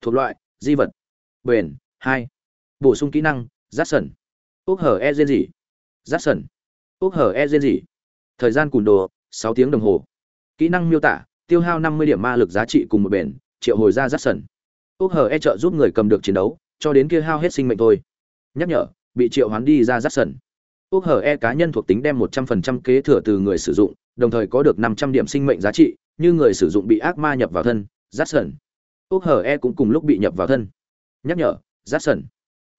thuộc loại, di vật. Bền, hai. Bổ sung kỹ năng, rát sần. Ốc hở e dên gì rát sần. Ốc hở e dên gì thời gian cùn đồ, sáu tiếng đồng hồ. Kỹ năng miêu tả, tiêu hao năm mươi điểm ma lực giá trị cùng một bền, triệu hồi ra rát sần. Ốc hở e trợ giúp người cầm được chiến đấu, cho đến kia hao hết sinh mệnh thôi. Nhắc nhở, bị triệu hoán đi ra rát sần. Ốc hở e cá nhân thuộc tính đem một trăm phần trăm kế thừa từ người sử dụng, đồng thời có được năm trăm điểm sinh mệnh giá trị, như người sử dụng bị ác ma nhập vào thân, rát sần úc hở e cũng cùng lúc bị nhập vào thân. Nhắc nhở rát sần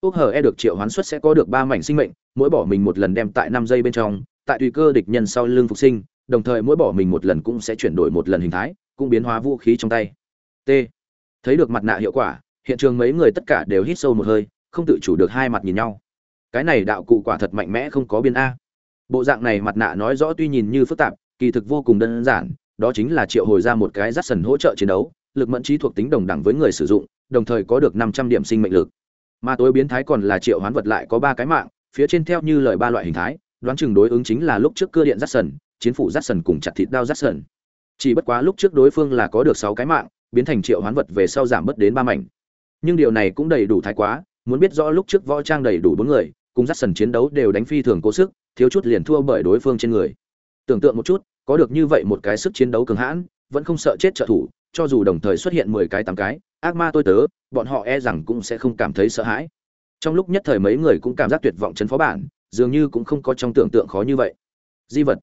úc hở e được triệu hoán xuất sẽ có được ba mảnh sinh mệnh, mỗi bỏ mình một lần đem tại năm giây bên trong, tại tùy cơ địch nhân sau lưng phục sinh, đồng thời mỗi bỏ mình một lần cũng sẽ chuyển đổi một lần hình thái, cũng biến hóa vũ khí trong tay. T. Thấy được mặt nạ hiệu quả, hiện trường mấy người tất cả đều hít sâu một hơi, không tự chủ được hai mặt nhìn nhau. Cái này đạo cụ quả thật mạnh mẽ không có biên a. Bộ dạng này mặt nạ nói rõ tuy nhìn như phức tạp, kỳ thực vô cùng đơn giản, đó chính là triệu hồi ra một cái rắt sần hỗ trợ chiến đấu lực mẫn trí thuộc tính đồng đẳng với người sử dụng, đồng thời có được năm trăm điểm sinh mệnh lực. Mà tối biến thái còn là triệu hoán vật lại có ba cái mạng, phía trên theo như lời ba loại hình thái, đoán chừng đối ứng chính là lúc trước cưa điện rắt sần, chiến phủ rắt sần cùng chặt thịt đao rắt sần. Chỉ bất quá lúc trước đối phương là có được sáu cái mạng, biến thành triệu hoán vật về sau giảm bớt đến ba mảnh. Nhưng điều này cũng đầy đủ thái quá, muốn biết rõ lúc trước võ trang đầy đủ bốn người, cùng rắt sần chiến đấu đều đánh phi thường cố sức, thiếu chút liền thua bởi đối phương trên người. Tưởng tượng một chút, có được như vậy một cái sức chiến đấu cường hãn, vẫn không sợ chết trợ thủ cho dù đồng thời xuất hiện mười cái tám cái, ác ma tôi tớ, bọn họ e rằng cũng sẽ không cảm thấy sợ hãi. Trong lúc nhất thời mấy người cũng cảm giác tuyệt vọng chấn phó bản, dường như cũng không có trong tưởng tượng khó như vậy. Di vật.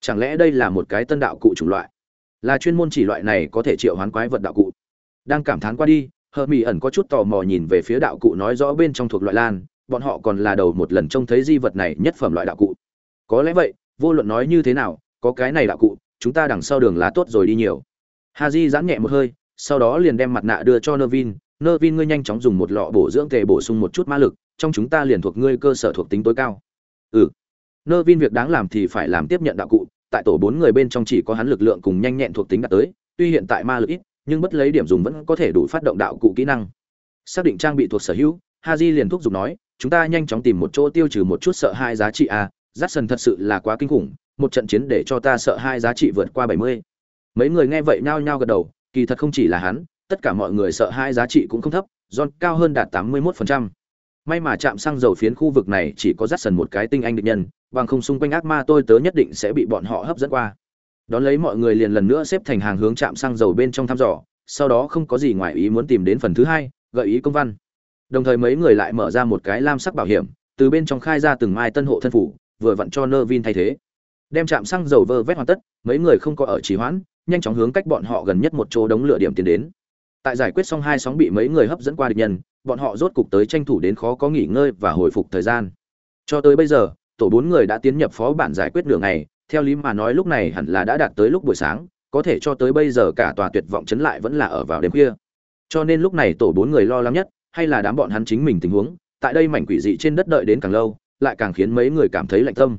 Chẳng lẽ đây là một cái tân đạo cụ chủng loại? Là chuyên môn chỉ loại này có thể triệu hoán quái vật đạo cụ? Đang cảm thán qua đi hờ mỹ ẩn có chút tò mò nhìn về phía đạo cụ nói rõ bên trong thuộc loại lan, bọn họ còn là đầu một lần trông thấy di vật này nhất phẩm loại đạo cụ. Có lẽ vậy, vô luận nói như thế nào, có cái này đạo cụ, chúng ta đằng sau đường lá tốt rồi đi nhiều ha di giãn nhẹ một hơi, sau đó liền đem mặt nạ đưa cho nơ vin nơ vin ngươi nhanh chóng dùng một lọ bổ dưỡng tề bổ sung một chút ma lực, trong chúng ta liền thuộc ngươi cơ sở thuộc tính tối cao. Ừ. Nơ vin việc đáng làm thì phải làm tiếp nhận đạo cụ. Tại tổ bốn người bên trong chỉ có hắn lực lượng cùng nhanh nhẹn thuộc tính đạt tới. Tuy hiện tại ma lực ít, nhưng bất lấy điểm dùng vẫn có thể đủ phát động đạo cụ kỹ năng. Xác định trang bị thuộc sở hữu, haji liền thúc giục nói, chúng ta nhanh chóng tìm một chỗ tiêu trừ một chút sợ hai giá trị a. Jackson thật sự là quá kinh khủng, một trận chiến để cho ta sợ hai giá trị vượt qua bảy mươi mấy người nghe vậy nhao nhao gật đầu, kỳ thật không chỉ là hắn, tất cả mọi người sợ hai giá trị cũng không thấp, john cao hơn đạt tám mươi 81%. may mà chạm xăng dầu phiến khu vực này chỉ có rắt sần một cái tinh anh địch nhân, bằng không xung quanh ác ma tôi tớ nhất định sẽ bị bọn họ hấp dẫn qua. Đón lấy mọi người liền lần nữa xếp thành hàng hướng chạm xăng dầu bên trong thăm dò, sau đó không có gì ngoài ý muốn tìm đến phần thứ hai, gợi ý công văn. Đồng thời mấy người lại mở ra một cái lam sắc bảo hiểm, từ bên trong khai ra từng mai tân hộ thân phủ, vừa vặn cho nơ vin thay thế. Đem chạm xăng dầu vơ vét hoàn tất, mấy người không có ở trì hoãn nhanh chóng hướng cách bọn họ gần nhất một chỗ đống lửa điểm tiến đến. Tại giải quyết xong hai sóng bị mấy người hấp dẫn qua địch nhân bọn họ rốt cục tới tranh thủ đến khó có nghỉ ngơi và hồi phục thời gian. Cho tới bây giờ tổ bốn người đã tiến nhập phó bản giải quyết nửa ngày, theo lý mà nói lúc này hẳn là đã đạt tới lúc buổi sáng có thể cho tới bây giờ cả tòa tuyệt vọng chấn lại vẫn là ở vào đêm khuya. Cho nên lúc này tổ bốn người lo lắng nhất hay là đám bọn hắn chính mình tình huống tại đây mảnh quỷ dị trên đất đợi đến càng lâu lại càng khiến mấy người cảm thấy lạnh tâm.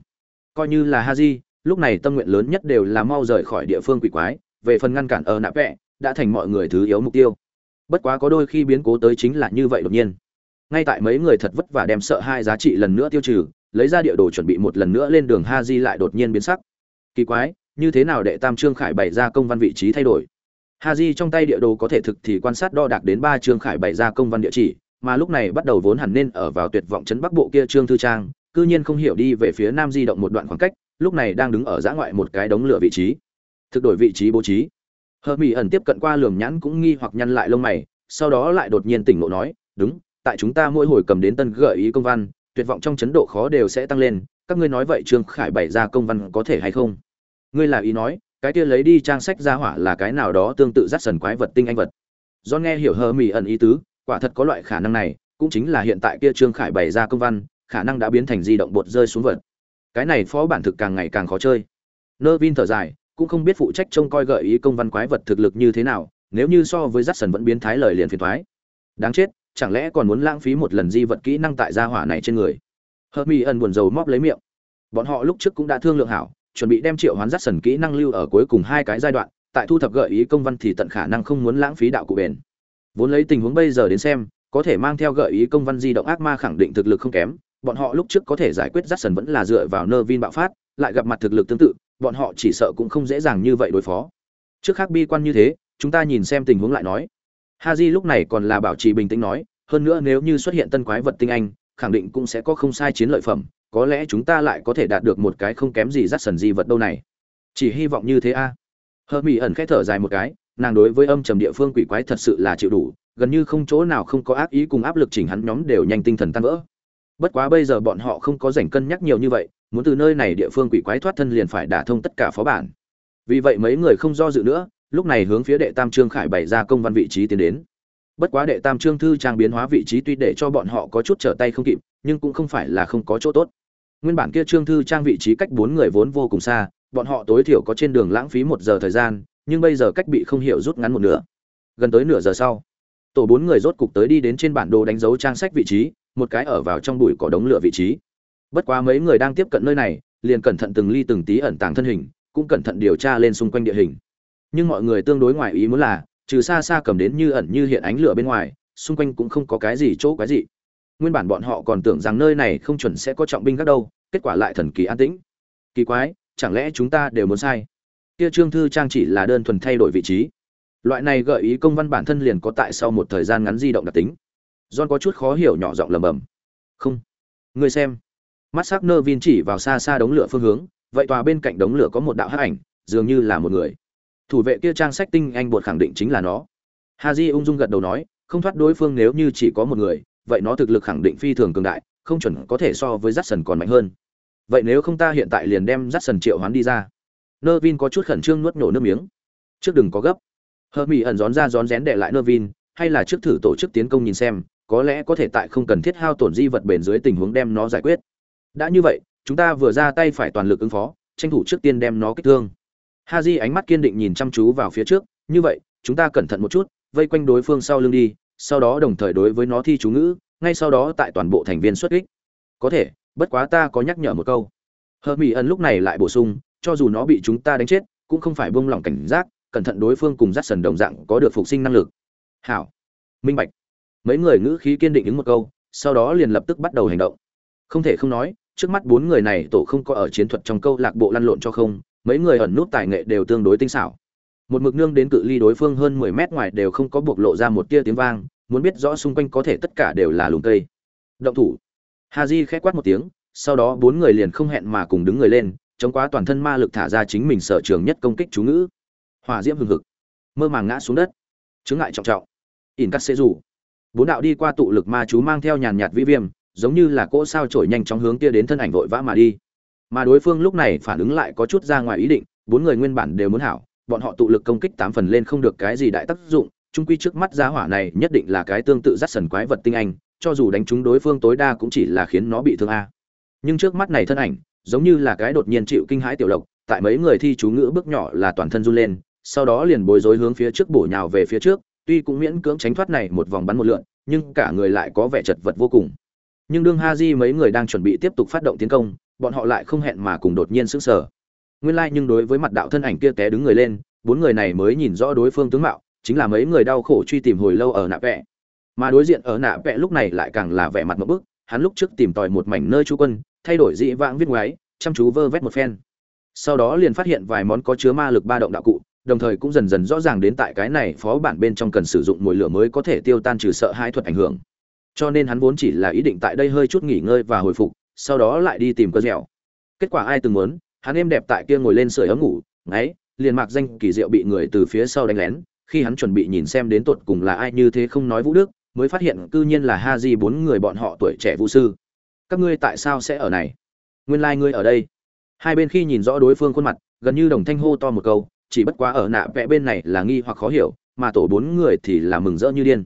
Coi như là haji lúc này tâm nguyện lớn nhất đều là mau rời khỏi địa phương quỷ quái, về phần ngăn cản ở nạ vẽ đã thành mọi người thứ yếu mục tiêu. Bất quá có đôi khi biến cố tới chính là như vậy đột nhiên. Ngay tại mấy người thật vất vả đem sợ hai giá trị lần nữa tiêu trừ, lấy ra địa đồ chuẩn bị một lần nữa lên đường ha di lại đột nhiên biến sắc. Kỳ quái, như thế nào đệ tam trương khải bày ra công văn vị trí thay đổi? Ha di trong tay địa đồ có thể thực thì quan sát đo đạc đến ba trương khải bày ra công văn địa chỉ, mà lúc này bắt đầu vốn hẳn nên ở vào tuyệt vọng trấn bắc bộ kia trương thư trang, cư nhiên không hiểu đi về phía nam di động một đoạn khoảng cách lúc này đang đứng ở giã ngoại một cái đống lửa vị trí. Thực đổi vị trí bố trí. Hờ mỹ ẩn tiếp cận qua lường nhãn cũng nghi hoặc nhăn lại lông mày, sau đó lại đột nhiên tỉnh ngộ nói, đúng, tại chúng ta mỗi hồi cầm đến tân gợi ý công văn, tuyệt vọng trong chấn độ khó đều sẽ tăng lên, các ngươi nói vậy trương khải bày ra công văn có thể hay không? Ngươi là ý nói, cái kia lấy đi trang sách ra hỏa là cái nào đó tương tự dắt sần quái vật tinh anh vật. Do nghe hiểu hờ mỹ ẩn ý tứ, quả thật có loại khả năng này, cũng chính là hiện tại kia trương khải bày ra công văn, khả năng đã biến thành di động bột rơi xuống vật cái này phó bản thực càng ngày càng khó chơi. Nơ vin thở dài, cũng không biết phụ trách trông coi gợi ý công văn quái vật thực lực như thế nào, nếu như so với rắt sần vẫn biến thái lời liền phiền thoái đáng chết, chẳng lẽ còn muốn lãng phí một lần di vật kỹ năng tại gia hỏa này trên người? Hợp mi ẩn buồn rầu móc lấy miệng. Bọn họ lúc trước cũng đã thương lượng hảo, chuẩn bị đem triệu hoán rắt sần kỹ năng lưu ở cuối cùng hai cái giai đoạn, tại thu thập gợi ý công văn thì tận khả năng không muốn lãng phí đạo cụ bền. Vốn lấy tình huống bây giờ đến xem, có thể mang theo gợi ý công văn di động ác ma khẳng định thực lực không kém bọn họ lúc trước có thể giải quyết Jackson vẫn là dựa vào Nervin bạo phát, lại gặp mặt thực lực tương tự, bọn họ chỉ sợ cũng không dễ dàng như vậy đối phó. Trước khác bi quan như thế, chúng ta nhìn xem tình huống lại nói. haji lúc này còn là bảo trì bình tĩnh nói hơn nữa nếu như xuất hiện tân quái vật tinh anh khẳng định cũng sẽ có không sai chiến lợi phẩm có lẽ chúng ta lại có thể đạt được một cái không kém gì rắt sần di vật đâu này chỉ hy vọng như thế a à. hơ mỹ ẩn khẽ thở dài một cái nàng đối với âm trầm địa phương quỷ quái thật sự là chịu đủ gần như không chỗ nào không có ác ý cùng áp lực chỉnh hắn nhóm đều nhanh tinh thần tan vỡ bất quá bây giờ bọn họ không có rảnh cân nhắc nhiều như vậy, muốn từ nơi này địa phương quỷ quái thoát thân liền phải đả thông tất cả phó bản. Vì vậy mấy người không do dự nữa, lúc này hướng phía đệ tam trương khải bày ra công văn vị trí tiến đến. Bất quá đệ tam trương thư trang biến hóa vị trí tuy để cho bọn họ có chút trở tay không kịp, nhưng cũng không phải là không có chỗ tốt. Nguyên bản kia trương thư trang vị trí cách bốn người vốn vô cùng xa, bọn họ tối thiểu có trên đường lãng phí một giờ thời gian, nhưng bây giờ cách bị không hiểu rút ngắn một nửa. Gần tới nửa giờ sau, tổ bốn người rốt cục tới đi đến trên bản đồ đánh dấu trang sách vị trí một cái ở vào trong bụi cỏ đống lửa vị trí. Bất quá mấy người đang tiếp cận nơi này, liền cẩn thận từng ly từng tí ẩn tàng thân hình, cũng cẩn thận điều tra lên xung quanh địa hình. Nhưng mọi người tương đối ngoài ý muốn là, trừ xa xa cầm đến như ẩn như hiện ánh lửa bên ngoài, xung quanh cũng không có cái gì chỗ quái gì nguyên bản bọn họ còn tưởng rằng nơi này không chuẩn sẽ có trọng binh các đâu, kết quả lại thần kỳ an tĩnh. Kỳ quái, chẳng lẽ chúng ta đều muốn sai? Kia trương thư trang chỉ là đơn thuần thay đổi vị trí. Loại này gợi ý công văn bản thân liền có tại sau một thời gian ngắn di động đặc tính john có chút khó hiểu nhỏ giọng lầm bầm. Không. Ngươi xem. Mắt sắc nơ vin chỉ vào xa xa đống lửa phương hướng vậy tòa bên cạnh đống lửa có một đạo hát ảnh dường như là một người. Thủ vệ kia trang sách tinh anh buộc khẳng định chính là nó. Haji ung dung gật đầu nói không thoát đối phương nếu như chỉ có một người vậy nó thực lực khẳng định phi thường cường đại không chuẩn có thể so với Jackson còn mạnh hơn. Vậy nếu không ta hiện tại liền đem Jackson triệu hoán đi ra. Nervin có chút khẩn trương nuốt nổ nước miếng. Trước đừng có gấp. Hợp mỹ ẩn gión ra gión rén để lại Nervin, hay là trước thử tổ chức tiến công nhìn xem có lẽ có thể tại không cần thiết hao tổn di vật bền dưới tình huống đem nó giải quyết. Đã như vậy, chúng ta vừa ra tay phải toàn lực ứng phó, tranh thủ trước tiên đem nó kích thương. Ha di ánh mắt kiên định nhìn chăm chú vào phía trước, như vậy, chúng ta cẩn thận một chút, vây quanh đối phương sau lưng đi, sau đó đồng thời đối với nó thi chú ngữ, ngay sau đó tại toàn bộ thành viên xuất kích. Có thể, bất quá ta có nhắc nhở một câu. Hờ mỹ ẩn lúc này lại bổ sung, cho dù nó bị chúng ta đánh chết, cũng không phải buông lỏng cảnh giác, cẩn thận đối phương cùng dắt sần đồng dạng có được phục sinh năng lực. Hảo. Minh bạch mấy người ngữ khí kiên định ứng một câu, sau đó liền lập tức bắt đầu hành động. Không thể không nói, trước mắt bốn người này tổ không có ở chiến thuật trong câu lạc bộ lăn lộn cho không, mấy người ẩn nút tài nghệ đều tương đối tinh xảo. Một mực nương đến cự ly đối phương hơn mười mét ngoài đều không có bộc lộ ra một tia tiếng vang, muốn biết rõ xung quanh có thể tất cả đều là lùm cây. Động thủ. Ha di khẽ quát một tiếng, sau đó bốn người liền không hẹn mà cùng đứng người lên, chống quá toàn thân ma lực thả ra chính mình sở trường nhất công kích chú ngữ. Hỏa diễm hừng hực. Mơ màng ngã xuống đất. Chứng ngại trọng trọng. Ỉn cắt xê rủ bốn đạo đi qua tụ lực ma chú mang theo nhàn nhạt vĩ viêm, giống như là cỗ sao trổi nhanh chóng hướng kia đến thân ảnh vội vã mà đi. Mà đối phương lúc này phản ứng lại có chút ra ngoài ý định, bốn người nguyên bản đều muốn hảo, bọn họ tụ lực công kích tám phần lên không được cái gì đại tác dụng trung quy trước mắt giá hỏa này nhất định là cái tương tự dắt sần quái vật tinh anh, cho dù đánh trúng đối phương tối đa cũng chỉ là khiến nó bị thương a. Nhưng trước mắt này thân ảnh, giống như là cái đột nhiên chịu kinh hãi tiểu lộc, tại mấy người thi chú ngữ bước nhỏ là toàn thân run lên, sau đó liền bối rối hướng phía trước bổ nhào về phía trước tuy cũng miễn cưỡng tránh thoát này một vòng bắn một lượn, nhưng cả người lại có vẻ chật vật vô cùng. Nhưng đương ha di mấy người đang chuẩn bị tiếp tục phát động tiến công, bọn họ lại không hẹn mà cùng đột nhiên sững sờ. Nguyên lai like nhưng đối với mặt đạo thân ảnh kia té đứng người lên, bốn người này mới nhìn rõ đối phương tướng mạo, chính là mấy người đau khổ truy tìm hồi lâu ở nạ vẽ mà đối diện ở nạ vẽ lúc này lại càng là vẻ mặt một bức, hắn lúc trước tìm tòi một mảnh nơi chú quân, thay đổi dị vãng viết ngoái, chăm chú vơ vét một phen. Sau đó liền phát hiện vài món có chứa ma lực ba động đạo cụ đồng thời cũng dần dần rõ ràng đến tại cái này phó bản bên trong cần sử dụng mùi lửa mới có thể tiêu tan trừ sợ hãi thuật ảnh hưởng. Cho nên hắn vốn chỉ là ý định tại đây hơi chút nghỉ ngơi và hồi phục, sau đó lại đi tìm cơ dẻo. Kết quả ai từng muốn, hắn êm đẹp tại kia ngồi lên sưởi ấm ngủ, ngáy, liền mạc danh kỳ diệu bị người từ phía sau đánh lén, khi hắn chuẩn bị nhìn xem đến tột cùng là ai như thế không nói vũ đức, mới phát hiện cư nhiên là ha di bốn người bọn họ tuổi trẻ vũ sư. Các ngươi tại sao sẽ ở này? Nguyên lai、like、ngươi ở đây. Hai bên khi nhìn rõ đối phương khuôn mặt, gần như đồng thanh hô to một câu chỉ bất quá ở nạ vẽ bên này là nghi hoặc khó hiểu, mà tổ bốn người thì là mừng rỡ như điên.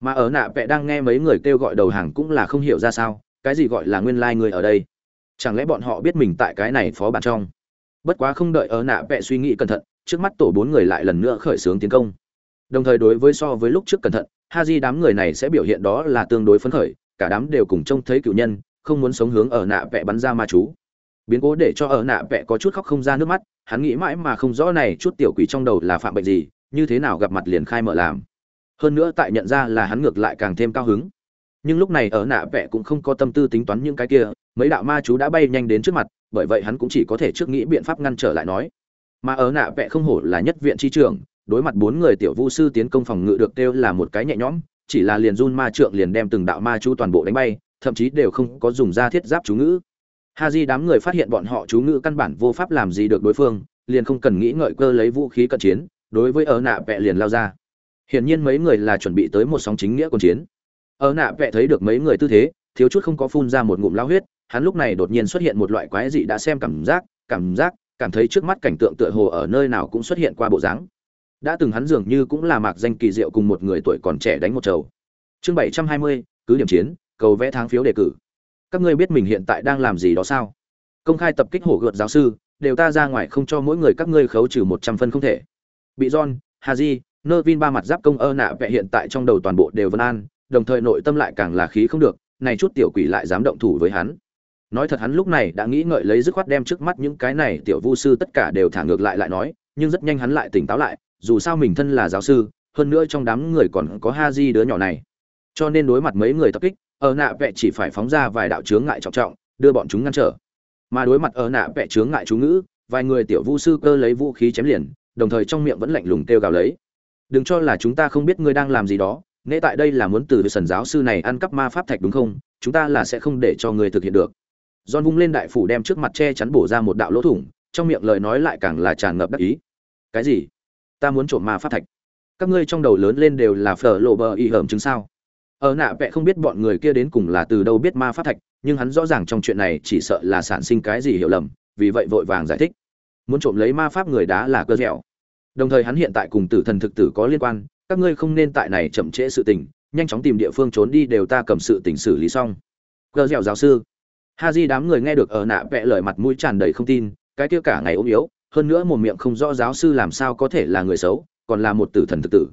Mà ở nạ vẽ đang nghe mấy người kêu gọi đầu hàng cũng là không hiểu ra sao, cái gì gọi là nguyên lai、like、người ở đây? Chẳng lẽ bọn họ biết mình tại cái này phó bản trong? Bất quá không đợi ở nạ vẽ suy nghĩ cẩn thận, trước mắt tổ bốn người lại lần nữa khởi xướng tiến công. Đồng thời đối với so với lúc trước cẩn thận, ha di đám người này sẽ biểu hiện đó là tương đối phấn khởi, cả đám đều cùng trông thấy cựu nhân, không muốn sống hướng ở nạ vẽ bắn ra ma chú biến cố để cho ở nạ vẽ có chút khóc không ra nước mắt, hắn nghĩ mãi mà không rõ này chút tiểu quỷ trong đầu là phạm bệnh gì, như thế nào gặp mặt liền khai mở làm. Hơn nữa tại nhận ra là hắn ngược lại càng thêm cao hứng. Nhưng lúc này ở nạ vẽ cũng không có tâm tư tính toán những cái kia, mấy đạo ma chú đã bay nhanh đến trước mặt, bởi vậy hắn cũng chỉ có thể trước nghĩ biện pháp ngăn trở lại nói. Mà ở nạ vẽ không hổ là nhất viện tri trưởng, đối mặt bốn người tiểu vu sư tiến công phòng ngự được kêu là một cái nhẹ nhõm, chỉ là liền run ma trượng liền đem từng đạo ma chú toàn bộ đánh bay, thậm chí đều không có dùng ra thiết giáp chú ngữ ha di đám người phát hiện bọn họ chú ngữ căn bản vô pháp làm gì được đối phương, liền không cần nghĩ ngợi cơ lấy vũ khí cận chiến, đối với ở nạ vẹ liền lao ra. Hiển nhiên mấy người là chuẩn bị tới một sóng chính nghĩa quân chiến. Ở nạ vẹ thấy được mấy người tư thế, thiếu chút không có phun ra một ngụm lao huyết, hắn lúc này đột nhiên xuất hiện một loại quái dị đã xem cảm giác cảm giác, cảm thấy trước mắt cảnh tượng tựa hồ ở nơi nào cũng xuất hiện qua bộ dáng. Đã từng hắn dường như cũng là mạc danh kỳ diệu cùng một người tuổi còn trẻ đánh một chầu. chương bảy trăm hai mươi, cứ điểm chiến, cầu vẽ tháng phiếu đề cử các ngươi biết mình hiện tại đang làm gì đó sao? Công khai tập kích hổ gợt giáo sư, đều ta ra ngoài không cho mỗi người các ngươi khấu trừ một trăm phân không thể. Bị john, haji nơ vin ba mặt giáp công ơ nạ vẹ hiện tại trong đầu toàn bộ đều vân an, đồng thời nội tâm lại càng là khí không được, này chút tiểu quỷ lại dám động thủ với hắn. Nói thật hắn lúc này đã nghĩ ngợi lấy dứt khoát đem trước mắt những cái này tiểu vu sư tất cả đều thả ngược lại lại nói, nhưng rất nhanh hắn lại tỉnh táo lại, dù sao mình thân là giáo sư, hơn nữa trong đám người còn có ha di đứa nhỏ này. Cho nên đối mặt mấy người tập kích ở nạ vẽ chỉ phải phóng ra vài đạo chướng ngại trọng trọng đưa bọn chúng ngăn trở mà đối mặt ở nạ vẽ chướng ngại chú ngữ vài người tiểu vu sư cơ lấy vũ khí chém liền đồng thời trong miệng vẫn lạnh lùng kêu gào lấy đừng cho là chúng ta không biết ngươi đang làm gì đó nễ tại đây là muốn từ sần giáo sư này ăn cắp ma pháp thạch đúng không chúng ta là sẽ không để cho ngươi thực hiện được John vung lên đại phủ đem trước mặt che chắn bổ ra một đạo lỗ thủng, trong miệng lời nói lại càng là tràn ngập đắc ý. Cái gì? Ta muốn trộm ma pháp thạch. Các ngươi trong đầu lớn lên đều là phở lộ bờ y hởm chứng sao? Ở nạ vẽ không biết bọn người kia đến cùng là từ đâu biết ma pháp thạch, nhưng hắn rõ ràng trong chuyện này chỉ sợ là sản sinh cái gì hiểu lầm, vì vậy vội vàng giải thích. Muốn trộm lấy ma pháp người đá là cơ dẻo. Đồng thời hắn hiện tại cùng tử thần thực tử có liên quan, các ngươi không nên tại này chậm trễ sự tình, nhanh chóng tìm địa phương trốn đi đều ta cầm sự tình xử lý xong. Cơ dẻo giáo sư, ha di đám người nghe được ở nạ vẽ lời mặt mũi tràn đầy không tin cái kia cả ngày ốm yếu hơn nữa một miệng không rõ giáo sư làm sao có thể là người xấu còn là một tử thần thực tử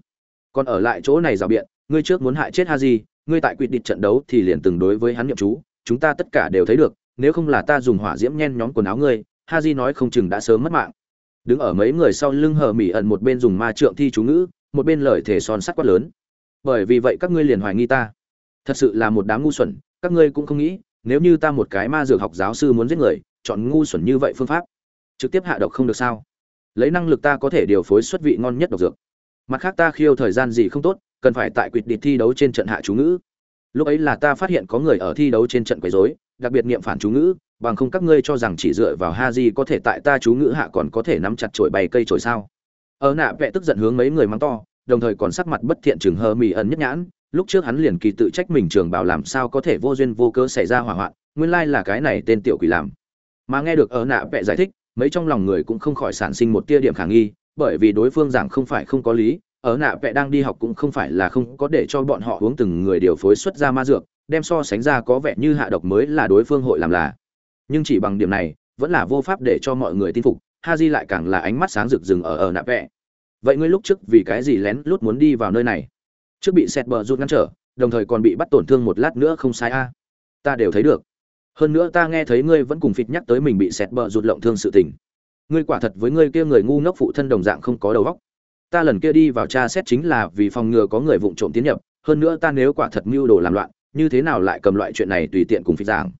còn ở lại chỗ này rào biện ngươi trước muốn hại chết ha ngươi tại quyết định trận đấu thì liền từng đối với hắn niệm chú, chúng ta tất cả đều thấy được, nếu không là ta dùng hỏa diễm nhen nhóm quần áo ngươi ha nói không chừng đã sớm mất mạng. Đứng ở mấy người sau lưng hờ mỉ ẩn một bên dùng ma trượng thi chú ngữ, một bên lời thể son sắt quát lớn. Bởi vì vậy các ngươi liền hoài nghi ta. Thật sự là một đám ngu xuẩn, các ngươi cũng không nghĩ, nếu như ta một cái ma dược học giáo sư muốn giết người, chọn ngu xuẩn như vậy phương pháp, trực tiếp hạ độc không được sao? Lấy năng lực ta có thể điều phối xuất vị ngon nhất độc dược. Mặt khác ta khiêu thời gian gì không tốt cần phải tại quyết địch thi đấu trên trận hạ chú ngữ. Lúc ấy là ta phát hiện có người ở thi đấu trên trận quấy rối, đặc biệt niệm phản chú ngữ, bằng không các ngươi cho rằng chỉ dựa vào ha di có thể tại ta chú ngữ hạ còn có thể nắm chặt trổi bày cây trổi sao? Ở nạ vẽ tức giận hướng mấy người mắng to, đồng thời còn sắc mặt bất thiện chừng hờ mì ẩn nhất nhãn, lúc trước hắn liền kỳ tự trách mình trường bảo làm sao có thể vô duyên vô cớ xảy ra hỏa hoạn, nguyên lai là cái này tên tiểu quỷ làm. Mà nghe được ở nạ vẽ giải thích, mấy trong lòng người cũng không khỏi sản sinh một tia điểm khả nghi, bởi vì đối phương giảng không phải không có lý ở nạ vẽ đang đi học cũng không phải là không có để cho bọn họ uống từng người điều phối xuất ra ma dược, đem so sánh ra có vẻ như hạ độc mới là đối phương hội làm là. Nhưng chỉ bằng điểm này, vẫn là vô pháp để cho mọi người tin phục ha di lại càng là ánh mắt sáng rực rừng ở ở nạ vẽ vậy ngươi lúc trước vì cái gì lén lút muốn đi vào nơi này? Trước bị sẹt bờ rút ngăn trở, đồng thời còn bị bắt tổn thương một lát nữa không sai a. Ta đều thấy được. Hơn nữa ta nghe thấy ngươi vẫn cùng phịt nhắc tới mình bị sẹt bờ rụt lộng thương sự tình. Ngươi quả thật với ngươi kia người ngu ngốc phụ thân đồng dạng không có đầu óc ta lần kia đi vào tra xét chính là vì phòng ngừa có người vụng trộm tiến nhập, hơn nữa ta nếu quả thật mưu đồ làm loạn, như thế nào lại cầm loại chuyện này tùy tiện cùng phi giảng?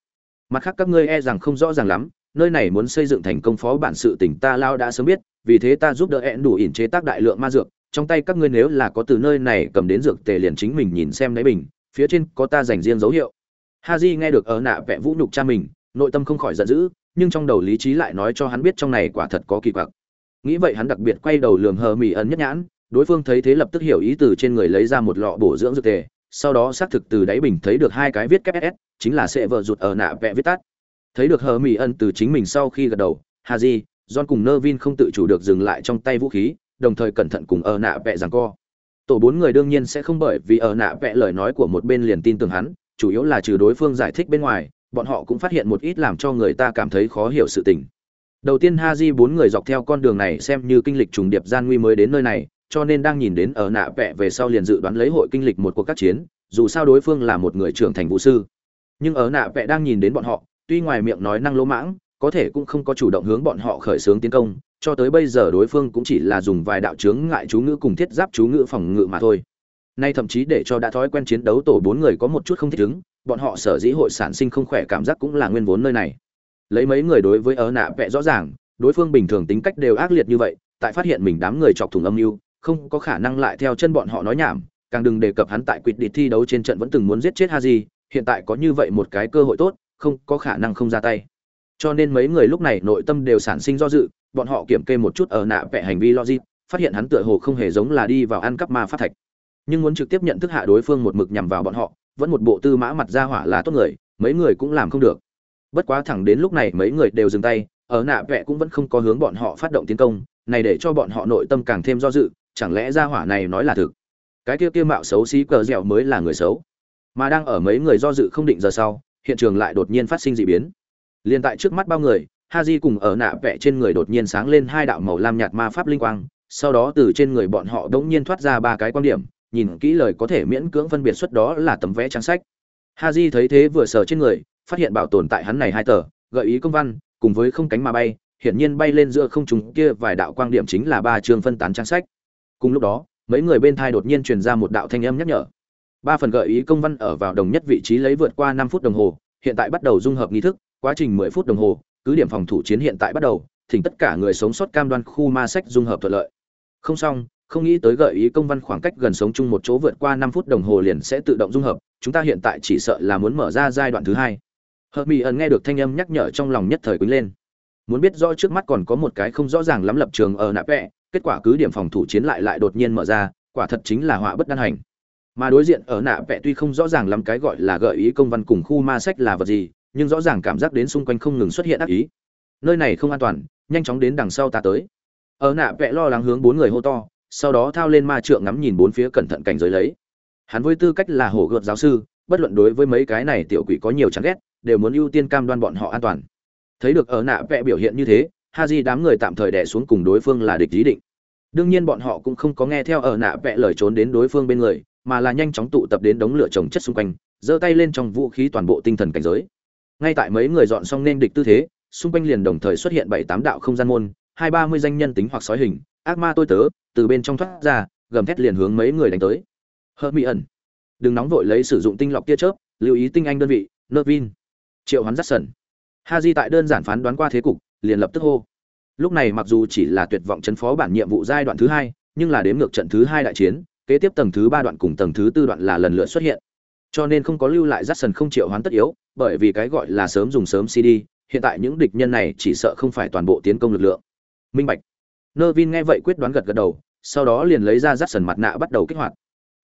Mặt khác các ngươi e rằng không rõ ràng lắm, nơi này muốn xây dựng thành công phó bản sự tỉnh ta lao đã sớm biết, vì thế ta giúp đỡ ẹn đủ ỉn chế tác đại lượng ma dược, trong tay các ngươi nếu là có từ nơi này cầm đến dược tề liền chính mình nhìn xem đấy bình, phía trên có ta dành riêng dấu hiệu. Ha nghe được ở nạ vẽ vũ nhục cha mình, nội tâm không khỏi giận dữ, nhưng trong đầu lý trí lại nói cho hắn biết trong này quả thật có kỳ quặc nghĩ vậy hắn đặc biệt quay đầu lườm hờ mỹ ẩn nhất nhãn, đối phương thấy thế lập tức hiểu ý từ trên người lấy ra một lọ bổ dưỡng dược tề, sau đó xác thực từ đáy bình thấy được hai cái viết kép s chính là sẽ vợ rụt ở nạ vẽ viết tắt. Thấy được hờ mỹ ẩn từ chính mình sau khi gật đầu hà di, john cùng nơ vin không tự chủ được dừng lại trong tay vũ khí, đồng thời cẩn thận cùng ở nạ vẽ rằng co. Tổ bốn người đương nhiên sẽ không bởi vì ở nạ vẽ lời nói của một bên liền tin tưởng hắn, chủ yếu là trừ đối phương giải thích bên ngoài, bọn họ cũng phát hiện một ít làm cho người ta cảm thấy khó hiểu sự tình đầu tiên ha di bốn người dọc theo con đường này xem như kinh lịch trùng điệp gian nguy mới đến nơi này, cho nên đang nhìn đến ở nạ vẽ về sau liền dự đoán lấy hội kinh lịch một cuộc các chiến, dù sao đối phương là một người trưởng thành vũ sư. Nhưng ở nạ vẽ đang nhìn đến bọn họ, tuy ngoài miệng nói năng lỗ mãng, có thể cũng không có chủ động hướng bọn họ khởi xướng tiến công, cho tới bây giờ đối phương cũng chỉ là dùng vài đạo chướng ngại chú ngữ cùng thiết giáp chú ngữ phòng ngự mà thôi. Nay thậm chí để cho đã thói quen chiến đấu tổ bốn người có một chút không thích ứng, bọn họ sở dĩ hội sản sinh không khỏe cảm giác cũng là nguyên vốn nơi này lấy mấy người đối với ớ nạ vẽ rõ ràng, đối phương bình thường tính cách đều ác liệt như vậy, tại phát hiện mình đám người chọc thủng âm mưu, không có khả năng lại theo chân bọn họ nói nhảm, càng đừng đề cập hắn tại quyết địch thi đấu trên trận vẫn từng muốn giết chết haji, hiện tại có như vậy một cái cơ hội tốt, không có khả năng không ra tay. Cho nên mấy người lúc này nội tâm đều sản sinh do dự, bọn họ kiểm kê một chút ở nạ vẽ hành vi logic, phát hiện hắn tựa hồ không hề giống là đi vào ăn cắp ma phát thạch. Nhưng muốn trực tiếp nhận thức hạ đối phương một mực nhằm vào bọn họ, vẫn một bộ tư mã mặt ra hỏa là tốt người, mấy người cũng làm không được bất quá thẳng đến lúc này mấy người đều dừng tay, ở nạ vẽ cũng vẫn không có hướng bọn họ phát động tiến công, này để cho bọn họ nội tâm càng thêm do dự, chẳng lẽ ra hỏa này nói là thực? Cái kia kia mạo xấu xí cờ dẻo mới là người xấu. Mà đang ở mấy người do dự không định giờ sau, hiện trường lại đột nhiên phát sinh dị biến. Liền tại trước mắt bao người, Haji cùng ở nạ vẽ trên người đột nhiên sáng lên hai đạo màu lam nhạt ma pháp linh quang, sau đó từ trên người bọn họ đống nhiên thoát ra ba cái quan điểm, nhìn kỹ lời có thể miễn cưỡng phân biệt xuất đó là tấm vẽ trang sách. Haji thấy thế vừa sờ trên người phát hiện bảo tồn tại hắn này hai tờ, gợi ý công văn, cùng với không cánh mà bay, hiển nhiên bay lên giữa không trung kia vài đạo quang điểm chính là ba chương phân tán trang sách. Cùng lúc đó, mấy người bên thai đột nhiên truyền ra một đạo thanh âm nhắc nhở. Ba phần gợi ý công văn ở vào đồng nhất vị trí lấy vượt qua năm phút đồng hồ, hiện tại bắt đầu dung hợp nghi thức, quá trình mười phút đồng hồ, cứ điểm phòng thủ chiến hiện tại bắt đầu, thỉnh tất cả người sống sót cam đoan khu ma sách dung hợp thuận lợi. Không xong, không nghĩ tới gợi ý công văn khoảng cách gần sống chung một chỗ vượt qua năm phút đồng hồ liền sẽ tự động dung hợp, chúng ta hiện tại chỉ sợ là muốn mở ra giai đoạn thứ hai hợp mỹ ẩn nghe được thanh âm nhắc nhở trong lòng nhất thời quýnh lên. Muốn biết rõ trước mắt còn có một cái không rõ ràng lắm lập trường ở nạp vẽ kết quả cứ điểm phòng thủ chiến lại lại đột nhiên mở ra, quả thật chính là họa bất đan hành. Mà đối diện ở nạ vẽ tuy không rõ ràng lắm cái gọi là gợi ý công văn cùng khu ma sách là vật gì, nhưng rõ ràng cảm giác đến xung quanh không ngừng xuất hiện ác ý. Nơi này không an toàn, nhanh chóng đến đằng sau ta tới. Ở nạ vẽ lo lắng hướng bốn người hô to, sau đó thao lên ma trượng ngắm nhìn bốn phía cẩn thận cảnh giới lấy. Hắn với tư cách là hổ gợt giáo sư, bất luận đối với mấy cái này tiểu quỷ có nhiều chán ghét đều muốn ưu tiên cam đoan bọn họ an toàn. Thấy được ở nạ vẽ biểu hiện như thế ha di đám người tạm thời đẻ xuống cùng đối phương là địch ý định. Đương nhiên bọn họ cũng không có nghe theo ở nạ vẽ lời trốn đến đối phương bên người, mà là nhanh chóng tụ tập đến đống lửa trồng chất xung quanh, giơ tay lên trong vũ khí toàn bộ tinh thần cảnh giới. Ngay tại mấy người dọn xong nên địch tư thế, xung quanh liền đồng thời xuất hiện bảy tám đạo không gian môn, hai ba mươi danh nhân tính hoặc sói hình, ác ma tôi tớ, từ bên trong thoát ra, gầm thét liền hướng mấy người đánh tới. Hợp mỹ ẩn. Đừng nóng vội lấy sử dụng tinh lọc tia chớp, lưu ý tinh anh đơn vị nơ vin triệu hoán dắt sẩn ha di tại đơn giản phán đoán qua thế cục, liền lập tức hô. Lúc này mặc dù chỉ là tuyệt vọng chấn phó bản nhiệm vụ giai đoạn thứ hai, nhưng là đếm ngược trận thứ hai đại chiến, kế tiếp tầng thứ ba đoạn cùng tầng thứ tư đoạn là lần lượt xuất hiện. Cho nên không có lưu lại rắt sần không triệu hoán tất yếu, bởi vì cái gọi là sớm dùng sớm cd, hiện tại những địch nhân này chỉ sợ không phải toàn bộ tiến công lực lượng. Minh bạch. Nơ vin nghe vậy quyết đoán gật gật đầu, sau đó liền lấy ra rắt sần mặt nạ bắt đầu kích hoạt.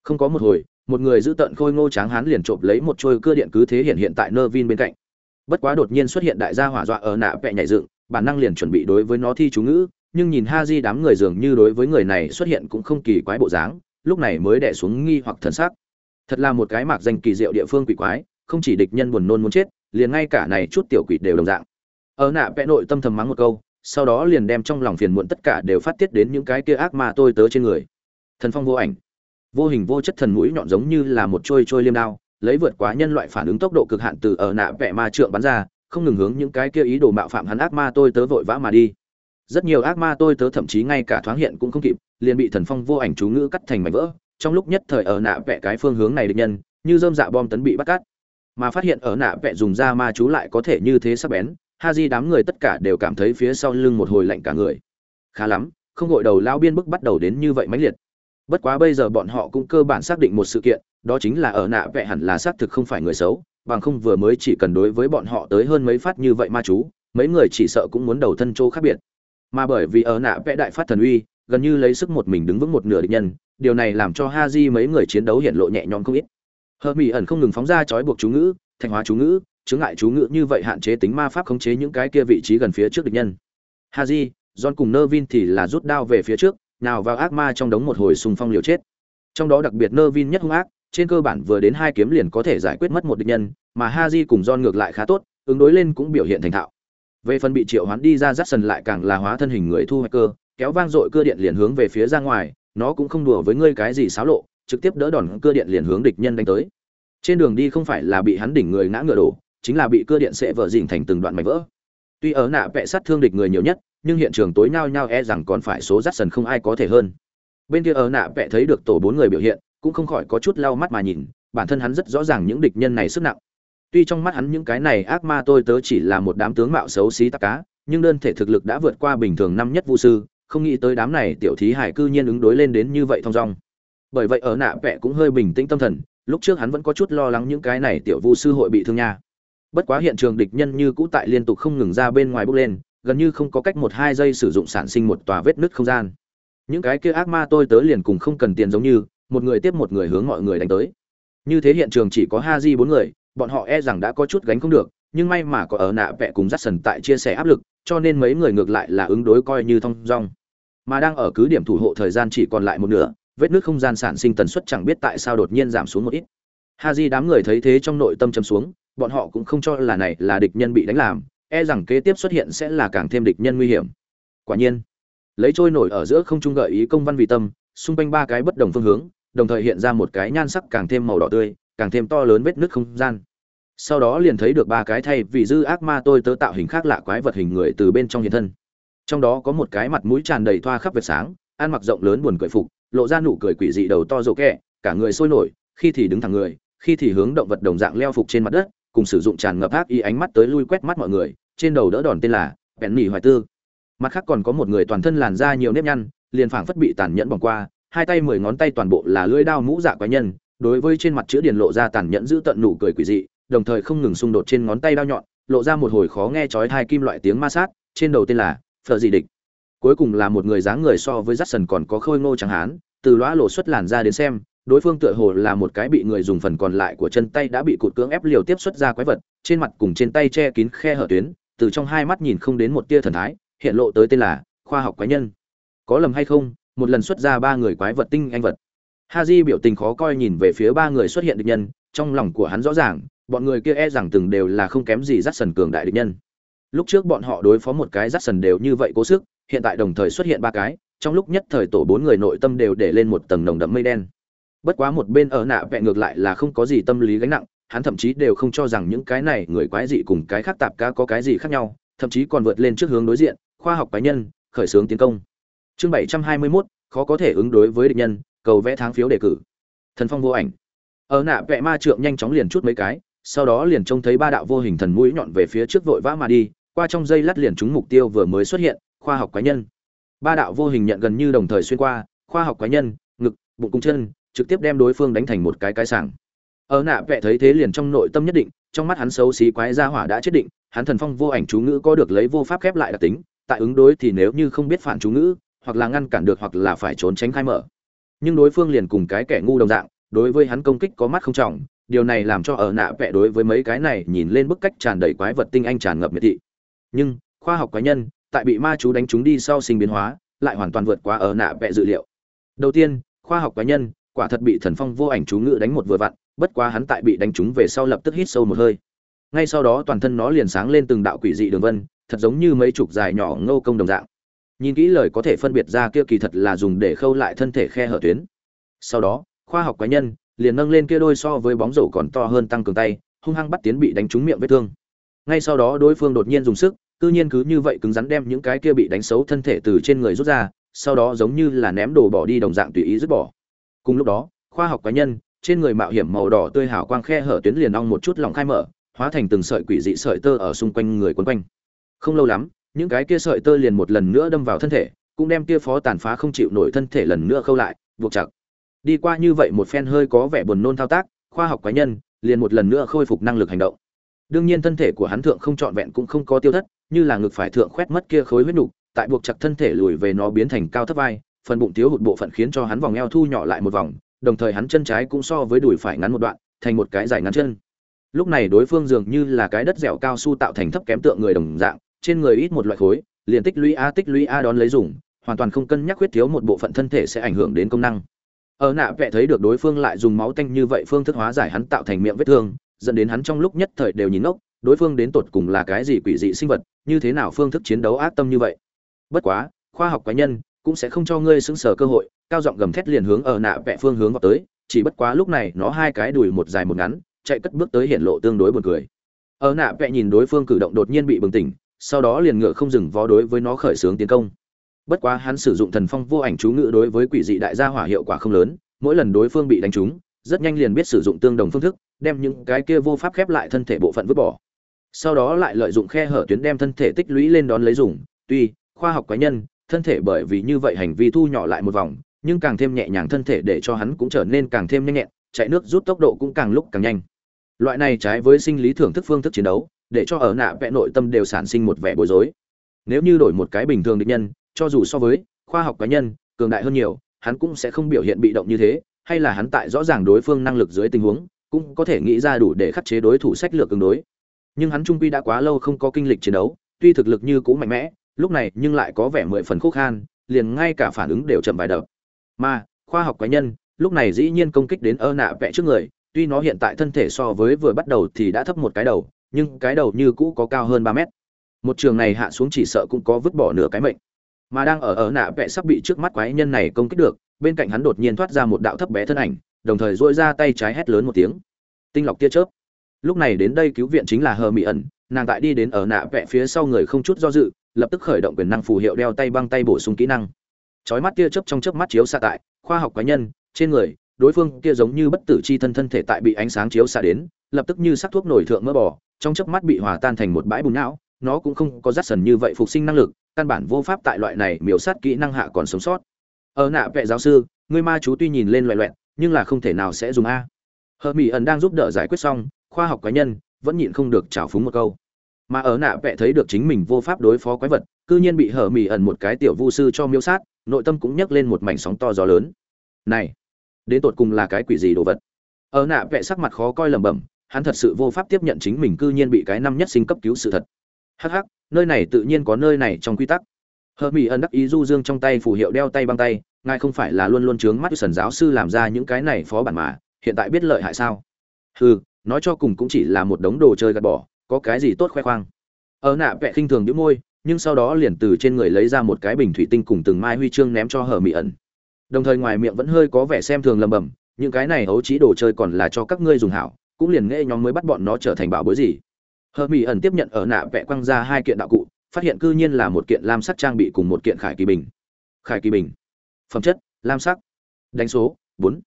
Không có một hồi, một người giữ tận khôi ngô tráng hán liền trộm lấy một trôi cưa điện cứ thế hiện hiện tại nơ vin bên cạnh bất quá đột nhiên xuất hiện đại gia hỏa dọa ở nạ vẽ nhảy dựng, bản năng liền chuẩn bị đối với nó thi chú ngữ, nhưng nhìn ha di đám người dường như đối với người này xuất hiện cũng không kỳ quái bộ dáng, lúc này mới đẻ xuống nghi hoặc thần sắc. Thật là một cái mạc danh kỳ diệu địa phương quỷ quái, không chỉ địch nhân buồn nôn muốn chết, liền ngay cả này chút tiểu quỷ đều đồng dạng. Ở nạ vẽ nội tâm thầm mắng một câu, sau đó liền đem trong lòng phiền muộn tất cả đều phát tiết đến những cái kia ác mà tôi tớ trên người. Thần phong vô ảnh. Vô hình vô chất thần mũi nhọn giống như là một trôi trôi liêm đao lấy vượt quá nhân loại phản ứng tốc độ cực hạn từ ở nạ vẽ ma trượng bắn ra, không ngừng hướng những cái kia ý đồ mạo phạm hắn ác ma tôi tớ vội vã mà đi. Rất nhiều ác ma tôi tớ thậm chí ngay cả thoáng hiện cũng không kịp, liền bị thần phong vô ảnh chú ngữ cắt thành mảnh vỡ. Trong lúc nhất thời ở nạ vẽ cái phương hướng này địch nhân, như dơm dạ bom tấn bị bắt cắt. Mà phát hiện ở nạ vẽ dùng ra ma chú lại có thể như thế sắp bén, ha di đám người tất cả đều cảm thấy phía sau lưng một hồi lạnh cả người. Khá lắm, không gội đầu lao biên bức bắt đầu đến như vậy mãnh liệt bất quá bây giờ bọn họ cũng cơ bản xác định một sự kiện, đó chính là ở nạ vẽ hẳn là xác thực không phải người xấu, bằng không vừa mới chỉ cần đối với bọn họ tới hơn mấy phát như vậy ma chú, mấy người chỉ sợ cũng muốn đầu thân chỗ khác biệt. Mà bởi vì ở nạ vẽ đại phát thần uy, gần như lấy sức một mình đứng vững một nửa địch nhân, điều này làm cho ha di mấy người chiến đấu hiện lộ nhẹ nhõm không ít. Hờ mỹ ẩn không ngừng phóng ra trói buộc chú ngữ thanh hóa chú ngữ chứng ngại chú ngữ như vậy hạn chế tính ma pháp khống chế những cái kia vị trí gần phía trước địch nhân. Ha di john cùng nơ vin thì là rút đao về phía trước nào vào ác ma trong đống một hồi xung phong liều chết. Trong đó đặc biệt nơ vin nhất hung ác, trên cơ bản vừa đến hai kiếm liền có thể giải quyết mất một địch nhân, mà Haji cùng john ngược lại khá tốt, ứng đối lên cũng biểu hiện thành thạo. Về phần bị triệu hoán đi ra dắt sần lại càng là hóa thân hình người thu hoạch cơ, kéo vang dội cưa điện liền hướng về phía ra ngoài, nó cũng không đùa với ngươi cái gì xáo lộ, trực tiếp đỡ đòn cưa điện liền hướng địch nhân đánh tới. Trên đường đi không phải là bị hắn đỉnh người ngã ngựa đổ, chính là bị cưa điện sẽ vỡ dình thành từng đoạn mảnh vỡ. Tuy ở nạ vẽ sát thương địch người nhiều nhất nhưng hiện trường tối nhao nhao e rằng còn phải số rắt sần không ai có thể hơn. Bên kia ở nạ vẽ thấy được tổ bốn người biểu hiện, cũng không khỏi có chút lau mắt mà nhìn, bản thân hắn rất rõ ràng những địch nhân này sức nặng. Tuy trong mắt hắn những cái này ác ma tôi tớ chỉ là một đám tướng mạo xấu xí tắc cá, nhưng đơn thể thực lực đã vượt qua bình thường năm nhất vũ sư, không nghĩ tới đám này tiểu thí hải cư nhiên ứng đối lên đến như vậy thong dong. Bởi vậy ở nạ vẽ cũng hơi bình tĩnh tâm thần, lúc trước hắn vẫn có chút lo lắng những cái này tiểu vu sư hội bị thương nha. Bất quá hiện trường địch nhân như cũ tại liên tục không ngừng ra bên ngoài bước lên gần như không có cách một hai giây sử dụng sản sinh một tòa vết nứt không gian. Những cái kia ác ma tôi tớ liền cùng không cần tiền giống như, một người tiếp một người hướng mọi người đánh tới. Như thế hiện trường chỉ có ha di bốn người, bọn họ e rằng đã có chút gánh không được, nhưng may mà có ở nạ vẹ cùng dắt sần tại chia sẻ áp lực, cho nên mấy người ngược lại là ứng đối coi như thong dong. Mà đang ở cứ điểm thủ hộ thời gian chỉ còn lại một nửa, vết nước không gian sản sinh tần suất chẳng biết tại sao đột nhiên giảm xuống một ít. Ha di đám người thấy thế trong nội tâm chấm xuống, bọn họ cũng không cho là này là địch nhân bị đánh làm e rằng kế tiếp xuất hiện sẽ là càng thêm địch nhân nguy hiểm. Quả nhiên, lấy trôi nổi ở giữa không trung gợi ý công văn vì tâm, xung quanh ba cái bất đồng phương hướng, đồng thời hiện ra một cái nhan sắc càng thêm màu đỏ tươi, càng thêm to lớn vết nứt không gian. Sau đó liền thấy được ba cái thay vì dư ác ma tôi tớ tạo hình khác lạ quái vật hình người từ bên trong hiện thân. Trong đó có một cái mặt mũi tràn đầy thoa khắp vệt sáng, ăn mặc rộng lớn buồn cười phục, lộ ra nụ cười quỷ dị đầu to rộ kẹ, cả người sôi nổi, khi thì đứng thẳng người, khi thì hướng động vật đồng dạng leo phục trên mặt đất, cùng sử dụng tràn ngập ác y ánh mắt tới lui quét mắt mọi người trên đầu đỡ đòn tên là bẹn nỉ hoài tư. Mặt khác còn có một người toàn thân làn da nhiều nếp nhăn, liền phảng phất bị tàn nhẫn bỏng qua, hai tay mười ngón tay toàn bộ là lưỡi đao mũ dạ quái nhân, đối với trên mặt chữ điền lộ ra tàn nhẫn giữ tận nụ cười quỷ dị, đồng thời không ngừng xung đột trên ngón tay đao nhọn, lộ ra một hồi khó nghe chói hai kim loại tiếng ma sát, trên đầu tên là phở dị địch. Cuối cùng là một người dáng người so với rắt sần còn có khôi ngô chẳng hán, từ lõa lộ xuất làn ra đến xem, đối phương tựa hồ là một cái bị người dùng phần còn lại của chân tay đã bị cụt cưỡng ép liều tiếp xuất ra quái vật, trên mặt cùng trên tay che kín khe hở tuyến từ trong hai mắt nhìn không đến một tia thần thái, hiện lộ tới tên là khoa học quái nhân. Có lầm hay không? Một lần xuất ra ba người quái vật tinh anh vật. Ha di biểu tình khó coi nhìn về phía ba người xuất hiện địch nhân, trong lòng của hắn rõ ràng, bọn người kia e rằng từng đều là không kém gì rắt sần cường đại địch nhân. Lúc trước bọn họ đối phó một cái rắt sần đều như vậy cố sức, hiện tại đồng thời xuất hiện ba cái, trong lúc nhất thời tổ bốn người nội tâm đều để lên một tầng nồng đậm mây đen. Bất quá một bên ở nạ vẹ ngược lại là không có gì tâm lý gánh nặng hắn thậm chí đều không cho rằng những cái này người quái dị cùng cái khác tạp ca có cái gì khác nhau thậm chí còn vượt lên trước hướng đối diện khoa học quái nhân khởi xướng tiến công. Chương bảy trăm hai mươi 721, khó có thể ứng đối với địch nhân cầu vẽ tháng phiếu đề cử. Thần phong vô ảnh. Ở nạ vẽ ma trượng nhanh chóng liền chút mấy cái sau đó liền trông thấy ba đạo vô hình thần mũi nhọn về phía trước vội vã mà đi qua trong dây lát liền trúng mục tiêu vừa mới xuất hiện khoa học quái nhân. Ba đạo vô hình nhận gần như đồng thời xuyên qua khoa học quái nhân ngực bụng cung chân trực tiếp đem đối phương đánh thành một cái cái sảng ở nạ vẽ thấy thế liền trong nội tâm nhất định, trong mắt hắn xấu xí quái gia hỏa đã chết định, hắn thần phong vô ảnh chú ngữ có được lấy vô pháp khép lại đặc tính, tại ứng đối thì nếu như không biết phản chú ngữ, hoặc là ngăn cản được hoặc là phải trốn tránh khai mở. Nhưng đối phương liền cùng cái kẻ ngu đồng dạng, đối với hắn công kích có mắt không trọng, điều này làm cho ở nạ vẽ đối với mấy cái này nhìn lên bức cách tràn đầy quái vật tinh anh tràn ngập miệt thị. Nhưng, khoa học quái nhân, tại bị ma chú đánh chúng đi sau sinh biến hóa, lại hoàn toàn vượt qua ở nạ vẽ dự liệu. Đầu tiên, khoa học quái nhân, quả thật bị thần phong vô ảnh chú ngữ đánh một vừa vặn bất quá hắn tại bị đánh trúng về sau lập tức hít sâu một hơi. Ngay sau đó toàn thân nó liền sáng lên từng đạo quỷ dị đường vân, thật giống như mấy chục dài nhỏ ngô công đồng dạng. Nhìn kỹ lời có thể phân biệt ra kia kỳ thật là dùng để khâu lại thân thể khe hở tuyến. Sau đó, khoa học cá nhân liền nâng lên kia đôi so với bóng rổ còn to hơn tăng cường tay, hung hăng bắt tiến bị đánh trúng miệng vết thương. Ngay sau đó đối phương đột nhiên dùng sức tự nhiên cứ như vậy cứng rắn đem những cái kia bị đánh xấu thân thể từ trên người rút ra, sau đó giống như là ném đồ bỏ đi đồng dạng tùy ý dứt bỏ. Cùng lúc đó, khoa học cá nhân trên người mạo hiểm màu đỏ tươi hào quang khe hở tuyến liền ong một chút lòng khai mở, hóa thành từng sợi quỷ dị sợi tơ ở xung quanh người quấn quanh. Không lâu lắm, những cái kia sợi tơ liền một lần nữa đâm vào thân thể, cũng đem kia phó tàn phá không chịu nổi thân thể lần nữa khâu lại, buộc chặt. Đi qua như vậy một phen hơi có vẻ buồn nôn thao tác, khoa học quái nhân liền một lần nữa khôi phục năng lực hành động. Đương nhiên thân thể của hắn thượng không trọn vẹn cũng không có tiêu thất, như là ngực phải thượng khoét mất kia khối huyết nục, tại buộc chặt thân thể lùi về nó biến thành cao thấp vai, phần bụng thiếu hụt bộ phận khiến cho hắn vòng eo thu nhỏ lại một vòng đồng thời hắn chân trái cũng so với đùi phải ngắn một đoạn, thành một cái dài ngắn chân. Lúc này đối phương dường như là cái đất dẻo cao su tạo thành thấp kém tượng người đồng dạng, trên người ít một loại khối, liền tích lũy a tích lũy a đón lấy dùng, hoàn toàn không cân nhắc khuyết thiếu một bộ phận thân thể sẽ ảnh hưởng đến công năng. Ở nạ vẽ thấy được đối phương lại dùng máu tanh như vậy phương thức hóa giải hắn tạo thành miệng vết thương, dẫn đến hắn trong lúc nhất thời đều nhìn ngốc, đối phương đến tột cùng là cái gì quỷ dị sinh vật, như thế nào phương thức chiến đấu ác tâm như vậy. Bất quá, khoa học cá nhân cũng sẽ không cho ngươi xứng sở cơ hội cao giọng gầm thét liền hướng ở nạ vẽ phương hướng vào tới, chỉ bất quá lúc này nó hai cái đùi một dài một ngắn, chạy cất bước tới hiện lộ tương đối buồn cười. Ở nạ vẽ nhìn đối phương cử động đột nhiên bị bừng tỉnh, sau đó liền ngựa không dừng vó đối với nó khởi xướng tiến công. Bất quá hắn sử dụng thần phong vô ảnh chú ngự đối với quỷ dị đại gia hỏa hiệu quả không lớn, mỗi lần đối phương bị đánh trúng, rất nhanh liền biết sử dụng tương đồng phương thức, đem những cái kia vô pháp khép lại thân thể bộ phận vứt bỏ. Sau đó lại lợi dụng khe hở tuyến đem thân thể tích lũy lên đón lấy dùng, tuy, khoa học cá nhân, thân thể bởi vì như vậy hành vi thu nhỏ lại một vòng nhưng càng thêm nhẹ nhàng thân thể để cho hắn cũng trở nên càng thêm nhanh nhẹn, chạy nước rút tốc độ cũng càng lúc càng nhanh. Loại này trái với sinh lý thưởng thức phương thức chiến đấu, để cho ở nạ vẽ nội tâm đều sản sinh một vẻ bối rối. Nếu như đổi một cái bình thường định nhân, cho dù so với khoa học cá nhân, cường đại hơn nhiều, hắn cũng sẽ không biểu hiện bị động như thế, hay là hắn tại rõ ràng đối phương năng lực dưới tình huống, cũng có thể nghĩ ra đủ để khắc chế đối thủ sách lược tương đối. Nhưng hắn trung quy đã quá lâu không có kinh lịch chiến đấu, tuy thực lực như cũ mạnh mẽ, lúc này nhưng lại có vẻ mười phần khúc khan, liền ngay cả phản ứng đều chậm vài đập mà, khoa học cá nhân, lúc này dĩ nhiên công kích đến ơ nạ vẽ trước người, tuy nó hiện tại thân thể so với vừa bắt đầu thì đã thấp một cái đầu, nhưng cái đầu như cũ có cao hơn ba mét. Một trường này hạ xuống chỉ sợ cũng có vứt bỏ nửa cái mệnh. Mà đang ở ở nạ vẽ sắp bị trước mắt quái nhân này công kích được, bên cạnh hắn đột nhiên thoát ra một đạo thấp bé thân ảnh, đồng thời dội ra tay trái hét lớn một tiếng. Tinh lọc tia chớp. Lúc này đến đây cứu viện chính là hờ mỹ ẩn, nàng tại đi đến ở nạ vẽ phía sau người không chút do dự, lập tức khởi động quyền năng phù hiệu đeo tay băng tay bổ sung kỹ năng chói mắt tia chớp trong chớp mắt chiếu xạ tại khoa học cá nhân trên người, đối phương kia giống như bất tử chi thân thân thể tại bị ánh sáng chiếu xạ đến, lập tức như sắc thuốc nổi thượng mỡ bò, trong chớp mắt bị hòa tan thành một bãi bùn não, nó cũng không có rắt sần như vậy phục sinh năng lực, căn bản vô pháp tại loại này miểu sát kỹ năng hạ còn sống sót. Ở nạ vệ giáo sư, người ma chú tuy nhìn lên loẹ loẹt, nhưng là không thể nào sẽ dùng a. Hờ mỹ ẩn đang giúp đỡ giải quyết xong, khoa học cá nhân vẫn nhịn không được trào phúng một câu. Mà ở nạ vẽ thấy được chính mình vô pháp đối phó quái vật, cư nhiên bị hở mỹ ẩn một cái tiểu vu sư cho miêu sát nội tâm cũng nhấc lên một mảnh sóng to gió lớn. Này, đến tột cùng là cái quỷ gì đồ vật? Ở nạ vẽ sắc mặt khó coi lẩm bẩm, hắn thật sự vô pháp tiếp nhận chính mình cư nhiên bị cái năm nhất sinh cấp cứu sự thật. Hắc hắc, nơi này tự nhiên có nơi này trong quy tắc. Hờ mỹ ẩn đắc ý du dương trong tay phù hiệu đeo tay băng tay, ngài không phải là luôn luôn chướng mắt sần giáo sư làm ra những cái này phó bản mà, hiện tại biết lợi hại sao? Hừ, nói cho cùng cũng chỉ là một đống đồ chơi gạt bỏ, có cái gì tốt khoe khoang? Ở nạ vẽ khinh thường những môi nhưng sau đó liền từ trên người lấy ra một cái bình thủy tinh cùng từng mai huy chương ném cho hờ mỹ ẩn. Đồng thời ngoài miệng vẫn hơi có vẻ xem thường lầm bầm, những cái này ấu trí đồ chơi còn là cho các ngươi dùng hảo, cũng liền nghe nhóm mới bắt bọn nó trở thành bảo bối gì. Hờ mỹ ẩn tiếp nhận ở nạ vẽ quăng ra hai kiện đạo cụ, phát hiện cư nhiên là một kiện lam sắc trang bị cùng một kiện khải kỳ bình. Khải kỳ bình. Phẩm chất, lam sắc. Đánh số, bốn.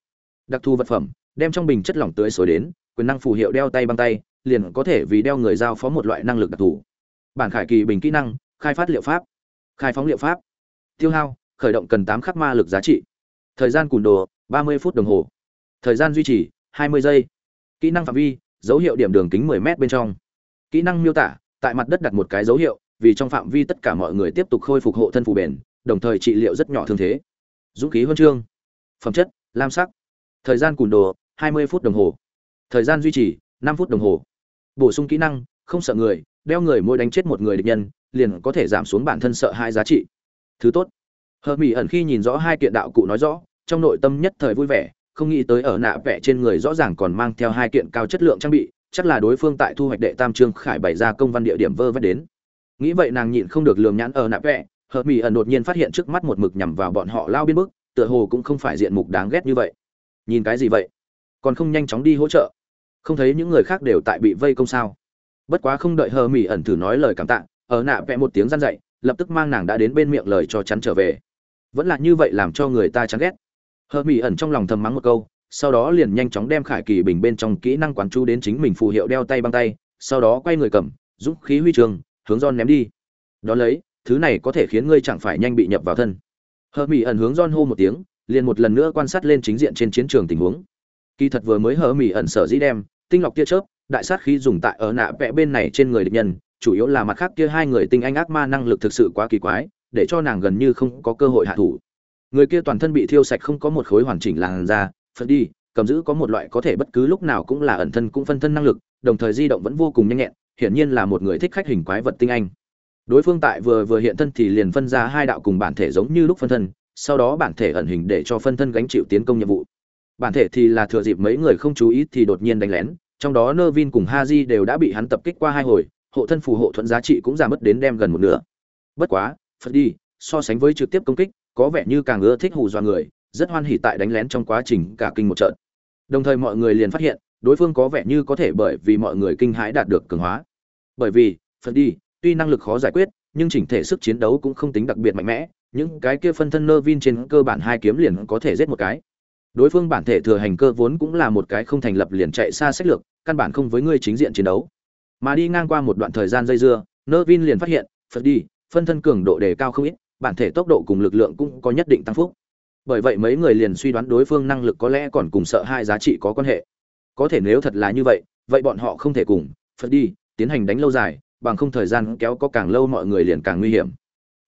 Đặc thù vật phẩm, đem trong bình chất lỏng tưới xối đến, quyền năng phù hiệu đeo tay băng tay, liền có thể vì đeo người giao phó một loại năng lực đặc thù. Bản khải kỳ bình kỹ năng khai phát liệu pháp. Khai phóng liệu pháp. Tiêu hao, khởi động cần tám khắc ma lực giá trị. Thời gian cùn đồ, ba mươi phút đồng hồ. Thời gian duy trì, hai mươi giây. Kỹ năng phạm vi, dấu hiệu điểm đường kính 10 m bên trong. Kỹ năng miêu tả, tại mặt đất đặt một cái dấu hiệu, vì trong phạm vi tất cả mọi người tiếp tục khôi phục hộ thân phù bền, đồng thời trị liệu rất nhỏ thương thế. Dũng khí huân chương. Phẩm chất, lam sắc. Thời gian cùn đồ 20 phút đồng hồ. Thời gian duy trì 5 phút đồng hồ. Bổ sung kỹ năng, không sợ người, đeo người mỗi đánh chết một người địch nhân liền có thể giảm xuống bản thân sợ hai giá trị. Thứ tốt. Hờ mỹ ẩn khi nhìn rõ hai kiện đạo cụ nói rõ, trong nội tâm nhất thời vui vẻ, không nghĩ tới ở nạ vẽ trên người rõ ràng còn mang theo hai kiện cao chất lượng trang bị, chắc là đối phương tại thu hoạch đệ tam trương khải bày ra công văn địa điểm vơ vét đến. Nghĩ vậy nàng nhịn không được lườm nhãn ở nạ vẽ hờ mỹ ẩn đột nhiên phát hiện trước mắt một mực nhằm vào bọn họ lao biên bức, tựa hồ cũng không phải diện mục đáng ghét như vậy. Nhìn cái gì vậy? Còn không nhanh chóng đi hỗ trợ. Không thấy những người khác đều tại bị vây công sao? Bất quá không đợi hờ mỹ ẩn thử nói lời cảm tạ ở nạ vẽ một tiếng răn dậy lập tức mang nàng đã đến bên miệng lời cho chắn trở về. Vẫn là như vậy làm cho người ta chán ghét. Hờ mỹ ẩn trong lòng thầm mắng một câu, sau đó liền nhanh chóng đem khải kỳ bình bên trong kỹ năng quán chú đến chính mình phù hiệu đeo tay băng tay, sau đó quay người cầm, dũng khí huy trường, hướng don ném đi. Đó lấy, thứ này có thể khiến ngươi chẳng phải nhanh bị nhập vào thân. Hờ mỹ ẩn hướng don hô một tiếng, liền một lần nữa quan sát lên chính diện trên chiến trường tình huống. Kỳ thật vừa mới hờ mỹ ẩn sở dĩ đem, tinh lọc tia chớp, đại sát khí dùng tại ở nạ vẽ bên này trên người địch nhân chủ yếu là mặt khác kia hai người tinh anh ác ma năng lực thực sự quá kỳ quái, để cho nàng gần như không có cơ hội hạ thủ. Người kia toàn thân bị thiêu sạch không có một khối hoàn chỉnh làn da, phật đi, cầm giữ có một loại có thể bất cứ lúc nào cũng là ẩn thân cũng phân thân năng lực, đồng thời di động vẫn vô cùng nhanh nhẹn, hiển nhiên là một người thích khách hình quái vật tinh anh. Đối phương tại vừa vừa hiện thân thì liền phân ra hai đạo cùng bản thể giống như lúc phân thân, sau đó bản thể ẩn hình để cho phân thân gánh chịu tiến công nhiệm vụ. Bản thể thì là thừa dịp mấy người không chú ý thì đột nhiên đánh lén, trong đó nơ vin cùng ha di đều đã bị hắn tập kích qua hai hồi hộ thân phù hộ thuận giá trị cũng giảm mất đến đem gần một nửa. Bất quá, phật đi, so sánh với trực tiếp công kích, có vẻ như càng ưa thích hù dọa người, rất hoan hỉ tại đánh lén trong quá trình cả kinh một trận. Đồng thời mọi người liền phát hiện, đối phương có vẻ như có thể bởi vì mọi người kinh hãi đạt được cường hóa. Bởi vì, phật đi, tuy năng lực khó giải quyết, nhưng chỉnh thể sức chiến đấu cũng không tính đặc biệt mạnh mẽ, những cái kia phân thân nơ vin trên cơ bản hai kiếm liền có thể giết một cái. Đối phương bản thể thừa hành cơ vốn cũng là một cái không thành lập liền chạy xa sách lược, căn bản không với ngươi chính diện chiến đấu mà đi ngang qua một đoạn thời gian dây dưa nơ vin liền phát hiện, phật đi, phân thân cường độ đề cao không ít, bản thể tốc độ cùng lực lượng cũng có nhất định tăng phúc. Bởi vậy mấy người liền suy đoán đối phương năng lực có lẽ còn cùng sợ hai giá trị có quan hệ. Có thể nếu thật là như vậy vậy bọn họ không thể cùng, phật đi, tiến hành đánh lâu dài, bằng không thời gian kéo có càng lâu mọi người liền càng nguy hiểm.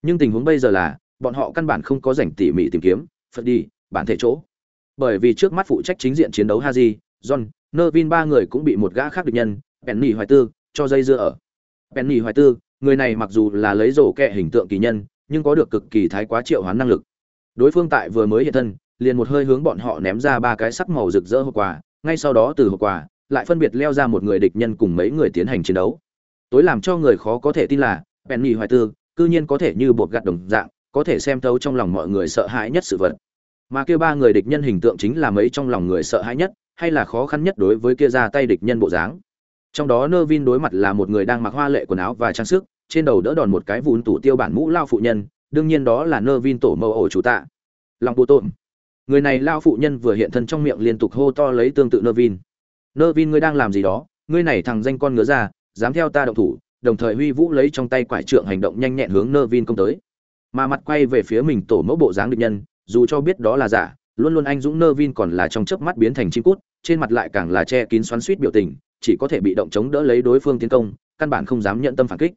Nhưng tình huống bây giờ là, bọn họ căn bản không có rảnh tỉ mỉ tìm kiếm, phật đi, bản thể chỗ. Bởi vì trước mắt phụ trách chính diện chiến đấu haji, john, nervin ba người cũng bị một gã khác địch nhân, penny hoài tư cho dây dưa ở. Penny hoài tư, người này mặc dù là lấy rổ kẹ hình tượng kỳ nhân, nhưng có được cực kỳ thái quá triệu hoán năng lực. Đối phương tại vừa mới hiện thân, liền một hơi hướng bọn họ ném ra ba cái sắc màu rực rỡ hộp quà, ngay sau đó từ hộp quà, lại phân biệt leo ra một người địch nhân cùng mấy người tiến hành chiến đấu. Tối làm cho người khó có thể tin là, penny hoài tư, cư nhiên có thể như bột gặt đồng dạng, có thể xem thấu trong lòng mọi người sợ hãi nhất sự vật. Mà kia ba người địch nhân hình tượng chính là mấy trong lòng người sợ hãi nhất, hay là khó khăn nhất đối với kia ra tay địch nhân bộ dáng trong đó nơ vin đối mặt là một người đang mặc hoa lệ quần áo và trang sức, trên đầu đỡ đòn một cái vùn tủ tiêu bản mũ lao phụ nhân, đương nhiên đó là nơ vin tổ mẫu ổ chủ tạ. Lòng bù tôm người này lao phụ nhân vừa hiện thân trong miệng liên tục hô to lấy tương tự nơ vin. Nơ vin ngươi đang làm gì đó? Ngươi này thằng danh con ngứa ra, dám theo ta động thủ, đồng thời huy vũ lấy trong tay quải trượng hành động nhanh nhẹn hướng nơ vin công tới. Mà mặt quay về phía mình tổ mẫu bộ dáng địch nhân, dù cho biết đó là giả, luôn luôn anh dũng nơ vin còn là trong chớp mắt biến thành chim cút, trên mặt lại càng là che kín xoắn suýt biểu tình chỉ có thể bị động chống đỡ lấy đối phương tiến công, căn bản không dám nhận tâm phản kích.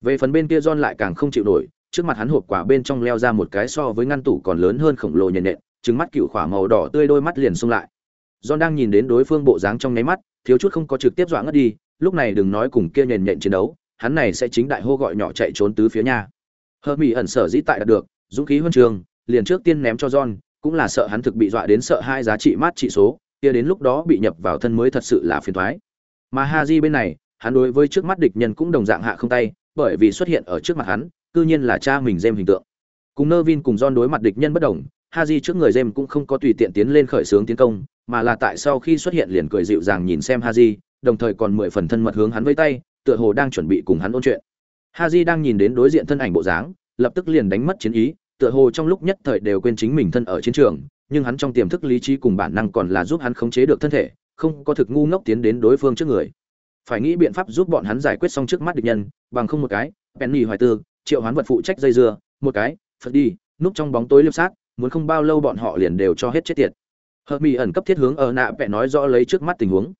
Về phần bên kia john lại càng không chịu nổi, trước mặt hắn hộp quả bên trong leo ra một cái so với ngăn tủ còn lớn hơn khổng lồ nhện nện, trứng mắt cựu khỏa màu đỏ tươi đôi mắt liền xông lại. John đang nhìn đến đối phương bộ dáng trong nháy mắt, thiếu chút không có trực tiếp dọa ngất đi, lúc này đừng nói cùng kia nhện nhện chiến đấu, hắn này sẽ chính đại hô gọi nhỏ chạy trốn tứ phía nhà hơ mỹ ẩn sở dĩ tại đạt được, dũng khí huân trường, liền trước tiên ném cho john, cũng là sợ hắn thực bị dọa đến sợ hai giá trị mát trị số, kia đến lúc đó bị nhập vào thân mới thật sự là phiền toái mà Haji bên này, hắn đối với trước mắt địch nhân cũng đồng dạng hạ không tay, bởi vì xuất hiện ở trước mặt hắn, cư nhiên là cha mình Gem hình tượng. Cùng Nervin cùng John đối mặt địch nhân bất đồng, Haji trước người Gem cũng không có tùy tiện tiến lên khởi xướng tiến công, mà là tại sau khi xuất hiện liền cười dịu dàng nhìn xem Haji, đồng thời còn mười phần thân mật hướng hắn với tay, tựa hồ đang chuẩn bị cùng hắn ôn chuyện. Haji đang nhìn đến đối diện thân ảnh bộ dáng, lập tức liền đánh mất chiến ý, tựa hồ trong lúc nhất thời đều quên chính mình thân ở chiến trường, nhưng hắn trong tiềm thức lý trí cùng bản năng còn là giúp hắn khống chế được thân thể không có thực ngu ngốc tiến đến đối phương trước người. Phải nghĩ biện pháp giúp bọn hắn giải quyết xong trước mắt địch nhân, bằng không một cái, penny hoài tư, triệu hoán vật phụ trách dây dưa, một cái, phật đi, núp trong bóng tối liệp sát, muốn không bao lâu bọn họ liền đều cho hết chết tiệt. Hợp mỹ ẩn cấp thiết hướng ở nạ vẽ nói rõ lấy trước mắt tình huống.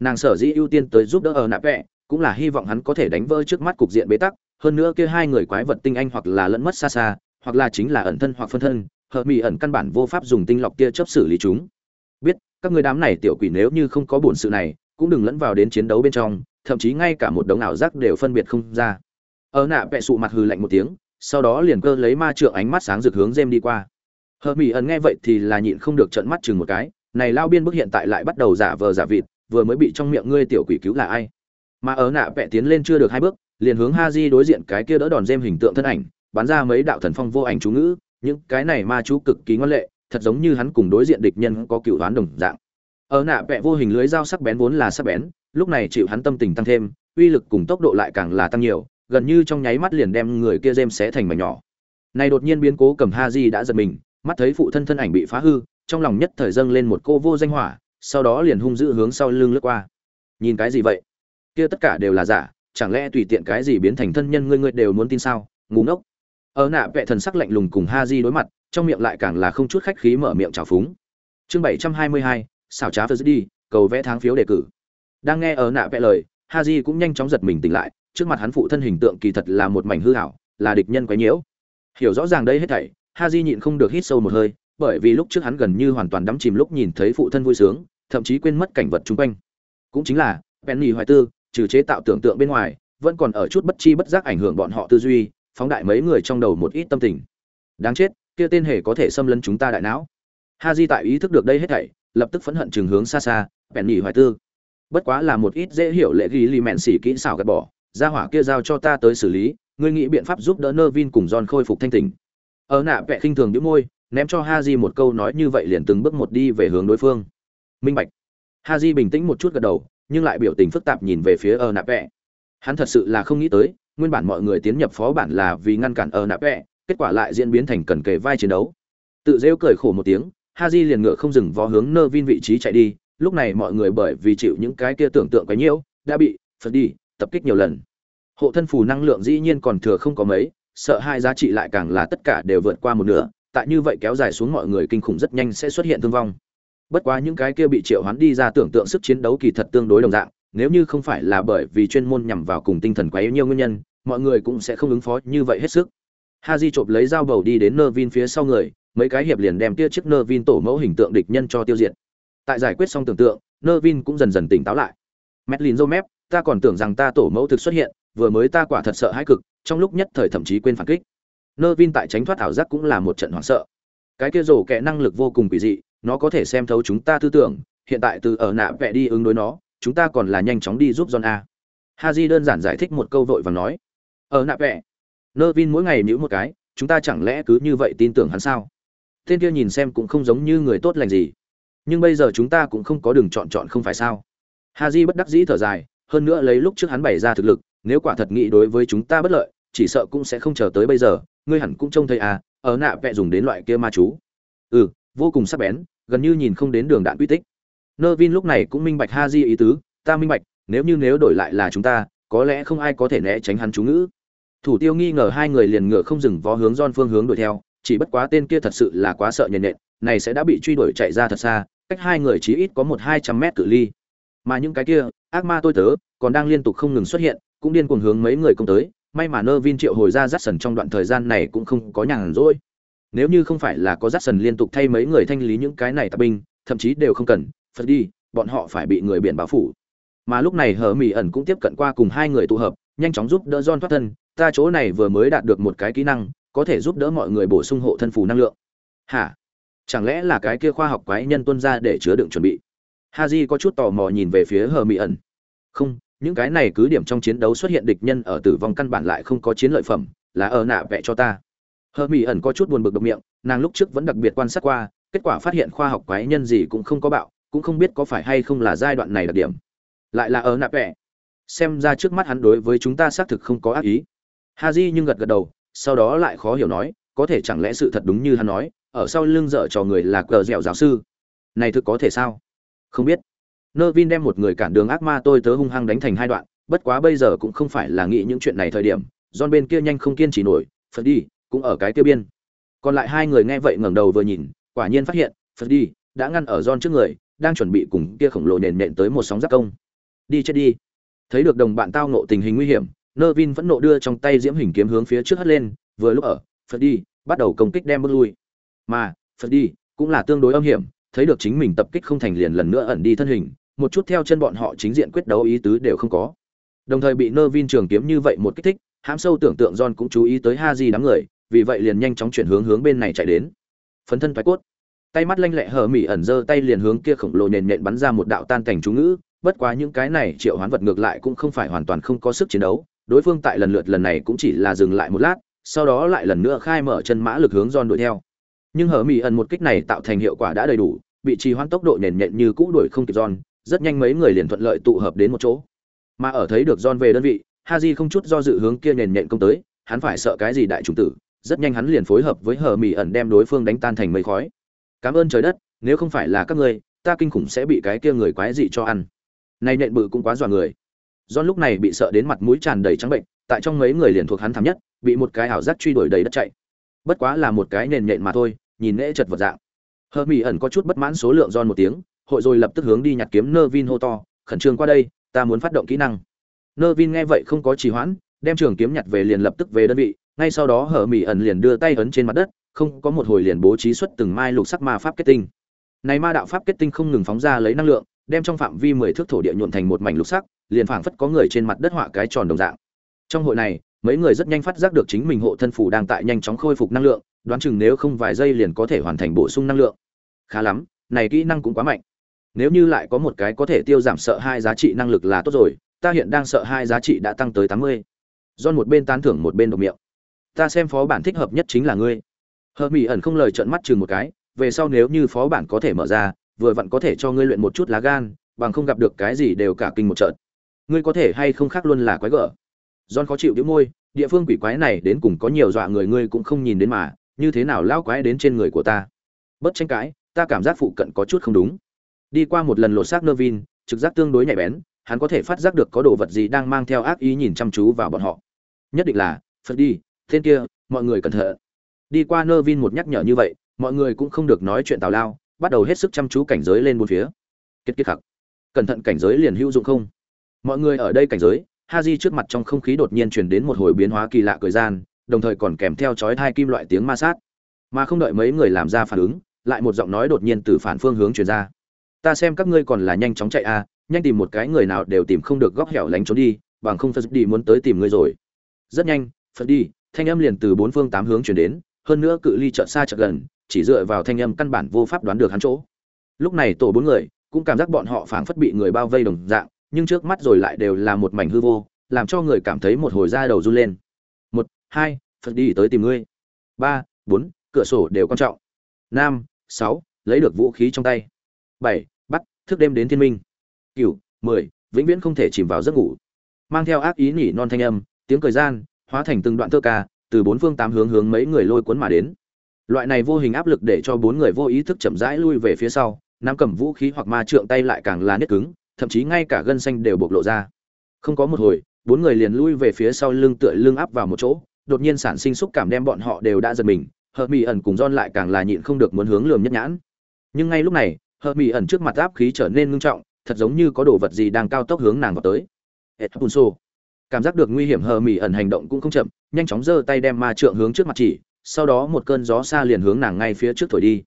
Nàng sở dĩ ưu tiên tới giúp đỡ ở nạ vẽ cũng là hy vọng hắn có thể đánh vỡ trước mắt cục diện bế tắc, hơn nữa kia hai người quái vật tinh anh hoặc là lẫn mất xa xa, hoặc là chính là ẩn thân hoặc phân thân, hợp mỹ ẩn căn bản vô pháp dùng tinh lọc tia chấp xử lý chúng. Biết các người đám này tiểu quỷ nếu như không có bổn sự này, cũng đừng lẫn vào đến chiến đấu bên trong, thậm chí ngay cả một đống ảo giác đều phân biệt không ra. Ở nạ vẹ sụ mặt hừ lạnh một tiếng, sau đó liền cơ lấy ma trượng ánh mắt sáng rực hướng jem đi qua. Hờ mỹ ẩn nghe vậy thì là nhịn không được trợn mắt chừng một cái, này lao biên bức hiện tại lại bắt đầu giả vờ giả vịt, vừa mới bị trong miệng ngươi tiểu quỷ cứu là ai? Mà ở nạ vẹ tiến lên chưa được hai bước, liền hướng ha di đối diện cái kia đỡ đòn jem hình tượng thân ảnh, bắn ra mấy đạo thần phong vô ảnh chú ngữ, những cái này ma chú cực kỳ ngoan lệ thật giống như hắn cùng đối diện địch nhân có cựu đoán đồng dạng. Ở nạ vẽ vô hình lưới dao sắc bén vốn là sắc bén, lúc này chịu hắn tâm tình tăng thêm, uy lực cùng tốc độ lại càng là tăng nhiều, gần như trong nháy mắt liền đem người kia dêm xé thành mảnh nhỏ. Này đột nhiên biến cố cầm ha di đã giật mình, mắt thấy phụ thân thân ảnh bị phá hư, trong lòng nhất thời dâng lên một cô vô danh hỏa, sau đó liền hung dữ hướng sau lưng lướt qua. Nhìn cái gì vậy? Kia tất cả đều là giả, chẳng lẽ tùy tiện cái gì biến thành thân nhân ngươi ngươi đều muốn tin sao? Ngu ngốc. Ở nạ vẽ thần sắc lạnh lùng cùng ha di đối mặt trong miệng lại càng là không chút khách khí mở miệng trào phúng. Chương bảy trăm hai mươi hai, xảo trá phật đi, cầu vẽ tháng phiếu đề cử. Đang nghe ở nạ vẽ lời ha di cũng nhanh chóng giật mình tỉnh lại, trước mặt hắn phụ thân hình tượng kỳ thật là một mảnh hư hảo là địch nhân quấy nhiễu. Hiểu rõ ràng đây hết thảy ha di nhịn không được hít sâu một hơi, bởi vì lúc trước hắn gần như hoàn toàn đắm chìm lúc nhìn thấy phụ thân vui sướng, thậm chí quên mất cảnh vật chung quanh. Cũng chính là penny hoài tư, trừ chế tạo tưởng tượng bên ngoài, vẫn còn ở chút bất chi bất giác ảnh hưởng bọn họ tư duy, phóng đại mấy người trong đầu một ít tâm tình. Đáng chết kia tên hề có thể xâm lấn chúng ta đại não. Ha di tại ý thức được đây hết thảy, lập tức phẫn hận trường hướng xa xa, bèn nhỉ hoài tư. Bất quá là một ít dễ hiểu lệ ghi lì mẹn xỉ kỹ xảo gạt bỏ ra hỏa kia giao cho ta tới xử lý, ngươi nghĩ biện pháp giúp đỡ nơ vin cùng giòn khôi phục thanh tình ở nạ vẹ khinh thường những môi, ném cho ha di một câu nói như vậy liền từng bước một đi về hướng đối phương. Minh bạch. Ha di bình tĩnh một chút gật đầu, nhưng lại biểu tình phức tạp nhìn về phía ở nạ vẹ hắn thật sự là không nghĩ tới, nguyên bản mọi người tiến nhập phó bản là vì ngăn cản ở nạ vẹ kết quả lại diễn biến thành cần kề vai chiến đấu. Tự rêu cười khổ một tiếng, haji liền ngựa không dừng vó hướng nơ vin vị trí chạy đi, lúc này mọi người bởi vì chịu những cái kia tưởng tượng quấy nhiễu đã bị phật đi, tập kích nhiều lần. Hộ thân phù năng lượng dĩ nhiên còn thừa không có mấy, sợ hai giá trị lại càng là tất cả đều vượt qua một nửa, tại như vậy kéo dài xuống mọi người kinh khủng rất nhanh sẽ xuất hiện thương vong. Bất quá những cái kia bị triệu hoán đi ra tưởng tượng sức chiến đấu kỳ thật tương đối đồng dạng, nếu như không phải là bởi vì chuyên môn nhằm vào cùng tinh thần quá yếu nhiều nguyên nhân, mọi người cũng sẽ không ứng phó như vậy hết sức ha di chộp lấy dao bầu đi đến nơ vin phía sau người, mấy cái hiệp liền đem tia chiếc nơ vin tổ mẫu hình tượng địch nhân cho tiêu diệt. Tại giải quyết xong tưởng tượng nơ vin cũng dần dần tỉnh táo lại. Mét lìn dâu mép, ta còn tưởng rằng ta tổ mẫu thực xuất hiện, vừa mới ta quả thật sợ hãi cực, trong lúc nhất thời thậm chí quên phản kích. Nơ vin tại tránh thoát ảo giác cũng là một trận hoảng sợ. Cái kia rổ kẹ năng lực vô cùng kỳ dị, nó có thể xem thấu chúng ta tư tưởng, hiện tại từ ở nạ vẽ đi ứng đối nó, chúng ta còn là nhanh chóng đi giúp john a. Haji đơn giản giải thích một câu vội và nói. Ở nạ vẽ nơ vin mỗi ngày nhữ một cái, chúng ta chẳng lẽ cứ như vậy tin tưởng hắn sao? Tên kia nhìn xem cũng không giống như người tốt lành gì. Nhưng bây giờ chúng ta cũng không có đường chọn chọn không phải sao? Ha haji bất đắc dĩ thở dài, hơn nữa lấy lúc trước hắn bày ra thực lực, nếu quả thật nghĩ đối với chúng ta bất lợi, chỉ sợ cũng sẽ không chờ tới bây giờ, ngươi hẳn cũng trông thấy à ở nạ vẽ dùng đến loại kia ma chú. Ừ vô cùng sắc bén, gần như nhìn không đến đường đạn quy tích. Nơ vin lúc này cũng minh bạch ha di ý tứ, ta minh bạch, nếu như nếu đổi lại là chúng ta, có lẽ không ai có thể né tránh hắn chú ngữ thủ tiêu nghi ngờ hai người liền ngựa không dừng vó hướng don phương hướng đuổi theo, chỉ bất quá tên kia thật sự là quá sợ nhện nhện, này sẽ đã bị truy đuổi chạy ra thật xa, cách hai người chỉ ít có một hai trăm mét cự ly. Mà những cái kia, ác ma tôi tớ, còn đang liên tục không ngừng xuất hiện, cũng điên cuồng hướng mấy người công tới, may mà nơ vin triệu hồi ra rát sần trong đoạn thời gian này cũng không có nhàn rỗi. Nếu như không phải là có rát sần liên tục thay mấy người thanh lý những cái này tạp binh, thậm chí đều không cần, phật đi, bọn họ phải bị người biển báo phủ. Mà lúc này hờ mỹ ẩn cũng tiếp cận qua cùng hai người tụ hợp, nhanh chóng giúp đỡ john thoát thân ta chỗ này vừa mới đạt được một cái kỹ năng, có thể giúp đỡ mọi người bổ sung hộ thân phù năng lượng. Hả? Chẳng lẽ là cái kia khoa học quái nhân tuân ra để chứa đựng chuẩn bị? Haji có chút tò mò nhìn về phía hờ mỹ ẩn. Không, những cái này cứ điểm trong chiến đấu xuất hiện địch nhân ở tử vong căn bản lại không có chiến lợi phẩm, là ở nạ vẽ cho ta. Hờ mỹ ẩn có chút buồn bực độc miệng, nàng lúc trước vẫn đặc biệt quan sát qua, kết quả phát hiện khoa học quái nhân gì cũng không có bạo, cũng không biết có phải hay không là giai đoạn này đặc điểm. Lại là ở nạ vẽ xem ra trước mắt hắn đối với chúng ta xác thực không có ác ý ha j nhưng gật gật đầu, sau đó lại khó hiểu nói, có thể chẳng lẽ sự thật đúng như hắn nói, ở sau lưng dở trò người là cờ dẻo giáo sư? Này thực có thể sao? Không biết. Nơ vin đem một người cản đường ác ma tôi tớ hung hăng đánh thành hai đoạn, bất quá bây giờ cũng không phải là nghĩ những chuyện này thời điểm don bên kia nhanh không kiên trì nổi phật đi cũng ở cái tiêu biên. Còn lại hai người nghe vậy ngẩng đầu vừa nhìn, quả nhiên phát hiện phật đi đã ngăn ở don trước người, đang chuẩn bị cùng kia khổng lồ nền nện tới một sóng giáp công. Đi chết đi. Thấy được đồng bạn tao nộ tình hình nguy hiểm nơ vin vẫn nộ đưa trong tay diễm hình kiếm hướng phía trước hất lên, vừa lúc ở, phật đi bắt đầu công kích đem bước lui. Mà, phật đi cũng là tương đối âm hiểm, thấy được chính mình tập kích không thành liền lần nữa ẩn đi thân hình, một chút theo chân bọn họ chính diện quyết đấu ý tứ đều không có. Đồng thời bị nơ vin trường kiếm như vậy một kích thích, hãm sâu tưởng tượng john cũng chú ý tới ha di đám người, vì vậy liền nhanh chóng chuyển hướng hướng bên này chạy đến. Phấn thân thoái cốt. Tay mắt lanh lẹ hờ mỹ ẩn giơ tay liền hướng kia khổng lồ nền nện bắn ra một đạo tan cảnh chú ngữ, bất quá những cái này triệu hoán vật ngược lại cũng không phải hoàn toàn không có sức chiến đấu đối phương tại lần lượt lần này cũng chỉ là dừng lại một lát, sau đó lại lần nữa khai mở chân mã lực hướng John đuổi theo. Nhưng hở mỹ ẩn một kích này tạo thành hiệu quả đã đầy đủ bị trì hoãn tốc độ nền nhện như cũ đuổi không kịp John, rất nhanh mấy người liền thuận lợi tụ hợp đến một chỗ. Mà ở thấy được John về đơn vị, Haji không chút do dự hướng kia nền nhện công tới, hắn phải sợ cái gì đại trùng tử, rất nhanh hắn liền phối hợp với hờ mỹ ẩn đem đối phương đánh tan thành mây khói. Cảm ơn trời đất, nếu không phải là các ngươi, ta kinh khủng sẽ bị cái kia người quái dị cho ăn. Này nện bự cũng quá dọa người. John lúc này bị sợ đến mặt mũi tràn đầy trắng bệnh, tại trong mấy người liền thuộc hắn thảm nhất, bị một cái ảo giác truy đuổi đầy đất chạy. Bất quá là một cái nền nhện mà thôi, nhìn nễ chật vật dạng. Hờ ẩn có chút bất mãn số lượng John một tiếng, hội rồi lập tức hướng đi nhặt kiếm nơ vin hô to, khẩn trương qua đây, ta muốn phát động kỹ năng. Nơ vin nghe vậy không có trì hoãn, đem trường kiếm nhặt về liền lập tức về đơn vị, ngay sau đó Hermione ẩn liền đưa tay ấn trên mặt đất, không có một hồi liền bố trí xuất từng mai lục sắc ma pháp kết tinh. Này ma đạo pháp kết tinh không ngừng phóng ra lấy năng lượng, đem trong phạm vi mười thước thổ địa nhuộn thành một mảnh lục sắc liền phảng phất có người trên mặt đất họa cái tròn đồng dạng. Trong hội này, mấy người rất nhanh phát giác được chính mình hộ thân phủ đang tại nhanh chóng khôi phục năng lượng, đoán chừng nếu không vài giây liền có thể hoàn thành bổ sung năng lượng. Khá lắm, này kỹ năng cũng quá mạnh. Nếu như lại có một cái có thể tiêu giảm sợ hai giá trị năng lực là tốt rồi, ta hiện đang sợ hai giá trị đã tăng tới tám mươi. Do một bên tán thưởng một bên độc miệng. Ta xem phó bản thích hợp nhất chính là ngươi. Hợp mỹ ẩn không lời trợn mắt chừng một cái, về sau nếu như phó bản có thể mở ra, vừa vặn có thể cho ngươi luyện một chút lá gan, bằng không gặp được cái gì đều cả kinh một trận ngươi có thể hay không khác luôn là quái gở John khó chịu đĩu môi, địa phương quỷ quái này đến cùng có nhiều dọa người ngươi cũng không nhìn đến mà, như thế nào lão quái đến trên người của ta. Bất tranh cãi, ta cảm giác phụ cận có chút không đúng. Đi qua một lần lộ xác Nơ Vin, trực giác tương đối nhạy bén, hắn có thể phát giác được có đồ vật gì đang mang theo ác ý nhìn chăm chú vào bọn họ. Nhất định là, Phật đi, tên kia mọi người cẩn thận đi qua nơ vin một nhắc nhở như vậy mọi người cũng không được nói chuyện tào lao bắt đầu hết sức chăm chú cảnh giới lên bốn phía kết kết khắc cẩn thận cảnh giới liền hữu dụng không mọi người ở đây cảnh giới ha di trước mặt trong không khí đột nhiên truyền đến một hồi biến hóa kỳ lạ cười gian, đồng thời còn kèm theo chói thai kim loại tiếng ma sát. Mà không đợi mấy người làm ra phản ứng, lại một giọng nói đột nhiên từ phản phương hướng truyền ra. Ta xem các ngươi còn là nhanh chóng chạy à nhanh tìm một cái người nào đều tìm không được góc hẻo lánh trốn đi, bằng không phật đi muốn tới tìm ngươi rồi. Rất nhanh, phật đi, thanh âm liền từ bốn phương tám hướng truyền đến, hơn nữa cự ly chợt xa chợt gần, chỉ dựa vào thanh âm căn bản vô pháp đoán được hắn chỗ. Lúc này tổ bốn người cũng cảm giác bọn họ phảng phất bị người bao vây đồng dạng nhưng trước mắt rồi lại đều là một mảnh hư vô, làm cho người cảm thấy một hồi da đầu run lên. Một, hai, phật đi tới tìm ngươi. Ba, bốn, cửa sổ đều quan trọng. Năm, sáu, lấy được vũ khí trong tay. Bảy, bắt, thức đêm đến thiên minh. Cựu mười, vĩnh viễn không thể chìm vào giấc ngủ. Mang theo ác ý nhỉ non thanh âm, tiếng cười gian, hóa thành từng đoạn thơ ca, từ bốn phương tám hướng hướng mấy người lôi cuốn mà đến. Loại này vô hình áp lực để cho bốn người vô ý thức chậm rãi lui về phía sau, nắm cầm vũ khí hoặc ma trượng tay lại càng là nết cứng thậm chí ngay cả gân xanh đều bộc lộ ra. Không có một hồi, bốn người liền lui về phía sau lưng tựa lưng áp vào một chỗ, đột nhiên sản sinh xúc cảm đem bọn họ đều đã giật mình, Hợp mỹ ẩn cùng don lại càng là nhịn không được muốn hướng lườm nhất nhãn. Nhưng ngay lúc này, Hợp mỹ ẩn trước mặt áp khí trở nên ngưng trọng, thật giống như có đồ vật gì đang cao tốc hướng nàng vào tới. Etpunso. cảm giác được nguy hiểm hờ mỹ ẩn hành động cũng không chậm, nhanh chóng giơ tay đem ma trượng hướng trước mặt chỉ, sau đó một cơn gió xa liền hướng nàng ngay phía trước thổi đi.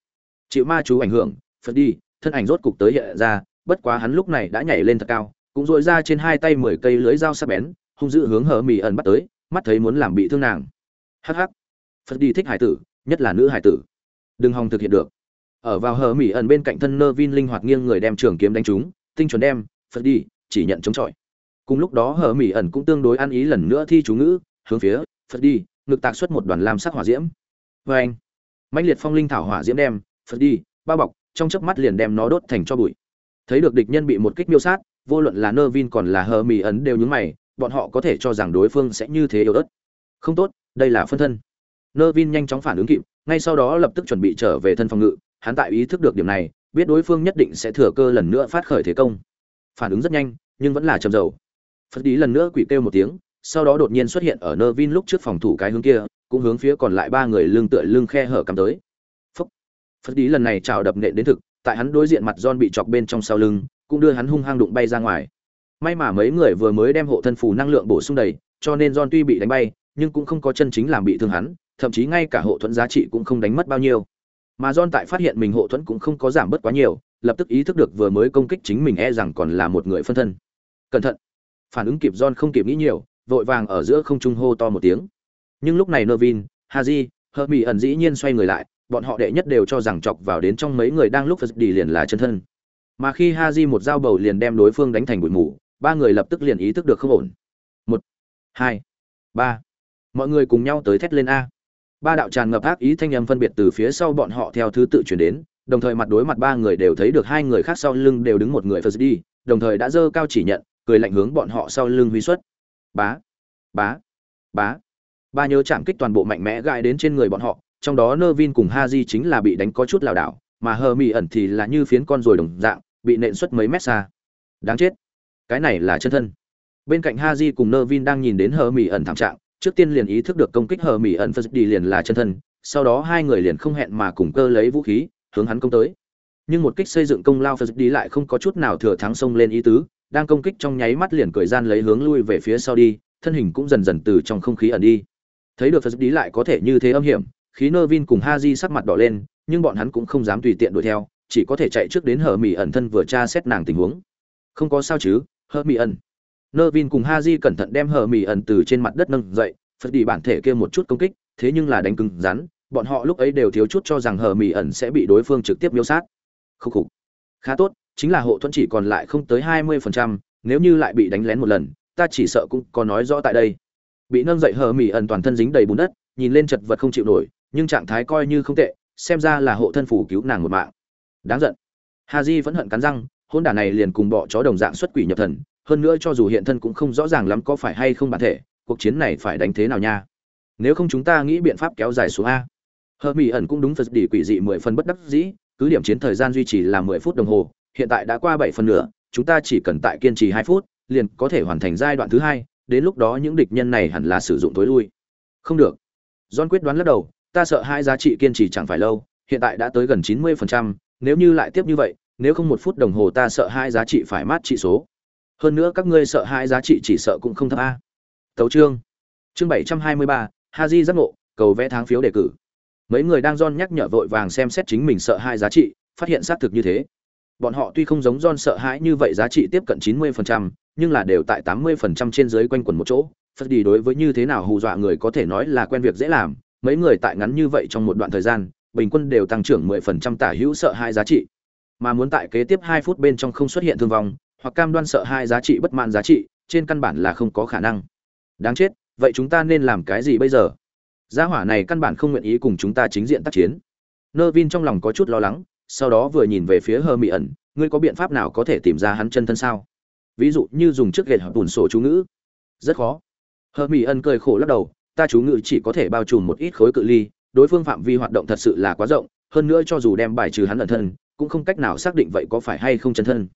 Chịu ma chú ảnh hưởng, phật đi, thân ảnh rốt cục tới hiện ra bất quá hắn lúc này đã nhảy lên thật cao, cũng dội ra trên hai tay mười cây lưới dao sắc bén, hung dữ hướng hờ mỹ ẩn bắt tới, mắt thấy muốn làm bị thương nàng. Hắc hắc. Phật đi thích hải tử, nhất là nữ hải tử. Đừng hòng thực hiện được. Ở vào hờ mỹ ẩn bên cạnh thân nơ vin linh hoạt nghiêng người đem trường kiếm đánh trúng, tinh chuẩn đem, phật đi, chỉ nhận chống chọi. Cùng lúc đó hờ mỹ ẩn cũng tương đối ăn ý lần nữa thi chú ngữ, hướng phía, phật đi, ngực tạc xuất một đoàn lam sắc hỏa diễm. Vê anh mạnh liệt phong linh thảo hỏa diễm đem, phật đi, bao bọc, trong chớp mắt liền đem nó đốt thành cho bụi thấy được địch nhân bị một kích miêu sát, vô luận là nơ vin còn là hờ mỹ ấn đều nhúng mày, bọn họ có thể cho rằng đối phương sẽ như thế yếu ớt. Không tốt, đây là phân thân. Nơ vin nhanh chóng phản ứng kịp, ngay sau đó lập tức chuẩn bị trở về thân phòng ngự, hắn tại ý thức được điểm này, biết đối phương nhất định sẽ thừa cơ lần nữa phát khởi thế công. Phản ứng rất nhanh, nhưng vẫn là chầm dầu. Phật đi lần nữa quỷ kêu một tiếng, sau đó đột nhiên xuất hiện ở nơ vin lúc trước phòng thủ cái hướng kia, cũng hướng phía còn lại ba người lưng tựa lưng khe hở cắm tới. Phúc. Phật đi lần này chào đập nện đến thực tại hắn đối diện mặt John bị chọc bên trong sau lưng cũng đưa hắn hung hăng đụng bay ra ngoài. May mà mấy người vừa mới đem hộ thân phù năng lượng bổ sung đầy cho nên John tuy bị đánh bay nhưng cũng không có chân chính làm bị thương hắn thậm chí ngay cả hộ thuẫn giá trị cũng không đánh mất bao nhiêu. Mà John tại phát hiện mình hộ thuẫn cũng không có giảm bớt quá nhiều lập tức ý thức được vừa mới công kích chính mình e rằng còn là một người phân thân. Cẩn thận! Phản ứng kịp John không kịp nghĩ nhiều vội vàng ở giữa không trung hô to một tiếng. Nhưng lúc này Nervin, Haji, Hermione ẩn dĩ nhiên xoay người lại bọn họ đệ nhất đều cho rằng chọc vào đến trong mấy người đang lúc phật đi liền là chân thân. Mà khi Haji một dao bầu liền đem đối phương đánh thành bụi mù, ba người lập tức liền ý thức được không ổn. Một, hai, ba. Mọi người cùng nhau tới thét lên a. Ba đạo tràn ngập ác ý thanh âm phân biệt từ phía sau bọn họ theo thứ tự chuyển đến, đồng thời mặt đối mặt ba người đều thấy được hai người khác sau lưng đều đứng một người phật đi, đồng thời đã dơ cao chỉ nhận, cười lạnh hướng bọn họ sau lưng huy xuất. Bá bá bá. Ba nhớ chạm kích toàn bộ mạnh mẽ gãi đến trên người bọn họ trong đó nơ vin cùng ha di chính là bị đánh có chút lảo đảo, mà hờ mỹ ẩn thì là như phiến con rồi đồng dạng, bị nện xuất mấy mét xa. Đáng chết. Cái này là chân thân. Bên cạnh ha di cùng nơ vin đang nhìn đến hờ mỹ ẩn thảm trạng, trước tiên liền ý thức được công kích hờ mỹ ẩn phật đi liền là chân thân, sau đó hai người liền không hẹn mà cùng cơ lấy vũ khí, hướng hắn công tới. Nhưng một kích xây dựng công lao phật đi lại không có chút nào thừa thắng xông lên ý tứ, đang công kích trong nháy mắt liền cười gian lấy hướng lui về phía sau đi, thân hình cũng dần dần từ trong không khí ẩn đi. Thấy được phật đi lại có thể như thế âm hiểm khí nơ vin cùng ha di sắc mặt đỏ lên, nhưng bọn hắn cũng không dám tùy tiện đuổi theo, chỉ có thể chạy trước đến hờ mỹ ẩn thân vừa tra xét nàng tình huống. Không có sao chứ hờ mỹ ẩn. Nơ vin cùng ha di cẩn thận đem hờ mỹ ẩn từ trên mặt đất nâng dậy, phật đi bản thể kia một chút công kích, thế nhưng là đánh cứng rắn, bọn họ lúc ấy đều thiếu chút cho rằng hờ mỹ ẩn sẽ bị đối phương trực tiếp miêu sát. Khúc khục. Khá tốt, chính là hộ thuẫn chỉ còn lại không tới hai mươi phần trăm, nếu như lại bị đánh lén một lần, ta chỉ sợ cũng có nói rõ tại đây. Bị nâng dậy hờ mỹ ẩn toàn thân dính đầy bùn đất, nhìn lên chật vật không chịu nổi nhưng trạng thái coi như không tệ, xem ra là hộ thân phủ cứu nàng một mạng. Đáng giận. Haji di vẫn hận cắn răng, hôn đả này liền cùng bọ chó đồng dạng xuất quỷ nhập thần, hơn nữa cho dù hiện thân cũng không rõ ràng lắm có phải hay không bản thể, cuộc chiến này phải đánh thế nào nha. Nếu không chúng ta nghĩ biện pháp kéo dài xuống a. Hờ mỹ ẩn cũng đúng phật đỉ quỷ dị mười phần bất đắc dĩ, cứ điểm chiến thời gian duy trì là mười phút đồng hồ, hiện tại đã qua bảy phần nữa chúng ta chỉ cần tại kiên trì hai phút, liền có thể hoàn thành giai đoạn thứ hai, đến lúc đó những địch nhân này hẳn là sử dụng tối lui. Không được. Doan quyết đoán lắc đầu ta sợ hai giá trị kiên trì chẳng phải lâu hiện tại đã tới gần chín mươi phần trăm nếu như lại tiếp như vậy nếu không một phút đồng hồ ta sợ hai giá trị phải mát trị số. Hơn nữa các ngươi sợ hai giá trị chỉ sợ cũng không thấp a. Tấu chương. Chương bảy trăm hai mươi ba haji giác ngộ cầu vẽ tháng phiếu đề cử. Mấy người đang don nhắc nhở vội vàng xem xét chính mình sợ hai giá trị phát hiện xác thực như thế. Bọn họ tuy không giống don sợ hãi như vậy giá trị tiếp cận 90%, nhưng là đều tại 80% trên dưới quanh quẩn một chỗ. Phật đi đối với như thế nào hù dọa người có thể nói là quen việc dễ làm mấy người tại ngắn như vậy trong một đoạn thời gian, bình quân đều tăng trưởng 10% tả hữu sợ hai giá trị. Mà muốn tại kế tiếp 2 phút bên trong không xuất hiện thương vong, hoặc cam đoan sợ hai giá trị bất mãn giá trị, trên căn bản là không có khả năng. Đáng chết, vậy chúng ta nên làm cái gì bây giờ? Gia hỏa này căn bản không nguyện ý cùng chúng ta chính diện tác chiến. Nơ vin trong lòng có chút lo lắng, sau đó vừa nhìn về phía hơ mỹ ẩn ngươi có biện pháp nào có thể tìm ra hắn chân thân sao? Ví dụ như dùng chiếc ghệt hoặc bùn sổ chú ngữ. Rất khó. Hơ mỹ ẩn cười khổ lắc đầu ta chú ngữ chỉ có thể bao trùm một ít khối cự ly đối phương phạm vi hoạt động thật sự là quá rộng hơn nữa cho dù đem bài trừ hắn ẩn thân cũng không cách nào xác định vậy có phải hay không chân thân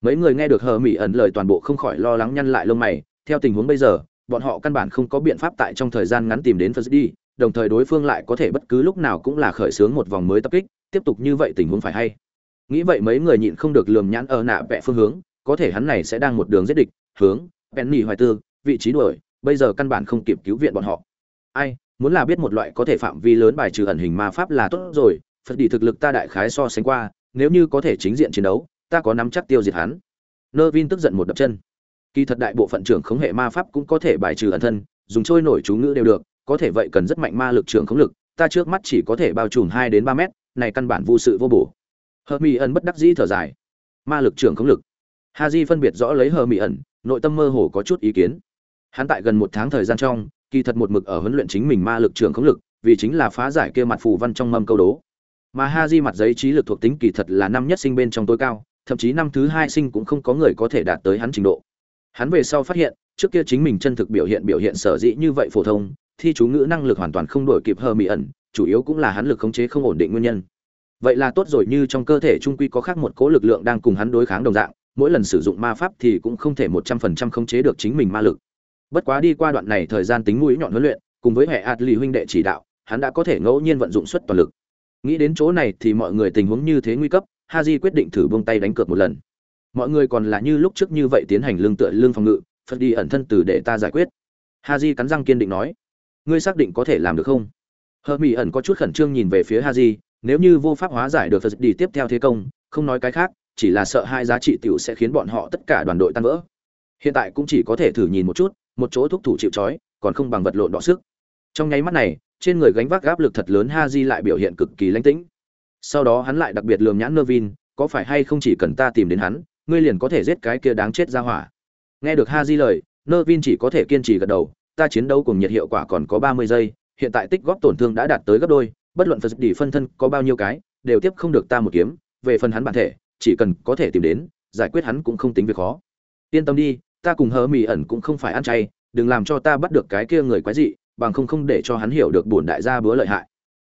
mấy người nghe được hờ mỹ ẩn lời toàn bộ không khỏi lo lắng nhăn lại lông mày theo tình huống bây giờ bọn họ căn bản không có biện pháp tại trong thời gian ngắn tìm đến Phật đi, đồng thời đối phương lại có thể bất cứ lúc nào cũng là khởi xướng một vòng mới tập kích, tiếp tục như vậy tình huống phải hay. Nghĩ vậy mấy người nhịn không được lườm nhãn ở nạ vẽ phương hướng, có thể hắn này sẽ đang một đường giết địch, hướng Penny hoài tư, vị trí đuổi, bây giờ căn bản không kịp cứu viện bọn họ. Ai, muốn là biết một loại có thể phạm vi lớn bài trừ ẩn hình ma pháp là tốt rồi, Phật đi thực lực ta đại khái so sánh qua, nếu như có thể chính diện chiến đấu, ta có nắm chắc tiêu diệt hắn. Nơ Vin tức giận một đập chân. Kỳ thật đại bộ phận trưởng khống hệ ma pháp cũng có thể bài trừ ẩn thân dùng trôi nổi chú ngữ đều được có thể vậy cần rất mạnh ma lực trưởng khống lực ta trước mắt chỉ có thể bao trùm hai đến ba mét này căn bản vô sự vô bổ. Hờ mỹ ẩn bất đắc dĩ thở dài. Ma lực trưởng khống lực. Ha di phân biệt rõ lấy hờ mỹ ẩn nội tâm mơ hồ có chút ý kiến hắn tại gần một tháng thời gian trong kỳ thật một mực ở huấn luyện chính mình ma lực trưởng khống lực vì chính là phá giải kia mặt phù văn trong mâm câu đố mà ha di mặt giấy trí lực thuộc tính kỳ thật là năm nhất sinh bên trong tối cao thậm chí năm thứ hai sinh cũng không có người có thể đạt tới hắn trình độ Hắn về sau phát hiện, trước kia chính mình chân thực biểu hiện biểu hiện sở dĩ như vậy phổ thông, thi chú ngữ năng lực hoàn toàn không đổi kịp hờ mị ẩn, chủ yếu cũng là hắn lực khống chế không ổn định nguyên nhân. Vậy là tốt rồi như trong cơ thể trung quy có khác một cố lực lượng đang cùng hắn đối kháng đồng dạng, mỗi lần sử dụng ma pháp thì cũng không thể một trăm phần trăm khống chế được chính mình ma lực. Bất quá đi qua đoạn này thời gian tính mũi nhọn huấn luyện, cùng với hệ Atli huynh đệ chỉ đạo, hắn đã có thể ngẫu nhiên vận dụng suất toàn lực. Nghĩ đến chỗ này thì mọi người tình huống như thế nguy cấp, Haji quyết định thử buông tay đánh cược một lần. Mọi người còn là như lúc trước như vậy tiến hành lương tựa lương phòng ngự phật đi ẩn thân từ để ta giải quyết. Ha j cắn răng kiên định nói ngươi xác định có thể làm được không? Hờ mỹ ẩn có chút khẩn trương nhìn về phía ha j nếu như vô pháp hóa giải được phật đi tiếp theo thế công không nói cái khác chỉ là sợ hai giá trị t i ể u sẽ khiến bọn họ tất cả đoàn đội tan vỡ. Hiện tại cũng chỉ có thể thử nhìn một chút một chỗ thúc thủ chịu trói, còn không bằng vật lộn đọ sức. Trong nháy mắt này, trên người gánh vác áp lực thật lớn ha Di lại biểu hiện cực kỳ lanh tĩnh. Sau đó hắn lại đặc biệt lường nhãn nơ vin có phải hay không chỉ cần ta tìm đến hắn, ngươi liền có thể giết cái kia đáng chết ra hỏa. Nghe được ha di lời nơ vin chỉ có thể kiên trì gật đầu, ta chiến đấu cùng nhiệt hiệu quả còn có ba mươi giây, hiện tại tích góp tổn thương đã đạt tới gấp đôi, bất luận phật đỉ phân thân có bao nhiêu cái, đều tiếp không được ta một kiếm, về phần hắn bản thể, chỉ cần có thể tìm đến, giải quyết hắn cũng không tính việc khó. Yên tâm đi ta cùng hờ mì ẩn cũng không phải ăn chay, đừng làm cho ta bắt được cái kia người quái dị, bằng không không để cho hắn hiểu được bổn đại gia bữa lợi hại.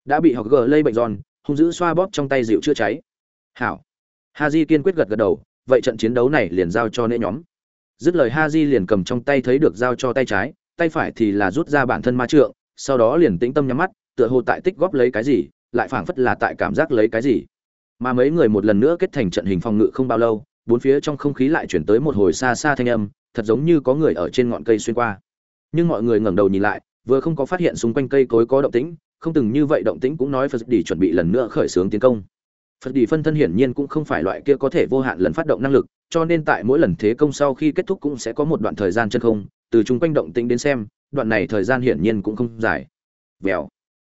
Đã bị học gờ lây bệnh giòn, hung dữ xoa bóp trong tay dịu chữa cháy. Hảo. Ha di kiên quyết gật gật đầu, vậy trận chiến đấu này liền giao cho nễ nhóm. Dứt lời ha di liền cầm trong tay thấy được giao cho tay trái, tay phải thì là rút ra bản thân ma trượng, sau đó liền tĩnh tâm nhắm mắt, tựa hồ tại tích góp lấy cái gì, lại phảng phất là tại cảm giác lấy cái gì. Mà mấy người một lần nữa kết thành trận hình phòng ngự không bao lâu, bốn phía trong không khí lại chuyển tới một hồi xa xa thanh âm thật giống như có người ở trên ngọn cây xuyên qua. Nhưng mọi người ngẩng đầu nhìn lại, vừa không có phát hiện xung quanh cây cối có động tĩnh, không từng như vậy động tĩnh cũng nói phật đi chuẩn bị lần nữa khởi xướng tiến công. Phật đi phân thân hiển nhiên cũng không phải loại kia có thể vô hạn lần phát động năng lực, cho nên tại mỗi lần thế công sau khi kết thúc cũng sẽ có một đoạn thời gian chân không, từ chung quanh động tĩnh đến xem, đoạn này thời gian hiển nhiên cũng không dài. Vèo.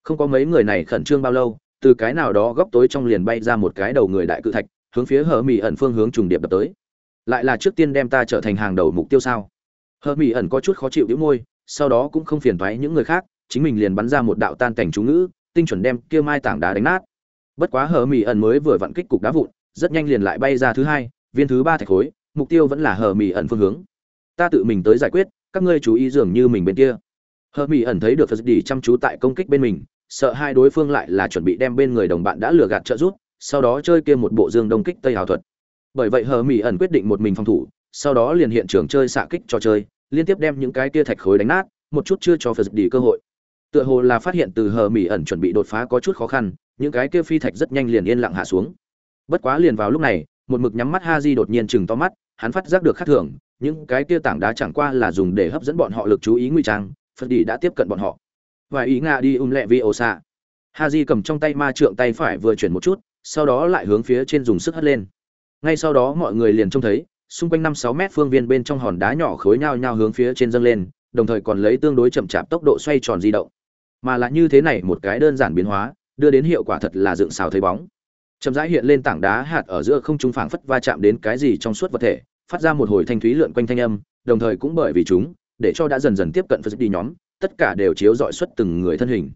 Không có mấy người này khẩn trương bao lâu, từ cái nào đó góc tối trong liền bay ra một cái đầu người đại cự thạch, hướng phía hở mỹ ẩn phương hướng trùng điệp đập tới lại là trước tiên đem ta trở thành hàng đầu mục tiêu sao? Hờ mỹ ẩn có chút khó chịu đĩu môi, sau đó cũng không phiền thoái những người khác, chính mình liền bắn ra một đạo tan cảnh chú ngữ, tinh chuẩn đem kia mai tảng đá đánh nát. Bất quá hờ mỹ ẩn mới vừa vặn kích cục đá vụn, rất nhanh liền lại bay ra thứ hai, viên thứ ba thạch khối, mục tiêu vẫn là hờ mỹ ẩn phương hướng. Ta tự mình tới giải quyết, các ngươi chú ý dường như mình bên kia. Hờ mỹ ẩn thấy được phật đi chăm chú tại công kích bên mình, sợ hai đối phương lại là chuẩn bị đem bên người đồng bạn đã lừa gạt trợ giúp, sau đó chơi kia một bộ dương đông kích tây hào thuật bởi vậy hờ mỹ ẩn quyết định một mình phòng thủ, sau đó liền hiện trường chơi xạ kích trò chơi, liên tiếp đem những cái kia thạch khối đánh nát, một chút chưa cho phật đi cơ hội. Tựa hồ là phát hiện từ hờ mỹ ẩn chuẩn bị đột phá có chút khó khăn, những cái kia phi thạch rất nhanh liền yên lặng hạ xuống. Bất quá liền vào lúc này, một mực nhắm mắt ha di đột nhiên chừng to mắt, hắn phát giác được khắc thường, những cái kia tảng đá chẳng qua là dùng để hấp dẫn bọn họ lực chú ý nguy trang, phật đi đã tiếp cận bọn họ. Và ý nga đi um lẹ vi ô xạ ha di cầm trong tay ma trượng tay phải vừa chuyển một chút, sau đó lại hướng phía trên dùng sức hất lên ngay sau đó mọi người liền trông thấy, xung quanh năm sáu mét phương viên bên trong hòn đá nhỏ khối nhao nhao hướng phía trên dâng lên, đồng thời còn lấy tương đối chậm chạp tốc độ xoay tròn di động. Mà lại như thế này một cái đơn giản biến hóa, đưa đến hiệu quả thật là dựng xào thấy bóng. Chậm rãi hiện lên tảng đá hạt ở giữa không trung phảng phất va chạm đến cái gì trong suốt vật thể, phát ra một hồi thanh thúy lượn quanh thanh âm, đồng thời cũng bởi vì chúng, để cho đã dần dần tiếp cận phật đi nhóm, tất cả đều chiếu dọi xuất từng người thân hình.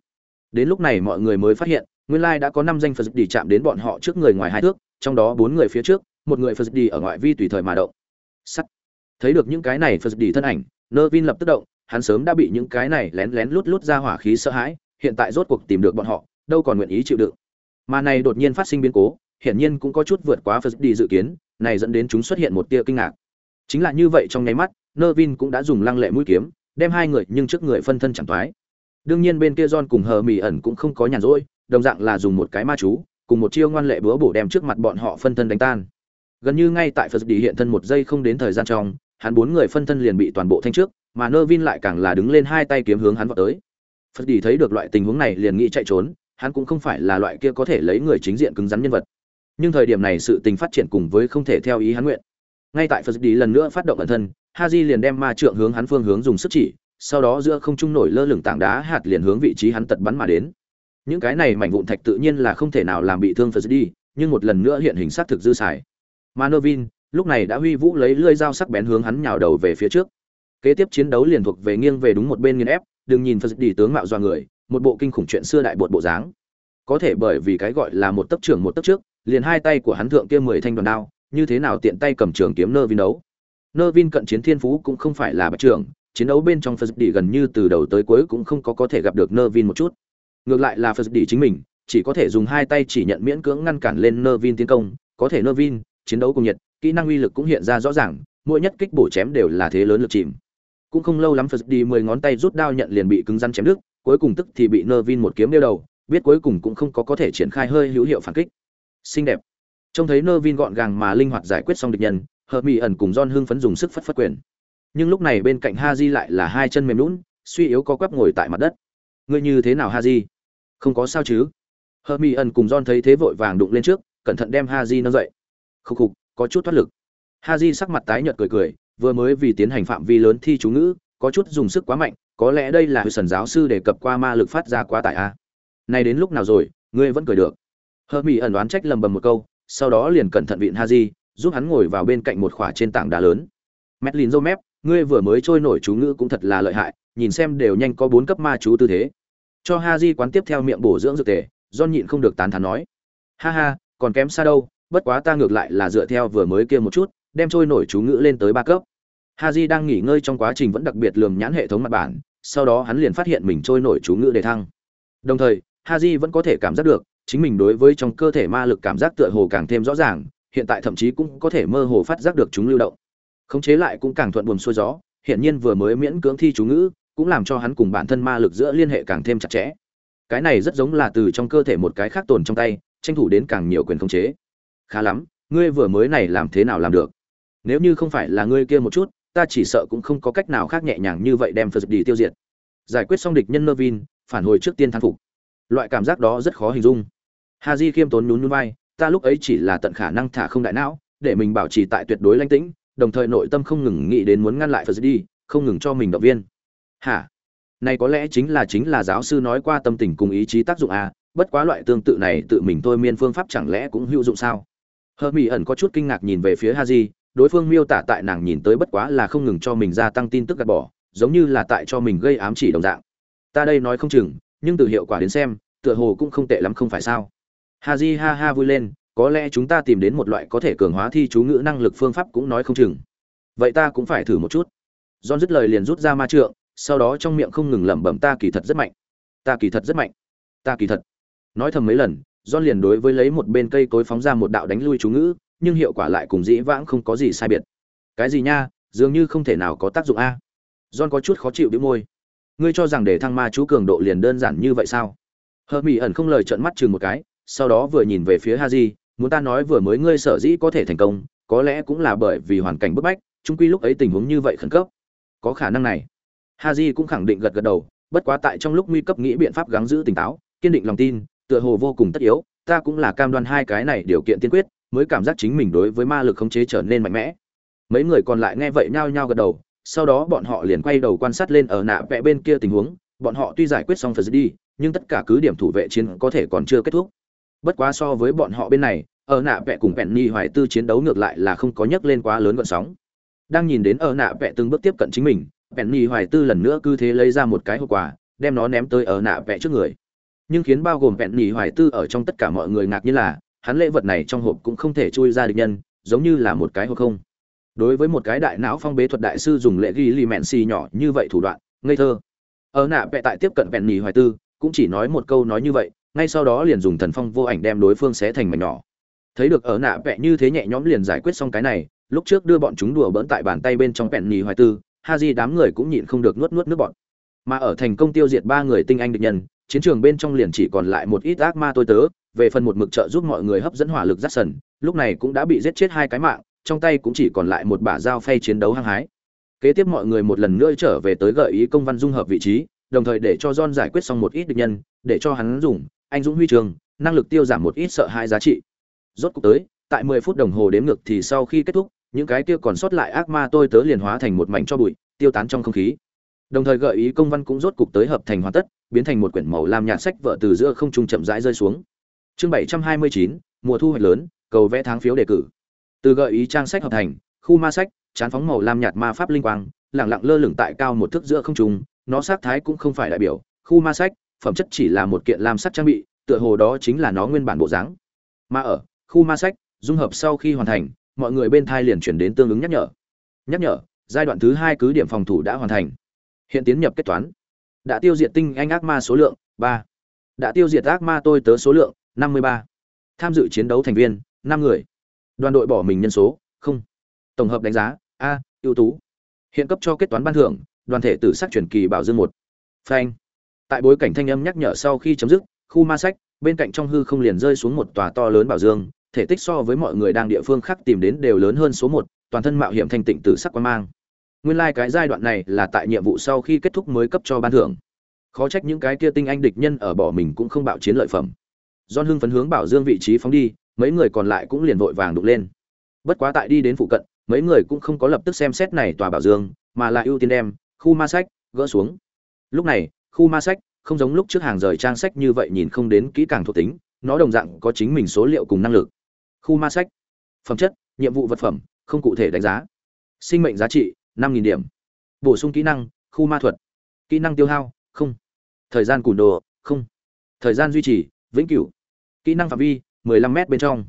Đến lúc này mọi người mới phát hiện, nguyên lai đã có năm danh phật đi chạm đến bọn họ trước người ngoài hai thước, trong đó bốn người phía trước một người phật đi ở ngoại vi tùy thời mà động. Sắt. Thấy được những cái này phật đi thân ảnh nơ vin lập tức động, hắn sớm đã bị những cái này lén lén lút lút ra hỏa khí sợ hãi, hiện tại rốt cuộc tìm được bọn họ, đâu còn nguyện ý chịu đựng. Mà này đột nhiên phát sinh biến cố, hiển nhiên cũng có chút vượt quá phật đi dự kiến, này dẫn đến chúng xuất hiện một tia kinh ngạc. Chính là như vậy trong nháy mắt nơ vin cũng đã dùng lăng lệ mũi kiếm, đem hai người nhưng trước người phân thân chẳng thoái. Đương nhiên bên kia john cùng hờ mỹ ẩn cũng không có nhàn rỗi, đồng dạng là dùng một cái ma chú, cùng một chiêu ngoan lệ búa bổ đem trước mặt bọn họ phân thân đánh tan gần như ngay tại phật đi hiện thân một giây không đến thời gian trong, hắn bốn người phân thân liền bị toàn bộ thanh trước, mà nơ vin lại càng là đứng lên hai tay kiếm hướng hắn vào tới. Phật đi thấy được loại tình huống này liền nghĩ chạy trốn, hắn cũng không phải là loại kia có thể lấy người chính diện cứng rắn nhân vật. Nhưng thời điểm này sự tình phát triển cùng với không thể theo ý hắn nguyện. Ngay tại phật đi lần nữa phát động ẩn thân Ha haji liền đem ma trượng hướng hắn phương hướng dùng sức chỉ, sau đó giữa không trung nổi lơ lửng tảng đá hạt liền hướng vị trí hắn tật bắn mà đến. Những cái này mảnh vụn thạch tự nhiên là không thể nào làm bị thương phật đi nhưng một lần nữa hiện hình sát thực dư xài mà Nervin, lúc này đã huy vũ lấy lưỡi dao sắc bén hướng hắn nhào đầu về phía trước. Kế tiếp chiến đấu liền thuộc về nghiêng về đúng một bên nghiền ép, đừng nhìn phật đi tướng mạo do người, một bộ kinh khủng chuyện xưa đại bột bộ dáng. Có thể bởi vì cái gọi là một tấc trưởng một tấc trước, liền hai tay của hắn thượng kia mười thanh đoàn đao, như thế nào tiện tay cầm trường kiếm nơ vin đấu. Nơ vin cận chiến thiên phú cũng không phải là bạch trưởng, chiến đấu bên trong phật đi gần như từ đầu tới cuối cũng không có có thể gặp được nơ vin một chút. Ngược lại là phật đi chính mình, chỉ có thể dùng hai tay chỉ nhận miễn cưỡng ngăn cản lên nơ vin tiến công, có thể nơ vin chiến đấu cùng nhiệt, kỹ năng uy lực cũng hiện ra rõ ràng, mỗi nhất kích bổ chém đều là thế lớn lực chìm. Cũng không lâu lắm phật đi mười ngón tay rút đao nhận liền bị cứng rắn chém đứt, cuối cùng tức thì bị nơ vin một kiếm đeo đầu, biết cuối cùng cũng không có có thể triển khai hơi hữu hiệu phản kích. Xinh đẹp. Trông thấy nơ vin gọn gàng mà linh hoạt giải quyết xong địch nhân hợp mỹ ẩn cùng don hưng phấn dùng sức phất phất quyền. Nhưng lúc này bên cạnh ha di lại là hai chân mềm lún suy yếu co quắp ngồi tại mặt đất. Ngươi như thế nào ha di không có sao chứ? Hợp mỹ ẩn cùng don thấy thế vội vàng đụng lên trước, cẩn thận đem ha di nâng dậy khục khục, có chút thoát lực. Ha di sắc mặt tái nhợt cười cười, vừa mới vì tiến hành phạm vi lớn thi chú ngữ, có chút dùng sức quá mạnh, có lẽ đây là sần giáo sư đề cập qua ma lực phát ra quá tải a. Này đến lúc nào rồi, ngươi vẫn cười được. Hơ mỹ ẩn đoán trách lầm bầm một câu, sau đó liền cẩn thận vịn ha di giúp hắn ngồi vào bên cạnh một khỏa trên tảng đá lớn. Mét lìn dâu mép, ngươi vừa mới trôi nổi chú ngữ cũng thật là lợi hại, nhìn xem đều nhanh có bốn cấp ma chú tư thế. Cho ha di quán tiếp theo miệng bổ dưỡng dược tề do nhịn không được tán thán nói. Ha ha, còn kém xa đâu bất quá ta ngược lại là dựa theo vừa mới kia một chút, đem trôi nổi chú ngữ lên tới ba cấp. Haji đang nghỉ ngơi trong quá trình vẫn đặc biệt lườm nhãn hệ thống mặt bản, sau đó hắn liền phát hiện mình trôi nổi chú ngữ đề thăng. Đồng thời, Haji vẫn có thể cảm giác được, chính mình đối với trong cơ thể ma lực cảm giác tựa hồ càng thêm rõ ràng, hiện tại thậm chí cũng có thể mơ hồ phát giác được chúng lưu động. Khống chế lại cũng càng thuận buồm xuôi gió hiện nhiên vừa mới miễn cưỡng thi chú ngữ, cũng làm cho hắn cùng bản thân ma lực giữa liên hệ càng thêm chặt chẽ. Cái này rất giống là từ trong cơ thể một cái khác tồn trong tay, tranh thủ đến càng nhiều quyền khống chế khá lắm, ngươi vừa mới này làm thế nào làm được? Nếu như không phải là ngươi kia một chút, ta chỉ sợ cũng không có cách nào khác nhẹ nhàng như vậy đem phật đi tiêu diệt. Giải quyết xong địch nhân nơ vin, phản hồi trước tiên thán phục. Loại cảm giác đó rất khó hình dung. Ha di khiêm tốn nhún nhún vai, ta lúc ấy chỉ là tận khả năng thả không đại não, để mình bảo trì tại tuyệt đối lãnh tĩnh, đồng thời nội tâm không ngừng nghĩ đến muốn ngăn lại phật đi, không ngừng cho mình động viên. Hả? Này có lẽ chính là chính là giáo sư nói qua tâm tình cùng ý chí tác dụng à bất quá loại tương tự này tự mình thôi miên phương pháp chẳng lẽ cũng hữu dụng sao? Hờ mỹ ẩn có chút kinh ngạc nhìn về phía ha di đối phương miêu tả tại nàng nhìn tới bất quá là không ngừng cho mình gia tăng tin tức gạt bỏ, giống như là tại cho mình gây ám chỉ đồng dạng. Ta đây nói không chừng, nhưng từ hiệu quả đến xem, tựa hồ cũng không tệ lắm không phải sao? Ha di ha ha vui lên, có lẽ chúng ta tìm đến một loại có thể cường hóa thi chú ngữ năng lực phương pháp cũng nói không chừng. Vậy ta cũng phải thử một chút. John dứt lời liền rút ra ma trượng, sau đó trong miệng không ngừng lẩm bẩm ta kỳ thật rất mạnh. Ta kỳ thật rất mạnh. Ta kỳ thật. Nói thầm mấy lần John liền đối với lấy một bên cây cối phóng ra một đạo đánh lui chú ngữ, nhưng hiệu quả lại cùng dĩ vãng không có gì sai biệt. Cái gì nha, dường như không thể nào có tác dụng a. John có chút khó chịu bĩu môi. ngươi cho rằng để thăng ma chú cường độ liền đơn giản như vậy sao Hợp mỹ ẩn không lời trợn mắt chừng một cái sau đó vừa nhìn về phía Haji, muốn ta nói vừa mới ngươi sở dĩ có thể thành công có lẽ cũng là bởi vì hoàn cảnh bức bách chung quy lúc ấy tình huống như vậy khẩn cấp có khả năng này Haji cũng khẳng định gật gật đầu bất quá tại trong lúc nguy cấp nghĩ biện pháp gắng giữ tỉnh táo kiên định lòng tin tựa hồ vô cùng tất yếu, ta cũng là cam đoan hai cái này điều kiện tiên quyết, mới cảm giác chính mình đối với ma lực khống chế trở nên mạnh mẽ. Mấy người còn lại nghe vậy nhao nhao gật đầu, sau đó bọn họ liền quay đầu quan sát lên ở nạ vẽ bên kia tình huống, bọn họ tuy giải quyết xong phật đi nhưng tất cả cứ điểm thủ vệ chiến có thể còn chưa kết thúc. Bất quá so với bọn họ bên này, ở nạ vẽ cùng bẹn ni hoài tư chiến đấu ngược lại là không có nhấc lên quá lớn gọn sóng. Đang nhìn đến ở nạ vẽ từng bước tiếp cận chính mình bẹn ni hoài tư lần nữa cứ thế lấy ra một cái hộp quà, đem nó ném tới ở nạ vẽ trước người nhưng khiến bao gồm bẹn nhì hoài tư ở trong tất cả mọi người ngạc như là, hắn lễ vật này trong hộp cũng không thể chui ra được nhân, giống như là một cái hộp không. Đối với một cái đại não phong bế thuật đại sư dùng lễ ghi lì mẹn xì nhỏ như vậy thủ đoạn, ngây thơ. Ở nạ vẹ tại tiếp cận bẹn nhì hoài tư, cũng chỉ nói một câu nói như vậy, ngay sau đó liền dùng thần phong vô ảnh đem đối phương xé thành mảnh nhỏ. Thấy được ở nạ vẹ như thế nhẹ nhõm liền giải quyết xong cái này, lúc trước đưa bọn chúng đùa bỡn tại bàn tay bên trong bẹn nhì hoài tư, ha di đám người cũng nhịn không được nuốt nuốt nước bọn mà ở thành công tiêu diệt ba người tinh anh địch nhân chiến trường bên trong liền chỉ còn lại một ít ác ma tôi tớ, về phần một mực trợ giúp mọi người hấp dẫn hỏa lực rát sần, lúc này cũng đã bị giết chết hai cái mạng, trong tay cũng chỉ còn lại một bả dao phay chiến đấu hăng hái. Kế tiếp mọi người một lần nữa trở về tới gợi ý công văn dung hợp vị trí, đồng thời để cho John giải quyết xong một ít địch nhân, để cho hắn dùng, anh dũng huy trường, năng lực tiêu giảm một ít sợ hãi giá trị. Rốt cuộc tới, tại 10 phút đồng hồ đếm ngược thì sau khi kết thúc, những cái kia còn sót lại ác ma tôi tớ liền hóa thành một mảnh cho bụi, tiêu tán trong không khí đồng thời gợi ý công văn cũng rốt cục tới hợp thành hoàn tất biến thành một quyển màu lam nhạt sách vợ từ giữa không trung chậm rãi rơi xuống. Chương 729, mùa thu hoạch lớn cầu vẽ tháng phiếu đề cử. Từ gợi ý trang sách hợp thành khu ma sách chán phóng màu lam nhạt ma pháp linh quang lẳng lặng lơ lửng tại cao một thước giữa không trung nó sát thái cũng không phải đại biểu khu ma sách phẩm chất chỉ là một kiện lam sắt trang bị tựa hồ đó chính là nó nguyên bản bộ dáng. Mà ở khu ma sách dung hợp sau khi hoàn thành mọi người bên thai liền chuyển đến tương ứng nhắc nhở. Nhắc nhở giai đoạn thứ hai cứ điểm phòng thủ đã hoàn thành hiện tiến nhập kết toán. Đã tiêu diệt tinh anh ác ma số lượng, ba. Đã tiêu diệt ác ma tôi tớ số lượng, năm mươi ba. Tham dự chiến đấu thành viên, năm người. Đoàn đội bỏ mình nhân số, không. Tổng hợp đánh giá, a, ưu tú. Hiện cấp cho kết toán ban thưởng, đoàn thể tử sắc truyền kỳ bảo dương một. Phanh. Tại bối cảnh thanh âm nhắc nhở sau khi chấm dứt, khu ma sách, bên cạnh trong hư không liền rơi xuống một tòa to lớn bảo dương, thể tích so với mọi người đang địa phương khác tìm đến đều lớn hơn số một, toàn thân mạo hiểm thanh tịnh tử sắc quan mang nguyên lai cái giai đoạn này là tại nhiệm vụ sau khi kết thúc mới cấp cho ban thưởng. Khó trách những cái kia tinh anh địch nhân ở bỏ mình cũng không bạo chiến lợi phẩm. Don hưng phấn hướng bảo dương vị trí phóng đi, mấy người còn lại cũng liền vội vàng đục lên. Bất quá tại đi đến phụ cận, mấy người cũng không có lập tức xem xét này tòa bảo dương, mà là ưu tiên đem khu ma sách gỡ xuống. Lúc này, khu ma sách không giống lúc trước hàng rời trang sách như vậy nhìn không đến kỹ càng thuộc tính, nó đồng dạng có chính mình số liệu cùng năng lực. Khu ma sách, phẩm chất, nhiệm vụ vật phẩm, không cụ thể đánh giá. Sinh mệnh giá trị năm nghìn điểm. Bổ sung kỹ năng, khu ma thuật. Kỹ năng tiêu hao, không. Thời gian cùn đồ, không. Thời gian duy trì, vĩnh cửu. Kỹ năng phạm vi 15 m bên trong.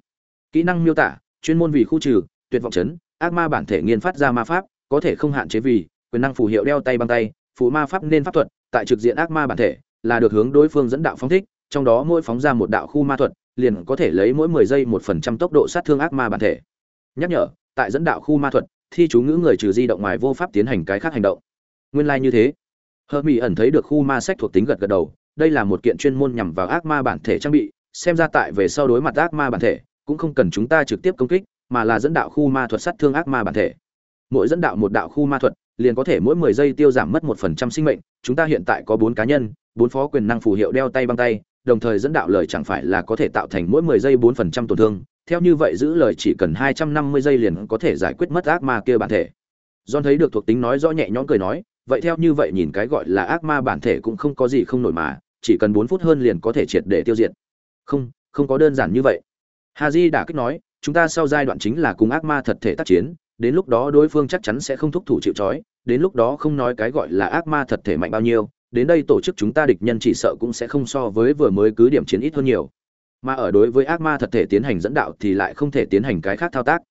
Kỹ năng miêu tả, chuyên môn vì khu trừ, tuyệt vọng chấn, ác ma bản thể nghiên phát ra ma pháp, có thể không hạn chế vì, quyền năng phù hiệu đeo tay băng tay, phù ma pháp nên pháp thuật, tại trực diện ác ma bản thể, là được hướng đối phương dẫn đạo phóng thích, trong đó mỗi phóng ra một đạo khu ma thuật, liền có thể lấy mỗi 10 giây một phần trăm tốc độ sát thương ác ma bản thể. Nhắc nhở, tại dẫn đạo khu ma thuật thi chú ngữ người trừ di động ngoài vô pháp tiến hành cái khác hành động. Nguyên lai like như thế. Hơ mỹ ẩn thấy được khu ma sách thuộc tính gật gật đầu đây là một kiện chuyên môn nhằm vào ác ma bản thể trang bị xem ra tại về sau đối mặt ác ma bản thể cũng không cần chúng ta trực tiếp công kích mà là dẫn đạo khu ma thuật sát thương ác ma bản thể. Mỗi dẫn đạo một đạo khu ma thuật liền có thể mỗi 10 giây tiêu giảm mất một phần trăm sinh mệnh chúng ta hiện tại có bốn cá nhân bốn phó quyền năng phù hiệu đeo tay băng tay đồng thời dẫn đạo lời chẳng phải là có thể tạo thành mỗi 10 giây bốn phần trăm tổn thương, theo như vậy giữ lời chỉ cần 250 giây liền có thể giải quyết mất ác ma kia bản thể. John thấy được thuộc tính nói rõ nhẹ nhõm cười nói, vậy theo như vậy nhìn cái gọi là ác ma bản thể cũng không có gì không nổi mà, chỉ cần 4 phút hơn liền có thể triệt để tiêu diệt. Không, không có đơn giản như vậy. Haji đã kích nói, chúng ta sau giai đoạn chính là cùng ác ma thật thể tác chiến, đến lúc đó đối phương chắc chắn sẽ không thúc thủ chịu trói, đến lúc đó không nói cái gọi là ác ma thật thể mạnh bao nhiêu, đến đây tổ chức chúng ta địch nhân chỉ sợ cũng sẽ không so với vừa mới cứ điểm chiến ít hơn nhiều mà ở đối với ác ma thật thể tiến hành dẫn đạo thì lại không thể tiến hành cái khác thao tác.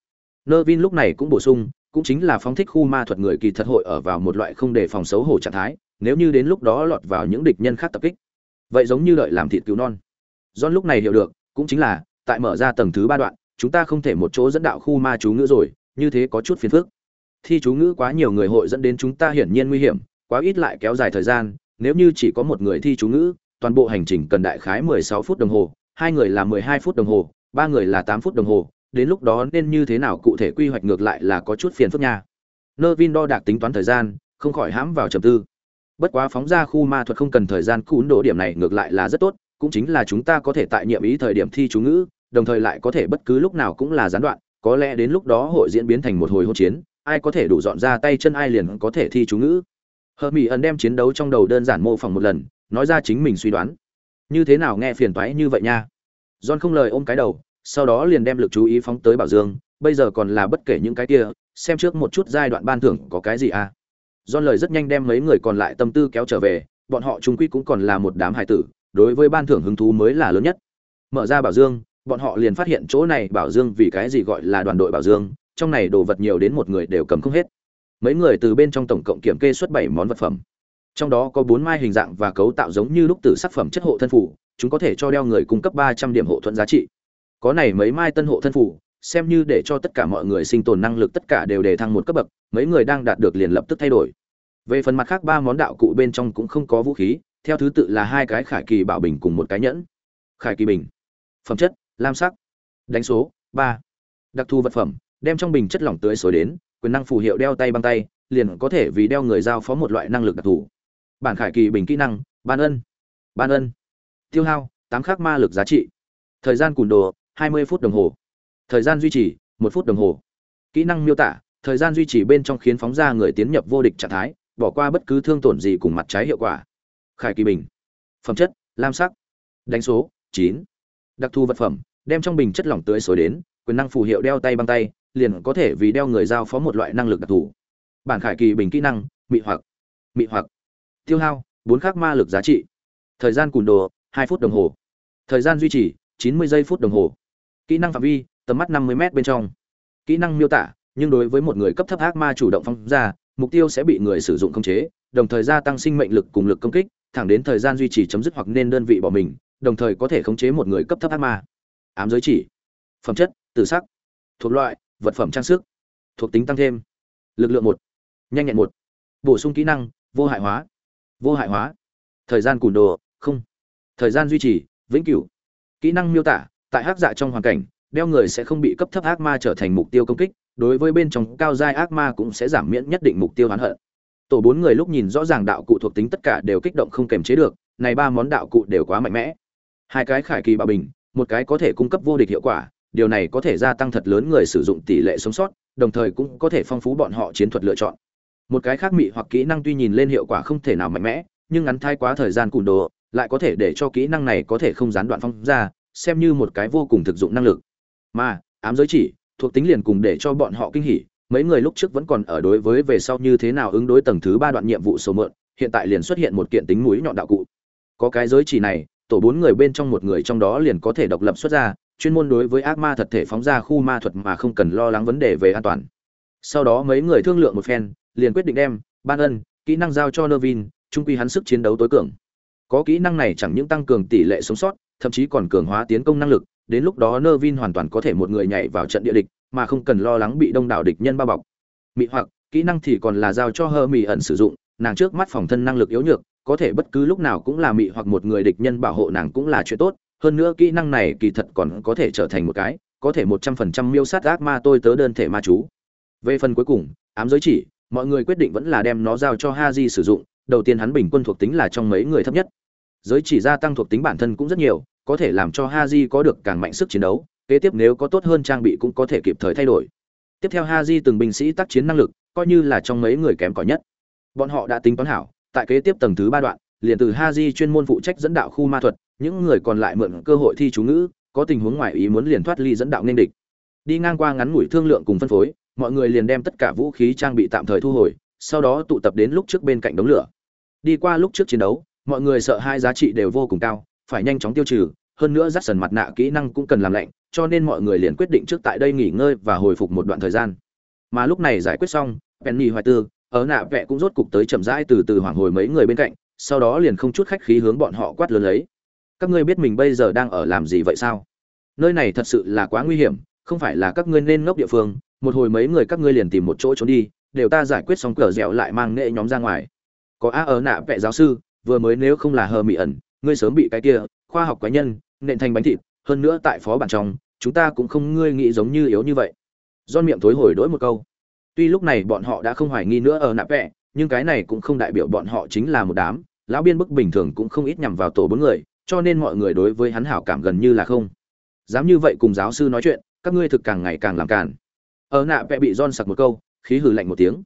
Nơ vin lúc này cũng bổ sung, cũng chính là phóng thích khu ma thuật người kỳ thật hội ở vào một loại không để phòng xấu hổ trạng thái, nếu như đến lúc đó lọt vào những địch nhân khác tập kích. Vậy giống như đợi làm thịt cứu non. John lúc này hiểu được, cũng chính là, tại mở ra tầng thứ ba đoạn, chúng ta không thể một chỗ dẫn đạo khu ma chú ngữ rồi, như thế có chút phiền phức. Thi chú ngữ quá nhiều người hội dẫn đến chúng ta hiển nhiên nguy hiểm, quá ít lại kéo dài thời gian, nếu như chỉ có một người thi chú ngữ, toàn bộ hành trình cần đại khái 16 phút đồng hồ hai người là 12 phút đồng hồ, ba người là 8 phút đồng hồ, đến lúc đó nên như thế nào cụ thể quy hoạch ngược lại là có chút phiền phức nha. Nervin đo đạc tính toán thời gian, không khỏi hãm vào trầm tư. Bất quá phóng ra khu ma thuật không cần thời gian, cún độ điểm này ngược lại là rất tốt, cũng chính là chúng ta có thể tại nhiệm ý thời điểm thi chú ngữ, đồng thời lại có thể bất cứ lúc nào cũng là gián đoạn, có lẽ đến lúc đó hội diễn biến thành một hồi hỗn chiến, ai có thể đủ dọn ra tay chân ai liền có thể thi chú ngữ. Hợp mỹ ẩn đem chiến đấu trong đầu đơn giản mô phỏng một lần, nói ra chính mình suy đoán như thế nào nghe phiền toái như vậy nha? John không lời ôm cái đầu, sau đó liền đem lực chú ý phóng tới bảo dương, bây giờ còn là bất kể những cái kia, xem trước một chút giai đoạn ban thưởng có cái gì à? John lời rất nhanh đem mấy người còn lại tâm tư kéo trở về, bọn họ trung quy cũng còn là một đám hải tử, đối với ban thưởng hứng thú mới là lớn nhất. Mở ra bảo dương, bọn họ liền phát hiện chỗ này bảo dương vì cái gì gọi là đoàn đội bảo dương, trong này đồ vật nhiều đến một người đều cầm không hết. Mấy người từ bên trong tổng cộng kiểm kê xuất bảy món vật phẩm trong đó có bốn mai hình dạng và cấu tạo giống như lúc tử sắc phẩm chất hộ thân phủ, chúng có thể cho đeo người cung cấp ba trăm điểm hộ thuẫn giá trị. Có này mấy mai tân hộ thân phủ, xem như để cho tất cả mọi người sinh tồn năng lực tất cả đều đề thăng một cấp bậc, mấy người đang đạt được liền lập tức thay đổi. Về phần mặt khác, ba món đạo cụ bên trong cũng không có vũ khí, theo thứ tự là hai cái khải kỳ bảo bình cùng một cái nhẫn. Khải kỳ bình. Phẩm chất, lam sắc. Đánh số, ba. Đặc thù vật phẩm, đem trong bình chất lỏng tưới xối đến, quyền năng phù hiệu đeo tay băng tay, liền có thể vì đeo người giao phó một loại năng lực đặc thù bản khải kỳ bình kỹ năng, ban ân ban ân. Tiêu hao, tám khắc ma lực giá trị. Thời gian cùn đồ, hai mươi phút đồng hồ. Thời gian duy trì, một phút đồng hồ. Kỹ năng miêu tả, thời gian duy trì bên trong khiến phóng ra người tiến nhập vô địch trạng thái, bỏ qua bất cứ thương tổn gì cùng mặt trái hiệu quả. Khải kỳ bình. Phẩm chất, lam sắc. Đánh số, chín. Đặc thù vật phẩm, đem trong bình chất lỏng tưới xối đến, quyền năng phù hiệu đeo tay băng tay, liền có thể vì đeo người giao phó một loại năng lực đặc thù. Bản khải kỳ bình kỹ năng, mị hoặc. Mị hoặc tiêu hao, bốn khắc ma lực giá trị. Thời gian cùn đồ, hai phút đồng hồ. Thời gian duy trì, chín mươi giây phút đồng hồ. Kỹ năng phạm vi, tầm mắt năm mươi m bên trong. Kỹ năng miêu tả, nhưng đối với một người cấp thấp ác ma chủ động phong ra, mục tiêu sẽ bị người sử dụng khống chế, đồng thời gia tăng sinh mệnh lực cùng lực công kích, thẳng đến thời gian duy trì chấm dứt hoặc nên đơn vị bỏ mình, đồng thời có thể khống chế một người cấp thấp ác ma. Ám giới chỉ. Phẩm chất tự sắc. Thuộc loại, vật phẩm trang sức. Thuộc tính tăng thêm. Lực lượng một. Nhanh nhẹn một. Bổ sung kỹ năng, vô hại hóa vô hại hóa. Thời gian cùn đồ, không. Thời gian duy trì, vĩnh cửu. Kỹ năng miêu tả, tại hắc dạ trong hoàn cảnh, đeo người sẽ không bị cấp thấp ác ma trở thành mục tiêu công kích, đối với bên trong cao giai ác ma cũng sẽ giảm miễn nhất định mục tiêu oán hận. Tổ bốn người lúc nhìn rõ ràng đạo cụ thuộc tính tất cả đều kích động không kềm chế được, này ba món đạo cụ đều quá mạnh mẽ. Hai cái khải kỳ bạo bình, một cái có thể cung cấp vô địch hiệu quả, điều này có thể gia tăng thật lớn người sử dụng tỷ lệ sống sót, đồng thời cũng có thể phong phú bọn họ chiến thuật lựa chọn một cái khác mị hoặc kỹ năng tuy nhìn lên hiệu quả không thể nào mạnh mẽ, nhưng ngắn thai quá thời gian cùn đồ, lại có thể để cho kỹ năng này có thể không gián đoạn phong ra, xem như một cái vô cùng thực dụng năng lực. Mà, ám giới chỉ, thuộc tính liền cùng để cho bọn họ kinh hỉ, mấy người lúc trước vẫn còn ở đối với về sau như thế nào ứng đối tầng thứ ba đoạn nhiệm vụ số mượn, hiện tại liền xuất hiện một kiện tính mũi nhọn đạo cụ. Có cái giới chỉ này, tổ bốn người bên trong một người trong đó liền có thể độc lập xuất ra, chuyên môn đối với ác ma thật thể phóng ra khu ma thuật mà không cần lo lắng vấn đề về an toàn. Sau đó mấy người thương lượng một phen liền quyết định đem ban ân kỹ năng giao cho Nervin, trung quy hắn sức chiến đấu tối cường. Có kỹ năng này chẳng những tăng cường tỷ lệ sống sót, thậm chí còn cường hóa tiến công năng lực, đến lúc đó Nervin hoàn toàn có thể một người nhảy vào trận địa địch, mà không cần lo lắng bị đông đảo địch nhân bao bọc. Mị hoặc, kỹ năng thì còn là giao cho Hơ Mị ẩn sử dụng, nàng trước mắt phòng thân năng lực yếu nhược, có thể bất cứ lúc nào cũng là mị hoặc một người địch nhân bảo hộ nàng cũng là chuyện tốt, hơn nữa kỹ năng này kỳ thật còn có thể trở thành một cái, có thể một trăm phần trăm miêu sát ác ma tôi tớ đơn thể ma chú. Về phần cuối cùng, ám giới chỉ, mọi người quyết định vẫn là đem nó giao cho Haji sử dụng, đầu tiên hắn bình quân thuộc tính là trong mấy người thấp nhất. Giới chỉ gia tăng thuộc tính bản thân cũng rất nhiều, có thể làm cho Haji có được càng mạnh sức chiến đấu, kế tiếp nếu có tốt hơn trang bị cũng có thể kịp thời thay đổi. Tiếp theo Haji từng binh sĩ tác chiến năng lực, coi như là trong mấy người kém cỏi nhất. Bọn họ đã tính toán hảo, tại kế tiếp tầng thứ ba đoạn, liền từ Haji chuyên môn phụ trách dẫn đạo khu ma thuật, những người còn lại mượn cơ hội thi chú ngữ, có tình huống ngoài ý muốn liền thoát ly dẫn đạo nên địch. Đi ngang qua ngắn ngủi thương lượng cùng phân phối, mọi người liền đem tất cả vũ khí trang bị tạm thời thu hồi, sau đó tụ tập đến lúc trước bên cạnh đống lửa. Đi qua lúc trước chiến đấu, mọi người sợ hai giá trị đều vô cùng cao, phải nhanh chóng tiêu trừ, hơn nữa rắt sần mặt nạ kỹ năng cũng cần làm lạnh, cho nên mọi người liền quyết định trước tại đây nghỉ ngơi và hồi phục một đoạn thời gian. Mà lúc này giải quyết xong, penny hoài tư, ở nạ vẽ cũng rốt cục tới chậm rãi từ từ hoảng hồi mấy người bên cạnh, sau đó liền không chút khách khí hướng bọn họ quát lớn lấy. Các ngươi biết mình bây giờ đang ở làm gì vậy sao? Nơi này thật sự là quá nguy hiểm, không phải là các ngươi nên ngốc địa phương một hồi mấy người các ngươi liền tìm một chỗ trốn đi, đều ta giải quyết xong cờ dẻo lại mang nghệ nhóm ra ngoài. Có a ở nạ vệ giáo sư, vừa mới nếu không là hờ mị ẩn, ngươi sớm bị cái kia, khoa học cá nhân, nện thành bánh thịt, hơn nữa tại phó bản trong, chúng ta cũng không ngươi nghĩ giống như yếu như vậy. Do miệng thối hồi đổi một câu. Tuy lúc này bọn họ đã không hoài nghi nữa ở nạ vẹ nhưng cái này cũng không đại biểu bọn họ chính là một đám, lão biên bức bình thường cũng không ít nhằm vào tổ bốn người, cho nên mọi người đối với hắn hảo cảm gần như là không. Dám như vậy cùng giáo sư nói chuyện, các ngươi thực càng ngày càng làm càn ở nạ vẽ bị don sặc một câu, khí hừ lạnh một tiếng.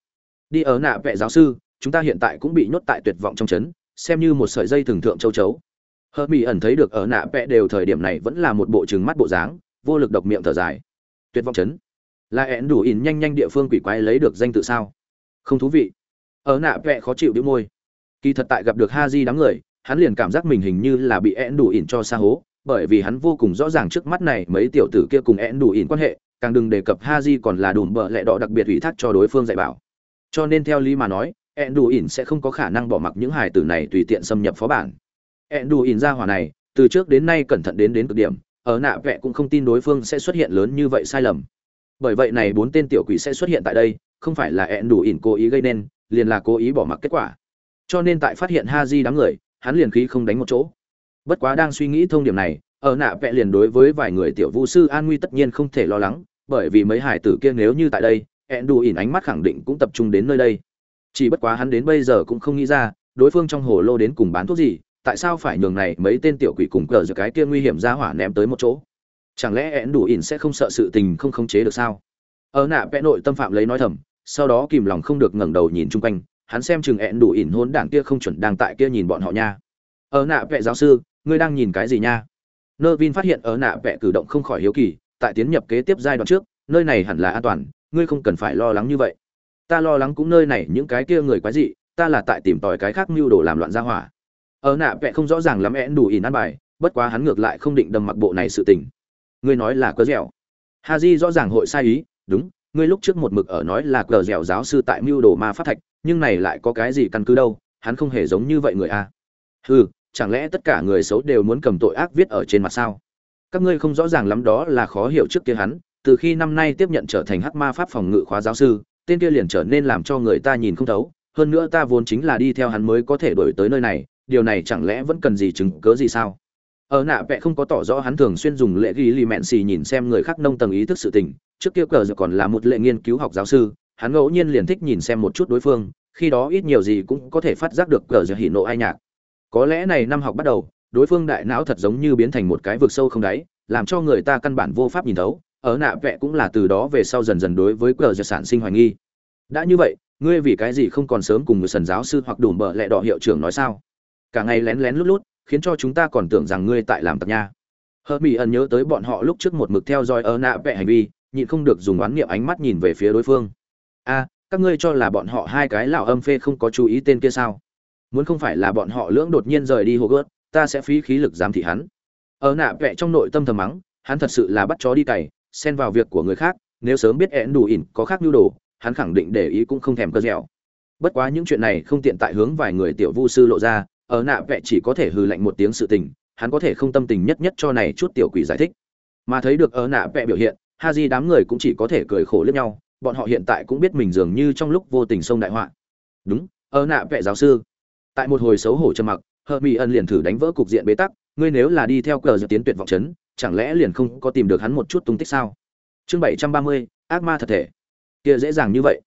Đi ở nạ vẽ giáo sư, chúng ta hiện tại cũng bị nhốt tại tuyệt vọng trong chấn xem như một sợi dây thường thượng châu chấu. Hờ mỹ ẩn thấy được ở nạ vẽ đều thời điểm này vẫn là một bộ trừng mắt bộ dáng, vô lực độc miệng thở dài. Tuyệt vọng chấn là ẹn đủ ỉn nhanh nhanh địa phương quỷ quái lấy được danh tự sao? Không thú vị. Ở nạ vẽ khó chịu đĩu môi. Kỳ thật tại gặp được ha di đám người, hắn liền cảm giác mình hình như là bị ẹn đủ ỉn cho xa hố, bởi vì hắn vô cùng rõ ràng trước mắt này mấy tiểu tử kia cùng ẹn đủ ỉn quan hệ càng đừng đề cập ha di còn là đùm bợ lẹ đỏ đặc biệt ủy thác cho đối phương dạy bảo. Cho nên theo lý mà nói ẹn đù ỉn sẽ không có khả năng bỏ mặc những hài tử này tùy tiện xâm nhập phó bản. Ẹn đù ỉn ra hỏa này, từ trước đến nay cẩn thận đến đến cực điểm, ở nạ vẽ cũng không tin đối phương sẽ xuất hiện lớn như vậy sai lầm. Bởi vậy này bốn tên tiểu quỷ sẽ xuất hiện tại đây, không phải là ẹn đù ỉn cố ý gây nên, liền là cố ý bỏ mặc kết quả. Cho nên tại phát hiện ha di đám người, hắn liền khí không đánh một chỗ. Bất quá đang suy nghĩ thông điểm này ở nạ vẽ liền đối với vài người tiểu vũ sư an nguy tất nhiên không thể lo lắng, bởi vì mấy hải tử kia nếu như tại đây ẹn đủ ỉn ánh mắt khẳng định cũng tập trung đến nơi đây. Chỉ bất quá hắn đến bây giờ cũng không nghĩ ra, đối phương trong hồ lô đến cùng bán thuốc gì, tại sao phải nhường này mấy tên tiểu quỷ cùng cờ giữa cái kia nguy hiểm ra hỏa ném tới một chỗ? Chẳng lẽ én đủ ỉn sẽ không sợ sự tình không khống chế được sao? Ở nạ vẽ nội tâm phạm lấy nói thầm, sau đó kìm lòng không được ngẩng đầu nhìn chung quanh, hắn xem chừng én đủ ỉn hôn đảng kia không chuẩn đang tại kia nhìn bọn họ nha. Ở nạ vẽ giáo sư, ngươi đang nhìn cái gì nha? Nơ vin phát hiện ở nạ vẽ cử động không khỏi hiếu kỳ, tại tiến nhập kế tiếp giai đoạn trước, nơi này hẳn là an toàn, ngươi không cần phải lo lắng như vậy. Ta lo lắng cũng nơi này, những cái kia người quái dị, ta là tại tìm tòi cái khác mưu đồ làm loạn ra hỏa. Ở nạ vẽ không rõ ràng lắm én đủ ỉn ăn bài, bất quá hắn ngược lại không định đâm mặc bộ này sự tình. Ngươi nói là cớ dẻo. Ha di rõ ràng hội sai ý, đúng, ngươi lúc trước một mực ở nói là cờ dẻo giáo sư tại mưu đồ ma pháp thạch, nhưng này lại có cái gì căn cứ đâu, hắn không hề giống như vậy người a. À. hừ chẳng lẽ tất cả người xấu đều muốn cầm tội ác viết ở trên mặt sao? Các ngươi không rõ ràng lắm đó là khó hiểu trước kia hắn, từ khi năm nay tiếp nhận trở thành hắc ma pháp phòng ngự khóa giáo sư, tên kia liền trở nên làm cho người ta nhìn không thấu, hơn nữa ta vốn chính là đi theo hắn mới có thể đổi tới nơi này, điều này chẳng lẽ vẫn cần gì chứng cớ gì sao? Ở nạ vẽ không có tỏ rõ hắn thường xuyên dùng lệ ghi lì mẹn xì nhìn xem người khác nông tầng ý thức sự tình, trước kia cờ giờ còn là một lệ nghiên cứu học giáo sư, hắn ngẫu nhiên liền thích nhìn xem một chút đối phương, khi đó ít nhiều gì cũng có thể phát giác được cờ giờ hỉ nộ ai nhạc có lẽ này năm học bắt đầu, đối phương đại não thật giống như biến thành một cái vực sâu không đáy, làm cho người ta căn bản vô pháp nhìn thấu, ở nạ vẽ cũng là từ đó về sau dần dần đối với cờ giật sản sinh hoài nghi. Đã như vậy, ngươi vì cái gì không còn sớm cùng người sần giáo sư hoặc đủ bợ lẹ đỏ hiệu trưởng nói sao? Cả ngày lén lén lút lút, khiến cho chúng ta còn tưởng rằng ngươi tại làm tập nha. Hờ mỹ ẩn nhớ tới bọn họ lúc trước một mực theo dõi ở nạ vẽ hành vi, nhịn không được dùng oán niệm ánh mắt nhìn về phía đối phương. A, các ngươi cho là bọn họ hai cái lão âm phê không có chú ý tên kia sao? Muốn không phải là bọn họ lưỡng đột nhiên rời đi hồ gớt, ta sẽ phí khí lực giám thị hắn. Ở nạ vẽ trong nội tâm thầm mắng, hắn thật sự là bắt chó đi cày, xen vào việc của người khác, nếu sớm biết én đủ ỉn có khác nhu đồ, hắn khẳng định để ý cũng không thèm cơ dẻo. Bất quá những chuyện này không tiện tại hướng vài người tiểu vu sư lộ ra, ở nạ vẽ chỉ có thể hư lạnh một tiếng sự tình, hắn có thể không tâm tình nhất nhất cho này chút tiểu quỷ giải thích. Mà thấy được ở nạ vẽ biểu hiện, ha di đám người cũng chỉ có thể cười khổ lẫn nhau, bọn họ hiện tại cũng biết mình dường như trong lúc vô tình sông đại họa. Đúng, ở nạ vẽ giáo sư tại một hồi xấu hổ trầm mặc, hờ mỹ ân liền thử đánh vỡ cục diện bế tắc, ngươi nếu là đi theo cờ dự tiến tuyệt vọng chấn, chẳng lẽ liền không có tìm được hắn một chút tung tích sao? Chương bảy trăm ba mươi, ác ma thật thể. Kia dễ dàng như vậy.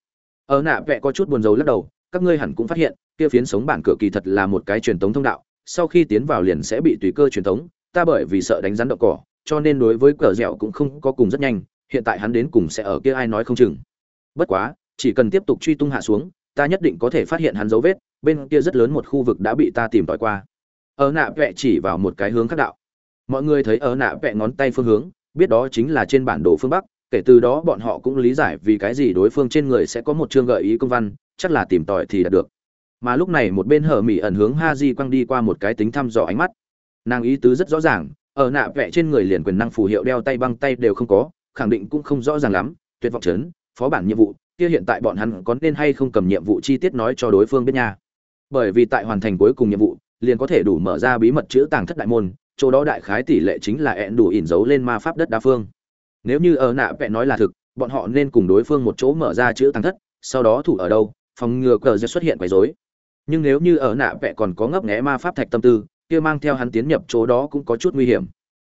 Ở nạ vẽ có chút buồn rầu lắc đầu, các ngươi hẳn cũng phát hiện, kia phiến sống bản cửa kỳ thật là một cái truyền thống thông đạo, sau khi tiến vào liền sẽ bị tùy cơ truyền thống. ta bởi vì sợ đánh rắn đậu cỏ, cho nên đối với cờ dẻo cũng không có cùng rất nhanh, hiện tại hắn đến cùng sẽ ở kia ai nói không chừng. Bất quá, chỉ cần tiếp tục truy tung hạ xuống ta nhất định có thể phát hiện hắn dấu vết, bên kia rất lớn một khu vực đã bị ta tìm tòi qua. Ở nạ vẽ chỉ vào một cái hướng khác đạo. Mọi người thấy ở nạ vẽ ngón tay phương hướng, biết đó chính là trên bản đồ phương bắc, kể từ đó bọn họ cũng lý giải vì cái gì đối phương trên người sẽ có một chương gợi ý công văn, chắc là tìm tòi thì đạt được. Mà lúc này một bên hở mỹ ẩn hướng ha di quăng đi qua một cái tính thăm dò ánh mắt. Nàng ý tứ rất rõ ràng, ở nạ vẽ trên người liền quyền năng phù hiệu đeo tay băng tay đều không có, khẳng định cũng không rõ ràng lắm, tuyệt vọng chấn, phó bản nhiệm vụ kia hiện tại bọn hắn có nên hay không cầm nhiệm vụ chi tiết nói cho đối phương biết nha. Bởi vì tại hoàn thành cuối cùng nhiệm vụ, liền có thể đủ mở ra bí mật chữ tàng thất đại môn, chỗ đó đại khái tỷ lệ chính là ẹn đủ ỉn giấu lên ma pháp đất đa phương. Nếu như ở nạ vẽ nói là thực, bọn họ nên cùng đối phương một chỗ mở ra chữ tàng thất, sau đó thủ ở đâu, phòng ngừa cờ giật xuất hiện quấy rối. Nhưng nếu như ở nạ vẽ còn có ngấp nghé ma pháp thạch tâm tư, kia mang theo hắn tiến nhập chỗ đó cũng có chút nguy hiểm.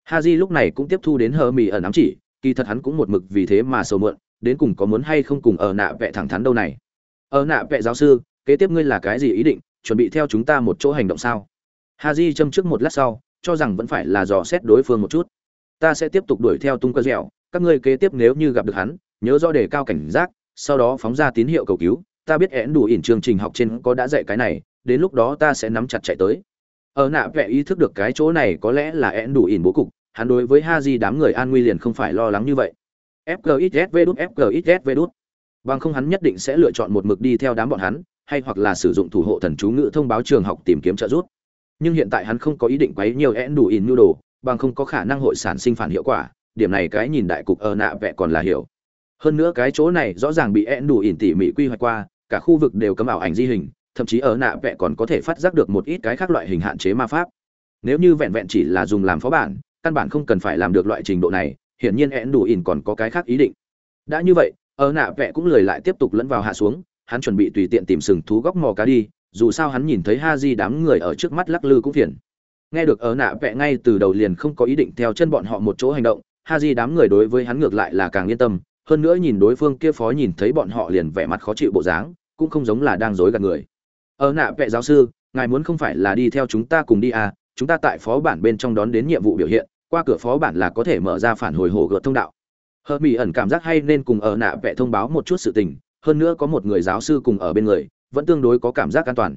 Ha j lúc này cũng tiếp thu đến hờ mì ở nắm chỉ, kỳ thật hắn cũng một mực vì thế mà sầu mượn đến cùng có muốn hay không cùng ở nạ vẽ thẳng thắn đâu này. Ở nạ vẽ giáo sư, kế tiếp ngươi là cái gì ý định, chuẩn bị theo chúng ta một chỗ hành động sao? Ha j châm trước một lát sau, cho rằng vẫn phải là dò xét đối phương một chút. Ta sẽ tiếp tục đuổi theo tung cơ dẻo, các ngươi kế tiếp nếu như gặp được hắn, nhớ rõ đề cao cảnh giác, sau đó phóng ra tín hiệu cầu cứu. Ta biết én đủ ỉn chương trình học trên có đã dạy cái này, đến lúc đó ta sẽ nắm chặt chạy tới. Ở nạ vẽ ý thức được cái chỗ này có lẽ là én đủ ỉn bố cục, hắn đối với ha di đám người an nguy liền không phải lo lắng như vậy fgxv đút đút. Bằng không hắn nhất định sẽ lựa chọn một mực đi theo đám bọn hắn, hay hoặc là sử dụng thủ hộ thần chú ngữ thông báo trường học tìm kiếm trợ giúp. Nhưng hiện tại hắn không có ý định quấy nhiều én đủ ỉn nhu đồ, bằng không có khả năng hội sản sinh phản hiệu quả, điểm này cái nhìn đại cục ở nạ vẽ còn là hiểu. Hơn nữa cái chỗ này rõ ràng bị én đủ ỉn tỉ mỉ quy hoạch qua, cả khu vực đều cấm ảo ảnh di hình, thậm chí ở nạ vẽ còn có thể phát giác được một ít cái khác loại hình hạn chế ma pháp. Nếu như vẹn vẹn chỉ là dùng làm phó bản, căn bản không cần phải làm được loại trình độ này hiển nhiên én đủ ỉn còn có cái khác ý định. Đã như vậy, ở nạ vẽ cũng lười lại tiếp tục lẫn vào hạ xuống, hắn chuẩn bị tùy tiện tìm sừng thú góc mò cá đi, dù sao hắn nhìn thấy ha di đám người ở trước mắt lắc lư cũng phiền. Nghe được ở nạ vẽ ngay từ đầu liền không có ý định theo chân bọn họ một chỗ hành động ha di đám người đối với hắn ngược lại là càng yên tâm, hơn nữa nhìn đối phương kia phó nhìn thấy bọn họ liền vẻ mặt khó chịu bộ dáng, cũng không giống là đang dối gạt người. Ở nạ vẽ giáo sư, ngài muốn không phải là đi theo chúng ta cùng đi à chúng ta tại phó bản bên trong đón đến nhiệm vụ biểu hiện qua cửa phó bản là có thể mở ra phản hồi hồ gợt thông đạo. Hờ mỹ ẩn cảm giác hay nên cùng ở nạ vẽ thông báo một chút sự tình, hơn nữa có một người giáo sư cùng ở bên người, vẫn tương đối có cảm giác an toàn.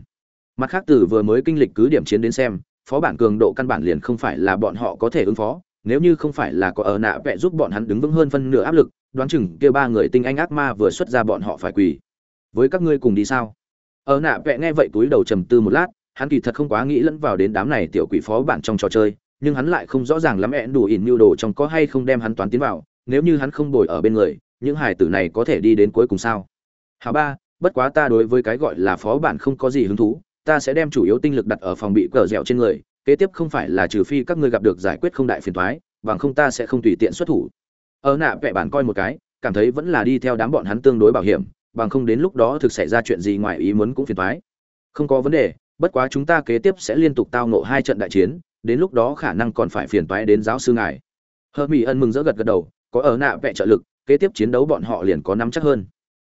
Mặt khác từ vừa mới kinh lịch cứ điểm chiến đến xem, phó bản cường độ căn bản liền không phải là bọn họ có thể ứng phó, nếu như không phải là có ở nạ vẽ giúp bọn hắn đứng vững hơn phân nửa áp lực, đoán chừng kia ba người tinh anh ác ma vừa xuất ra bọn họ phải quỳ. Với các ngươi cùng đi sao? Ở nạ vẽ nghe vậy túi đầu trầm tư một lát, hắn kỳ thật không quá nghĩ lẫn vào đến đám này tiểu quỷ phó bản trong trò chơi nhưng hắn lại không rõ ràng lắm ẹn đủ ỉn mưu đồ trong có hay không đem hắn toán tiến vào, nếu như hắn không bồi ở bên người, những hải tử này có thể đi đến cuối cùng sao? Hào ba, bất quá ta đối với cái gọi là phó bản không có gì hứng thú, ta sẽ đem chủ yếu tinh lực đặt ở phòng bị cờ dẻo trên người, kế tiếp không phải là trừ phi các ngươi gặp được giải quyết không đại phiền thoái bằng không ta sẽ không tùy tiện xuất thủ. Ở nạ vẽ bản coi một cái, cảm thấy vẫn là đi theo đám bọn hắn tương đối bảo hiểm, bằng không đến lúc đó thực xảy ra chuyện gì ngoài ý muốn cũng phiền thoái không có vấn đề, bất quá chúng ta kế tiếp sẽ liên tục tao ngộ hai trận đại chiến đến lúc đó khả năng còn phải phiền toái đến giáo sư ngài. Hơ mỹ ân mừng rỡ gật gật đầu, có ở nạ vẽ trợ lực, kế tiếp chiến đấu bọn họ liền có nắm chắc hơn.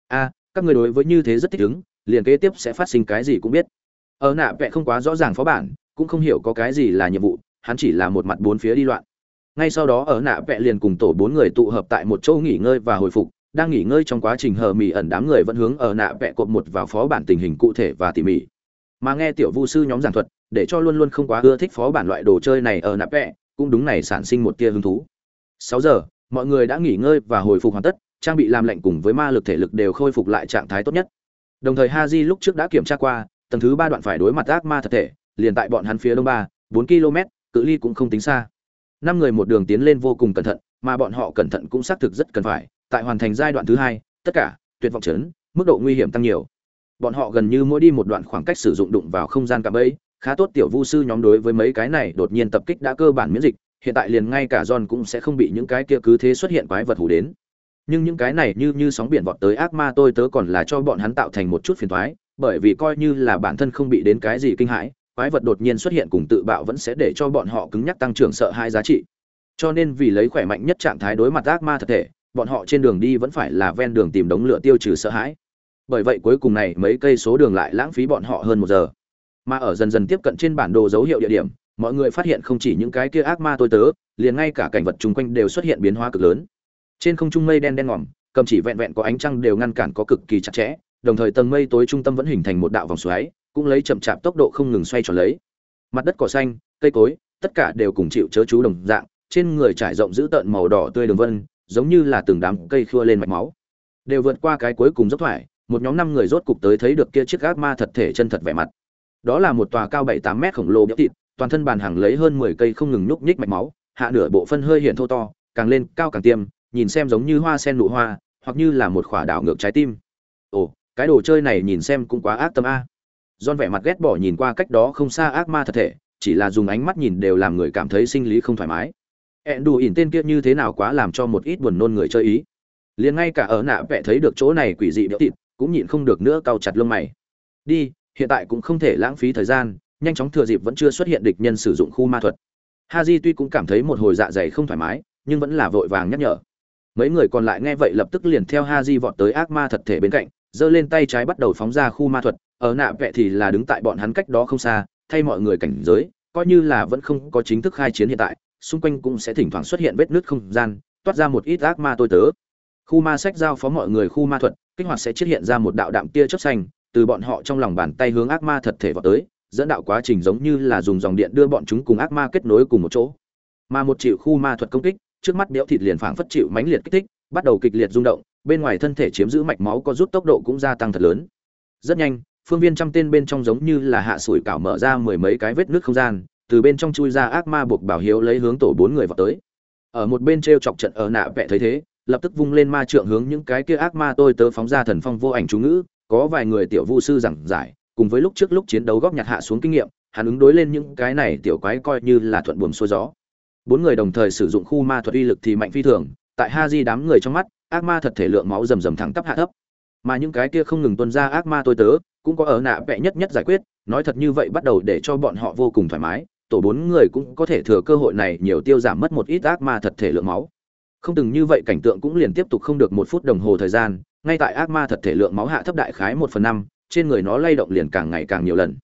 A, các người đối với như thế rất thích ứng, liền kế tiếp sẽ phát sinh cái gì cũng biết. Ở nạ vẽ không quá rõ ràng phó bản, cũng không hiểu có cái gì là nhiệm vụ, hắn chỉ là một mặt bốn phía đi loạn. Ngay sau đó ở nạ vẽ liền cùng tổ bốn người tụ hợp tại một chỗ nghỉ ngơi và hồi phục, đang nghỉ ngơi trong quá trình hờ mỉ ẩn đám người vẫn hướng ở nạ vẽ cột một vào phó bản tình hình cụ thể và tỉ mỉ. Mà nghe tiểu vu sư nhóm giảng thuật để cho luôn luôn không quá ưa thích phó bản loại đồ chơi này ở nạp vẽ cũng đúng này sản sinh một tia hứng thú. Sáu giờ, mọi người đã nghỉ ngơi và hồi phục hoàn tất, trang bị làm lạnh cùng với ma lực thể lực đều khôi phục lại trạng thái tốt nhất. Đồng thời ha di lúc trước đã kiểm tra qua, tầng thứ ba đoạn phải đối mặt ác ma thật thể, liền tại bọn hắn phía đông ba, bốn km, cự ly cũng không tính xa. Năm người một đường tiến lên vô cùng cẩn thận, mà bọn họ cẩn thận cũng xác thực rất cần phải, tại hoàn thành giai đoạn thứ hai, tất cả, tuyệt vọng chấn mức độ nguy hiểm tăng nhiều. Bọn họ gần như mỗi đi một đoạn khoảng cách sử dụng đụng vào không gian cạm bẫy khá tốt tiểu vu sư nhóm đối với mấy cái này đột nhiên tập kích đã cơ bản miễn dịch, hiện tại liền ngay cả John cũng sẽ không bị những cái kia cứ thế xuất hiện quái vật hủ đến. Nhưng những cái này như như sóng biển vọt tới ác ma tôi tớ còn là cho bọn hắn tạo thành một chút phiền toái, bởi vì coi như là bản thân không bị đến cái gì kinh hãi, quái vật đột nhiên xuất hiện cùng tự bạo vẫn sẽ để cho bọn họ cứng nhắc tăng trưởng sợ hai giá trị. Cho nên vì lấy khỏe mạnh nhất trạng thái đối mặt ác ma thật thể, bọn họ trên đường đi vẫn phải là ven đường tìm đống lửa tiêu trừ sợ hãi. Bởi vậy cuối cùng này mấy cây số đường lại lãng phí bọn họ hơn một giờ mà ở dần dần tiếp cận trên bản đồ dấu hiệu địa điểm, mọi người phát hiện không chỉ những cái kia ác ma tôi tớ, liền ngay cả cảnh vật chung quanh đều xuất hiện biến hóa cực lớn. Trên không trung mây đen đen ngòm, cầm chỉ vẹn vẹn có ánh trăng đều ngăn cản có cực kỳ chặt chẽ, đồng thời tầng mây tối trung tâm vẫn hình thành một đạo vòng xoáy, cũng lấy chậm chạp tốc độ không ngừng xoay tròn lấy. Mặt đất cỏ xanh, cây cối, tất cả đều cùng chịu chớ chú đồng dạng, trên người trải rộng giữ tợn màu đỏ tươi đường vân, giống như là từng đám cây khua lên mạch máu. Đều vượt qua cái cuối cùng dốc thoải, một nhóm năm người rốt cục tới thấy được kia chiếc ác ma thật thể chân thật vẻ mặt đó là một tòa cao bảy tám mét khổng lồ béo thịt toàn thân bàn hàng lấy hơn mười cây không ngừng nhúc nhích mạch máu hạ nửa bộ phân hơi hiện thô to càng lên cao càng tiêm nhìn xem giống như hoa sen nụ hoa hoặc như là một khỏa đảo ngược trái tim ồ cái đồ chơi này nhìn xem cũng quá ác tâm a John vẻ mặt ghét bỏ nhìn qua cách đó không xa ác ma thật thể, chỉ là dùng ánh mắt nhìn đều làm người cảm thấy sinh lý không thoải mái. Ẹn đủ ỉn tên kia như thế nào quá làm cho một ít buồn nôn người chơi ý. Liền ngay cả ở nạ vẽ thấy được chỗ này quỷ dị biểu thịt, cũng nhịn không được nữa cau chặt lông mày. Đi, hiện tại cũng không thể lãng phí thời gian, nhanh chóng thừa dịp vẫn chưa xuất hiện địch nhân sử dụng khu ma thuật. Ha di tuy cũng cảm thấy một hồi dạ dày không thoải mái, nhưng vẫn là vội vàng nhắc nhở. Mấy người còn lại nghe vậy lập tức liền theo ha di vọt tới ác ma thật thể bên cạnh, giơ lên tay trái bắt đầu phóng ra khu ma thuật, ở nạ vẹ thì là đứng tại bọn hắn cách đó không xa, thay mọi người cảnh giới, coi như là vẫn không có chính thức khai chiến hiện tại, xung quanh cũng sẽ thỉnh thoảng xuất hiện vết nứt không gian, toát ra một ít ác ma tôi tớ. Khu ma sách giao phó mọi người khu ma thuật, kích hoạt sẽ xuất hiện ra một đạo đạm tia chớp xanh từ bọn họ trong lòng bàn tay hướng ác ma thật thể vào tới, dẫn đạo quá trình giống như là dùng dòng điện đưa bọn chúng cùng ác ma kết nối cùng một chỗ. Mà một triệu khu ma thuật công kích, trước mắt đẽo thịt liền phảng phất chịu mãnh liệt kích thích, bắt đầu kịch liệt rung động, bên ngoài thân thể chiếm giữ mạch máu có rút tốc độ cũng gia tăng thật lớn. Rất nhanh, phương viên trăm tên bên trong giống như là hạ sủi cảo mở ra mười mấy cái vết nước không gian, từ bên trong chui ra ác ma buộc bảo hiếu lấy hướng tổ bốn người vào tới. Ở một bên t r e o chọc trận ở nạ vẽ thấy thế, lập tức vung lên ma trượng hướng những cái kia ác ma tôi tớ phóng ra thần phong vô ảnh chú ngữ có vài người tiểu vu sư giảng giải, cùng với lúc trước lúc chiến đấu góp nhặt hạ xuống kinh nghiệm, hắn ứng đối lên những cái này tiểu quái coi như là thuận buồm xuôi gió. Bốn người đồng thời sử dụng khu ma thuật uy lực thì mạnh phi thường, tại ha di đám người trong mắt, ác ma thật thể lượng máu rầm rầm thẳng tắp hạ thấp. Mà những cái kia không ngừng tuân ra ác ma tôi tớ, cũng có ở nạ vẽ nhất nhất giải quyết, nói thật như vậy bắt đầu để cho bọn họ vô cùng thoải mái, tổ bốn người cũng có thể thừa cơ hội này nhiều tiêu giảm mất một ít ác ma thật thể lượng máu. Không từng như vậy cảnh tượng cũng liền tiếp tục không được một phút đồng hồ thời gian ngay tại ác ma thật thể lượng máu hạ thấp đại khái một phần năm, trên người nó lay động liền càng ngày càng nhiều lần.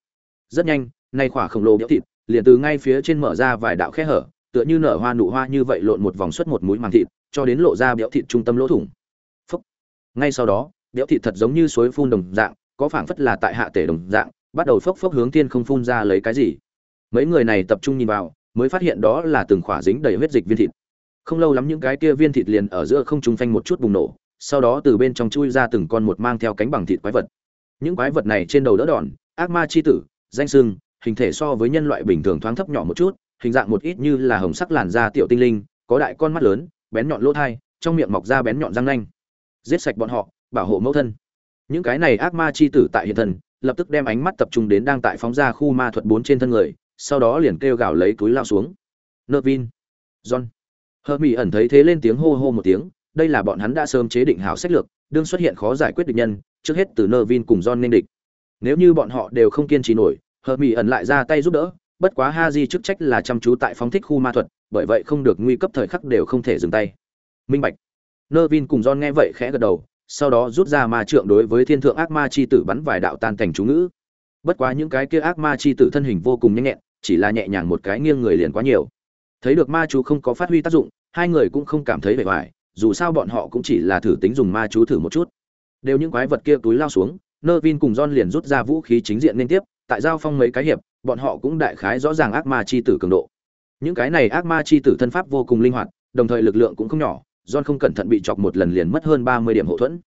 Rất nhanh, nay khỏa khổng lồ béo thịt liền từ ngay phía trên mở ra vài đạo khe hở, tựa như nở hoa nụ hoa như vậy lộn một vòng suốt một mũi màng thịt, cho đến lộ ra béo thịt trung tâm lỗ thủng. Phúc. ngay sau đó béo thịt thật giống như suối phun đồng dạng, có phảng phất là tại hạ tể đồng dạng, bắt đầu phốc phốc hướng thiên không phun ra lấy cái gì. Mấy người này tập trung nhìn vào, mới phát hiện đó là từng khỏa dính đầy huyết dịch viên thịt. Không lâu lắm những cái kia viên thịt liền ở giữa không trung phanh một chút bùng nổ sau đó từ bên trong chui ra từng con một mang theo cánh bằng thịt quái vật. Những quái vật này trên đầu đỡ đòn, ác ma chi tử, danh sưng, hình thể so với nhân loại bình thường thoáng thấp nhỏ một chút, hình dạng một ít như là hồng sắc làn da tiểu tinh linh, có đại con mắt lớn, bén nhọn lỗ thai, trong miệng mọc ra bén nhọn răng nanh. Giết sạch bọn họ, bảo hộ mẫu thân. Những cái này ác ma chi tử tại hiện thần lập tức đem ánh mắt tập trung đến đang tại phóng ra khu ma thuật bốn trên thân người, sau đó liền kêu gào lấy túi lao xuống. Nơ vin john. Hơ mỹ ẩn thấy thế lên tiếng hô hô một tiếng đây là bọn hắn đã sớm chế định hảo sách lược, đương xuất hiện khó giải quyết địch nhân, trước hết từ Nervin cùng john nên địch. Nếu như bọn họ đều không kiên trì nổi hợp mỹ ẩn lại ra tay giúp đỡ, bất quá Haji chức trách là chăm chú tại phóng thích khu ma thuật, bởi vậy không được nguy cấp thời khắc đều không thể dừng tay. Minh bạch. Nervin cùng john nghe vậy khẽ gật đầu, sau đó rút ra ma trượng đối với thiên thượng ác ma chi tử bắn vài đạo tan cảnh chú ngữ. Bất quá những cái kia ác ma chi tử thân hình vô cùng nhanh nhẹn, chỉ là nhẹ nhàng một cái nghiêng người liền quá nhiều. Thấy được ma chú không có phát huy tác dụng, hai người cũng không cảm thấy vẻ vải dù sao bọn họ cũng chỉ là thử tính dùng ma chú thử một chút. Đều những quái vật kia túi lao xuống nơ vin cùng don liền rút ra vũ khí chính diện liên tiếp, tại giao phong mấy cái hiệp, bọn họ cũng đại khái rõ ràng ác ma chi tử cường độ. Những cái này ác ma chi tử thân pháp vô cùng linh hoạt, đồng thời lực lượng cũng không nhỏ don không cẩn thận bị chọc một lần liền mất hơn ba mươi điểm hậu thuẫn.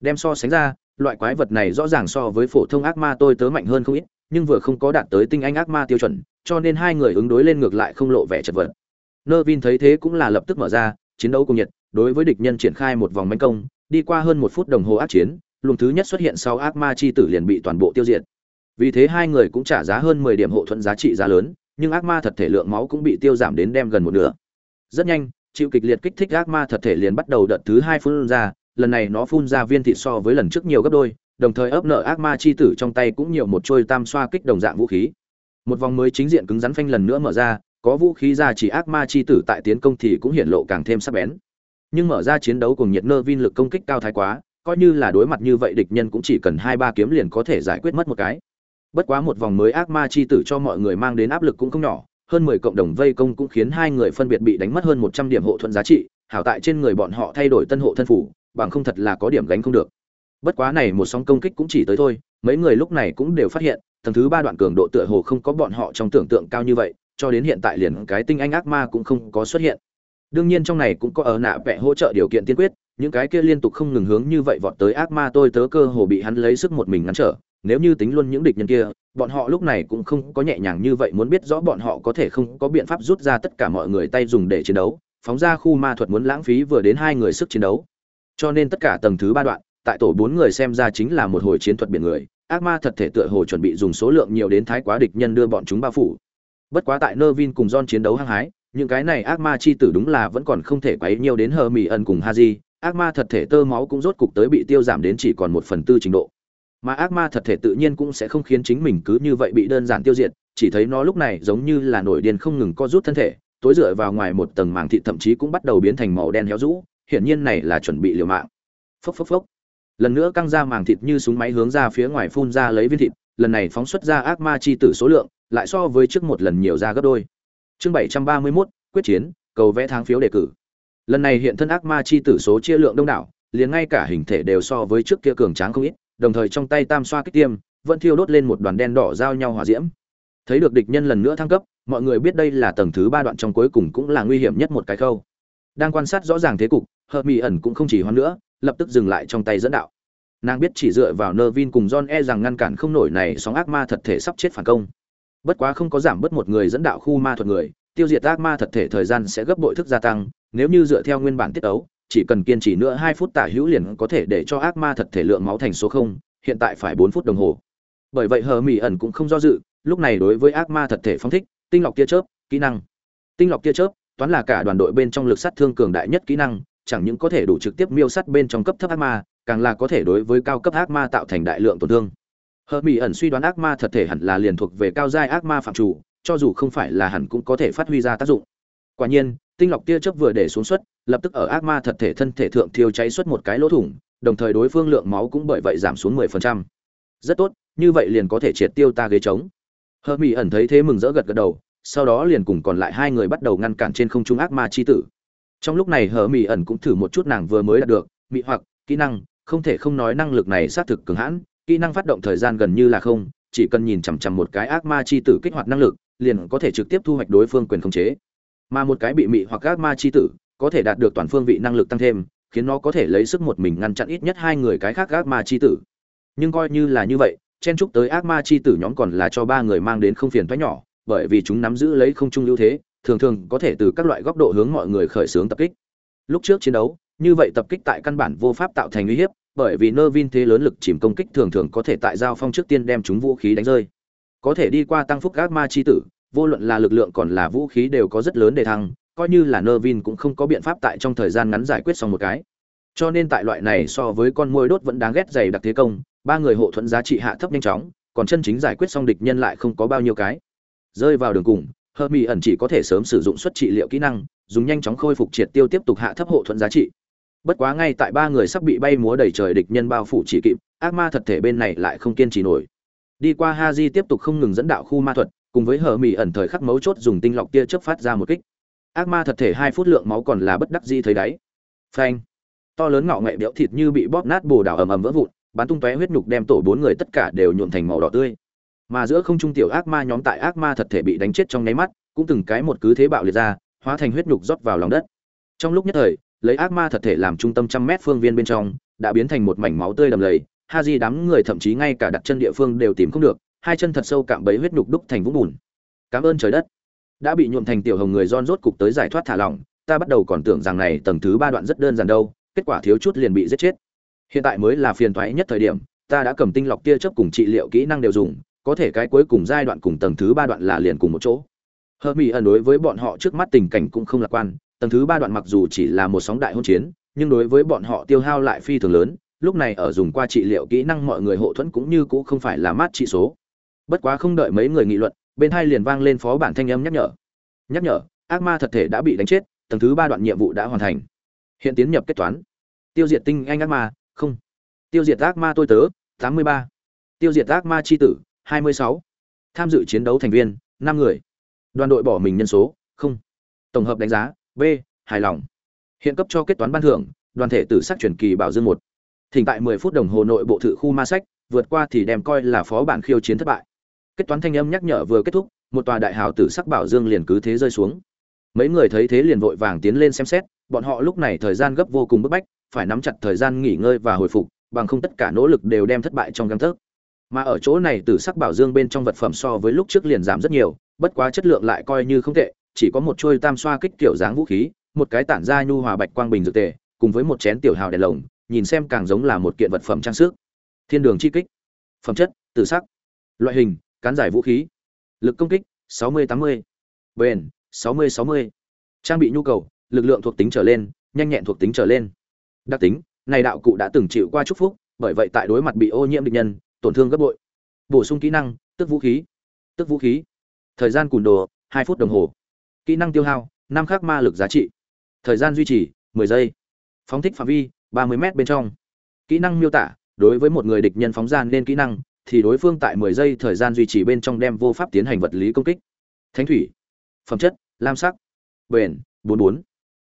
Đem so sánh ra, loại quái vật này rõ ràng so với phổ thông ác ma tôi tớ mạnh hơn không ít, nhưng vừa không có đạt tới tinh anh ác ma tiêu chuẩn, cho nên hai người ứng đối lên ngược lại không lộ vẻ chật vật. Nơ vin thấy thế cũng là lập tức mở ra, chiến đấu cùng nhiệt đối với địch nhân triển khai một vòng manh công, đi qua hơn một phút đồng hồ ác chiến, luồng thứ nhất xuất hiện sau ác ma chi tử liền bị toàn bộ tiêu diệt. Vì thế hai người cũng trả giá hơn mười điểm hộ thuận giá trị giá lớn, nhưng ác ma thật thể lượng máu cũng bị tiêu giảm đến đem gần một nửa. Rất nhanh, chịu kịch liệt kích thích ác ma thật thể liền bắt đầu đợt thứ hai phun ra, lần này nó phun ra viên thịt so với lần trước nhiều gấp đôi, đồng thời ấp nợ ác ma chi tử trong tay cũng nhiều một trôi tam xoa kích đồng dạng vũ khí. Một vòng mới chính diện cứng rắn phanh lần nữa mở ra, có vũ khí ra chỉ ác ma chi tử tại tiến công thì cũng hiện lộ càng thêm sắc bén nhưng mở ra chiến đấu cùng nhiệt nơ vin lực công kích cao thái quá, coi như là đối mặt như vậy địch nhân cũng chỉ cần hai ba kiếm liền có thể giải quyết mất một cái. Bất quá một vòng mới ác ma chi tử cho mọi người mang đến áp lực cũng không nhỏ, hơn mười cộng đồng vây công cũng khiến hai người phân biệt bị đánh mất hơn một trăm điểm hộ thuận giá trị, hảo tại trên người bọn họ thay đổi tân hộ thân phủ, bằng không thật là có điểm gánh không được. Bất quá này một sóng công kích cũng chỉ tới thôi, mấy người lúc này cũng đều phát hiện, tầng thứ ba đoạn cường độ tựa hồ không có bọn họ trong tưởng tượng cao như vậy, cho đến hiện tại liền cái tinh anh ác ma cũng không có xuất hiện đương nhiên trong này cũng có ở nạ vẽ hỗ trợ điều kiện tiên quyết, những cái kia liên tục không ngừng hướng như vậy vọt tới ác ma tôi tớ cơ hồ bị hắn lấy sức một mình ngăn trở, nếu như tính luôn những địch nhân kia, bọn họ lúc này cũng không có nhẹ nhàng như vậy muốn biết rõ bọn họ có thể không có biện pháp rút ra tất cả mọi người tay dùng để chiến đấu, phóng ra khu ma thuật muốn lãng phí vừa đến hai người sức chiến đấu. Cho nên tất cả tầng thứ ba đoạn, tại tổ bốn người xem ra chính là một hồi chiến thuật biển người, ác ma thật thể tựa hồ chuẩn bị dùng số lượng nhiều đến thái quá địch nhân đưa bọn chúng bao phủ. Bất quá tại nơ vin cùng don chiến đấu hăng hái những cái này ác ma chi tử đúng là vẫn còn không thể quấy nhiều đến hờ mỹ ẩn cùng haji. Ác ma thật thể tơ máu cũng rốt cục tới bị tiêu giảm đến chỉ còn một phần tư trình độ. Mà ác ma thật thể tự nhiên cũng sẽ không khiến chính mình cứ như vậy bị đơn giản tiêu diệt, chỉ thấy nó lúc này giống như là nổi điên không ngừng co rút thân thể, tối dựa vào ngoài một tầng màng thịt thậm chí cũng bắt đầu biến thành màu đen héo rũ, hiển nhiên này là chuẩn bị liều mạng. Phốc phốc phốc. Lần nữa căng ra màng thịt như súng máy hướng ra phía ngoài phun ra lấy viên thịt, lần này phóng xuất ra ác ma chi tử số lượng, lại so với trước một lần nhiều ra gấp đôi chương bảy trăm ba mươi 731, quyết chiến cầu vẽ tháng phiếu đề cử. Lần này hiện thân ác ma chi tử số chia lượng đông đảo liền ngay cả hình thể đều so với trước kia cường tráng không ít đồng thời trong tay tam xoa kích tiêm vẫn thiêu đốt lên một đoàn đen đỏ giao nhau hỏa diễm. Thấy được địch nhân lần nữa thăng cấp mọi người biết đây là tầng thứ ba đoạn trong cuối cùng cũng là nguy hiểm nhất một cái khâu. Đang quan sát rõ ràng thế cục hợp Mị ẩn cũng không chỉ hoan nữa lập tức dừng lại trong tay dẫn đạo. Nàng biết chỉ dựa vào Nervin cùng john e rằng ngăn cản không nổi này sóng ác ma thật thể sắp chết phản công bất quá không có giảm bớt một người dẫn đạo khu ma thuật người, tiêu diệt ác ma thật thể thời gian sẽ gấp bội thức gia tăng, nếu như dựa theo nguyên bản tiết ấu, chỉ cần kiên trì nữa hai phút tả hữu liền có thể để cho ác ma thật thể lượng máu thành số không, hiện tại phải bốn phút đồng hồ. Bởi vậy hờ mỹ ẩn cũng không do dự, lúc này đối với ác ma thật thể phong thích, tinh lọc tia chớp, kỹ năng. Tinh lọc tia chớp, toán là cả đoàn đội bên trong lực sát thương cường đại nhất kỹ năng, chẳng những có thể đủ trực tiếp miêu sát bên trong cấp thấp ác ma, càng là có thể đối với cao cấp ác ma tạo thành đại lượng tổn thương hờ mỹ ẩn suy đoán ác ma thật thể hẳn là liền thuộc về cao giai ác ma phạm chủ, cho dù không phải là hẳn cũng có thể phát huy ra tác dụng. Quả nhiên, tinh lọc tia chớp vừa để xuống suất, lập tức ở ác ma thật thể thân thể thượng thiêu cháy xuất một cái lỗ thủng, đồng thời đối phương lượng máu cũng bởi vậy giảm xuống 10%. rất tốt, như vậy liền có thể triệt tiêu ta ghế trống. Hờ mỹ ẩn thấy thế mừng rỡ gật gật đầu, sau đó liền cùng còn lại hai người bắt đầu ngăn cản trên không trung ác ma chi tử. Trong lúc này hờ mỹ ẩn cũng thử một chút nàng vừa mới đạt được mỹ hoặc, kỹ năng, không thể không nói năng lực này xác thực cường hãn kỹ năng phát động thời gian gần như là không, chỉ cần nhìn chằm chằm một cái ác ma chi tử kích hoạt năng lực, liền có thể trực tiếp thu hoạch đối phương quyền khống chế. Mà một cái bị mị hoặc ác ma chi tử, có thể đạt được toàn phương vị năng lực tăng thêm, khiến nó có thể lấy sức một mình ngăn chặn ít nhất hai người cái khác ác ma chi tử. Nhưng coi như là như vậy, chen chúc tới ác ma chi tử nhóm còn là cho ba người mang đến không phiền thoái nhỏ, bởi vì chúng nắm giữ lấy không trung ưu thế, thường thường có thể từ các loại góc độ hướng mọi người khởi xướng tập kích. Lúc trước chiến đấu, như vậy tập kích tại căn bản vô pháp tạo thành uy hiếp bởi vì nơ vin thế lớn lực chìm công kích thường thường có thể tại giao phong trước tiên đem chúng vũ khí đánh rơi. Có thể đi qua tăng phúc gác ma chi tử, vô luận là lực lượng còn là vũ khí đều có rất lớn để thăng, coi như là nơ vin cũng không có biện pháp tại trong thời gian ngắn giải quyết xong một cái. Cho nên tại loại này so với con môi đốt vẫn đáng ghét dày đặc thế công, ba người hộ thuẫn giá trị hạ thấp nhanh chóng, còn chân chính giải quyết xong địch nhân lại không có bao nhiêu cái. Rơi vào đường cùng hơ mỹ ẩn chỉ có thể sớm sử dụng suất trị liệu kỹ năng, dùng nhanh chóng khôi phục triệt tiêu tiếp tục hạ thấp hộ thuẫn giá trị bất quá ngay tại ba người sắp bị bay múa đầy trời địch nhân bao phủ chỉ kịp, ác ma thật thể bên này lại không kiên trì nổi. Đi qua ha di tiếp tục không ngừng dẫn đạo khu ma thuật, cùng với hờ mỹ ẩn thời khắc mấu chốt dùng tinh lọc tia chớp phát ra một kích. Ác ma thật thể hai phút lượng máu còn là bất đắc di thấy đáy. Phanh. To lớn ngạo nghệ béo thịt như bị bóp nát bồ đào ầm ầm vỡ vụn, bắn tung tóe huyết nhục đem tổ bốn người tất cả đều nhuộm thành màu đỏ tươi. Mà giữa không trung tiểu ác ma nhóm tại ác ma thật thể bị đánh chết trong nháy mắt, cũng từng cái một cứ thế bạo liệt ra, hóa thành huyết nhục rót vào lòng đất. Trong lúc nhất thời lấy ác ma thật thể làm trung tâm trăm mét phương viên bên trong, đã biến thành một mảnh máu tươi đầm lầy. Ha di đám người thậm chí ngay cả đặt chân địa phương đều tìm không được, hai chân thật sâu cạm bẫy huyết nhục đúc thành vũng bùn. Cảm ơn trời đất. Đã bị nhuộm thành tiểu hồng người don rốt cục tới giải thoát thả lỏng, ta bắt đầu còn tưởng rằng này tầng thứ ba đoạn rất đơn giản đâu, kết quả thiếu chút liền bị giết chết. Hiện tại mới là phiền toái nhất thời điểm, ta đã cầm tinh lọc tia chớp cùng trị liệu kỹ năng đều dùng, có thể cái cuối cùng giai đoạn cùng tầng thứ ba đoạn là liền cùng một chỗ. Hơ mỹ ẩn đối với bọn họ trước mắt tình cảnh cũng không lạc quan tầng thứ ba đoạn mặc dù chỉ là một sóng đại hôn chiến, nhưng đối với bọn họ tiêu hao lại phi thường lớn, lúc này ở dùng qua trị liệu kỹ năng mọi người hộ thuẫn cũng như cũng không phải là mát trị số. Bất quá không đợi mấy người nghị luận, bên hai liền vang lên phó bản thanh âm nhắc nhở. Nhắc nhở, ác ma thật thể đã bị đánh chết, tầng thứ ba đoạn nhiệm vụ đã hoàn thành. Hiện tiến nhập kết toán. Tiêu diệt tinh anh ác ma, không. Tiêu diệt ác ma tôi tớ, tám mươi ba. Tiêu diệt ác ma c h i tử, hai mươi sáu. Tham dự chiến đấu thành viên, năm người. Đoàn đội bỏ mình nhân số, không. Tổng hợp đánh giá b, hài lòng. Hiện cấp cho kết toán ban thưởng, đoàn thể tử sắc truyền kỳ bảo dương một. Thỉnh tại mười phút đồng hồ nội bộ thự khu ma sách, vượt qua thì đem coi là phó bản khiêu chiến thất bại. Kết toán thanh âm nhắc nhở vừa kết thúc, một tòa đại hào tử sắc bảo dương liền cứ thế rơi xuống. Mấy người thấy thế liền vội vàng tiến lên xem xét, bọn họ lúc này thời gian gấp vô cùng bức bách, phải nắm chặt thời gian nghỉ ngơi và hồi phục, bằng không tất cả nỗ lực đều đem thất bại trong găng thớt mà ở chỗ này tử sắc bảo dương bên trong vật phẩm so với lúc trước liền giảm rất nhiều, bất quá chất lượng lại coi như không tệ chỉ có một trôi tam xoa kích kiểu dáng vũ khí, một cái tản ra nhu hòa bạch quang bình dược tề, cùng với một chén tiểu hào đèn lồng, nhìn xem càng giống là một kiện vật phẩm trang sức. Thiên đường chi kích, phẩm chất, tử sắc, loại hình, cán giải vũ khí, lực công kích 60-80. bền 60-60. trang bị nhu cầu, lực lượng thuộc tính trở lên, nhanh nhẹn thuộc tính trở lên. Đặc tính, này đạo cụ đã từng chịu qua chúc phúc, bởi vậy tại đối mặt bị ô nhiễm địch nhân, tổn thương gấp bội. Bổ sung kỹ năng, tức vũ khí. Tức vũ khí. Thời gian cùn đồ, hai phút đồng hồ kỹ năng tiêu hao, năm khắc ma lực giá trị. Thời gian duy trì 10 giây. Phóng thích phạm vi 30 m bên trong. Kỹ năng miêu tả, đối với một người địch nhân phóng ra nên kỹ năng, thì đối phương tại 10 giây thời gian duy trì bên trong đem vô pháp tiến hành vật lý công kích. Thánh thủy. Phẩm chất, lam sắc. Bền 44.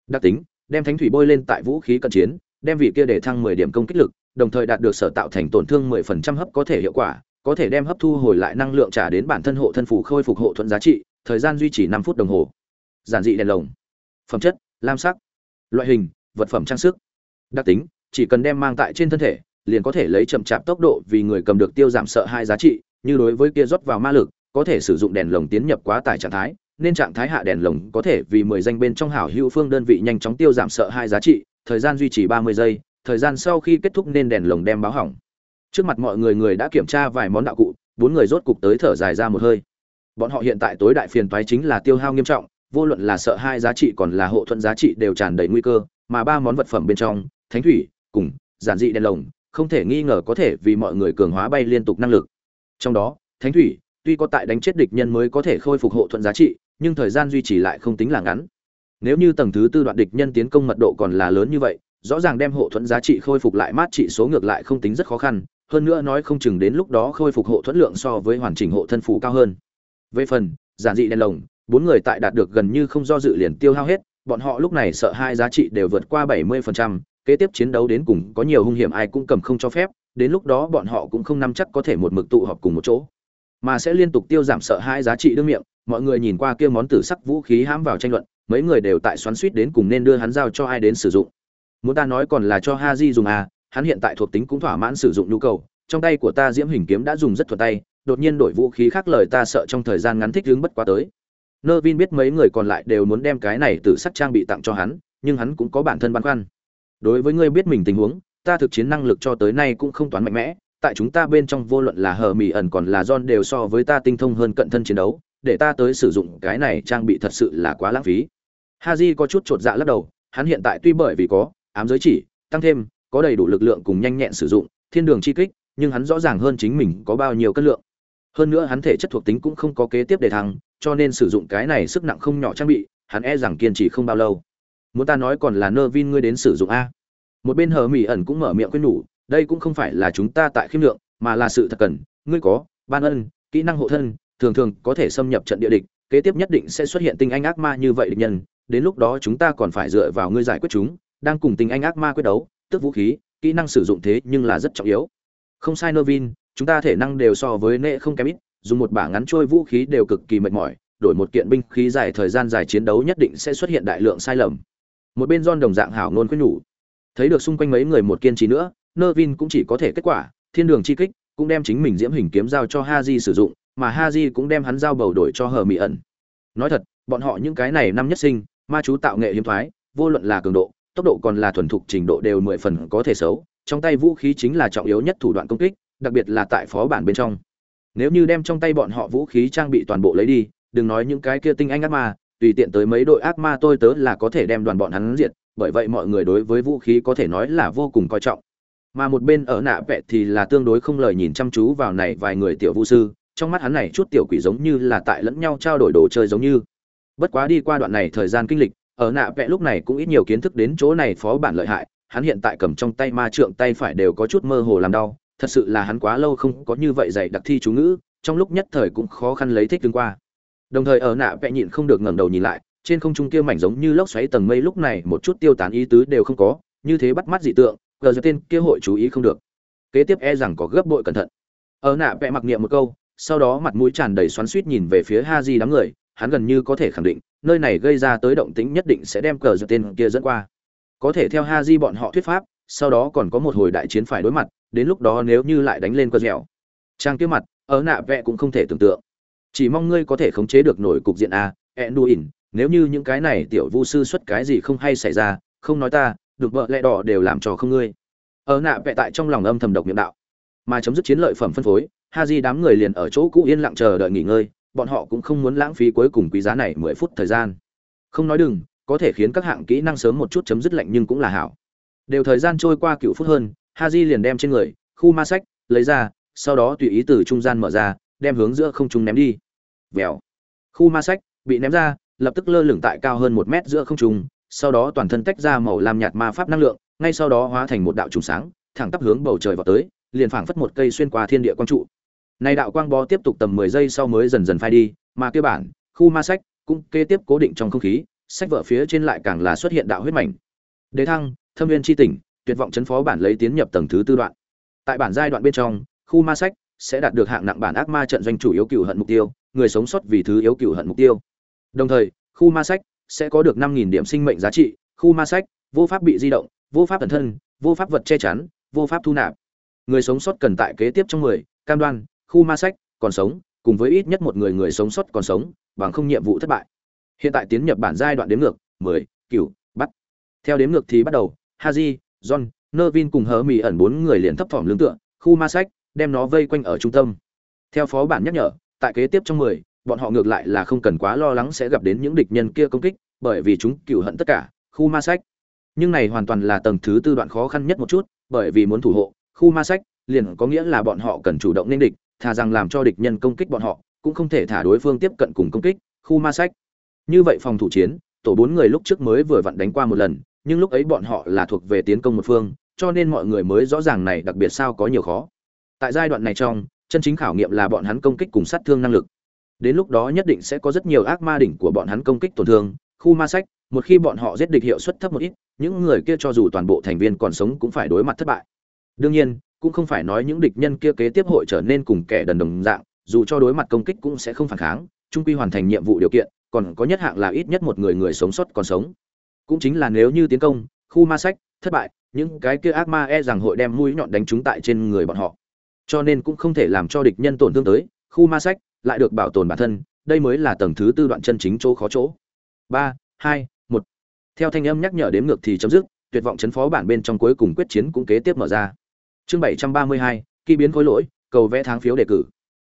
đặc tính, đem thánh thủy bôi lên tại vũ khí cận chiến, đem vị kia để thăng 10 điểm công kích lực, đồng thời đạt được sở tạo thành tổn thương 10% hấp có thể hiệu quả, có thể đem hấp thu hồi lại năng lượng trả đến bản thân hộ thân phủ khôi phục hộ thuận giá trị, thời gian duy trì 5 phút đồng hồ giản dị đèn lồng, phẩm chất, lam sắc, loại hình, vật phẩm trang sức. Đặc tính, chỉ cần đem mang tại trên thân thể, liền có thể lấy chậm chạp tốc độ vì người cầm được tiêu giảm sợ hai giá trị, như đối với kia rót vào ma lực, có thể sử dụng đèn lồng tiến nhập quá tải trạng thái, nên trạng thái hạ đèn lồng có thể vì mười danh bên trong hảo hữu phương đơn vị nhanh chóng tiêu giảm sợ hai giá trị, thời gian duy trì ba mươi giây, thời gian sau khi kết thúc nên đèn lồng đem báo hỏng. Trước mặt mọi người người đã kiểm tra vài món đạo cụ, bốn người rốt cục tới thở dài ra một hơi. Bọn họ hiện tại tối đại phiền toái chính là tiêu hao nghiêm trọng vô luận là sợ hai giá trị còn là hộ thuận giá trị đều tràn đầy nguy cơ, mà ba món vật phẩm bên trong, thánh thủy, cùng giản dị đèn lồng, không thể nghi ngờ có thể vì mọi người cường hóa bay liên tục năng lực. Trong đó, thánh thủy, tuy có tại đánh chết địch nhân mới có thể khôi phục hộ thuận giá trị, nhưng thời gian duy trì lại không tính là ngắn. Nếu như tầng thứ tư đoạn địch nhân tiến công mật độ còn là lớn như vậy, rõ ràng đem hộ thuận giá trị khôi phục lại mát trị số ngược lại không tính rất khó khăn, hơn nữa nói không chừng đến lúc đó khôi phục hộ thuẫn lượng so với hoàn chỉnh hộ thân phủ cao hơn. Về phần, giản dị đèn lồng bốn người tại đạt được gần như không do dự liền tiêu hao hết bọn họ lúc này sợ hai giá trị đều vượt qua 70%, kế tiếp chiến đấu đến cùng có nhiều hung hiểm ai cũng cầm không cho phép, đến lúc đó bọn họ cũng không nắm chắc có thể một mực tụ họp cùng một chỗ, mà sẽ liên tục tiêu giảm sợ hai giá trị đương miệng, mọi người nhìn qua kia món tử sắc vũ khí hãm vào tranh luận, mấy người đều tại xoắn suýt đến cùng nên đưa hắn giao cho ai đến sử dụng. Muốn ta nói còn là cho Haji dùng à, hắn hiện tại thuộc tính cũng thỏa mãn sử dụng nhu cầu, trong tay của ta diễm hình kiếm đã dùng rất thuận tay, đột nhiên đổi vũ khí khác lời ta sợ trong thời gian ngắn thích ứng bất quá tới. Nơ Vin biết mấy người còn lại đều muốn đem cái này từ sắc trang bị tặng cho hắn, nhưng hắn cũng có bản thân băn khoăn. Đối với ngươi biết mình tình huống, ta thực chiến năng lực cho tới nay cũng không toán mạnh mẽ, tại chúng ta bên trong vô luận là hờ mỹ ẩn còn là John đều so với ta tinh thông hơn cận thân chiến đấu, để ta tới sử dụng cái này trang bị thật sự là quá lãng phí. Haji có chút chột dạ lắc đầu, hắn hiện tại tuy bởi vì có ám giới chỉ, tăng thêm có đầy đủ lực lượng cùng nhanh nhẹn sử dụng, thiên đường chi kích, nhưng hắn rõ ràng hơn chính mình có bao nhiêu cân lượng. Hơn nữa hắn thể chất thuộc tính cũng không có kế tiếp để thăng, cho nên sử dụng cái này sức nặng không nhỏ trang bị hắn e rằng kiên trì không bao lâu. Muốn ta nói còn là nơ vin ngươi đến sử dụng a. Một bên hờ mỹ ẩn cũng mở miệng khuyên nhủ đây cũng không phải là chúng ta tại khiêm lượng mà là sự thật cần ngươi có ban ân kỹ năng hộ thân thường thường có thể xâm nhập trận địa địch kế tiếp nhất định sẽ xuất hiện tinh anh ác ma như vậy địch nhân đến lúc đó chúng ta còn phải dựa vào ngươi giải quyết chúng đang cùng tinh anh ác ma quyết đấu tức vũ khí kỹ năng sử dụng thế nhưng là rất trọng yếu. Không sai nơ vin chúng ta thể năng đều so với nệ không kém ít, dùng một bả ngắn trôi vũ khí đều cực kỳ mệt mỏi, đổi một kiện binh khí dài thời gian dài chiến đấu nhất định sẽ xuất hiện đại lượng sai lầm. Một bên don đồng dạng hảo ngôn khuyên nhủ. Thấy được xung quanh mấy người một kiên trì nữa nơ vin cũng chỉ có thể kết quả, thiên đường chi kích, cũng đem chính mình diễm hình kiếm giao cho haji sử dụng, mà haji cũng đem hắn giao bầu đổi cho hờ mỹ ẩn. Nói thật, bọn họ những cái này năm nhất sinh, ma chú tạo nghệ hiếm thoái, vô luận là cường độ, tốc độ còn là thuần thục trình độ đều mười phần có thể xấu, trong tay vũ khí chính là trọng yếu nhất thủ đoạn công kích đặc biệt là tại phó bản bên trong. Nếu như đem trong tay bọn họ vũ khí trang bị toàn bộ lấy đi, đừng nói những cái kia tinh anh ác ma, tùy tiện tới mấy đội ác ma tôi tớ là có thể đem đoàn bọn hắn diệt, bởi vậy mọi người đối với vũ khí có thể nói là vô cùng coi trọng. Mà một bên ở nạ vẹt thì là tương đối không lời nhìn chăm chú vào này vài người tiểu vũ sư, trong mắt hắn này chút tiểu quỷ giống như là tại lẫn nhau trao đổi đồ chơi giống như. Bất quá đi qua đoạn này thời gian kinh lịch, ở nạ vẽ lúc này cũng ít nhiều kiến thức đến chỗ này phó bản lợi hại, hắn hiện tại cầm trong tay ma trượng tay phải đều có chút mơ hồ làm đau thật sự là hắn quá lâu không có như vậy dạy đặc thi chú ngữ, trong lúc nhất thời cũng khó khăn lấy thích tương qua. Đồng thời ở nạ vẽ nhịn không được ngẩng đầu nhìn lại, trên không trung kia mảnh giống như lốc xoáy tầng mây lúc này một chút tiêu tán ý tứ đều không có, như thế bắt mắt dị tượng, gờ giờ tên kia hội chú ý không được. Kế tiếp e rằng có gấp bội cẩn thận. Ở nạ vẽ mặc niệm một câu, sau đó mặt mũi tràn đầy xoắn suýt nhìn về phía ha di đám người, hắn gần như có thể khẳng định, nơi này gây ra tới động tĩnh nhất định sẽ đem cờ giật tên kia dẫn qua. Có thể theo ha di bọn họ thuyết pháp sau đó còn có một hồi đại chiến phải đối mặt, đến lúc đó nếu như lại đánh lên cờ dẻo. Trang kia mặt, ở nạ vẽ cũng không thể tưởng tượng. Chỉ mong ngươi có thể khống chế được nổi cục diện a, enduin, nếu như những cái này tiểu vu sư xuất cái gì không hay xảy ra, không nói ta, được vợ lẽ đỏ đều làm trò không ngươi. Ở nạ vẽ tại trong lòng âm thầm độc miệng đạo. Mà chấm dứt chiến lợi phẩm phân phối, ha di đám người liền ở chỗ cũ yên lặng chờ đợi nghỉ ngơi, bọn họ cũng không muốn lãng phí cuối cùng quý giá này mười phút thời gian. Không nói đừng, có thể khiến các hạng kỹ năng sớm một chút chấm dứt lạnh nhưng cũng là hảo đều thời gian trôi qua cựu phút hơn ha liền đem trên người, khu ma sách, lấy ra, sau đó tùy ý từ trung gian mở ra, đem hướng giữa không trung ném đi. Vèo. Khu ma sách bị ném ra, lập tức lơ lửng tại cao hơn một mét giữa không trung, sau đó toàn thân tách ra màu lam nhạt ma pháp năng lượng, ngay sau đó hóa thành một đạo trùng sáng, thẳng tắp hướng bầu trời vào tới, liền phảng phất một cây xuyên qua thiên địa quang trụ. Này đạo quang bó tiếp tục tầm 10 giây sau mới dần dần phai đi, mà kia bản, khu ma sách cũng kế tiếp cố định trong không khí, sách vở phía trên lại càng là xuất hiện đạo huyết mảnh. Đế thăng thâm viên chi tỉnh, tuyệt vọng chấn phó bản lấy tiến nhập tầng thứ tư đoạn. Tại bản giai đoạn bên trong, khu ma sách sẽ đạt được hạng nặng bản ác ma trận doanh chủ yếu cựu hận mục tiêu, người sống sót vì thứ yếu cựu hận mục tiêu. Đồng thời, khu ma sách sẽ có được năm nghìn điểm sinh mệnh giá trị, khu ma sách, vô pháp bị di động, vô pháp thần thân, vô pháp vật che chắn, vô pháp thu nạp. Người sống sót cần tại kế tiếp trong mười, cam đoan, khu ma sách còn sống, cùng với ít nhất một người người sống sót còn sống, bằng không nhiệm vụ thất bại. Hiện tại tiến nhập bản giai đoạn đếm ngược, mười cửu bắt. Theo đếm ngược thì bắt đầu haji john, nervin cùng hớ mì ẩn bốn người liền thấp thỏm lương tựa, khu ma sách, đem nó vây quanh ở trung tâm. Theo phó bản nhắc nhở, tại kế tiếp trong mười, bọn họ ngược lại là không cần quá lo lắng sẽ gặp đến những địch nhân kia công kích, bởi vì chúng cựu hận tất cả, khu ma sách. Nhưng này hoàn toàn là tầng thứ tư đoạn khó khăn nhất một chút, bởi vì muốn thủ hộ, khu ma sách liền có nghĩa là bọn họ cần chủ động nên địch, thà rằng làm cho địch nhân công kích bọn họ, cũng không thể thả đối phương tiếp cận cùng công kích, khu ma sách. Như vậy phòng thủ chiến, tổ bốn người lúc trước mới vừa vặn đánh qua một lần nhưng lúc ấy bọn họ là thuộc về tiến công một phương, cho nên mọi người mới rõ ràng này đặc biệt sao có nhiều khó. Tại giai đoạn này trong, chân chính khảo nghiệm là bọn hắn công kích cùng sát thương năng lực. Đến lúc đó nhất định sẽ có rất nhiều ác ma đỉnh của bọn hắn công kích tổn thương, khu ma sách, một khi bọn họ giết địch hiệu suất thấp một ít, những người kia cho dù toàn bộ thành viên còn sống cũng phải đối mặt thất bại. Đương nhiên, cũng không phải nói những địch nhân kia kế tiếp hội trở nên cùng kẻ đần đồng dạng, dù cho đối mặt công kích cũng sẽ không phản kháng trung quy hoàn thành nhiệm vụ điều kiện, còn có nhất hạng là ít nhất một người người sống sót còn sống cũng chính là nếu như tiến công, khu ma sách, thất bại, những cái kia ác ma e rằng hội đem mũi nhọn đánh chúng tại trên người bọn họ. Cho nên cũng không thể làm cho địch nhân tổn thương tới, khu ma sách lại được bảo tồn bản thân, đây mới là tầng thứ tư đoạn chân chính chỗ khó chỗ. Ba, hai, một. Theo thanh âm nhắc nhở đếm ngược thì chấm dứt, tuyệt vọng chấn phó bản bên trong cuối cùng quyết chiến cũng kế tiếp mở ra. Chương bảy trăm ba mươi hai, kỳ biến khối lỗi, cầu vẽ tháng phiếu đề cử.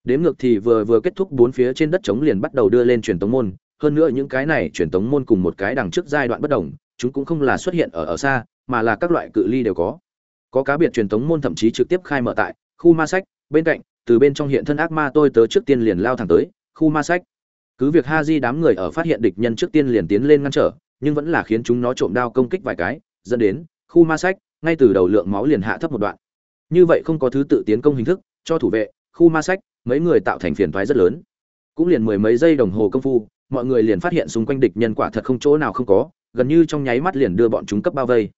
Đếm ngược thì vừa vừa kết thúc bốn phía trên đất trống liền bắt đầu đưa lên truyền tống môn hơn nữa những cái này truyền tống môn cùng một cái đằng trước giai đoạn bất đồng, chúng cũng không là xuất hiện ở ở xa, mà là các loại cự ly đều có. Có cá biệt truyền tống môn thậm chí trực tiếp khai mở tại khu ma sách, bên cạnh, từ bên trong hiện thân ác ma tôi tớ trước tiên liền lao thẳng tới khu ma sách. Cứ việc ha đám người ở phát hiện địch nhân trước tiên liền tiến lên ngăn trở, nhưng vẫn là khiến chúng nó trộm đao công kích vài cái, dẫn đến khu ma sách ngay từ đầu lượng máu liền hạ thấp một đoạn. Như vậy không có thứ tự tiến công hình thức, cho thủ vệ, khu ma sách, mấy người tạo thành phiền toái rất lớn. Cũng liền mười mấy giây đồng hồ công phu mọi người liền phát hiện xung quanh địch nhân quả thật không chỗ nào không có, gần như trong nháy mắt liền đưa bọn chúng cấp bao vây.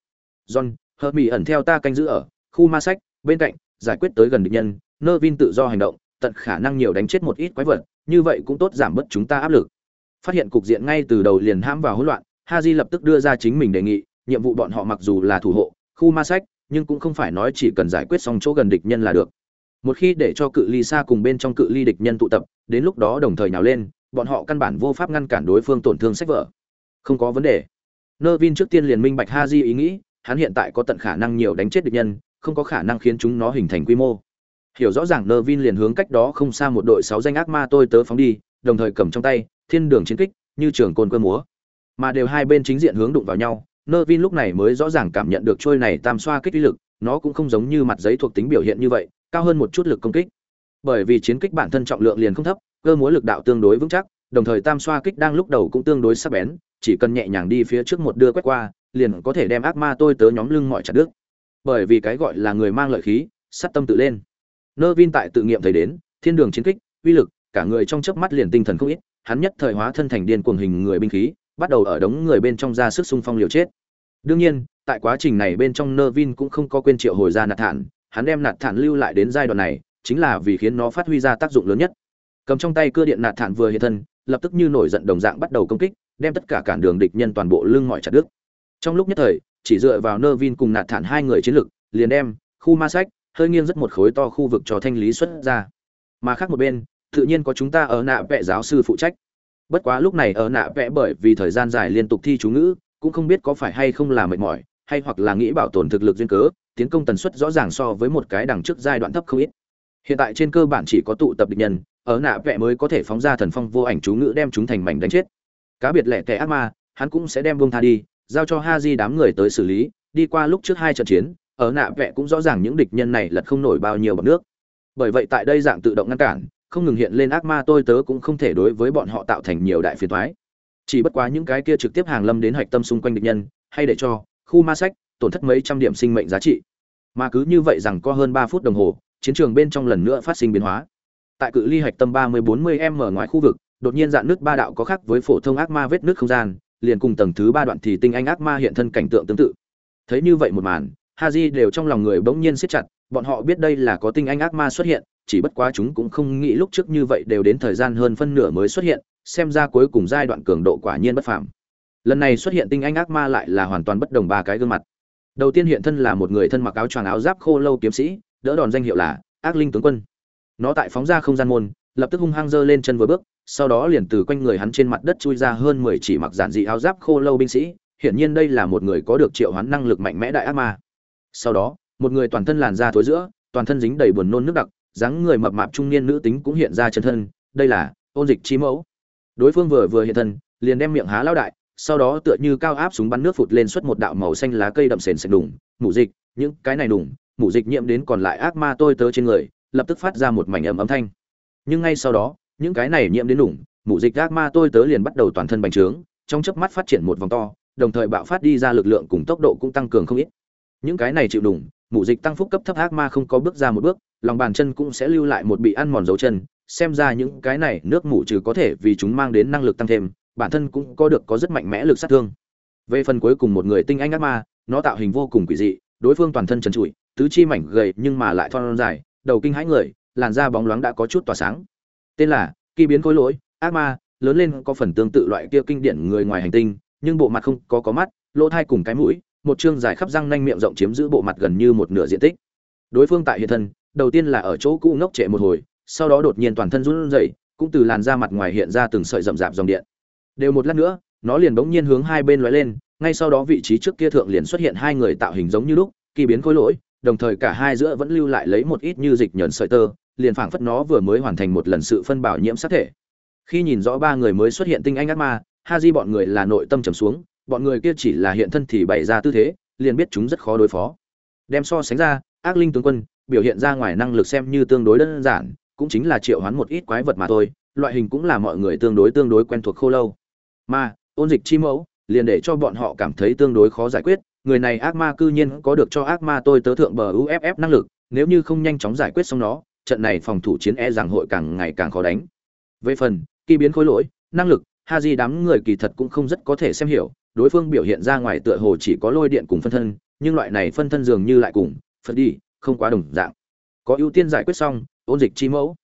John hợp mỹ ẩn theo ta canh giữ ở khu ma sách, bên cạnh, giải quyết tới gần địch nhân nơ vin tự do hành động, tận khả năng nhiều đánh chết một ít quái vật, như vậy cũng tốt giảm bớt chúng ta áp lực. Phát hiện cục diện ngay từ đầu liền hãm vào hỗn loạn, haji lập tức đưa ra chính mình đề nghị, nhiệm vụ bọn họ mặc dù là thủ hộ, khu ma sách, nhưng cũng không phải nói chỉ cần giải quyết xong chỗ gần địch nhân là được. Một khi để cho cự ly xa cùng bên trong cự ly địch nhân tụ tập, đến lúc đó đồng thời nhào lên bọn họ căn bản vô pháp ngăn cản đối phương tổn thương sách vở. Không có vấn đề. Nơ vin trước tiên liền minh bạch ha di ý nghĩ, hắn hiện tại có tận khả năng nhiều đánh chết địch nhân, không có khả năng khiến chúng nó hình thành quy mô. Hiểu rõ ràng nơ vin liền hướng cách đó không xa một đội sáu danh ác ma tôi tớ phóng đi, đồng thời cầm trong tay, thiên đường chiến kích, như trường côn cơ múa. Mà đều hai bên chính diện hướng đụng vào nhau nơ vin lúc này mới rõ ràng cảm nhận được trôi này tam xoa kích uy lực, nó cũng không giống như mặt giấy thuộc tính biểu hiện như vậy, cao hơn một chút lực công kích. Bởi vì chiến kích bản thân trọng lượng liền không thấp cơ múa lực đạo tương đối vững chắc, đồng thời tam xoa kích đang lúc đầu cũng tương đối sắc bén, chỉ cần nhẹ nhàng đi phía trước một đưa quét qua, liền có thể đem ác ma tôi tớ nhóm lưng mọi chặt đứt. Bởi vì cái gọi là người mang lợi khí, sát tâm tự lên. Nơ vin tại tự nghiệm thấy đến, thiên đường chiến kích, uy lực, cả người trong chớp mắt liền tinh thần không ít, hắn nhất thời hóa thân thành điên cuồng hình người binh khí, bắt đầu ở đống người bên trong ra sức xung phong liều chết. Đương nhiên, tại quá trình này bên trong nơ vin cũng không có quên triệu hồi ra nạt thản, hắn đem nạt thản lưu lại đến giai đoạn này, chính là vì khiến nó phát huy ra tác dụng lớn nhất cầm trong tay cưa điện nạt thản vừa hiện thân, lập tức như nổi giận đồng dạng bắt đầu công kích, đem tất cả cản đường địch nhân toàn bộ lưng mọi chặt đứt. Trong lúc nhất thời, chỉ dựa vào nơ vin cùng nạt thản hai người chiến lực, liền đem khu ma sách hơi nghiêng rất một khối to khu vực cho thanh lý xuất ra. Mà khác một bên, tự nhiên có chúng ta ở nạ vẽ giáo sư phụ trách. Bất quá lúc này ở nạ vẽ bởi vì thời gian dài liên tục thi chú ngữ, cũng không biết có phải hay không là mệt mỏi, hay hoặc là nghĩ bảo tồn thực lực duyên cớ, tiến công tần suất rõ ràng so với một cái đằng trước giai đoạn thấp không ít. Hiện tại trên cơ bản chỉ có tụ tập địch nhân ở nạ vẽ mới có thể phóng ra thần phong vô ảnh chú ngữ đem chúng thành mảnh đánh chết. Cá biệt lẻ tẻ ác ma, hắn cũng sẽ đem buông tha đi, giao cho ha di đám người tới xử lý, đi qua lúc trước hai trận chiến, ở nạ vẽ cũng rõ ràng những địch nhân này lật không nổi bao nhiêu bọc nước. Bởi vậy tại đây dạng tự động ngăn cản, không ngừng hiện lên ác ma tôi tớ cũng không thể đối với bọn họ tạo thành nhiều đại phiền thoái chỉ bất quá những cái kia trực tiếp hàng lâm đến hạch tâm xung quanh địch nhân, hay để cho khu ma sách tổn thất mấy trăm điểm sinh mệnh giá trị. Mà cứ như vậy rằng có hơn ba phút đồng hồ, chiến trường bên trong lần nữa phát sinh biến hóa tại cự ly hạch tâm ba mươi bốn mươi m ngoài khu vực, đột nhiên dạn nước ba đạo có khác với phổ thông ác ma vết nước không gian, liền cùng tầng thứ ba đoạn thì tinh anh ác ma hiện thân cảnh tượng tương tự. Thấy như vậy một màn, haji đều trong lòng người bỗng nhiên siết chặt, bọn họ biết đây là có tinh anh ác ma xuất hiện, chỉ bất quá chúng cũng không nghĩ lúc trước như vậy đều đến thời gian hơn phân nửa mới xuất hiện, xem ra cuối cùng giai đoạn cường độ quả nhiên bất phàm. Lần này xuất hiện tinh anh ác ma lại là hoàn toàn bất đồng ba cái gương mặt. Đầu tiên hiện thân là một người thân mặc áo choàng áo giáp khô lâu kiếm sĩ, đỡ đòn danh hiệu là ác linh tướng quân nó tại phóng ra không gian môn, lập tức hung hăng giơ lên chân vừa bước, sau đó liền từ quanh người hắn trên mặt đất chui ra hơn mười chỉ mặc giản dị áo giáp khô lâu binh sĩ, hiển nhiên đây là một người có được triệu hoán năng lực mạnh mẽ đại ác ma. Sau đó, một người toàn thân làn da thối giữa, toàn thân dính đầy buồn nôn nước đặc, dáng người mập mạp trung niên nữ tính cũng hiện ra chân thân, đây là ôn dịch chi mẫu. Đối phương vừa vừa hiện thân, liền đem miệng há lao đại, sau đó tựa như cao áp súng bắn nước phụt lên suốt một đạo màu xanh lá cây đậm sền sệt đủng mủ dịch, những cái này đủng mủ dịch nhiễm đến còn lại ác ma tôi tớ trên người lập tức phát ra một mảnh ầm âm thanh. Nhưng ngay sau đó, những cái này nhiễm đến đủng, mụ dịch ác ma tôi tớ liền bắt đầu toàn thân bành trướng, trong chớp mắt phát triển một vòng to, đồng thời bạo phát đi ra lực lượng cùng tốc độ cũng tăng cường không ít. Những cái này chịu đủng, mụ dịch tăng phúc cấp thấp ác ma không có bước ra một bước, lòng bàn chân cũng sẽ lưu lại một bị ăn mòn dấu chân, xem ra những cái này nước mủ trừ có thể vì chúng mang đến năng lực tăng thêm, bản thân cũng có được có rất mạnh mẽ lực sát thương. Về phần cuối cùng một người tinh anh ác ma, nó tạo hình vô cùng quỷ dị, đối phương toàn thân trần trụi, tứ chi mảnh gầy nhưng mà lại thon dài đầu kinh hãi người, làn da bóng loáng đã có chút tỏa sáng. Tên là kỳ biến khối lỗi, ác ma, lớn lên có phần tương tự loại kia kinh điển người ngoài hành tinh, nhưng bộ mặt không có có mắt, lỗ thai cùng cái mũi, một chương dài khắp răng nanh miệng rộng chiếm giữ bộ mặt gần như một nửa diện tích. Đối phương tại hiện thân, đầu tiên là ở chỗ cũ ngốc trệ một hồi, sau đó đột nhiên toàn thân run rẩy, cũng từ làn da mặt ngoài hiện ra từng sợi rậm rạp dòng điện. Đều một lát nữa, nó liền bỗng nhiên hướng hai bên lóe lên, ngay sau đó vị trí trước kia thượng liền xuất hiện hai người tạo hình giống như lúc, kỳ biến khối lỗi đồng thời cả hai giữa vẫn lưu lại lấy một ít như dịch nhẫn sợi tơ, liền phảng phất nó vừa mới hoàn thành một lần sự phân bảo nhiễm sát thể. Khi nhìn rõ ba người mới xuất hiện tinh anh ác ma ha di bọn người là nội tâm trầm xuống, bọn người kia chỉ là hiện thân thì bày ra tư thế, liền biết chúng rất khó đối phó. Đem so sánh ra, ác linh tướng quân, biểu hiện ra ngoài năng lực xem như tương đối đơn giản, cũng chính là triệu hoán một ít quái vật mà thôi, loại hình cũng là mọi người tương đối tương đối quen thuộc khô lâu. Mà, ôn dịch chi mẫu, liền để cho bọn họ cảm thấy tương đối khó giải quyết người này ác ma cư nhiên có được cho ác ma tôi tớ thượng bờ uff năng lực, nếu như không nhanh chóng giải quyết xong nó, trận này phòng thủ chiến e rằng hội càng ngày càng khó đánh. Về phần, kỳ biến khối lỗi, năng lực ha di đám người kỳ thật cũng không rất có thể xem hiểu, đối phương biểu hiện ra ngoài tựa hồ chỉ có lôi điện cùng phân thân, nhưng loại này phân thân dường như lại cùng, phật đi, không quá đồng dạng. Có ưu tiên giải quyết xong, ôn dịch chi mẫu.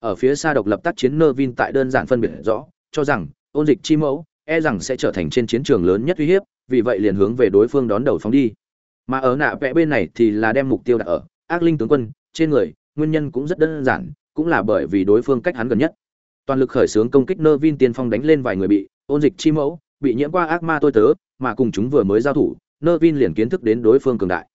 Ở phía xa độc lập tác chiến nơ vin tại đơn giản phân biệt rõ, cho rằng, ôn dịch chi mẫu e rằng sẽ trở thành trên chiến trường lớn nhất uy hiếp vì vậy liền hướng về đối phương đón đầu phóng đi. Mà ở nạ vẽ bên này thì là đem mục tiêu đặt ở ác linh tướng quân, trên người, nguyên nhân cũng rất đơn giản, cũng là bởi vì đối phương cách hắn gần nhất. Toàn lực khởi xướng công kích nơ vin tiên phong đánh lên vài người bị, ôn dịch chi mẫu, bị nhiễm qua ác ma tôi tớ, mà cùng chúng vừa mới giao thủ, nơ vin liền kiến thức đến đối phương cường đại.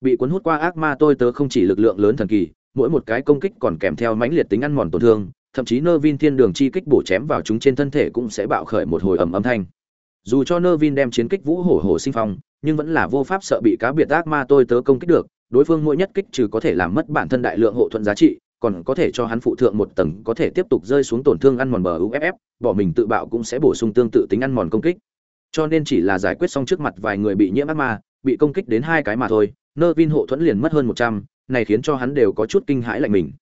Bị cuốn hút qua ác ma tôi tớ không chỉ lực lượng lớn thần kỳ, mỗi một cái công kích còn kèm theo mãnh liệt tính ăn mòn tổn thương, thậm chí nơ vin thiên đường chi kích bổ chém vào chúng trên thân thể cũng sẽ bạo khởi một hồi ầm âm thanh dù cho nơ vin đem chiến kích vũ hổ hổ sinh phong, nhưng vẫn là vô pháp sợ bị cá biệt ác ma tôi tớ công kích được. Đối phương mỗi nhất kích trừ có thể làm mất bản thân đại lượng hộ thuận giá trị, còn có thể cho hắn phụ thượng một tầng có thể tiếp tục rơi xuống tổn thương ăn mòn bờ uff bỏ mình tự bạo cũng sẽ bổ sung tương tự tính ăn mòn công kích. Cho nên chỉ là giải quyết xong trước mặt vài người bị nhiễm ác ma, bị công kích đến hai cái mà thôi nơ vin hộ thuẫn liền mất hơn một trăm, này khiến cho hắn đều có chút kinh hãi lạnh mình.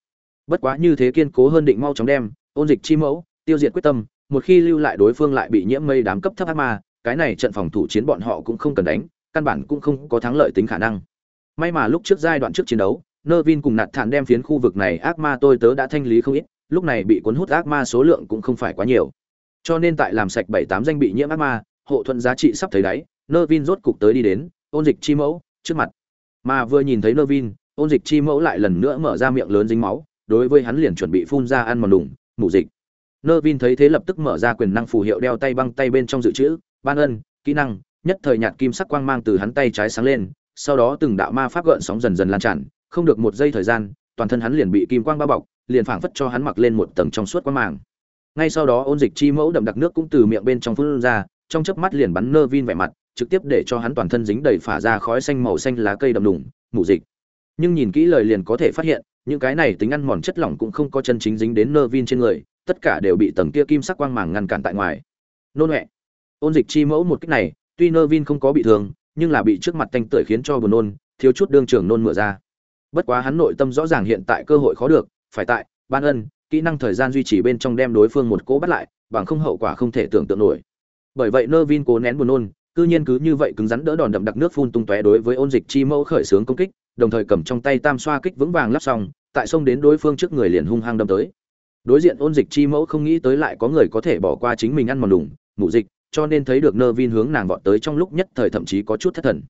Bất quá như thế kiên cố hơn định mau chóng đem, ôn dịch chi mẫu, tiêu diệt quyết tâm một khi lưu lại đối phương lại bị nhiễm mây đám cấp thấp ác ma, cái này trận phòng thủ chiến bọn họ cũng không cần đánh, căn bản cũng không có thắng lợi tính khả năng. May mà lúc trước giai đoạn trước chiến đấu nơ vin cùng nạt thản đem phiến khu vực này ác ma tôi tớ đã thanh lý không ít, lúc này bị cuốn hút ác ma số lượng cũng không phải quá nhiều. Cho nên tại làm sạch bảy tám danh bị nhiễm ác ma, hộ thuận giá trị sắp thấy đáy nơ vin rốt cục tới đi đến, ôn dịch chi mẫu, trước mặt. Mà vừa nhìn thấy nơ vin ôn dịch chi mẫu lại lần nữa mở ra miệng lớn dính máu, đối với hắn liền chuẩn bị phun ra ăn mòn đủng mù dịch nơ vin thấy thế lập tức mở ra quyền năng phù hiệu đeo tay băng tay bên trong dự trữ, ban ân, kỹ năng, nhất thời nhạt kim sắc quang mang từ hắn tay trái sáng lên, sau đó từng đạo ma pháp gợn sóng dần dần lan tràn, không được một giây thời gian, toàn thân hắn liền bị kim quang bao bọc, liền phảng phất cho hắn mặc lên một tầng trong suốt quang màng ngay sau đó ôn dịch chi mẫu đậm đặc nước cũng từ miệng bên trong phun ra, trong chớp mắt liền bắn nơ vin vẻ mặt, trực tiếp để cho hắn toàn thân dính đầy phả ra khói xanh màu xanh lá cây đậm đủng mù dịch. Nhưng nhìn kỹ lời liền có thể phát hiện, những cái này tính ăn mòn chất lỏng cũng không có chân chính dính đến nơ vin trên người tất cả đều bị tầng kia kim sắc quang màng ngăn cản tại ngoài. Nôn huệ. Ôn dịch chi mẫu một cách này, tuy nơ vin không có bị thương, nhưng là bị trước mặt tanh tưởi khiến cho buồn nôn, thiếu chút đương trường nôn mửa ra. Bất quá hắn nội tâm rõ ràng hiện tại cơ hội khó được, phải tại, ban ân, kỹ năng thời gian duy trì bên trong đem đối phương một cỗ bắt lại, bằng không hậu quả không thể tưởng tượng nổi. Bởi vậy nơ vin cố nén buồn nôn, cư nhiên cứ như vậy cứng rắn đỡ đòn đậm đặc nước phun tung tóe đối với ôn dịch chi mẫu khởi xướng công kích, đồng thời cầm trong tay tam xoa kích vững vàng lắp xong, tại sông đến đối phương trước người liền hung hăng đâm tới đối diện ôn dịch chi mẫu không nghĩ tới lại có người có thể bỏ qua chính mình ăn mòn đủng mụ dịch, cho nên thấy được nơ vin hướng nàng vọt tới trong lúc nhất thời thậm chí có chút thất thần.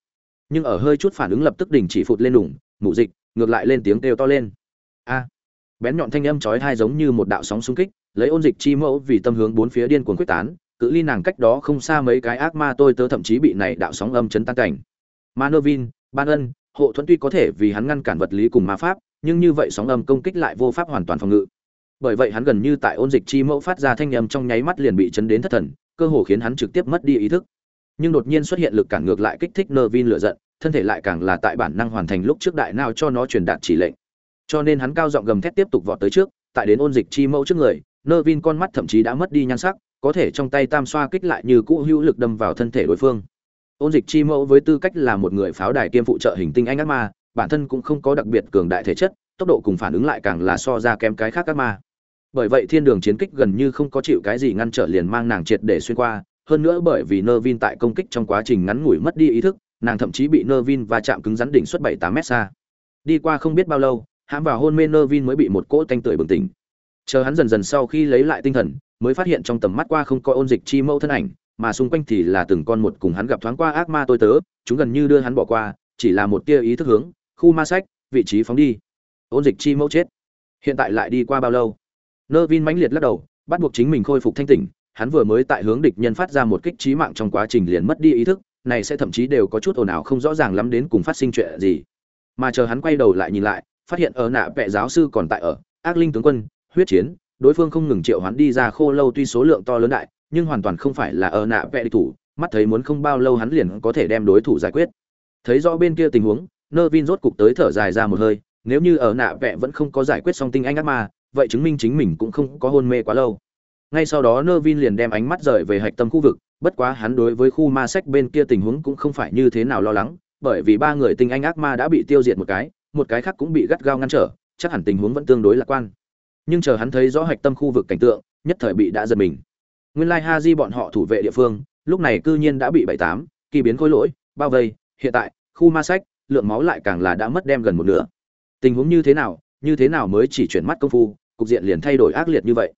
Nhưng ở hơi chút phản ứng lập tức đình chỉ phụt lên đủng mụ dịch, ngược lại lên tiếng kêu to lên. A! Bén nhọn thanh âm chói tai giống như một đạo sóng xung kích, lấy ôn dịch chi mẫu vì tâm hướng bốn phía điên cuồng quyết tán, cự ly nàng cách đó không xa mấy cái ác ma tôi tớ thậm chí bị này đạo sóng âm chấn tan cảnh. Ma nơ vin, ban ân, hộ thuẫn tuy có thể vì hắn ngăn cản vật lý cùng ma pháp, nhưng như vậy sóng âm công kích lại vô pháp hoàn toàn phòng ngự bởi vậy hắn gần như tại ôn dịch chi mẫu phát ra thanh âm trong nháy mắt liền bị chấn đến thất thần, cơ hồ khiến hắn trực tiếp mất đi ý thức. Nhưng đột nhiên xuất hiện lực cản ngược lại kích thích nơ vin lựa giận, thân thể lại càng là tại bản năng hoàn thành lúc trước đại nào cho nó truyền đạt chỉ lệnh. Cho nên hắn cao giọng gầm thét tiếp tục vọt tới trước, tại đến ôn dịch chi mẫu trước người nơ vin con mắt thậm chí đã mất đi nhan sắc, có thể trong tay tam xoa kích lại như cũ hữu lực đâm vào thân thể đối phương. Ôn dịch chi mẫu với tư cách là một người pháo đài kiêm phụ trợ hình tinh anh ác ma, bản thân cũng không có đặc biệt cường đại thể chất, tốc độ cùng phản ứng lại càng là so ra kém cái khác ác ma bởi vậy thiên đường chiến kích gần như không có chịu cái gì ngăn trở liền mang nàng triệt để xuyên qua, hơn nữa bởi vì nơ vin tại công kích trong quá trình ngắn ngủi mất đi ý thức, nàng thậm chí bị nơ vin va chạm cứng rắn đỉnh suốt bảy tám mét xa. Đi qua không biết bao lâu, hãm vào hôn mê nơ vin mới bị một cỗ tanh tưởi bừng tỉnh. Chờ hắn dần dần sau khi lấy lại tinh thần, mới phát hiện trong tầm mắt qua không có ôn dịch chi mẫu thân ảnh, mà xung quanh thì là từng con một cùng hắn gặp thoáng qua ác ma tôi tớ, chúng gần như đưa hắn bỏ qua, chỉ là một tia ý thức hướng, khu ma sách, vị trí phóng đi. Ôn dịch chi mẫu chết. Hiện tại lại đi qua bao lâu? Nơ vin mãnh liệt lắc đầu, bắt buộc chính mình khôi phục thanh tỉnh, hắn vừa mới tại hướng địch nhân phát ra một kích trí mạng trong quá trình liền mất đi ý thức, này sẽ thậm chí đều có chút ồn ào không rõ ràng lắm đến cùng phát sinh chuyện gì. Mà chờ hắn quay đầu lại nhìn lại, phát hiện ở nạ vệ giáo sư còn tại ở, ác linh tướng quân, huyết chiến, đối phương không ngừng triệu hắn đi ra khô lâu tuy số lượng to lớn đại, nhưng hoàn toàn không phải là ở nạ vệ địch thủ, mắt thấy muốn không bao lâu hắn liền có thể đem đối thủ giải quyết. Thấy rõ bên kia tình huống nơ vin rốt cục tới thở dài ra một hơi, nếu như ở nạ vệ vẫn không có giải quyết xong tinh anh ác ma vậy chứng minh chính mình cũng không có hôn mê quá lâu. Ngay sau đó nơ vin liền đem ánh mắt rời về hạch tâm khu vực, bất quá hắn đối với khu ma sách bên kia tình huống cũng không phải như thế nào lo lắng, bởi vì ba người tinh anh ác ma đã bị tiêu diệt một cái một cái khác cũng bị gắt gao ngăn trở, chắc hẳn tình huống vẫn tương đối lạc quan. Nhưng chờ hắn thấy rõ hạch tâm khu vực cảnh tượng, nhất thời bị đã giật mình. Nguyên lai ha di bọn họ thủ vệ địa phương, lúc này cư nhiên đã bị bảy tám, kỳ biến khối lỗi, bao vây, hiện tại, khu ma sách, lượng máu lại càng là đã mất đem gần một nửa. Tình huống như thế nào, như thế nào mới chỉ chuyển mắt công phu cục diện liền thay đổi ác liệt như vậy.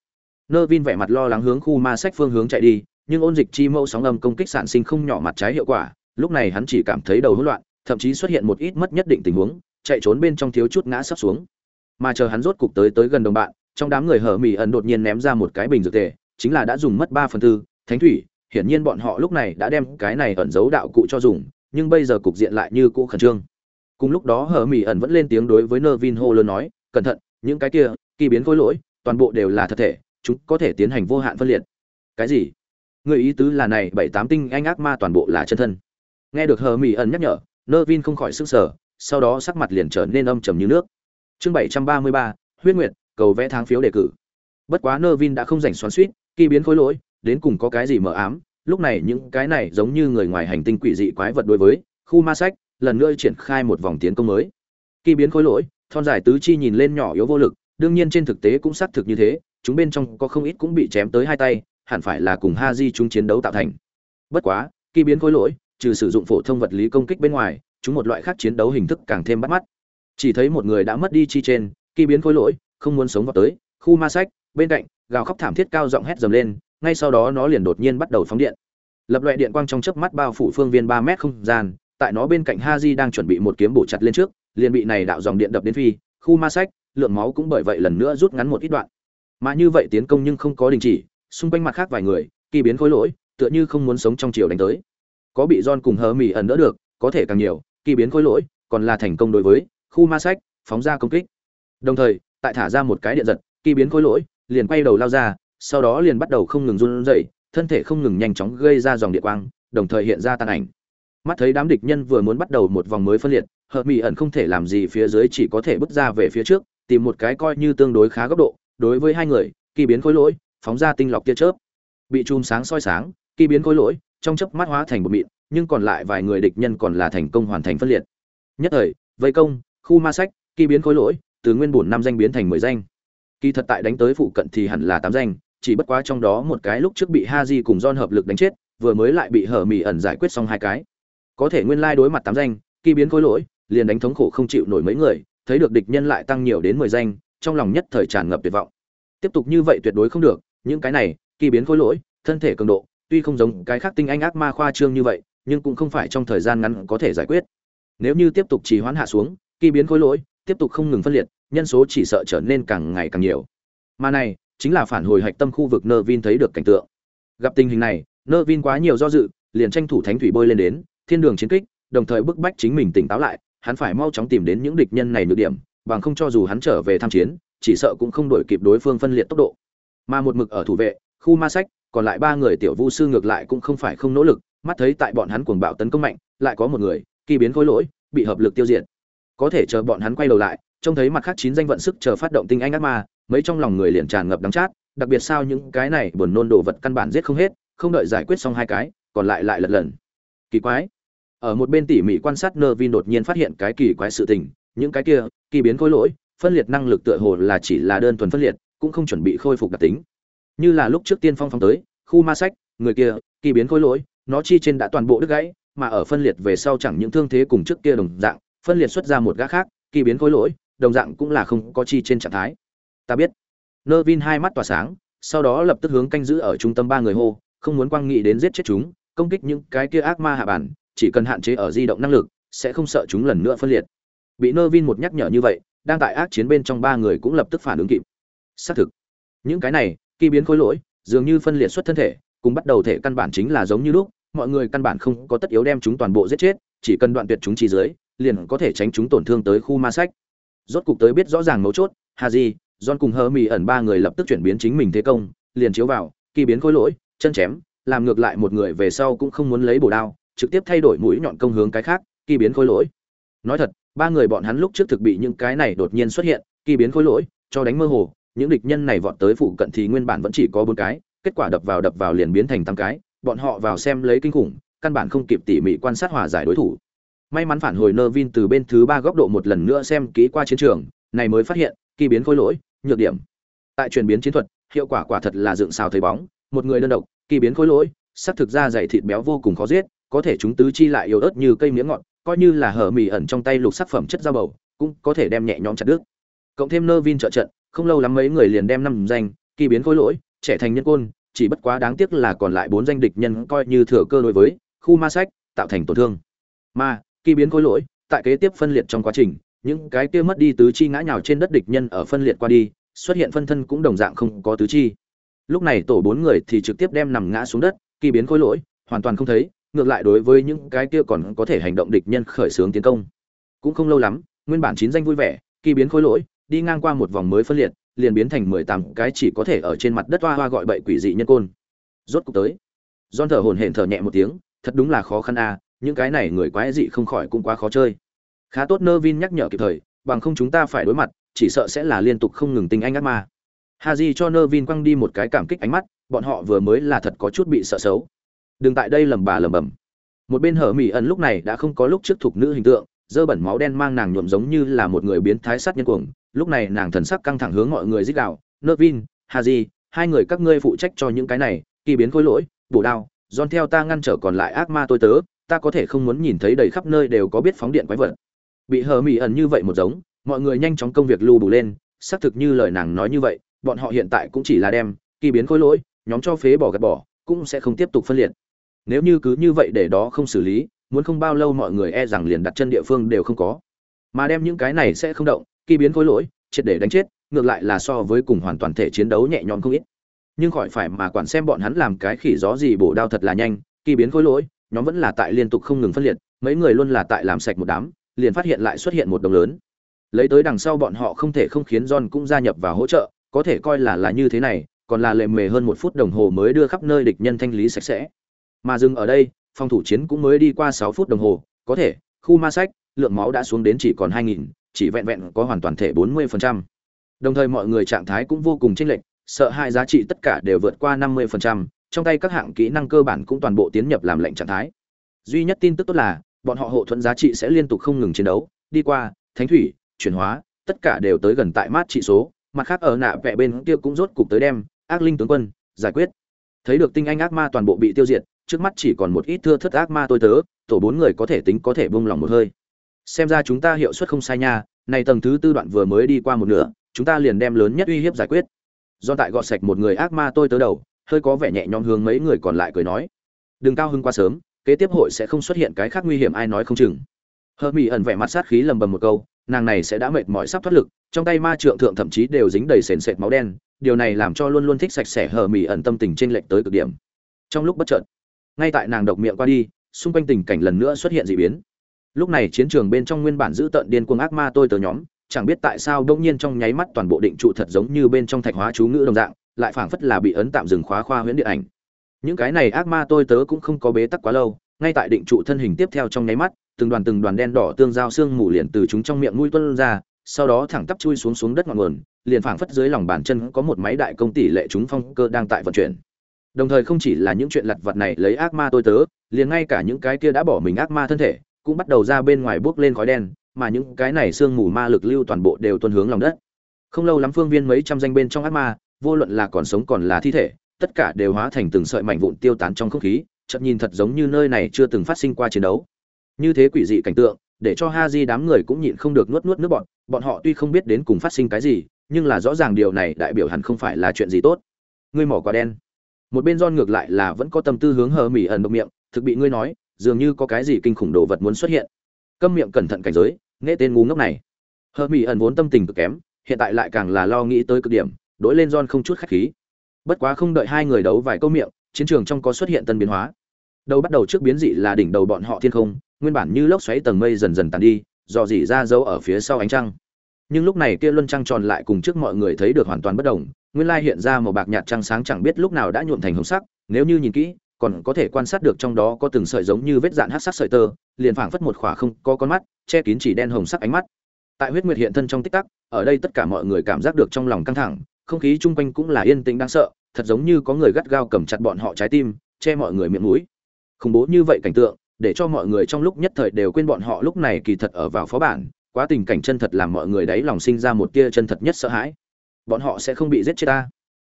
Nơ vin vẻ mặt lo lắng hướng khu ma sách phương hướng chạy đi, nhưng ôn dịch chi mẫu sóng âm công kích sản sinh không nhỏ mặt trái hiệu quả, lúc này hắn chỉ cảm thấy đầu hỗn loạn, thậm chí xuất hiện một ít mất nhất định tình huống, chạy trốn bên trong thiếu chút ngã sắp xuống. Mà chờ hắn rốt cục tới tới gần đồng bạn, trong đám người hở mỹ ẩn đột nhiên ném ra một cái bình dược tề, chính là đã dùng mất ba phần tư, thánh thủy, hiển nhiên bọn họ lúc này đã đem cái này ẩn giấu đạo cụ cho dùng, nhưng bây giờ cục diện lại như cũ khẩn trương. Cùng lúc đó hở mỹ ẩn vẫn lên tiếng đối với nơ vin hô lớn nói, cẩn thận, những cái kia kỳ biến khối lỗi, toàn bộ đều là thật thể, chúng có thể tiến hành vô hạn phân liệt. Cái gì? Người ý tứ là này, bảy tám tinh anh ác ma toàn bộ là chân thân. Nghe được hờ mỹ ẩn nhắc nhở, nơ vin không khỏi sức sở sau đó sắc mặt liền trở nên âm trầm như nước. Chương bảy trăm ba mươi ba, huyết nguyệt, cầu vẽ tháng phiếu đề cử. Bất quá nơ vin đã không rảnh xoắn suýt kỳ biến khối lỗi, đến cùng có cái gì mờ ám, lúc này những cái này giống như người ngoài hành tinh quỷ dị quái vật đối với khu ma sách, lần nữa triển khai một vòng tiến công mới. Kỳ biến khối lỗi, thon dài tứ chi nhìn lên nhỏ yếu vô lực đương nhiên trên thực tế cũng xác thực như thế, chúng bên trong có không ít cũng bị chém tới hai tay, hẳn phải là cùng ha di chúng chiến đấu tạo thành. Bất quá kỳ biến khối lỗi, trừ sử dụng phổ thông vật lý công kích bên ngoài, chúng một loại khác chiến đấu hình thức càng thêm bắt mắt. Chỉ thấy một người đã mất đi chi trên kỳ biến khối lỗi, không muốn sống vào tới, khu ma sách, bên cạnh, gào khóc thảm thiết cao giọng hét dầm lên, ngay sau đó nó liền đột nhiên bắt đầu phóng điện. Lập loại điện quang trong chớp mắt bao phủ phương viên ba mét không gian, tại nó bên cạnh ha di đang chuẩn bị một kiếm bổ chặt lên trước, liền bị này đạo dòng điện đập đến phi, khu ma sách lượng máu cũng bởi vậy lần nữa rút ngắn một ít đoạn. Mà như vậy tiến công nhưng không có đình chỉ, xung quanh mặt khác vài người, kỳ biến khối lỗi, tựa như không muốn sống trong chiều đánh tới. Có bị John cùng hờ mỉ ẩn đỡ được, có thể càng nhiều, kỳ biến khối lỗi, còn là thành công đối với khu ma sách, phóng ra công kích. Đồng thời, tại thả ra một cái điện giật, kỳ biến khối lỗi, liền quay đầu lao ra, sau đó liền bắt đầu không ngừng run rẩy, thân thể không ngừng nhanh chóng gây ra dòng điện quang, đồng thời hiện ra tàn ảnh. Mắt thấy đám địch nhân vừa muốn bắt đầu một vòng mới phân liệt hợp mỹ ẩn không thể làm gì phía dưới chỉ có thể bước ra về phía trước tìm một cái coi như tương đối khá góc độ, đối với hai người, kỳ biến khối lỗi, phóng ra tinh lọc tia chớp. Bị chùm sáng soi sáng, kỳ biến khối lỗi, trong chớp mắt hóa thành một mịn, nhưng còn lại vài người địch nhân còn là thành công hoàn thành phân liệt. Nhất thời, vây công, khu ma sách, kỳ biến khối lỗi, từ nguyên bổn năm danh biến thành mười danh. Kỳ thật tại đánh tới phụ cận thì hẳn là tám danh, chỉ bất quá trong đó một cái lúc trước bị ha di cùng don hợp lực đánh chết, vừa mới lại bị hở mỹ ẩn giải quyết xong hai cái. Có thể nguyên lai đối mặt tám danh, kỳ biến khối lỗi, liền đánh thống khổ không chịu nổi mấy người thấy được địch nhân lại tăng nhiều đến mười danh, trong lòng nhất thời tràn ngập tuyệt vọng. Tiếp tục như vậy tuyệt đối không được, những cái này, kỳ biến khối lỗi, thân thể cường độ, tuy không giống cái khác tinh anh ác ma khoa trương như vậy, nhưng cũng không phải trong thời gian ngắn có thể giải quyết. Nếu như tiếp tục trì hoãn hạ xuống, kỳ biến khối lỗi, tiếp tục không ngừng phân liệt, nhân số chỉ sợ trở nên càng ngày càng nhiều. Mà này, chính là phản hồi hạch tâm khu vực Nervin thấy được cảnh tượng. Gặp tình hình này, Nervin quá nhiều do dự, liền tranh thủ thánh thủy bơi lên đến, thiên đường chiến kích, đồng thời bức bách chính mình tỉnh táo lại hắn phải mau chóng tìm đến những địch nhân này nhược điểm, bằng không cho dù hắn trở về tham chiến, chỉ sợ cũng không đổi kịp đối phương phân liệt tốc độ. Mà một mực ở thủ vệ, khu ma sách, còn lại ba người tiểu vu sư ngược lại cũng không phải không nỗ lực, mắt thấy tại bọn hắn cuồng bạo tấn công mạnh, lại có một người, kỳ biến khối lỗi, bị hợp lực tiêu diệt. Có thể chờ bọn hắn quay đầu lại, trông thấy mặt khác chín danh vận sức chờ phát động tinh anh ác ma, mấy trong lòng người liền tràn ngập đắng chát, đặc biệt sao những cái này buồn nôn đồ vật căn bản giết không hết, không đợi giải quyết xong hai cái, còn lại lại lật lần kỳ quái ở một bên tỉ mỉ quan sát nơ vin đột nhiên phát hiện cái kỳ quái sự tình, những cái kia, kỳ biến khối lỗi, phân liệt năng lực tựa hồ là chỉ là đơn thuần phân liệt, cũng không chuẩn bị khôi phục đặc tính. Như là lúc trước tiên phong phong tới, khu ma sách, người kia, kỳ biến khối lỗi, nó chi trên đã toàn bộ đứt gãy, mà ở phân liệt về sau chẳng những thương thế cùng trước kia đồng dạng, phân liệt xuất ra một gã khác, kỳ biến khối lỗi, đồng dạng cũng là không có chi trên trạng thái. Ta biết. Nơ vin hai mắt tỏa sáng, sau đó lập tức hướng canh giữ ở trung tâm ba người hô, không muốn quang nghị đến giết chết chúng, công kích những cái kia ác ma hạ bản chỉ cần hạn chế ở di động năng lực, sẽ không sợ chúng lần nữa phân liệt. Bị nơ vin một nhắc nhở như vậy, đang tại ác chiến bên trong ba người cũng lập tức phản ứng kịp. Xác thực, những cái này kỳ biến khối lỗi, dường như phân liệt xuất thân thể, cùng bắt đầu thể căn bản chính là giống như lúc, mọi người căn bản không có tất yếu đem chúng toàn bộ giết chết, chỉ cần đoạn tuyệt chúng chi dưới liền có thể tránh chúng tổn thương tới khu ma sách. Rốt cục tới biết rõ ràng mấu chốt, haji, john cùng hơ mì ẩn ba người lập tức chuyển biến chính mình thế công, liền chiếu vào kỳ biến khối lỗi, chân chém, làm ngược lại một người về sau cũng không muốn lấy bổ đao trực tiếp thay đổi mũi nhọn công hướng cái khác, kỳ biến khối lỗi. Nói thật, ba người bọn hắn lúc trước thực bị những cái này đột nhiên xuất hiện, kỳ biến khối lỗi, cho đánh mơ hồ, những địch nhân này vọt tới phụ cận thì nguyên bản vẫn chỉ có bốn cái, kết quả đập vào đập vào liền biến thành tám cái, bọn họ vào xem lấy kinh khủng, căn bản không kịp tỉ mỉ quan sát hòa giải đối thủ. May mắn phản hồi nơ vin từ bên thứ ba góc độ một lần nữa xem kỹ qua chiến trường, này mới phát hiện, kỳ biến khối lỗi, nhược điểm. Tại chuyển biến chiến thuật, hiệu quả quả thật là dựng xào thấy bóng, một người đơn độc, kỳ biến khối lỗi sắc thực ra dày thịt béo vô cùng khó giết có thể chúng tứ chi lại yếu ớt như cây miếng ngọt, coi như là hở mì ẩn trong tay lục sắc phẩm chất dao bầu, cũng có thể đem nhẹ nhõm chặt đứt. Cộng thêm nơ vin trợ trận, không lâu lắm mấy người liền đem năm danh, kỳ biến khối lỗi, trẻ thành nhân côn, chỉ bất quá đáng tiếc là còn lại bốn danh địch nhân coi như thừa cơ đối với, khu ma sách, tạo thành tổn thương. Mà, kỳ biến khối lỗi, tại kế tiếp phân liệt trong quá trình, những cái kia mất đi tứ chi ngã nhào trên đất địch nhân ở phân liệt qua đi, xuất hiện phân thân cũng đồng dạng không có tứ chi. Lúc này tổ bốn người thì trực tiếp đem nằm ngã xuống đất, kỳ biến khối lỗi, hoàn toàn không thấy ngược lại đối với những cái kia còn có thể hành động địch nhân khởi xướng tiến công. Cũng không lâu lắm, nguyên bản chín danh vui vẻ, kỳ biến khối lỗi, đi ngang qua một vòng mới phân liệt, liền biến thành mười tám cái chỉ có thể ở trên mặt đất hoa hoa gọi bậy quỷ dị nhân côn. Rốt cục tới. Don thở hổn hển thở nhẹ một tiếng, thật đúng là khó khăn a, những cái này người quái dị không khỏi cũng quá khó chơi. Khá tốt nơ vin nhắc nhở kịp thời, bằng không chúng ta phải đối mặt, chỉ sợ sẽ là liên tục không ngừng tình anh ác ma. Haji cho nơ vin quăng đi một cái cảm kích ánh mắt, bọn họ vừa mới là thật có chút bị sợ xấu đừng tại đây lầm bà lầm bầm một bên hở mỹ ẩn lúc này đã không có lúc trước thuộc nữ hình tượng, dơ bẩn máu đen mang nàng nhuộm giống như là một người biến thái sát nhân cuồng. Lúc này nàng thần sắc căng thẳng hướng mọi người dích đạo nơ vin haji hai người các ngươi phụ trách cho những cái này, kỳ biến khối lỗi, bổ đao dọn theo ta ngăn trở còn lại ác ma tôi tớ, ta có thể không muốn nhìn thấy đầy khắp nơi đều có biết phóng điện quái vật. Bị hờ mỹ ẩn như vậy một giống, mọi người nhanh chóng công việc lưu bù lên, xác thực như lời nàng nói như vậy, bọn họ hiện tại cũng chỉ là đem kỳ biến khối lỗi, nhóm cho phế bỏ gạt bỏ, cũng sẽ không tiếp tục phân liệt nếu như cứ như vậy để đó không xử lý, muốn không bao lâu mọi người e rằng liền đặt chân địa phương đều không có. Mà đem những cái này sẽ không động, kỳ biến khối lỗi, triệt để đánh chết, ngược lại là so với cùng hoàn toàn thể chiến đấu nhẹ nhõm không ít. Nhưng khỏi phải mà quản xem bọn hắn làm cái khỉ gió gì bổ đao thật là nhanh, kỳ biến khối lỗi, nhóm vẫn là tại liên tục không ngừng phân liệt, mấy người luôn là tại làm sạch một đám, liền phát hiện lại xuất hiện một đồng lớn. Lấy tới đằng sau bọn họ không thể không khiến john cũng gia nhập và hỗ trợ, có thể coi là là như thế này, còn là lề mề hơn một phút đồng hồ mới đưa khắp nơi địch nhân thanh lý sạch sẽ mà dừng ở đây, phòng thủ chiến cũng mới đi qua sáu phút đồng hồ, có thể, khu ma sách, lượng máu đã xuống đến chỉ còn hai nghìn, chỉ vẹn vẹn có hoàn toàn thể bốn mươi phần trăm. Đồng thời mọi người trạng thái cũng vô cùng chênh lệch, sợ hai giá trị tất cả đều vượt qua năm mươi phần trăm, trong tay các hạng kỹ năng cơ bản cũng toàn bộ tiến nhập làm lệnh trạng thái. Duy nhất tin tức tốt là, bọn họ hộ thuẫn giá trị sẽ liên tục không ngừng chiến đấu, đi qua, thánh thủy, chuyển hóa, tất cả đều tới gần tại mát trị số, mặt khác ở nạ vẽ bên kia cũng rốt cục tới đem, ác linh tướng quân, giải quyết. Thấy được tinh anh ác ma toàn bộ bị tiêu diệt trước mắt chỉ còn một ít thưa thất ác ma tôi tớ, tổ bốn người có thể tính có thể bông lòng một hơi. Xem ra chúng ta hiệu suất không sai nha, này tầng thứ tư đoạn vừa mới đi qua một nửa, chúng ta liền đem lớn nhất uy hiếp giải quyết. Do tại gọt sạch một người ác ma tôi tớ đầu, hơi có vẻ nhẹ nhõm hướng mấy người còn lại cười nói. Đừng cao hưng quá sớm, kế tiếp hội sẽ không xuất hiện cái khác nguy hiểm ai nói không chừng. Hơ mỹ ẩn vẻ mặt sát khí lầm bầm một câu, nàng này sẽ đã mệt mỏi sắp thoát lực, trong tay ma trượng thượng thậm chí đều dính đầy sền sệt máu đen, điều này làm cho luôn luôn thích sạch sẽ hờ mỹ ẩn tâm tình trên lệch tới cực điểm. Trong lúc bất chợt ngay tại nàng độc miệng qua đi, xung quanh tình cảnh lần nữa xuất hiện dị biến. Lúc này chiến trường bên trong nguyên bản giữ tận điên cuồng ác ma tôi tớ nhóm, chẳng biết tại sao đông nhiên trong nháy mắt toàn bộ định trụ thật giống như bên trong thạch hóa chú ngữ đồng dạng, lại phảng phất là bị ấn tạm dừng khóa khoa huyễn điện ảnh. Những cái này ác ma tôi tớ cũng không có bế tắc quá lâu, ngay tại định trụ thân hình tiếp theo trong nháy mắt, từng đoàn từng đoàn đen đỏ tương giao xương mù liền từ chúng trong miệng mũi tuân ra, sau đó thẳng tắp chui xuống xuống đất ngọn nguồn, liền phảng phất dưới lòng bàn chân có một máy đại công tỷ lệ chúng phong cơ đang tại vận chuyển đồng thời không chỉ là những chuyện lặt vặt này lấy ác ma tôi tớ, liền ngay cả những cái kia đã bỏ mình ác ma thân thể, cũng bắt đầu ra bên ngoài bước lên khói đen, mà những cái này xương mù ma lực lưu toàn bộ đều tuân hướng lòng đất. Không lâu lắm phương viên mấy trăm danh bên trong ác ma, vô luận là còn sống còn là thi thể, tất cả đều hóa thành từng sợi mảnh vụn tiêu tán trong không khí chợt nhìn thật giống như nơi này chưa từng phát sinh qua chiến đấu. Như thế quỷ dị cảnh tượng, để cho ha di đám người cũng nhịn không được nuốt nuốt nước bọn bọn họ tuy không biết đến cùng phát sinh cái gì, nhưng là rõ ràng điều này đại biểu hẳn không phải là chuyện gì tốt. Ngươi mỏ quá đen một bên don ngược lại là vẫn có tâm tư hướng hờ mỹ ẩn độc miệng, thực bị ngươi nói, dường như có cái gì kinh khủng đồ vật muốn xuất hiện. Câm miệng cẩn thận cảnh giới, nghe tên ngu ngốc này. Hờ mỹ ẩn vốn tâm tình cực kém, hiện tại lại càng là lo nghĩ tới cực điểm đối lên don không chút khách khí. Bất quá không đợi hai người đấu vài câu miệng, chiến trường trong có xuất hiện tân biến hóa. Đầu bắt đầu trước biến dị là đỉnh đầu bọn họ thiên không, nguyên bản như lốc xoáy tầng mây dần dần tàn đi, dò dỉ ra dấu ở phía sau ánh trăng. Nhưng lúc này kia luân trăng tròn lại cùng trước mọi người thấy được hoàn toàn bất đồng nguyên lai hiện ra màu bạc nhạt trăng sáng chẳng biết lúc nào đã nhuộm thành hồng sắc, nếu như nhìn kỹ, còn có thể quan sát được trong đó có từng sợi giống như vết dạn hát sắc sợi tơ, liền phảng phất một khỏa không có con mắt, che kín chỉ đen hồng sắc ánh mắt. Tại huyết nguyệt hiện thân trong tích tắc, ở đây tất cả mọi người cảm giác được trong lòng căng thẳng, không khí chung quanh cũng là yên tĩnh đáng sợ, thật giống như có người gắt gao cầm chặt bọn họ trái tim, che mọi người miệng mũi. Khủng bố như vậy cảnh tượng, để cho mọi người trong lúc nhất thời đều quên bọn họ lúc này kỳ thật ở vào phó bản, quá tình cảnh chân thật làm mọi người đấy lòng sinh ra một tia chân thật nhất sợ hãi bọn họ sẽ không bị giết chết ta.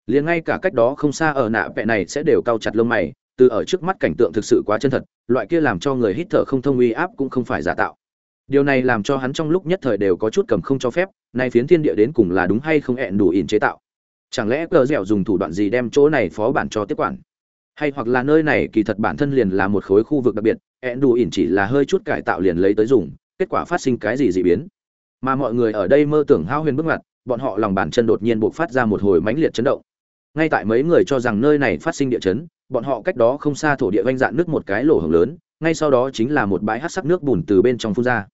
Liền ngay cả cách đó không xa ở nạ vẹ này sẽ đều cao chặt lông mày, từ ở trước mắt cảnh tượng thực sự quá chân thật, loại kia làm cho người hít thở không thông uy áp cũng không phải giả tạo. Điều này làm cho hắn trong lúc nhất thời đều có chút cầm không cho phép, nay phiến thiên địa đến cùng là đúng hay không hẹn đủ ỉn chế tạo. Chẳng lẽ cờ dẻo dùng thủ đoạn gì đem chỗ này phó bản cho tiếp quản? Hay hoặc là nơi này kỳ thật bản thân liền là một khối khu vực đặc biệt hẹn đủ ỉn chỉ là hơi chút cải tạo liền lấy tới dùng, kết quả phát sinh cái gì dị biến? Mà mọi người ở đây mơ tưởng hao huyền bước ngoặt bọn họ lòng bàn chân đột nhiên buộc phát ra một hồi mãnh liệt chấn động. Ngay tại mấy người cho rằng nơi này phát sinh địa chấn, bọn họ cách đó không xa thổ địa vanh dạn nước một cái lỗ hổng lớn, ngay sau đó chính là một bãi hát sắc nước bùn từ bên trong phun ra.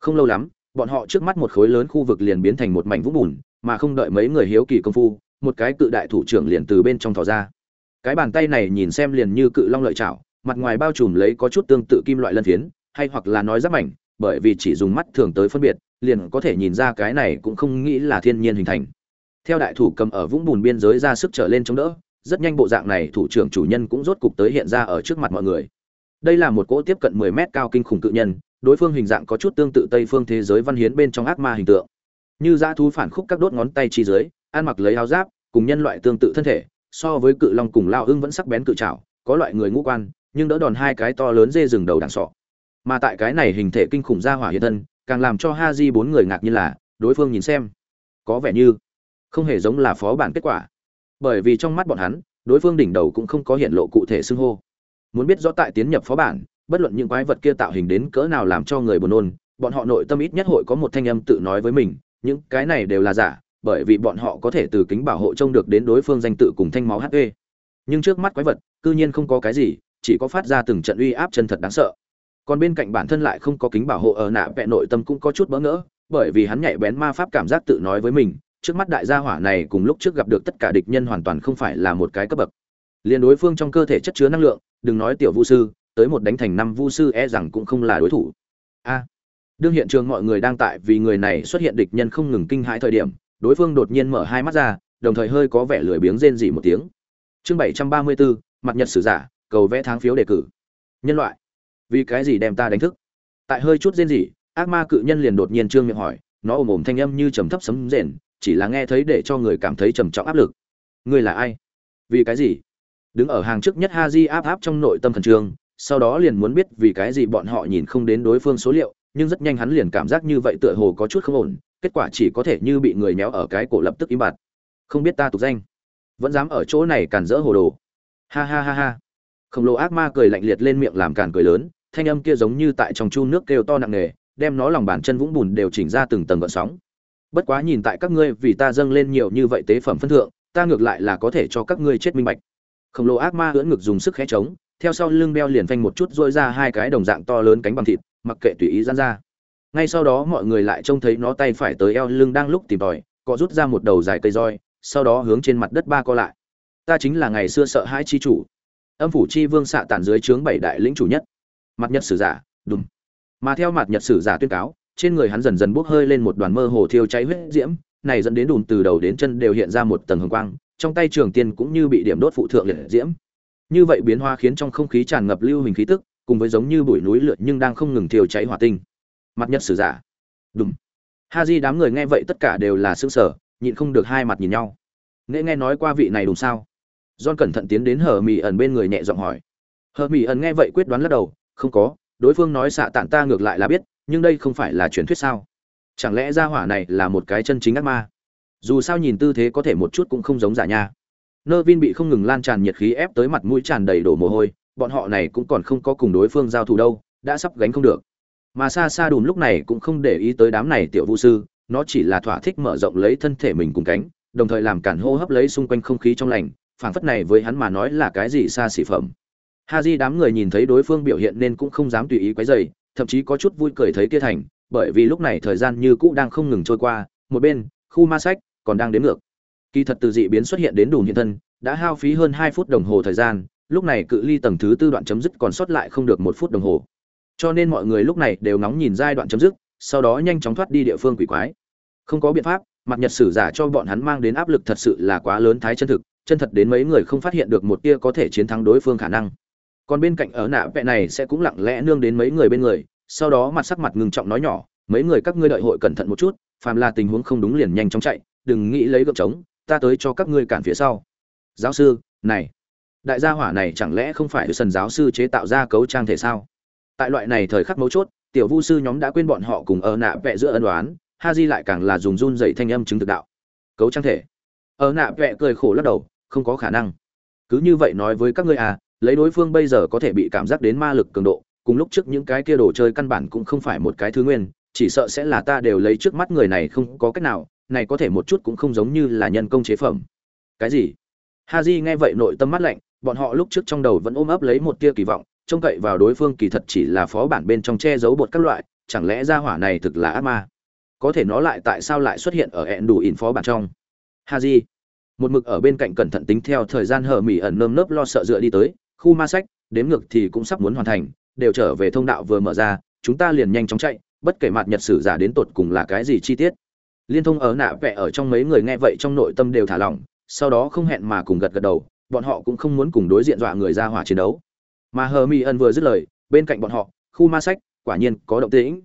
Không lâu lắm, bọn họ trước mắt một khối lớn khu vực liền biến thành một mảnh vũng bùn, mà không đợi mấy người hiếu kỳ công phu, một cái cự đại thủ trưởng liền từ bên trong thò ra. Cái bàn tay này nhìn xem liền như cự long lợi chảo, mặt ngoài bao trùm lấy có chút tương tự kim loại lân phiến, hay hoặc là nói rất mảnh, bởi vì chỉ dùng mắt thường tới phân biệt liền có thể nhìn ra cái này cũng không nghĩ là thiên nhiên hình thành. Theo đại thủ cầm ở vũng bùn biên giới ra sức trở lên chống đỡ, rất nhanh bộ dạng này thủ trưởng chủ nhân cũng rốt cục tới hiện ra ở trước mặt mọi người. Đây là một cỗ tiếp cận 10 mét cao kinh khủng cự nhân, đối phương hình dạng có chút tương tự tây phương thế giới văn hiến bên trong ác ma hình tượng. Như dã thú phản khúc các đốt ngón tay chi dưới, ăn mặc lấy áo giáp, cùng nhân loại tương tự thân thể, so với cự long cùng lao ưng vẫn sắc bén cự trảo, có loại người ngũ quan, nhưng đỡ đòn hai cái to lớn dê rừng đầu đằng sọ. Mà tại cái này hình thể kinh khủng ra hỏa hiện thân càng làm cho ha di bốn người ngạc nhiên là, đối phương nhìn xem. Có vẻ như, không hề giống là phó bản kết quả. Bởi vì trong mắt bọn hắn, đối phương đỉnh đầu cũng không có hiện lộ cụ thể xưng hô. Muốn biết rõ tại tiến nhập phó bản, bất luận những quái vật kia tạo hình đến cỡ nào làm cho người buồn nôn, bọn họ nội tâm ít nhất hội có một thanh âm tự nói với mình, những cái này đều là giả, bởi vì bọn họ có thể từ kính bảo hộ trông được đến đối phương danh tự cùng thanh máu hp nhưng trước mắt quái vật, cư nhiên không có cái gì, chỉ có phát ra từng trận uy áp chân thật đáng sợ còn bên cạnh bản thân lại không có kính bảo hộ ở nạ vẹn nội tâm cũng có chút bỡ ngỡ, bởi vì hắn nhạy bén ma pháp cảm giác tự nói với mình, trước mắt đại gia hỏa này cùng lúc trước gặp được tất cả địch nhân hoàn toàn không phải là một cái cấp bậc. Liền đối phương trong cơ thể chất chứa năng lượng, đừng nói tiểu vũ sư, tới một đánh thành năm vu sư e rằng cũng không là đối thủ. A. Đương hiện trường mọi người đang tại vì người này xuất hiện địch nhân không ngừng kinh hãi thời điểm, đối phương đột nhiên mở hai mắt ra, đồng thời hơi có vẻ lười biếng rên rỉ một tiếng. Chương bảy trăm ba mươi bốn, mặt nhật sử giả, cầu vẽ tháng phiếu đề cử. Nhân loại vì cái gì đem ta đánh thức? Tại hơi chút rên rỉ, ác ma cự nhân liền đột nhiên trương miệng hỏi, nó ồm ồm thanh âm như trầm thấp sấm rền, chỉ là nghe thấy để cho người cảm thấy trầm trọng áp lực. Ngươi là ai? Vì cái gì? Đứng ở hàng trước nhất ha di áp áp trong nội tâm thần trường sau đó liền muốn biết vì cái gì bọn họ nhìn không đến đối phương số liệu, nhưng rất nhanh hắn liền cảm giác như vậy tựa hồ có chút không ổn, kết quả chỉ có thể như bị người méo ở cái cổ lập tức im bặt. Không biết ta tục danh. Vẫn dám ở chỗ này cản rỡ hồ đồ. Ha ha ha ha. Khổng lồ ác ma cười lạnh liệt lên miệng làm càn cười lớn thanh âm kia giống như tại trong chu nước kêu to nặng nề đem nó lòng bàn chân vũng bùn đều chỉnh ra từng tầng gợn sóng. Bất quá nhìn tại các ngươi vì ta dâng lên nhiều như vậy tế phẩm phân thượng ta ngược lại là có thể cho các ngươi chết minh bạch. Khổng lồ ác ma ưỡn ngực dùng sức khẽ chống, theo sau lưng beo liền phanh một chút dôi ra hai cái đồng dạng to lớn cánh bằng thịt mặc kệ tùy ý giãn ra. Ngay sau đó mọi người lại trông thấy nó tay phải tới eo lưng đang lúc tìm tòi có rút ra một đầu dài cây roi sau đó hướng trên mặt đất ba co lại. Ta chính là ngày xưa sợ hãi chi chủ. Âm phủ chi vương xạ tản dưới trướng bảy đại lĩnh chủ nhất mặt nhật sử giả đúng mà theo mặt nhật sử giả tuyên cáo, trên người hắn dần dần bốc hơi lên một đoàn mơ hồ thiêu cháy huyết diễm, này dẫn đến đùn từ đầu đến chân đều hiện ra một tầng hồng quang, trong tay trường tiên cũng như bị điểm đốt phụ thượng liệt diễm. Như vậy biến hóa khiến trong không khí tràn ngập lưu hình khí tức, cùng với giống như bụi núi lượn nhưng đang không ngừng thiêu cháy hỏa tinh. Mặt nhật sử giả đúng ha di đám người nghe vậy tất cả đều là xương sở nhịn không được hai mặt nhìn nhau. Nghe nghe nói qua vị này đúng sao? John cẩn thận tiến đến hờ mỹ ẩn bên người nhẹ giọng hỏi. Hờ mỹ ẩn nghe vậy quyết đoán lắc đầu không có, đối phương nói xạ tản ta ngược lại là biết, nhưng đây không phải là truyền thuyết sao? Chẳng lẽ gia hỏa này là một cái chân chính ác ma? Dù sao nhìn tư thế có thể một chút cũng không giống giả nha. Nơ vin bị không ngừng lan tràn nhiệt khí ép tới mặt mũi tràn đầy đổ mồ hôi, bọn họ này cũng còn không có cùng đối phương giao thủ đâu, đã sắp gánh không được. Mà xa xa đùm lúc này cũng không để ý tới đám này tiểu vũ sư, nó chỉ là thỏa thích mở rộng lấy thân thể mình cùng cánh, đồng thời làm cản hô hấp lấy xung quanh không khí trong lành, phảng phất này với hắn mà nói là cái gì xa xỉ phẩm ha di đám người nhìn thấy đối phương biểu hiện nên cũng không dám tùy ý quấy dày thậm chí có chút vui cười thấy kia thành, bởi vì lúc này thời gian như cũ đang không ngừng trôi qua, một bên, khu ma sách còn đang đến ngược. Kỳ thật từ dị biến xuất hiện đến đủ hiện thân, đã hao phí hơn hai phút đồng hồ thời gian, lúc này cự ly tầng thứ tư đoạn chấm dứt còn sót lại không được một phút đồng hồ. Cho nên mọi người lúc này đều nóng nhìn giai đoạn chấm dứt, sau đó nhanh chóng thoát đi địa phương quỷ quái. Không có biện pháp, mặt nhật sử giả cho bọn hắn mang đến áp lực thật sự là quá lớn thái chân thực, chân thật đến mấy người không phát hiện được một tia có thể chiến thắng đối phương khả năng còn bên cạnh ở nạ vẹ này sẽ cũng lặng lẽ nương đến mấy người bên người, sau đó mặt sắc mặt ngừng trọng nói nhỏ, mấy người các ngươi đợi hội cẩn thận một chút, phàm là tình huống không đúng liền nhanh chóng chạy, đừng nghĩ lấy gợp trống, ta tới cho các ngươi cản phía sau. Giáo sư, này, đại gia hỏa này chẳng lẽ không phải sần giáo sư chế tạo ra cấu trang thể sao? Tại loại này thời khắc mấu chốt, tiểu vu sư nhóm đã quên bọn họ cùng ở nạ vẹ giữa ân đoán ha di lại càng là dùng run dậy thanh âm chứng thực đạo. Cấu trang thể. Ở nạ vẹ cười khổ lắc đầu, không có khả năng. Cứ như vậy nói với các ngươi à lấy đối phương bây giờ có thể bị cảm giác đến ma lực cường độ, cùng lúc trước những cái kia đồ chơi căn bản cũng không phải một cái thứ nguyên, chỉ sợ sẽ là ta đều lấy trước mắt người này không có cách nào, này có thể một chút cũng không giống như là nhân công chế phẩm. Cái gì? Ha j nghe vậy nội tâm mắt lạnh, bọn họ lúc trước trong đầu vẫn ôm ấp lấy một tia kỳ vọng, trông cậy vào đối phương kỳ thật chỉ là phó bản bên trong che giấu bột các loại, chẳng lẽ ra hỏa này thực là ác ma? Có thể nó lại tại sao lại xuất hiện ở hẹn đủ in phó bản trong? Ha j một mực ở bên cạnh cẩn thận tính theo thời gian hở mỉ ẩn nơm nớp lo sợ dựa đi tới khu ma sách, đếm ngược thì cũng sắp muốn hoàn thành, đều trở về thông đạo vừa mở ra, chúng ta liền nhanh chóng chạy, bất kể mặt nhật sử giả đến tột cùng là cái gì chi tiết. Liên thông ở nạ vẽ ở trong mấy người nghe vậy trong nội tâm đều thả lỏng, sau đó không hẹn mà cùng gật gật đầu, bọn họ cũng không muốn cùng đối diện dọa người ra hỏa chiến đấu. Mà hờ mi ân vừa dứt lời, bên cạnh bọn họ, khu ma sách, quả nhiên có động tĩnh.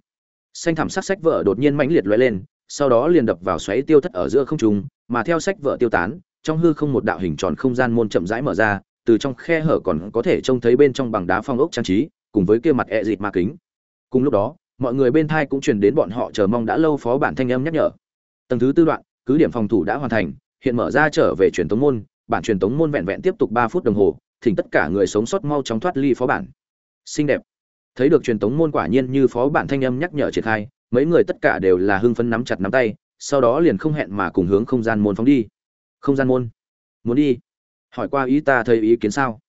Xanh thảm sắc sách vợ đột nhiên mãnh liệt lóe lên, sau đó liền đập vào xoáy tiêu thất ở giữa không trung, mà theo sách vợ tiêu tán, trong hư không một đạo hình tròn không gian môn chậm rãi mở ra từ trong khe hở còn có thể trông thấy bên trong bằng đá phong ốc trang trí, cùng với kia mặt e dịt ma kính. Cùng lúc đó, mọi người bên thai cũng truyền đến bọn họ chờ mong đã lâu phó bản thanh âm nhắc nhở. Tầng thứ tư đoạn, cứ điểm phòng thủ đã hoàn thành, hiện mở ra trở về truyền tống môn, bản truyền tống môn vẹn vẹn tiếp tục ba phút đồng hồ, thỉnh tất cả người sống sót mau chóng thoát ly phó bản. Xinh đẹp. Thấy được truyền tống môn quả nhiên như phó bản thanh âm nhắc nhở triển khai, mấy người tất cả đều là hưng phấn nắm chặt nắm tay, sau đó liền không hẹn mà cùng hướng không gian môn phóng đi. Không gian môn. Muốn đi hỏi qua ý ta thấy ý kiến sao?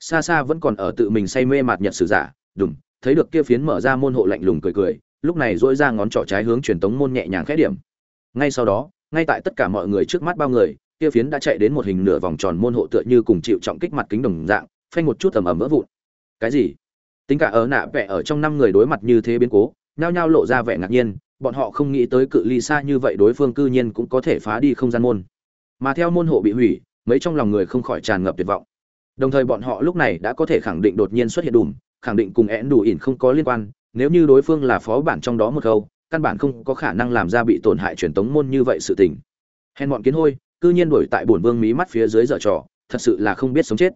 Xa xa vẫn còn ở tự mình say mê mạt nhật sử giả đùm, thấy được kia phiến mở ra môn hộ lạnh lùng cười cười, lúc này dỗi ra ngón trỏ trái hướng truyền tống môn nhẹ nhàng khẽ điểm. Ngay sau đó, ngay tại tất cả mọi người trước mắt bao người, kia phiến đã chạy đến một hình nửa vòng tròn môn hộ tựa như cùng chịu trọng kích mặt kính đồng dạng, phanh một chút ầm ầm vỡ vụn. Cái gì? Tính cả ở nạ vẽ ở trong năm người đối mặt như thế biến cố, nhao nhao lộ ra vẻ ngạc nhiên, bọn họ không nghĩ tới cự ly xa như vậy đối phương cư nhiên cũng có thể phá đi không gian môn. Mà theo môn hộ bị hủy mấy trong lòng người không khỏi tràn ngập tuyệt vọng. Đồng thời bọn họ lúc này đã có thể khẳng định đột nhiên xuất hiện đùm, khẳng định cùng én đủ ỉn không có liên quan, nếu như đối phương là phó bản trong đó một câu, căn bản không có khả năng làm ra bị tổn hại truyền tống môn như vậy sự tình. Hèn bọn kiến hôi, cư nhiên đuổi tại bổn vương mí mắt phía dưới dở trò, thật sự là không biết sống chết.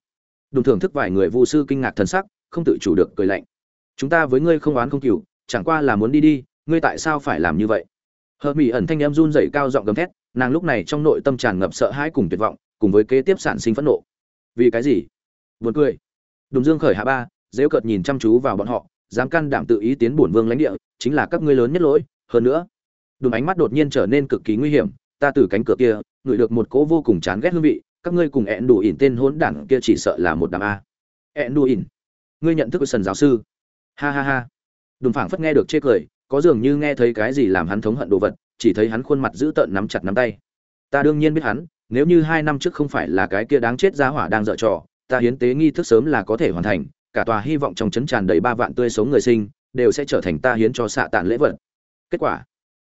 Đùng thưởng thức vài người vu sư kinh ngạc thần sắc, không tự chủ được cười lạnh. Chúng ta với ngươi không oán không cừu, chẳng qua là muốn đi đi, ngươi tại sao phải làm như vậy? Hờ mỹ ẩn thanh em run rẩy cao giọng gầm thét, nàng lúc này trong nội tâm tràn ngập sợ hãi cùng tuyệt vọng cùng với kế tiếp sản sinh phẫn nộ. Vì cái gì? Buồn cười. Đùng dương khởi hạ ba dễu cợt nhìn chăm chú vào bọn họ, dám can đảm tự ý tiến bổn vương lãnh địa, chính là các ngươi lớn nhất lỗi, hơn nữa. Đùng ánh mắt đột nhiên trở nên cực kỳ nguy hiểm, ta từ cánh cửa kia, ngửi được một cỗ vô cùng chán ghét hương vị, các ngươi cùng ẹn đủ ỉn tên hỗn đảng kia chỉ sợ là một đám a. Ẹn đủ ỉn, ngươi nhận thức của sần giáo sư. Ha ha ha. Đùng phảng phất nghe được chê cười, có dường như nghe thấy cái gì làm hắn thống hận đồ vật, chỉ thấy hắn khuôn mặt dữ tợn nắm chặt nắm tay. Ta đương nhiên biết hắn nếu như hai năm trước không phải là cái kia đáng chết ra hỏa đang dở trò, ta hiến tế nghi thức sớm là có thể hoàn thành, cả tòa hy vọng trong chấn tràn đầy ba vạn tươi sống người sinh, đều sẽ trở thành ta hiến cho xạ tàn lễ vật. Kết quả,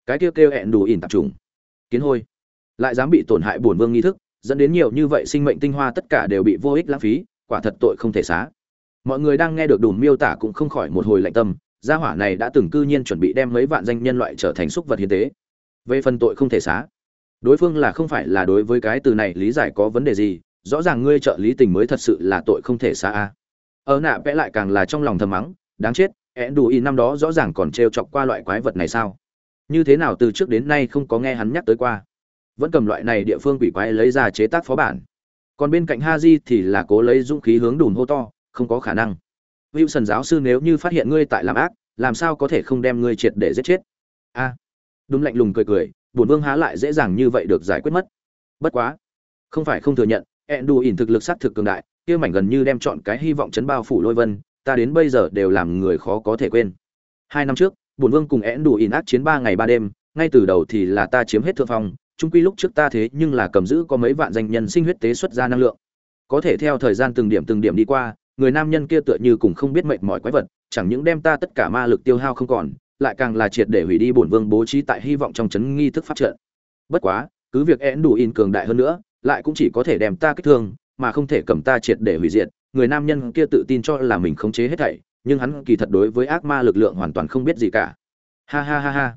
cái kia kêu hẹn đủ ỉn tạp trùng. Kiến hôi. Lại dám bị tổn hại bổn vương nghi thức, dẫn đến nhiều như vậy sinh mệnh tinh hoa tất cả đều bị vô ích lãng phí, quả thật tội không thể xá. Mọi người đang nghe được đủ miêu tả cũng không khỏi một hồi lạnh tâm, gia hỏa này đã từng cư nhiên chuẩn bị đem mấy vạn danh nhân loại trở thành súc vật hiến tế. Về phần tội không thể xá đối phương là không phải là đối với cái từ này lý giải có vấn đề gì, rõ ràng ngươi trợ lý tình mới thật sự là tội không thể xa a. Ở nạ vẽ lại càng là trong lòng thầm mắng, đáng chết ẹn đủ y năm đó rõ ràng còn trêu chọc qua loại quái vật này sao? Như thế nào từ trước đến nay không có nghe hắn nhắc tới qua? Vẫn cầm loại này địa phương quỷ quái lấy ra chế tác phó bản. Còn bên cạnh ha di thì là cố lấy dũng khí hướng đùn hô to, không có khả năng. Wilson giáo sư nếu như phát hiện ngươi tại làm ác, làm sao có thể không đem ngươi triệt để giết chết? A. Đúng lạnh lùng cười cười bổn vương há lại dễ dàng như vậy được giải quyết mất. Bất quá, không phải không thừa nhận ẹn đủ ỉn thực lực sát thực cường đại, kia mảnh gần như đem chọn cái hy vọng chấn bao phủ lôi vân, ta đến bây giờ đều làm người khó có thể quên. Hai năm trước, bổn vương cùng ẹn đủ ỉn ác chiến ba ngày ba đêm, ngay từ đầu thì là ta chiếm hết thượng phong trung quy lúc trước ta thế nhưng là cầm giữ có mấy vạn danh nhân sinh huyết tế xuất ra năng lượng. Có thể theo thời gian từng điểm từng điểm đi qua, người nam nhân kia tựa như cùng không biết mệnh mọi quái vật, chẳng những đem ta tất cả ma lực tiêu hao không còn lại càng là triệt để hủy đi bổn vương bố trí tại hy vọng trong chấn nghi thức phát trận. Bất quá, cứ việc én đủ in cường đại hơn nữa, lại cũng chỉ có thể đem ta kích thương, mà không thể cầm ta triệt để hủy diệt. Người nam nhân kia tự tin cho là mình khống chế hết thảy, nhưng hắn kỳ thật đối với ác ma lực lượng hoàn toàn không biết gì cả. Ha ha ha ha.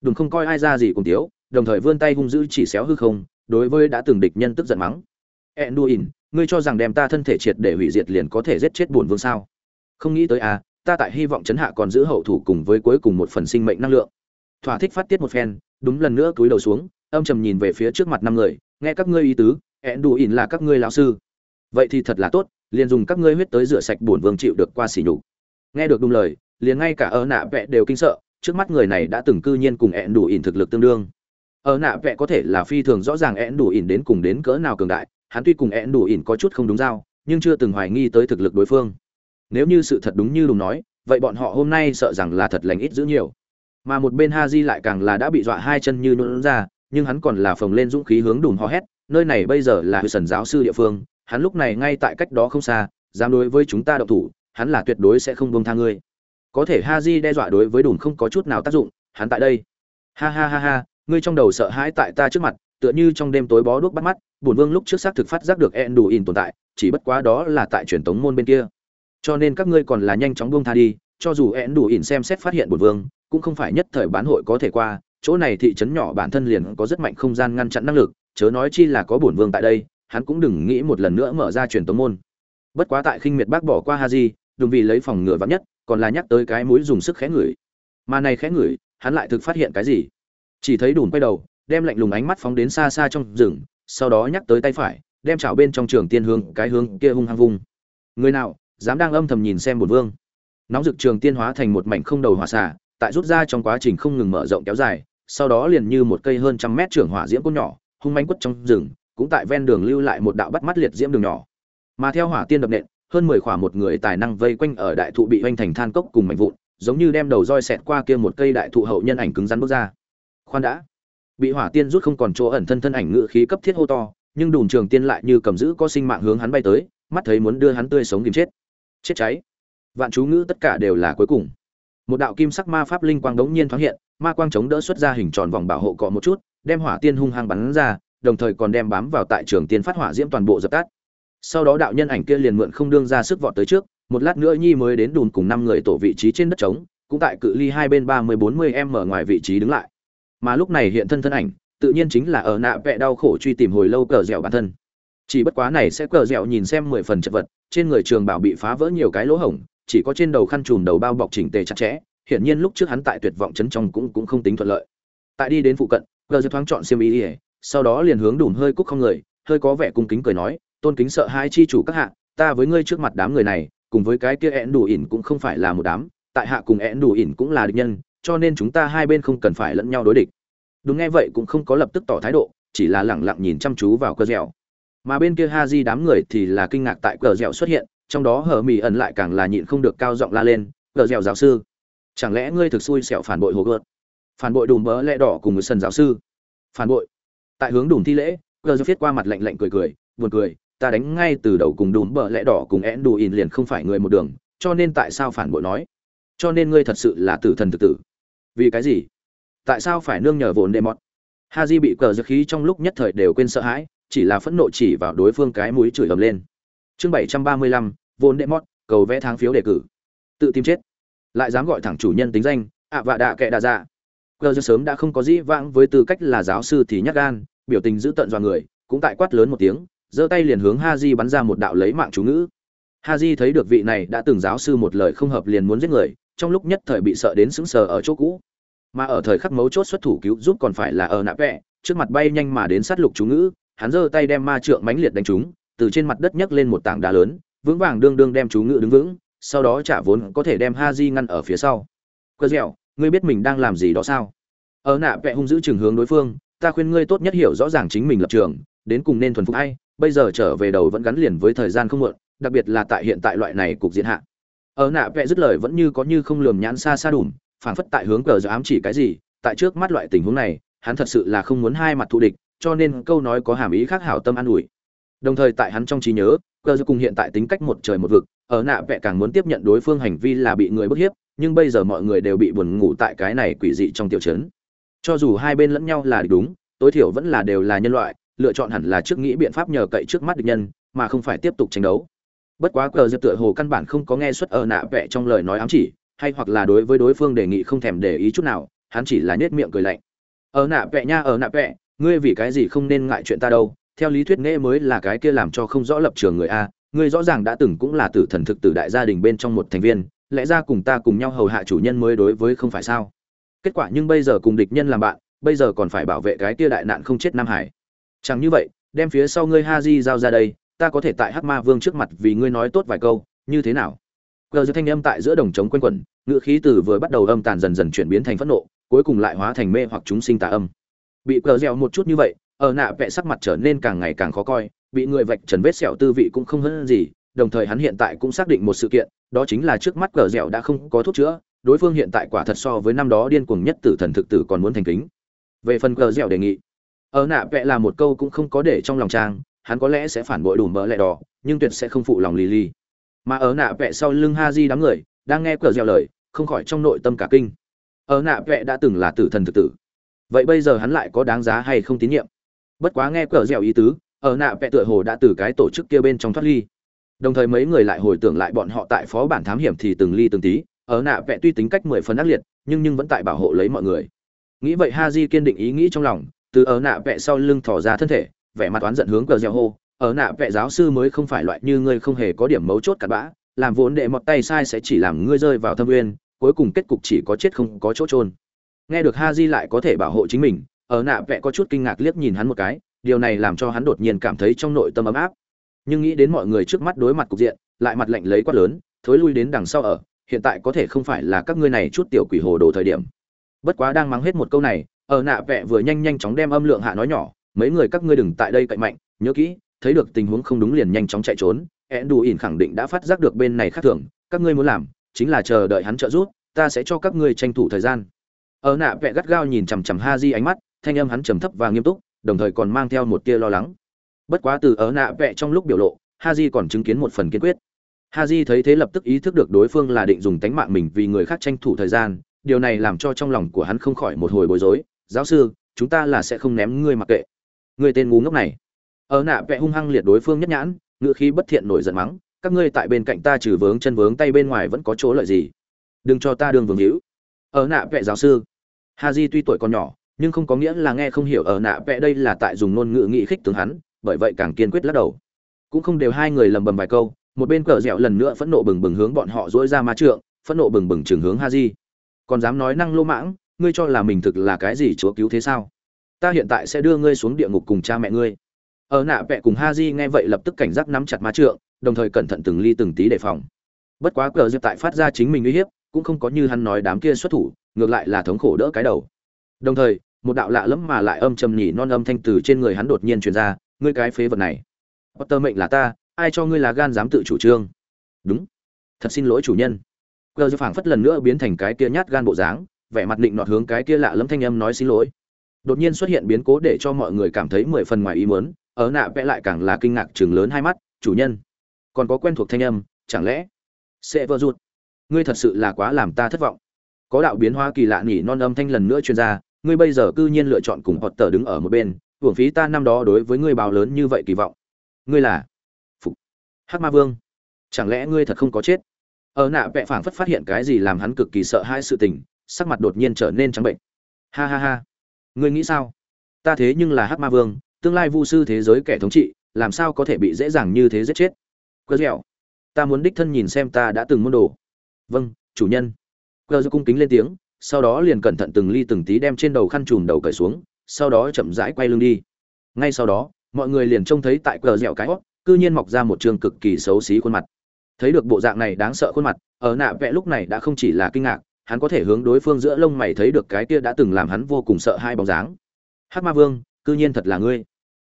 Đừng không coi ai ra gì cùng tiếu, đồng thời vươn tay hung dữ chỉ xéo hư không, đối với đã từng địch nhân tức giận mắng. Enduin ngươi cho rằng đem ta thân thể triệt để hủy diệt liền có thể giết chết buồn vương sao? Không nghĩ tới à ta tại hy vọng chấn hạ còn giữ hậu thủ cùng với cuối cùng một phần sinh mệnh năng lượng. Thỏa thích phát tiết một phen, đúng lần nữa cúi đầu xuống, âm trầm nhìn về phía trước mặt năm người, nghe các ngươi ý tứ ẹn đủ ỉn là các ngươi lão sư. Vậy thì thật là tốt, liền dùng các ngươi huyết tới rửa sạch bổn vương chịu được qua xỉ nhục. Nghe được đúng lời, liền ngay cả ở nạ vẽ đều kinh sợ, trước mắt người này đã từng cư nhiên cùng ẹn đủ ỉn thực lực tương đương. Ở nạ vẽ có thể là phi thường rõ ràng ẹn đủ ỉn đến cùng đến cỡ nào cường đại, hắn tuy cùng ẹn đủ ỉn có chút không đúng giao, nhưng chưa từng hoài nghi tới thực lực đối phương nếu như sự thật đúng như đùng nói, vậy bọn họ hôm nay sợ rằng là thật lành ít giữ nhiều. Mà một bên ha di lại càng là đã bị dọa hai chân như nôn ra, nhưng hắn còn là phồng lên dũng khí hướng đùm hò hét, nơi này bây giờ là sần giáo sư địa phương, hắn lúc này ngay tại cách đó không xa, dám đối với chúng ta độc thủ, hắn là tuyệt đối sẽ không bông tha ngươi. Có thể ha di đe dọa đối với đùm không có chút nào tác dụng, hắn tại đây. Ha ha ha ha, ngươi trong đầu sợ hãi tại ta trước mặt, tựa như trong đêm tối bó đuốc bắt mắt, bổn vương lúc trước xác thực phát giác được en đủ in tồn tại, chỉ bất quá đó là tại truyền tống môn bên kia cho nên các ngươi còn là nhanh chóng buông tha đi, cho dù én đủ ỉn xem xét phát hiện bổn vương, cũng không phải nhất thời bán hội có thể qua, chỗ này thị trấn nhỏ bản thân liền có rất mạnh không gian ngăn chặn năng lực, chớ nói chi là có bổn vương tại đây, hắn cũng đừng nghĩ một lần nữa mở ra truyền tống môn. Bất quá tại khinh miệt bác bỏ qua haji, đừng vì lấy phòng ngừa vắng nhất, còn là nhắc tới cái mũi dùng sức khẽ ngửi. Mà này khẽ ngửi, hắn lại thực phát hiện cái gì? Chỉ thấy đùn quay đầu, đem lạnh lùng ánh mắt phóng đến xa xa trong rừng, sau đó nhắc tới tay phải, đem chảo bên trong trường tiên hướng cái hướng kia hung hăng vung. Người nào dám đang âm thầm nhìn xem bổn vương. Nóng dực trường tiên hóa thành một mảnh không đầu hỏa xả tại rút ra trong quá trình không ngừng mở rộng kéo dài, sau đó liền như một cây hơn trăm mét trưởng hỏa diễm cốt nhỏ, hung manh quất trong rừng, cũng tại ven đường lưu lại một đạo bắt mắt liệt diễm đường nhỏ. Mà theo hỏa tiên đập nện, hơn mười khỏa một người tài năng vây quanh ở đại thụ bị hoành thành than cốc cùng mảnh vụn, giống như đem đầu roi xẹt qua kia một cây đại thụ hậu nhân ảnh cứng rắn bước ra. Khoan đã. Bị hỏa tiên rút không còn chỗ ẩn thân thân ảnh ngự khí cấp thiết hô to, nhưng đùn trường tiên lại như cầm giữ có sinh mạng hướng hắn bay tới, mắt thấy muốn đưa hắn tươi sống kìm chết chết cháy. Vạn chú ngữ tất cả đều là cuối cùng. Một đạo kim sắc ma pháp linh quang đống nhiên thoáng hiện, ma quang chống đỡ xuất ra hình tròn vòng bảo hộ cọ một chút, đem hỏa tiên hung hăng bắn ra, đồng thời còn đem bám vào tại trường tiên phát hỏa diễm toàn bộ dập tắt. Sau đó đạo nhân ảnh kia liền mượn không đương ra sức vọt tới trước, một lát nữa nhi mới đến đùn cùng năm người tổ vị trí trên đất trống, cũng tại cự ly hai bên ba mươi bốn mươi m ngoài vị trí đứng lại. Mà lúc này hiện thân thân ảnh, tự nhiên chính là ở nạ vẽ đau khổ truy tìm hồi lâu cờ dẻo bản thân. Chỉ bất quá này sẽ cờ dẻo nhìn xem mười phần chật vật trên người trường bảo bị phá vỡ nhiều cái lỗ hổng, chỉ có trên đầu khăn trùm đầu bao bọc chỉnh tề chặt chẽ, hiển nhiên lúc trước hắn tại tuyệt vọng chấn trong cũng cũng không tính thuận lợi. Tại đi đến phụ cận, gờ giật thoáng chọn xiêm ý ỉa sau đó liền hướng đùm hơi cúc không người, hơi có vẻ cung kính cười nói, tôn kính sợ hai chi chủ các hạ, ta với ngươi trước mặt đám người này, cùng với cái kia én đủ ỉn cũng không phải là một đám, tại hạ cùng én đủ ỉn cũng là địch nhân, cho nên chúng ta hai bên không cần phải lẫn nhau đối địch. Đúng nghe vậy cũng không có lập tức tỏ thái độ, chỉ là lẳng lặng nhìn chăm chú vào cơ dẻo mà bên kia ha di đám người thì là kinh ngạc tại cờ dẻo xuất hiện, trong đó hờ mỹ ẩn lại càng là nhịn không được cao giọng la lên, cờ dẻo giáo sư, chẳng lẽ ngươi thực xui xẻo phản bội hồ gợt? Phản bội đùm bỡ lẽ đỏ cùng với sân giáo sư. Phản bội? Tại hướng đùm thi lễ, cờ dẻo viết qua mặt lạnh lạnh cười cười, buồn cười, ta đánh ngay từ đầu cùng đùm bỡ lẽ đỏ cùng én đù ỉn liền không phải người một đường, cho nên tại sao phản bội nói? Cho nên ngươi thật sự là tử thần thực tử. Vì cái gì? Tại sao phải nương nhờ vốn đệ mọt? Ha di bị cờ dẻo khí trong lúc nhất thời đều quên sợ hãi chỉ là phẫn nộ chỉ vào đối phương cái mũi chửi ầm lên. Chương bảy trăm ba mươi lăm vốn đệ mót, cầu vẽ tháng phiếu đề cử. Tự tìm chết. Lại dám gọi thẳng chủ nhân tính danh, ạ vạ đạ kệ đạ dạ. Cờ giật sớm đã không có dĩ vãng với tư cách là giáo sư thì nhắc gan, biểu tình giữ tận dọa người, cũng tại quát lớn một tiếng, giơ tay liền hướng ha bắn ra một đạo lấy mạng chú ngữ. Ha thấy được vị này đã từng giáo sư một lời không hợp liền muốn giết người, trong lúc nhất thời bị sợ đến sững sờ ở chỗ cũ. Mà ở thời khắc mấu chốt xuất thủ cứu giúp còn phải là ở nạ vẽ trước mặt bay nhanh mà đến sát lục chú ngữ hắn giơ tay đem ma trượng mãnh liệt đánh chúng từ trên mặt đất nhấc lên một tảng đá lớn, vững vàng đương đương đem chú ngự đứng vững, sau đó trả vốn có thể đem Haji ngăn ở phía sau. Cơ dẻo, ngươi biết mình đang làm gì đó sao? Ở nạ vẽ hung dữ chừng hướng đối phương, ta khuyên ngươi tốt nhất hiểu rõ ràng chính mình lập trường, đến cùng nên thuần phục ai, bây giờ trở về đầu vẫn gắn liền với thời gian không muộn, đặc biệt là tại hiện tại loại này cục diện hạ. Ở nạ vẽ dứt lời vẫn như có như không lườm nhãn xa xa đủm phảng phất tại hướng cờ giờ ám chỉ cái gì, tại trước mắt loại tình huống này, hắn thật sự là không muốn hai mặt thù địch cho nên câu nói có hàm ý khác hảo tâm an ủi. Đồng thời tại hắn trong trí nhớ, cờ dư cùng hiện tại tính cách một trời một vực, ở nạ vẽ càng muốn tiếp nhận đối phương hành vi là bị người bức hiếp, nhưng bây giờ mọi người đều bị buồn ngủ tại cái này quỷ dị trong tiểu trấn. Cho dù hai bên lẫn nhau là đúng, tối thiểu vẫn là đều là nhân loại, lựa chọn hẳn là trước nghĩ biện pháp nhờ cậy trước mắt địch nhân, mà không phải tiếp tục tranh đấu. Bất quá cờ diệp tựa hồ căn bản không có nghe xuất ở nạ vẽ trong lời nói ám chỉ, hay hoặc là đối với đối phương đề nghị không thèm để ý chút nào, hắn chỉ là nhếch miệng cười lạnh. Ở nạ vẽ nha, ở nạ vẽ ngươi vì cái gì không nên ngại chuyện ta đâu, theo lý thuyết nghệ mới là cái kia làm cho không rõ lập trường người a, ngươi rõ ràng đã từng cũng là tử thần thực tử đại gia đình bên trong một thành viên, lẽ ra cùng ta cùng nhau hầu hạ chủ nhân mới đối với không phải sao? Kết quả nhưng bây giờ cùng địch nhân làm bạn, bây giờ còn phải bảo vệ cái kia đại nạn không chết nam hải. Chẳng như vậy, đem phía sau ngươi ha di giao ra đây, ta có thể tại hắc ma vương trước mặt vì ngươi nói tốt vài câu, như thế nào? Gờ giữa thanh âm tại giữa đồng trống quanh quẩn, ngữ khí từ vừa bắt đầu âm tàn dần dần chuyển biến thành phẫn nộ, cuối cùng lại hóa thành mê hoặc chúng sinh tà âm bị cờ dẻo một chút như vậy, ở nạ vẽ sắc mặt trở nên càng ngày càng khó coi, bị người vạch trần vết sẹo tư vị cũng không hơn gì, đồng thời hắn hiện tại cũng xác định một sự kiện, đó chính là trước mắt cờ dẻo đã không có thuốc chữa, đối phương hiện tại quả thật so với năm đó điên cuồng nhất tử thần thực tử còn muốn thành kính. Về phần cờ dẻo đề nghị, ở nạ vẽ là một câu cũng không có để trong lòng trang, hắn có lẽ sẽ phản bội đủ mỡ lẹ đỏ, nhưng tuyệt sẽ không phụ lòng lì lì mà ở nạ vẽ sau lưng ha di đám người, đang nghe cờ dẻo lời, không khỏi trong nội tâm cả kinh. Ở nạ vẽ đã từng là tử thần thực tử vậy bây giờ hắn lại có đáng giá hay không tín nhiệm? Bất quá nghe cờ dẻo ý tứ, ở nạ vẽ tựa hồ đã từ cái tổ chức kia bên trong thoát ly. Đồng thời mấy người lại hồi tưởng lại bọn họ tại phó bản thám hiểm thì từng ly từng tí, ở nạ vẽ tuy tính cách mười phần ác liệt, nhưng nhưng vẫn tại bảo hộ lấy mọi người. Nghĩ vậy ha di kiên định ý nghĩ trong lòng, từ ở nạ vẽ sau lưng thỏ ra thân thể, vẻ mặt oán giận hướng cờ gieo hô, ở nạ vẽ giáo sư mới không phải loại như ngươi không hề có điểm mấu chốt cặn bã, làm vốn đệ mọt tay sai sẽ chỉ làm ngươi rơi vào thâm uyên, cuối cùng kết cục chỉ có chết không có chỗ trôn nghe được ha di lại có thể bảo hộ chính mình, ở nạ vẽ có chút kinh ngạc liếc nhìn hắn một cái, điều này làm cho hắn đột nhiên cảm thấy trong nội tâm ấm áp. Nhưng nghĩ đến mọi người trước mắt đối mặt cục diện, lại mặt lạnh lấy quát lớn, thối lui đến đằng sau ở, hiện tại có thể không phải là các ngươi này chút tiểu quỷ hồ đồ thời điểm. Bất quá đang mắng hết một câu này, ở nạ vẽ vừa nhanh nhanh chóng đem âm lượng hạ nói nhỏ, mấy người các ngươi đừng tại đây cậy mạnh, nhớ kỹ, thấy được tình huống không đúng liền nhanh chóng chạy trốn ẹn đù ỉn khẳng định đã phát giác được bên này khác thường, các ngươi muốn làm, chính là chờ đợi hắn trợ giúp, ta sẽ cho các ngươi tranh thủ thời gian ở nạ vẽ gắt gao nhìn chằm chằm ha di ánh mắt thanh âm hắn trầm thấp và nghiêm túc đồng thời còn mang theo một tia lo lắng bất quá từ ở nạ vẽ trong lúc biểu lộ ha di còn chứng kiến một phần kiên quyết ha di thấy thế lập tức ý thức được đối phương là định dùng tánh mạng mình vì người khác tranh thủ thời gian, điều này làm cho trong lòng của hắn không khỏi một hồi bối rối. "Giáo sư, chúng ta là sẽ không ném ngươi mặc kệ." Ngươi tên ngu ngốc này. Ở nạ vẽ hung hăng liệt đối phương nhất nhãn, ngựa khí bất thiện nổi giận mắng, "Các ngươi tại bên cạnh ta trừ vướng chân vướng tay bên ngoài vẫn có chỗ lợi gì? Đừng cho ta đường vương hữu." Ở nạ vẽ giáo sư. Haji tuy tuổi còn nhỏ, nhưng không có nghĩa là nghe không hiểu ở nạ vẽ đây là tại dùng ngôn ngữ nghị khích tướng hắn, bởi vậy càng kiên quyết lắc đầu. Cũng không đều hai người lầm bầm vài câu, một bên cờ dẻo lần nữa phẫn nộ bừng bừng hướng bọn họ dỗi ra ma trượng phẫn nộ bừng bừng trường hướng ha di còn dám nói năng lô mãng ngươi cho là mình thực là cái gì chúa cứu thế sao? Ta hiện tại sẽ đưa ngươi xuống địa ngục cùng cha mẹ ngươi. Ở nạ vẽ cùng ha di nghe vậy lập tức cảnh giác nắm chặt ma trượng đồng thời cẩn thận từng ly từng tí đề phòng. Bất quá cờ diệp tại phát ra chính mình uy hiếp cũng không có như hắn nói đám kia xuất thủ ngược lại là thống khổ đỡ cái đầu. Đồng thời, một đạo lạ lẫm mà lại âm trầm nhỉ non âm thanh từ trên người hắn đột nhiên truyền ra, ngươi cái phế vật này, Potter mệnh là ta, ai cho ngươi là gan dám tự chủ trương? Đúng, thật xin lỗi chủ nhân. Cờ dư phảng phất lần nữa biến thành cái kia nhát gan bộ dáng, vẻ mặt định nọt hướng cái kia lạ lẫm thanh âm nói xin lỗi. Đột nhiên xuất hiện biến cố để cho mọi người cảm thấy mười phần ngoài ý muốn, ở nạ vẽ lại càng là kinh ngạc chừng lớn hai mắt, chủ nhân, còn có quen thuộc thanh âm, chẳng lẽ sẽ vỡ rụt? Ngươi thật sự là quá làm ta thất vọng có đạo biến hóa kỳ lạ nhỉ non âm thanh lần nữa chuyên gia ngươi bây giờ cư nhiên lựa chọn cùng họ tờ đứng ở một bên, hưởng phí ta năm đó đối với ngươi báo lớn như vậy kỳ vọng. Ngươi là hắc ma vương. Chẳng lẽ ngươi thật không có chết? Ở nạ vẽ phảng phất phát hiện cái gì làm hắn cực kỳ sợ hãi sự tình, sắc mặt đột nhiên trở nên trắng bệnh. Ha ha ha. Ngươi nghĩ sao? Ta thế nhưng là hắc ma vương, tương lai vu sư thế giới kẻ thống trị, làm sao có thể bị dễ dàng như thế giết chết? Quơ dẻo ta muốn đích thân nhìn xem ta đã từng môn đồ. Vâng chủ nhân quơ dẻo cung kính lên tiếng, sau đó liền cẩn thận từng ly từng tí đem trên đầu khăn trùm đầu cởi xuống, sau đó chậm rãi quay lưng đi. Ngay sau đó, mọi người liền trông thấy tại cờ dẻo cái hót cư nhiên mọc ra một trường cực kỳ xấu xí khuôn mặt. Thấy được bộ dạng này đáng sợ khuôn mặt, ở nạ vẽ lúc này đã không chỉ là kinh ngạc, hắn có thể hướng đối phương giữa lông mày thấy được cái kia đã từng làm hắn vô cùng sợ hai bóng dáng. Hát ma vương, cư nhiên thật là ngươi.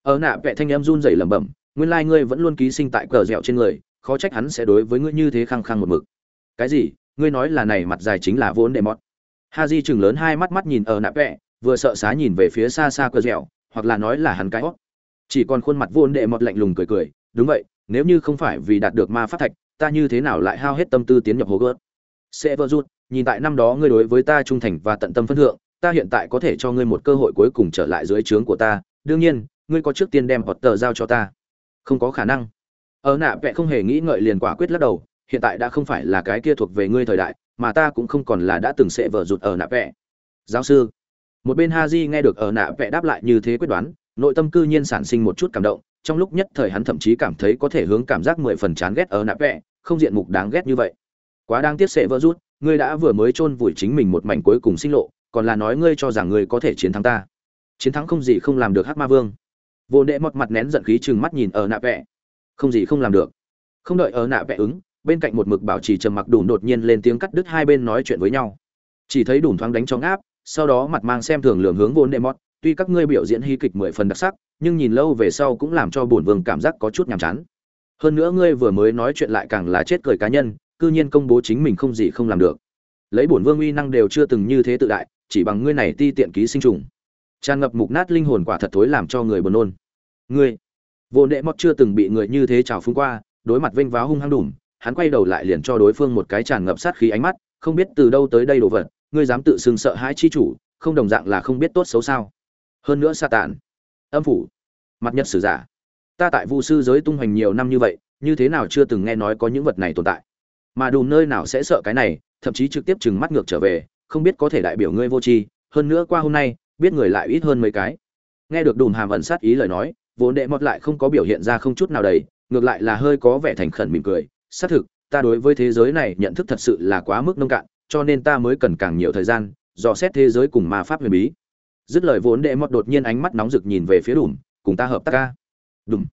Ở nạ vẽ thanh em run rẩy lẩm bẩm, nguyên lai ngươi vẫn luôn ký sinh tại cờ dẻo trên người, khó trách hắn sẽ đối với ngươi như thế khăng khăng một mực. Cái gì? Ngươi nói là này mặt dài chính là vốn đệ mọt. ha di chừng lớn hai mắt mắt nhìn ở nạ vẽ vừa sợ xá nhìn về phía xa xa cờ dẻo, hoặc là nói là hắn cái hót. Chỉ còn khuôn mặt vốn đệ mọt lạnh lùng cười cười, đúng vậy, nếu như không phải vì đạt được ma pháp thạch, ta như thế nào lại hao hết tâm tư tiến nhập hồ gớt sẽ vỡ rút nhìn tại năm đó ngươi đối với ta trung thành và tận tâm phân thượng, ta hiện tại có thể cho ngươi một cơ hội cuối cùng trở lại dưới trướng của ta. Đương nhiên, ngươi có trước tiên đem hoặc tờ giao cho ta. Không có khả năng. Ở nạ vẽ không hề nghĩ ngợi liền quả quyết lắc đầu hiện tại đã không phải là cái kia thuộc về ngươi thời đại, mà ta cũng không còn là đã từng sẽ vợ rụt ở nạ vẽ giáo sư. Một bên ha di nghe được ở nạ vẽ đáp lại như thế quyết đoán, nội tâm cư nhiên sản sinh một chút cảm động, trong lúc nhất thời hắn thậm chí cảm thấy có thể hướng cảm giác mười phần chán ghét ở nạ vẽ không diện mục đáng ghét như vậy. Quá đáng tiếc sẽ vỡ rút ngươi đã vừa mới chôn vùi chính mình một mảnh cuối cùng sinh lộ, còn là nói ngươi cho rằng ngươi có thể chiến thắng ta. Chiến thắng không gì không làm được hát ma vương. Vô đệ mọt mặt nén giận khí chừng mắt nhìn ở nạ vẽ không gì không làm được. Không đợi ở nạ vẽ ứng bên cạnh một mực bảo trì trầm mặc đủ đột nhiên lên tiếng cắt đứt hai bên nói chuyện với nhau. Chỉ thấy đủ thoáng đánh cho áp, sau đó mặt mang xem thường lường hướng vốn đệ mọt tuy các ngươi biểu diễn hy kịch mười phần đặc sắc, nhưng nhìn lâu về sau cũng làm cho bổn vương cảm giác có chút nhàm chán. Hơn nữa ngươi vừa mới nói chuyện lại càng là chết cười cá nhân, cư nhiên công bố chính mình không gì không làm được. Lấy bổn vương uy năng đều chưa từng như thế tự đại, chỉ bằng ngươi này ti tiện ký sinh trùng. Tràn ngập mục nát linh hồn quả thật thối làm cho người buồn nôn. Ngươi vô nệ mọt chưa từng bị người như thế trào phúng qua, đối mặt vênh váo hung hăng đủm hắn quay đầu lại liền cho đối phương một cái tràn ngập sát khí ánh mắt, không biết từ đâu tới đây đồ vật, ngươi dám tự xưng sợ hãi chi chủ, không đồng dạng là không biết tốt xấu sao. Hơn nữa sa tàn âm phủ. Mặt nhật sử giả. Ta tại vu sư giới tung hoành nhiều năm như vậy, như thế nào chưa từng nghe nói có những vật này tồn tại. Mà đùm nơi nào sẽ sợ cái này, thậm chí trực tiếp trừng mắt ngược trở về, không biết có thể đại biểu ngươi vô tri. Hơn nữa qua hôm nay, biết người lại ít hơn mấy cái. Nghe được đùm hàm ẩn sát ý lời nói, vốn đệ mọt lại không có biểu hiện ra không chút nào đầy, ngược lại là hơi có vẻ thành khẩn mỉm cười xác thực, ta đối với thế giới này nhận thức thật sự là quá mức nông cạn, cho nên ta mới cần càng nhiều thời gian, dò xét thế giới cùng ma pháp huyền bí. Dứt lời vốn đệ mọt đột nhiên ánh mắt nóng rực nhìn về phía đùm, cùng ta hợp tác ca. Đúng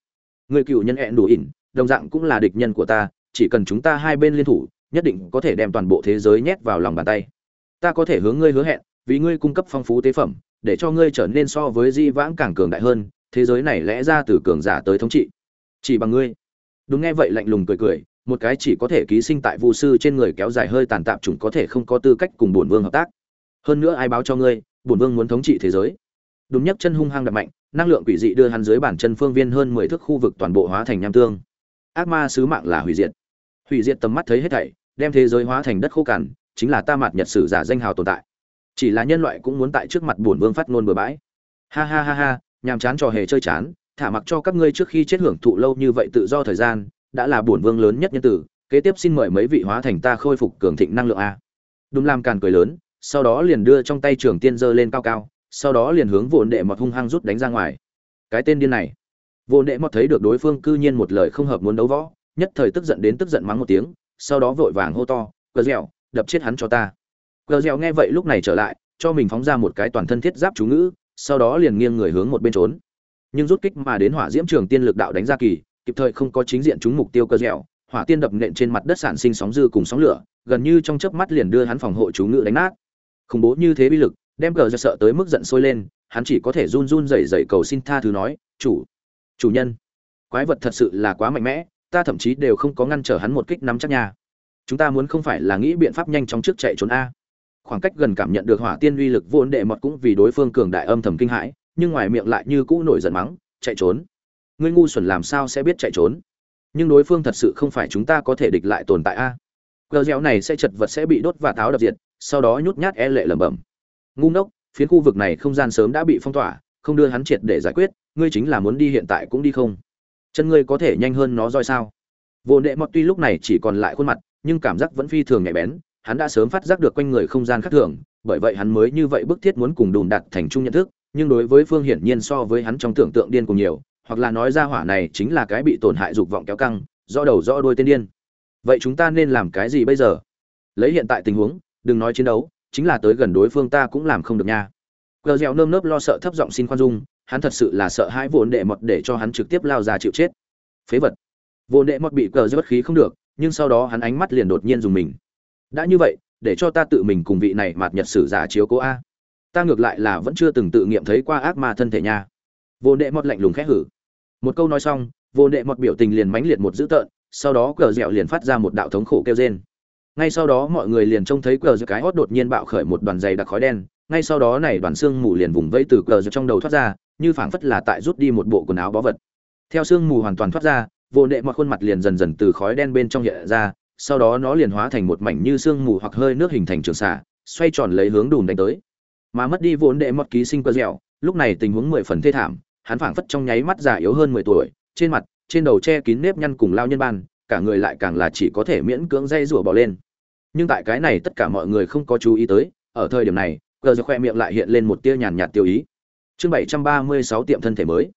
người cựu nhân hẹn đủ ỉn, đồng dạng cũng là địch nhân của ta, chỉ cần chúng ta hai bên liên thủ, nhất định có thể đem toàn bộ thế giới nhét vào lòng bàn tay. Ta có thể hướng ngươi hứa hẹn, vì ngươi cung cấp phong phú tế phẩm, để cho ngươi trở nên so với di vãng càng cường đại hơn, thế giới này lẽ ra từ cường giả tới thống trị. Chỉ bằng ngươi. Đúng nghe vậy lạnh lùng cười cười một cái chỉ có thể ký sinh tại vu sư trên người kéo dài hơi tàn tạp chủng có thể không có tư cách cùng bổn vương hợp tác. Hơn nữa ai báo cho ngươi, bổn vương muốn thống trị thế giới. Đúng nhấc chân hung hăng đập mạnh, năng lượng quỷ dị đưa hắn dưới bản chân phương viên hơn mười thước khu vực toàn bộ hóa thành nham tương. Ác ma sứ mạng là hủy diệt. Hủy diệt tầm mắt thấy hết thảy, đem thế giới hóa thành đất khô cằn, chính là ta mạt nhật sử giả danh hào tồn tại. Chỉ là nhân loại cũng muốn tại trước mặt bổn vương phát ngôn bừa bãi. Ha ha ha ha, nhàm chán trò hề chơi chán, thả mặc cho các ngươi trước khi chết hưởng thụ lâu như vậy tự do thời gian đã là bổn vương lớn nhất nhân tử, kế tiếp xin mời mấy vị hóa thành ta khôi phục cường thịnh năng lượng a. Đúng làm càn cười lớn, sau đó liền đưa trong tay trường tiên giơ lên cao cao, sau đó liền hướng vồn đệ mọt hung hăng rút đánh ra ngoài. Cái tên điên này. Vồn đệ mọt thấy được đối phương cư nhiên một lời không hợp muốn đấu võ, nhất thời tức giận đến tức giận mắng một tiếng, sau đó vội vàng hô to cờ dẻo, đập chết hắn cho ta. Cờ dẻo nghe vậy lúc này trở lại, cho mình phóng ra một cái toàn thân thiết giáp chú ngữ, sau đó liền nghiêng người hướng một bên trốn. Nhưng rút kích mà đến hỏa diễm trường tiên lực đạo đánh ra kỳ kịp thời không có chính diện trúng mục tiêu cơ dẻo, hỏa tiên đập nện trên mặt đất sản sinh sóng dư cùng sóng lửa, gần như trong chớp mắt liền đưa hắn phòng hộ chú ngự đánh nát. Khủng bố như thế bi lực, đem cờ ra sợ tới mức giận sôi lên, hắn chỉ có thể run run rẩy rẩy cầu xin tha thứ nói, chủ chủ nhân, quái vật thật sự là quá mạnh mẽ, ta thậm chí đều không có ngăn trở hắn một kích nắm chắc nhà. chúng ta muốn không phải là nghĩ biện pháp nhanh chóng trước chạy trốn a. Khoảng cách gần cảm nhận được hỏa tiên uy lực vốn đệ mọt cũng vì đối phương cường đại âm thầm kinh hãi, nhưng ngoài miệng lại như cũ nổi giận mắng, chạy trốn ngươi ngu xuẩn làm sao sẽ biết chạy trốn? Nhưng đối phương thật sự không phải chúng ta có thể địch lại tồn tại a. Cờ dẻo này sẽ chật vật sẽ bị đốt và táo đập diệt, sau đó nhút nhát e lệ lẩm bẩm. Ngu ngốc, phiến khu vực này không gian sớm đã bị phong tỏa, không đưa hắn triệt để giải quyết, ngươi chính là muốn đi hiện tại cũng đi không? Chân ngươi có thể nhanh hơn nó roi sao? Vô đệ mọt tuy lúc này chỉ còn lại khuôn mặt, nhưng cảm giác vẫn phi thường nhạy bén, hắn đã sớm phát giác được quanh người không gian khác thường, bởi vậy hắn mới như vậy bức thiết muốn cùng đùn đặt thành chung nhận thức, nhưng đối với phương hiển nhiên so với hắn trong tưởng tượng điên cùng nhiều hoặc là nói ra hỏa này chính là cái bị tổn hại dục vọng kéo căng do đầu do đuôi tên điên. Vậy chúng ta nên làm cái gì bây giờ? Lấy hiện tại tình huống, đừng nói chiến đấu, chính là tới gần đối phương ta cũng làm không được nha. Gờ dẻo nơm nớp lo sợ thấp giọng xin khoan dung, hắn thật sự là sợ hãi vồn đệ mọt để cho hắn trực tiếp lao ra chịu chết. Phế vật. Vồn đệ mọt bị cờ bất khí không được, nhưng sau đó hắn ánh mắt liền đột nhiên dùng mình. Đã như vậy, để cho ta tự mình cùng vị này mạt nhật sử giả chiếu cố a. Ta ngược lại là vẫn chưa từng tự nghiệm thấy qua ác ma thân thể nha. Vô đệ mọt lạnh lùng khẽ hử một câu nói xong, vô đệ mọt biểu tình liền mãnh liệt một dữ tợn, sau đó cờ dẻo liền phát ra một đạo thống khổ kêu rên. Ngay sau đó mọi người liền trông thấy cờ dẻo cái hót đột nhiên bạo khởi một đoàn dày đặc khói đen, ngay sau đó này đoàn xương mù liền vùng vẫy từ cờ dẻo trong đầu thoát ra, như phảng phất là tại rút đi một bộ quần áo bó vật. Theo xương mù hoàn toàn thoát ra, vô đệ mọt khuôn mặt liền dần dần từ khói đen bên trong hiện ra, sau đó nó liền hóa thành một mảnh như xương mù hoặc hơi nước hình thành trường xạ xoay tròn lấy hướng đùn đánh tới. Mà mất đi vốn đệ mọt ký sinh cơ dẻo, lúc này tình huống mười phần thê thảm hắn phảng phất trong nháy mắt già yếu hơn mười tuổi, trên mặt, trên đầu che kín nếp nhăn cùng lao nhân ban, cả người lại càng là chỉ có thể miễn cưỡng dây rủa bỏ lên. Nhưng tại cái này tất cả mọi người không có chú ý tới, ở thời điểm này, cờ khoe miệng lại hiện lên một tia nhàn nhạt tiêu ý. Chương bảy trăm ba mươi sáu tiệm thân thể mới.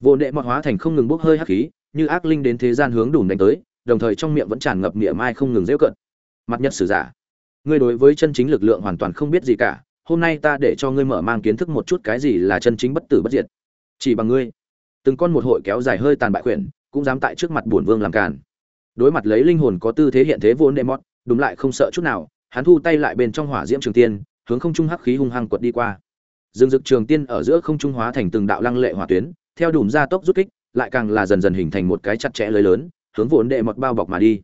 Vô đệ mọt hóa thành không ngừng bốc hơi hắc khí, như ác linh đến thế gian hướng đủ đánh tới, đồng thời trong miệng vẫn tràn ngập niệm mai không ngừng giễu cận mặt nhất sử giả, ngươi đối với chân chính lực lượng hoàn toàn không biết gì cả, hôm nay ta để cho ngươi mở mang kiến thức một chút cái gì là chân chính bất tử bất diệt chỉ bằng ngươi. Từng con một hội kéo dài hơi tàn bại quyển cũng dám tại trước mặt bổn vương làm càn. Đối mặt lấy linh hồn có tư thế hiện thế vốn đệ mót đúng lại không sợ chút nào, hắn thu tay lại bên trong hỏa diễm trường tiên, hướng không trung hắc khí hung hăng quật đi qua. Dương dực trường tiên ở giữa không trung hóa thành từng đạo lăng lệ hỏa tuyến, theo đùm ra tốc rút kích, lại càng là dần dần hình thành một cái chặt chẽ lưới lớn, hướng vốn đệ mọt bao bọc mà đi.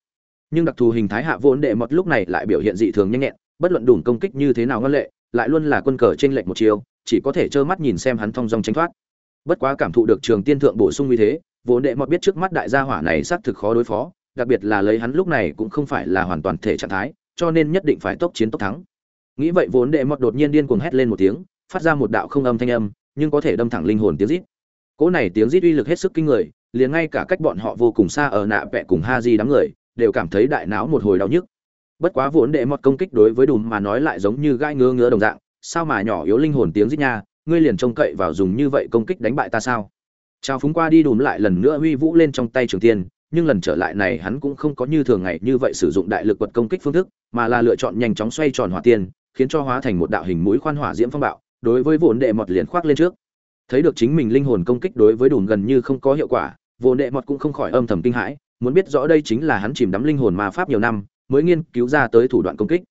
Nhưng đặc thù hình thái hạ vốn đệ mọt lúc này lại biểu hiện dị thường nhanh nhẹn, bất luận đùm công kích như thế nào ngân lệ, lại luôn là quân cờ trên lệnh một chiều, chỉ có thể trơ mắt nhìn xem hắn thong dong tránh thoát bất quá cảm thụ được trường tiên thượng bổ sung như thế vốn đệ mọt biết trước mắt đại gia hỏa này xác thực khó đối phó, đặc biệt là lấy hắn lúc này cũng không phải là hoàn toàn thể trạng thái, cho nên nhất định phải tốc chiến tốc thắng. Nghĩ vậy vốn đệ mọt đột nhiên điên cuồng hét lên một tiếng, phát ra một đạo không âm thanh âm, nhưng có thể đâm thẳng linh hồn tiếng rít. Cỗ này tiếng rít uy lực hết sức kinh người, liền ngay cả cách bọn họ vô cùng xa ở nạ vẽ cùng ha di đám người, đều cảm thấy đại não một hồi đau nhức. Bất quá vốn đệ mọt công kích đối với đùm mà nói lại giống như gai ngứa ngứa đồng dạng, sao mà nhỏ yếu linh hồn tiếng rít nha ngươi liền trông cậy vào dùng như vậy công kích đánh bại ta sao? Chào phúng qua đi đùm lại lần nữa huy vũ lên trong tay trường tiên, nhưng lần trở lại này hắn cũng không có như thường ngày như vậy sử dụng đại lực quật công kích phương thức, mà là lựa chọn nhanh chóng xoay tròn hỏa tiên, khiến cho hóa thành một đạo hình mũi khoan hỏa diễm phong bạo, đối với vốn đệ mọt liền khoác lên trước. Thấy được chính mình linh hồn công kích đối với đùn gần như không có hiệu quả vô đệ mọt cũng không khỏi âm thầm kinh hãi, muốn biết rõ đây chính là hắn chìm đắm linh hồn ma pháp nhiều năm, mới nghiên cứu ra tới thủ đoạn công kích.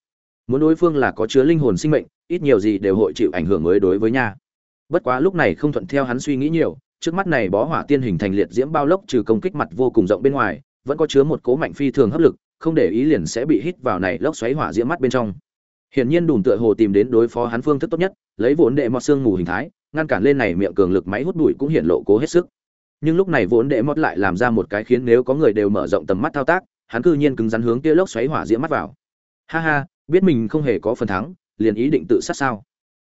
Muốn đối phương là có chứa linh hồn sinh mệnh, ít nhiều gì đều hội chịu ảnh hưởng mới đối với nha bất quá lúc này không thuận theo hắn suy nghĩ nhiều, trước mắt này bó hỏa tiên hình thành liệt diễm bao lốc trừ công kích mặt vô cùng rộng bên ngoài, vẫn có chứa một cố mạnh phi thường hấp lực, không để ý liền sẽ bị hít vào này lốc xoáy hỏa diễm mắt bên trong. Hiển nhiên đùm tựa hồ tìm đến đối phó hắn phương thức tốt nhất, lấy vốn đệ mọt xương mù hình thái, ngăn cản lên này miệng cường lực máy hút bụi cũng hiện lộ cố hết sức. Nhưng lúc này vốn đệ mót lại làm ra một cái khiến nếu có người đều mở rộng tầm mắt thao tác, hắn cư nhiên cứng rắn hướng kia lốc xoáy hỏa diễm mắt vào. Ha ha, biết mình không hề có phần thắng, liền ý định tự sát sao?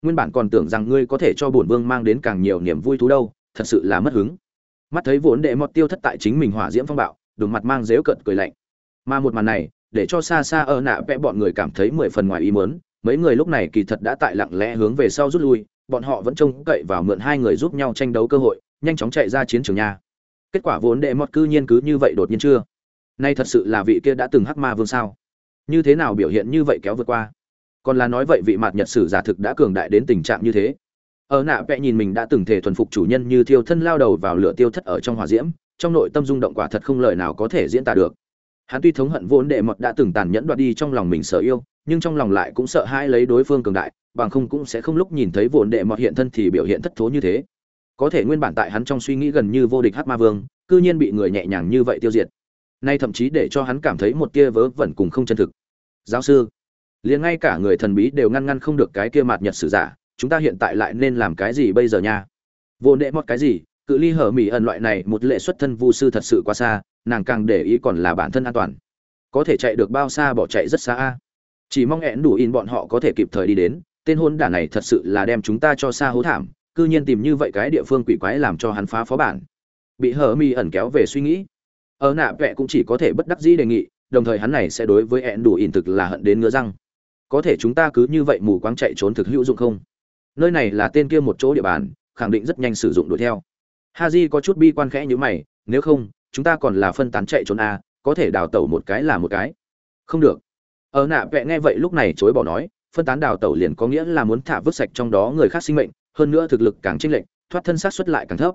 Nguyên bản còn tưởng rằng ngươi có thể cho bổn vương mang đến càng nhiều niềm vui thú đâu, thật sự là mất hứng. Mắt thấy vốn đệ mọt tiêu thất tại chính mình hỏa diễm phong bạo đùng mặt mang dếu cợt cười lạnh. Mà một màn này, để cho xa xa ở nạ vẽ bọn người cảm thấy mười phần ngoài ý mớn mấy người lúc này kỳ thật đã tại lặng lẽ hướng về sau rút lui, bọn họ vẫn trông cậy vào mượn hai người giúp nhau tranh đấu cơ hội, nhanh chóng chạy ra chiến trường nha. Kết quả vốn đệ mọt cư nhiên cứ như vậy đột nhiên chưa? Nay thật sự là vị kia đã từng hắc ma vương sao? Như thế nào biểu hiện như vậy kéo vượt qua? Còn là nói vậy vị mạt nhật sử giả thực đã cường đại đến tình trạng như thế. Ở nạ vẽ nhìn mình đã từng thể thuần phục chủ nhân như thiêu thân lao đầu vào lửa tiêu thất ở trong hỏa diễm, trong nội tâm rung động quả thật không lời nào có thể diễn tả được. Hắn tuy thống hận vốn đệ mọt đã từng tàn nhẫn đoạt đi trong lòng mình sợ yêu, nhưng trong lòng lại cũng sợ hai lấy đối phương cường đại, bằng không cũng sẽ không lúc nhìn thấy vốn đệ mọt hiện thân thì biểu hiện thất thố như thế. Có thể nguyên bản tại hắn trong suy nghĩ gần như vô địch hát ma vương, cư nhiên bị người nhẹ nhàng như vậy tiêu diệt. Nay thậm chí để cho hắn cảm thấy một tia vớ vẩn cùng không chân thực. Giáo sư liền ngay cả người thần bí đều ngăn ngăn không được cái kia mạt nhật sử giả, chúng ta hiện tại lại nên làm cái gì bây giờ nha? Vô nệ mót cái gì, cự ly hở mỹ ẩn loại này một lệ xuất thân vu sư thật sự quá xa, nàng càng để ý còn là bản thân an toàn. Có thể chạy được bao xa bỏ chạy rất xa a. Chỉ mong hẹn đủ in bọn họ có thể kịp thời đi đến, tên hôn đả này thật sự là đem chúng ta cho xa hố thảm, cư nhiên tìm như vậy cái địa phương quỷ quái làm cho hắn phá phó bản. Bị hở mỹ ẩn kéo về suy nghĩ. Ở nạ vẽ cũng chỉ có thể bất đắc dĩ đề nghị, đồng thời hắn này sẽ đối với hẹn đủ in thực là hận đến ngứa răng có thể chúng ta cứ như vậy mù quáng chạy trốn thực hữu dụng không? Nơi này là tên kia một chỗ địa bàn khẳng định rất nhanh sử dụng đuổi theo. Ha j có chút bi quan khẽ như mày nếu không chúng ta còn là phân tán chạy trốn a à, có thể đào tẩu một cái là một cái. Không được. Ở nạ vẽ nghe vậy lúc này chối bỏ nói phân tán đào tẩu liền có nghĩa là muốn thả vứt sạch trong đó người khác sinh mệnh hơn nữa thực lực càng chênh lệch thoát thân sát xuất lại càng thấp.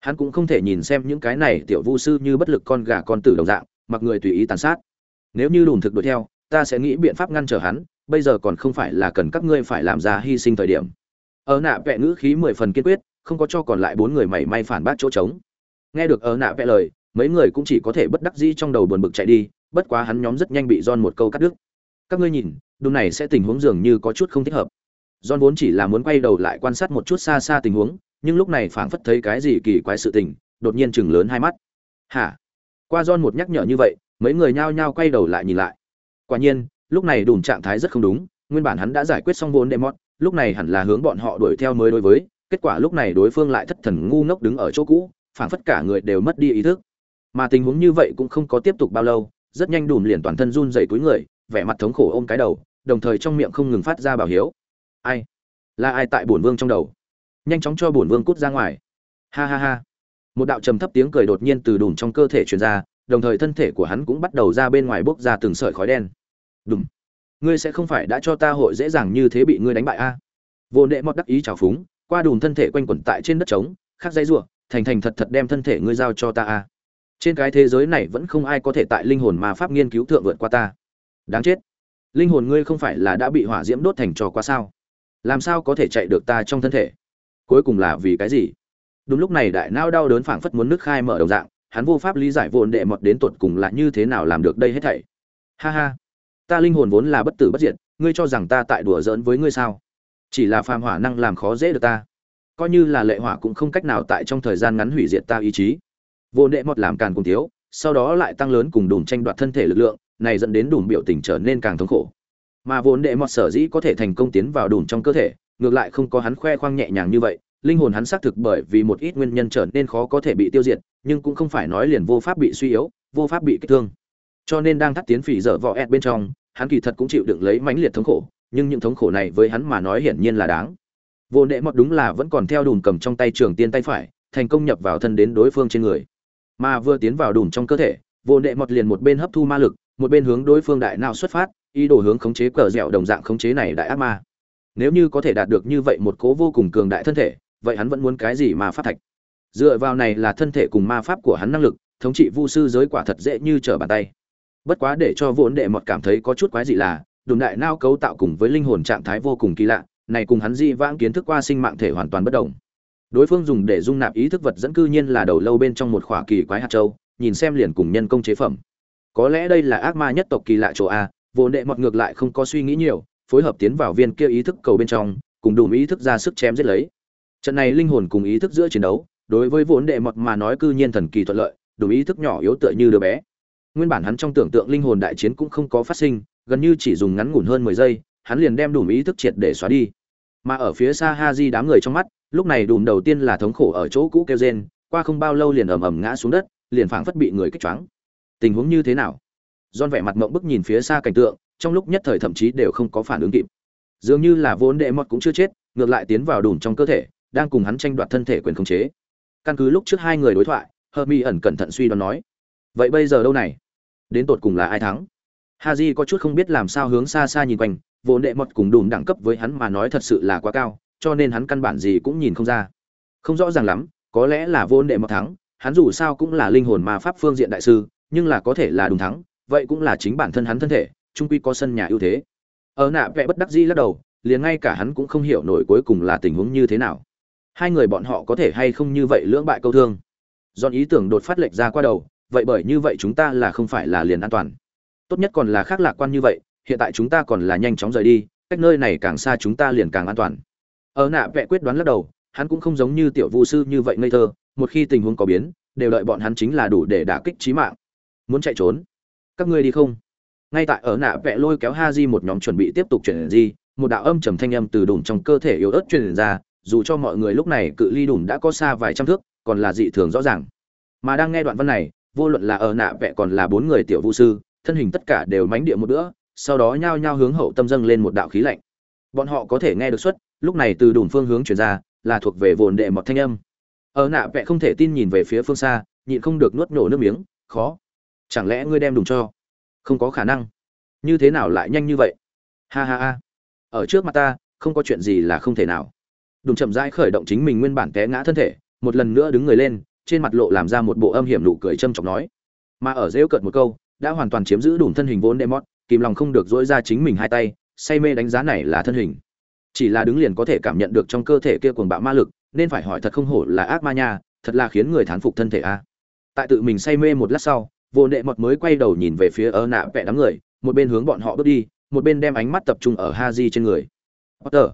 Hắn cũng không thể nhìn xem những cái này tiểu vu sư như bất lực con gà con tử đồng dạng mặc người tùy ý tàn sát. Nếu như đùn thực đuổi theo ta sẽ nghĩ biện pháp ngăn trở hắn bây giờ còn không phải là cần các ngươi phải làm ra hy sinh thời điểm. Ở nạ vẽ ngữ khí mười phần kiên quyết, không có cho còn lại bốn người mảy may phản bác chỗ trống. Nghe được ở nạ vẽ lời, mấy người cũng chỉ có thể bất đắc dĩ trong đầu buồn bực chạy đi, bất quá hắn nhóm rất nhanh bị don một câu cắt đứt. Các ngươi nhìn đùn này sẽ tình huống dường như có chút không thích hợp. Don vốn chỉ là muốn quay đầu lại quan sát một chút xa xa tình huống, nhưng lúc này phảng phất thấy cái gì kỳ quái sự tình, đột nhiên chừng lớn hai mắt. Hả? Qua don một nhắc nhở như vậy, mấy người nhao nhao quay đầu lại nhìn lại. Quả nhiên lúc này đùm trạng thái rất không đúng, nguyên bản hắn đã giải quyết xong vốn đệ mót lúc này hẳn là hướng bọn họ đuổi theo mới đối với, kết quả lúc này đối phương lại thất thần ngu ngốc đứng ở chỗ cũ, phảng phất cả người đều mất đi ý thức. Mà tình huống như vậy cũng không có tiếp tục bao lâu, rất nhanh đùm liền toàn thân run dày túi người, vẻ mặt thống khổ ôm cái đầu, đồng thời trong miệng không ngừng phát ra bảo hiếu. Ai? Là ai tại bổn vương trong đầu? Nhanh chóng cho bổn vương cút ra ngoài. Ha ha ha. Một đạo trầm thấp tiếng cười đột nhiên từ đùm trong cơ thể truyền ra, đồng thời thân thể của hắn cũng bắt đầu ra bên ngoài bốc ra từng sợi khói đen đúng ngươi sẽ không phải đã cho ta hội dễ dàng như thế bị ngươi đánh bại a? Vô nệ mọt đắc ý trào phúng, qua đùm thân thể quanh quẩn tại trên đất trống, khắc dây rủa thành thành thật thật đem thân thể ngươi giao cho ta a. Trên cái thế giới này vẫn không ai có thể tại linh hồn mà pháp nghiên cứu thượng vượt qua ta. Đáng chết. Linh hồn ngươi không phải là đã bị hỏa diễm đốt thành trò quá sao? Làm sao có thể chạy được ta trong thân thể? Cuối cùng là vì cái gì? Đúng lúc này đại nao đau đớn phảng phất muốn nước khai mở đồng dạng, hắn vô pháp lý giải vồn đệ mọt đến tột cùng là như thế nào làm được đây hết thảy. Ha ha ta linh hồn vốn là bất tử bất diệt, ngươi cho rằng ta tại đùa giỡn với ngươi sao? Chỉ là phàm hỏa năng làm khó dễ được ta. Coi như là lệ hỏa cũng không cách nào tại trong thời gian ngắn hủy diệt ta ý chí. Vô nệ mọt làm càng cùng thiếu, sau đó lại tăng lớn cùng đùm tranh đoạt thân thể lực lượng, này dẫn đến đùm biểu tình trở nên càng thống khổ. Mà vốn đệ mọt sở dĩ có thể thành công tiến vào đùm trong cơ thể, ngược lại không có hắn khoe khoang nhẹ nhàng như vậy, linh hồn hắn xác thực bởi vì một ít nguyên nhân trở nên khó có thể bị tiêu diệt, nhưng cũng không phải nói liền vô pháp bị suy yếu, vô pháp bị kích thương cho nên đang thắt tiến phỉ dở vò ẹt bên trong, hắn kỳ thật cũng chịu đựng lấy mãnh liệt thống khổ, nhưng những thống khổ này với hắn mà nói hiển nhiên là đáng. Vô nệ mọt đúng là vẫn còn theo đùm cầm trong tay trường tiên tay phải, thành công nhập vào thân đến đối phương trên người. Mà vừa tiến vào đùm trong cơ thể, vô nệ mọt liền một bên hấp thu ma lực, một bên hướng đối phương đại nào xuất phát, ý đồ hướng khống chế cờ dẻo đồng dạng khống chế này đại ác ma. Nếu như có thể đạt được như vậy một cố vô cùng cường đại thân thể, vậy hắn vẫn muốn cái gì mà phát thạch? Dựa vào này là thân thể cùng ma pháp của hắn năng lực, thống trị vu sư giới quả thật dễ như trở bàn tay bất quá để cho vốn đệ mọt cảm thấy có chút quái dị là, đùm đại nao cấu tạo cùng với linh hồn trạng thái vô cùng kỳ lạ, này cùng hắn di vãng kiến thức qua sinh mạng thể hoàn toàn bất đồng. Đối phương dùng để dung nạp ý thức vật dẫn cư nhiên là đầu lâu bên trong một khỏa kỳ quái hạt châu, nhìn xem liền cùng nhân công chế phẩm. Có lẽ đây là ác ma nhất tộc kỳ lạ chỗ a, vốn đệ mọt ngược lại không có suy nghĩ nhiều, phối hợp tiến vào viên kia ý thức cầu bên trong, cùng đủ ý thức ra sức chém giết lấy. Trận này linh hồn cùng ý thức giữa chiến đấu, đối với vốn đệ mọt mà nói cư nhiên thần kỳ thuận lợi đủ ý thức nhỏ yếu tựa như đứa bé nguyên bản hắn trong tưởng tượng linh hồn đại chiến cũng không có phát sinh, gần như chỉ dùng ngắn ngủn hơn mười giây, hắn liền đem đủ ý thức triệt để xóa đi. Mà ở phía xa ha di đám người trong mắt, lúc này đùm đầu tiên là thống khổ ở chỗ cũ kêu rên, qua không bao lâu liền ầm ầm ngã xuống đất, liền phảng phất bị người kích choáng. Tình huống như thế nào? Don vẻ mặt mộng bức nhìn phía xa cảnh tượng, trong lúc nhất thời thậm chí đều không có phản ứng kịp. Dường như là vốn đệ mọt cũng chưa chết, ngược lại tiến vào đùm trong cơ thể, đang cùng hắn tranh đoạt thân thể quyền khống chế. Căn cứ lúc trước hai người đối thoại hermi ẩn cẩn thận suy đoán nói, vậy bây giờ đâu này? Đến tột cùng là ai thắng. Haji có chút không biết làm sao hướng xa xa nhìn quanh, vốn đệ mật cùng đùm đẳng cấp với hắn mà nói thật sự là quá cao, cho nên hắn căn bản gì cũng nhìn không ra. Không rõ ràng lắm, có lẽ là vốn đệ mật thắng, hắn dù sao cũng là linh hồn ma pháp phương diện đại sư, nhưng là có thể là đúng thắng, vậy cũng là chính bản thân hắn thân thể trung quy có sân nhà ưu thế. Ở nạ vẽ bất đắc dĩ lắc đầu, liền ngay cả hắn cũng không hiểu nổi cuối cùng là tình huống như thế nào. Hai người bọn họ có thể hay không như vậy lưỡng bại câu thương. Dọn ý tưởng đột phát lệch ra qua đầu vậy bởi như vậy chúng ta là không phải là liền an toàn. Tốt nhất còn là khác lạc quan như vậy, hiện tại chúng ta còn là nhanh chóng rời đi, cách nơi này càng xa chúng ta liền càng an toàn. Ở nạ vẽ quyết đoán lắc đầu, hắn cũng không giống như tiểu vu sư như vậy ngây thơ, một khi tình huống có biến, đều đợi bọn hắn chính là đủ để đả kích trí mạng. Muốn chạy trốn? Các ngươi đi không? Ngay tại ở nạ vẽ lôi kéo ha di một nhóm chuẩn bị tiếp tục chuyển di, một đạo âm trầm thanh âm từ đùm trong cơ thể yếu ớt truyền ra, dù cho mọi người lúc này cự ly đùm đã có xa vài trăm thước, còn là dị thường rõ ràng. Mà đang nghe đoạn văn này vô luận là ở nạ vẽ còn là bốn người tiểu vũ sư, thân hình tất cả đều mánh địa một bữa, sau đó nhao nhao hướng hậu tâm dâng lên một đạo khí lạnh. Bọn họ có thể nghe được xuất lúc này từ đùm phương hướng chuyển ra, là thuộc về vồn đệ một thanh âm. Ở nạ vẽ không thể tin nhìn về phía phương xa, nhịn không được nuốt nổ nước miếng, khó. Chẳng lẽ ngươi đem đùm cho? Không có khả năng. Như thế nào lại nhanh như vậy? Ha ha ha. Ở trước mặt ta, không có chuyện gì là không thể nào. Đùm chậm rãi khởi động chính mình nguyên bản té ngã thân thể, một lần nữa đứng người lên trên mặt lộ làm ra một bộ âm hiểm nụ cười châm chọc nói. Mà ở rêu cợt một câu, đã hoàn toàn chiếm giữ đủ thân hình vốn demot kìm lòng không được dỗi ra chính mình hai tay, say mê đánh giá này là thân hình. Chỉ là đứng liền có thể cảm nhận được trong cơ thể kia cuồng bạo ma lực, nên phải hỏi thật không hổ là ác ma nha, thật là khiến người thán phục thân thể a. Tại tự mình say mê một lát sau vô nệ mọt mới quay đầu nhìn về phía ơ nạ vẽ đám người, một bên hướng bọn họ bước đi, một bên đem ánh mắt tập trung ở ha di trên người. Potter,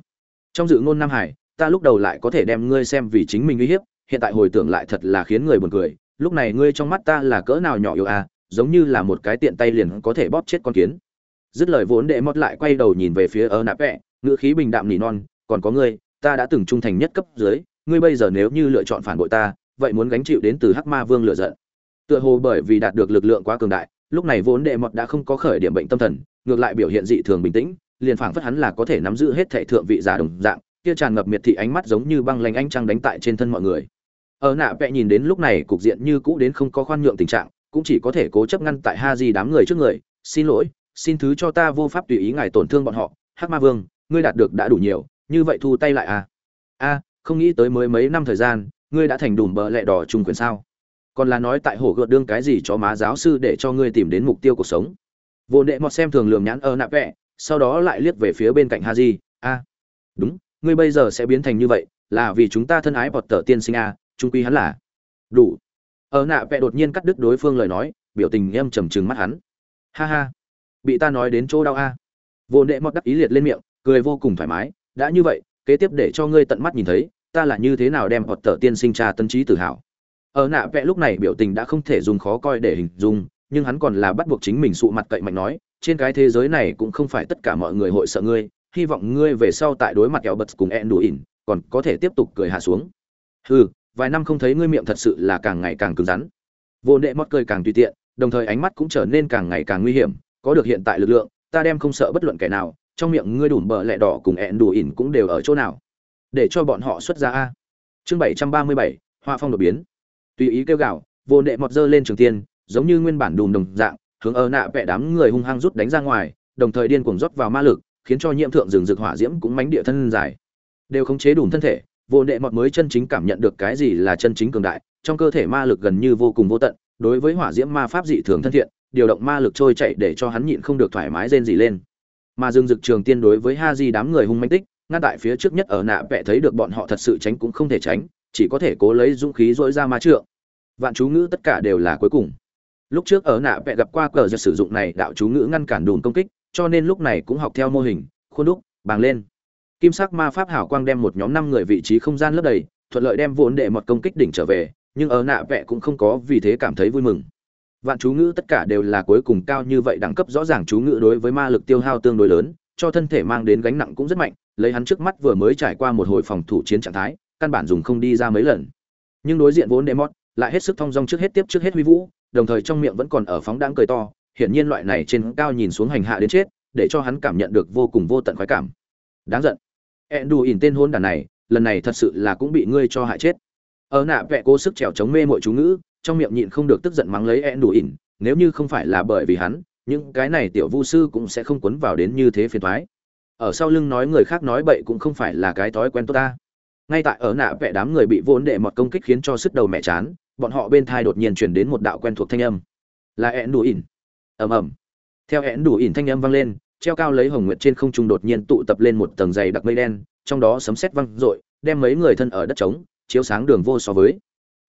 trong dự ngôn nam hải, ta lúc đầu lại có thể đem ngươi xem vì chính mình uy hiếp hiện tại hồi tưởng lại thật là khiến người buồn cười, lúc này ngươi trong mắt ta là cỡ nào nhỏ yếu à giống như là một cái tiện tay liền có thể bóp chết con kiến. Dứt lời vốn đệ mót lại quay đầu nhìn về phía ơ nạ ngữ khí bình đạm nỉ non, còn có ngươi, ta đã từng trung thành nhất cấp dưới, ngươi bây giờ nếu như lựa chọn phản bội ta, vậy muốn gánh chịu đến từ hắc ma vương lựa giận. Tựa hồ bởi vì đạt được lực lượng quá cường đại, lúc này vốn đệ mọt đã không có khởi điểm bệnh tâm thần, ngược lại biểu hiện dị thường bình tĩnh, liền phảng phất hắn là có thể nắm giữ hết thể thượng vị giả đồng dạng, kia tràn ngập miệt thị ánh mắt giống như băng lanh ánh trăng đánh tại trên thân mọi người ở nạ vẽ nhìn đến lúc này cục diện như cũ đến không có khoan nhượng tình trạng, cũng chỉ có thể cố chấp ngăn tại ha di đám người trước người. Xin lỗi, xin thứ cho ta vô pháp tùy ý ngài tổn thương bọn họ. Hắc ma vương, ngươi đạt được đã đủ nhiều, như vậy thu tay lại à? A không nghĩ tới mới mấy năm thời gian, ngươi đã thành đùm bờ lẹ đỏ trung quyền sao? Còn là nói tại hổ gợt đương cái gì cho má giáo sư để cho ngươi tìm đến mục tiêu cuộc sống? Vô đệ mọt xem thường lường nhãn ơ nạp vẹ, sau đó lại liếc về phía bên cạnh ha di a à, đúng, ngươi bây giờ sẽ biến thành như vậy, là vì chúng ta thân ái bọt tờ tiên sinh a trung quy hắn là. Đủ. Ở nạ vẽ đột nhiên cắt đứt đối phương lời nói, biểu tình em trầm trừng mắt hắn. Ha ha. Bị ta nói đến chỗ đau a. Vô nệ mọt đắc ý liệt lên miệng, cười vô cùng thoải mái. Đã như vậy, kế tiếp để cho ngươi tận mắt nhìn thấy, ta là như thế nào đem bọt tờ tiên sinh tra tân trí tự hào. Ở nạ vẽ lúc này biểu tình đã không thể dùng khó coi để hình dung, nhưng hắn còn là bắt buộc chính mình sụ mặt cậy mạnh nói, trên cái thế giới này cũng không phải tất cả mọi người hội sợ ngươi, hy vọng ngươi về sau tại đối mặt kẹo bật cùng ẹn đủ ỉn, còn có thể tiếp tục cười hạ xuống. Hừ vài năm không thấy ngươi miệng thật sự là càng ngày càng cứng rắn. Vô nệ mót cười càng tùy tiện, đồng thời ánh mắt cũng trở nên càng ngày càng nguy hiểm, có được hiện tại lực lượng, ta đem không sợ bất luận kẻ nào, trong miệng ngươi đủm bờ lẹ đỏ cùng ẹn đủ ỉn cũng đều ở chỗ nào. Để cho bọn họ xuất ra a. Chương bảy trăm ba mươi bảy, hoa phong đột biến. Tùy ý kêu gào, vô nệ mọt dơ lên trường tiên, giống như nguyên bản đùm đồng dạng, hướng ở nạ vẽ đám người hung hăng rút đánh ra ngoài, đồng thời điên cuồng rót vào ma lực, khiến cho nhiễm thượng rừng rực hỏa diễm cũng mánh địa thân dài. Đều khống chế đủ thân thể vô nệ mọt mới chân chính cảm nhận được cái gì là chân chính cường đại, trong cơ thể ma lực gần như vô cùng vô tận, đối với hỏa diễm ma pháp dị thường thân thiện, điều động ma lực trôi chạy để cho hắn nhịn không được thoải mái rên gì lên. Mà Dương Dực trường tiên đối với ha di đám người hung manh tích, ngăn tại phía trước nhất ở nạ vẽ thấy được bọn họ thật sự tránh cũng không thể tránh, chỉ có thể cố lấy dũng khí dỗi ra ma trượng. Vạn chú ngữ tất cả đều là cuối cùng. Lúc trước ở nạ vẽ gặp qua cờ giật sử dụng này, đạo chú ngữ ngăn cản đùn công kích, cho nên lúc này cũng học theo mô hình, khuôn đúc, bàng lên kim sắc ma pháp hảo quang đem một nhóm năm người vị trí không gian lấp đầy, thuận lợi đem vốn đệ một công kích đỉnh trở về, nhưng ở nạ vẽ cũng không có vì thế cảm thấy vui mừng. Vạn chú ngữ tất cả đều là cuối cùng cao như vậy đẳng cấp, rõ ràng chú ngữ đối với ma lực tiêu hao tương đối lớn, cho thân thể mang đến gánh nặng cũng rất mạnh, lấy hắn trước mắt vừa mới trải qua một hồi phòng thủ chiến trạng thái, căn bản dùng không đi ra mấy lần. Nhưng đối diện vốn đệ mọt lại hết sức thong dong trước hết tiếp trước hết huy vũ, đồng thời trong miệng vẫn còn ở phóng đáng cười to, hiển nhiên loại này trên cao nhìn xuống hành hạ đến chết, để cho hắn cảm nhận được vô cùng vô tận khoái cảm. Đáng giận ẹn đù ỉn tên hôn đàn này, lần này thật sự là cũng bị ngươi cho hại chết. Ở nạ vẽ cố sức trèo chống mê mọi chú ngữ, trong miệng nhịn không được tức giận mắng lấy ẹn đù ỉn nếu như không phải là bởi vì hắn, những cái này tiểu vu sư cũng sẽ không quấn vào đến như thế phiền thoái. Ở sau lưng nói người khác nói bậy cũng không phải là cái thói quen tốt ta. Ngay tại ở nạ vẽ đám người bị vốn đệ mọt công kích khiến cho sức đầu mẹ chán, bọn họ bên thai đột nhiên chuyển đến một đạo quen thuộc thanh âm. Là ẹn đủ ỉn ầm ầm. Theo ẹn đủ ỉn thanh âm vang lên treo cao lấy hồng nguyệt trên không trung đột nhiên tụ tập lên một tầng dày đặc mây đen, trong đó sấm sét vang rội đem mấy người thân ở đất trống, chiếu sáng đường vô so với.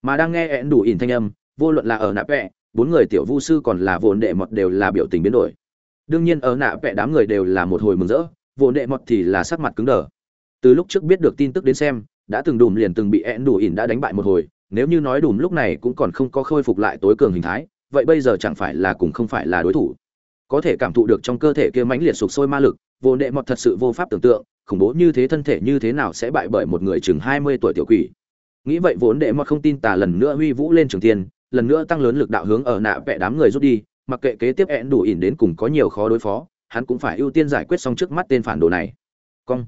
Mà đang nghe ẹn đủ ỉn thanh âm, vô luận là ở nạ vẽ bốn người tiểu vu sư còn là vốn đệ mọt đều là biểu tình biến đổi. Đương nhiên ở nạ vẽ đám người đều là một hồi mừng rỡ, vốn đệ mọt thì là sắc mặt cứng đờ. Từ lúc trước biết được tin tức đến xem, đã từng đùm liền từng bị ẹn đủ ỉn đã đánh bại một hồi, nếu như nói đùm lúc này cũng còn không có khôi phục lại tối cường hình thái, vậy bây giờ chẳng phải là cũng không phải là đối thủ có thể cảm thụ được trong cơ thể kia mãnh liệt sụp sôi ma lực, vô đệ mọt thật sự vô pháp tưởng tượng, khủng bố như thế thân thể như thế nào sẽ bại bởi một người chừng hai mươi tuổi tiểu quỷ. Nghĩ vậy vốn đệ mọt không tin tà lần nữa huy vũ lên trường tiên lần nữa tăng lớn lực đạo hướng ở nạ vẽ đám người rút đi, mặc kệ kế tiếp ẹn đủ ỉn đến cùng có nhiều khó đối phó, hắn cũng phải ưu tiên giải quyết xong trước mắt tên phản đồ này. Cong.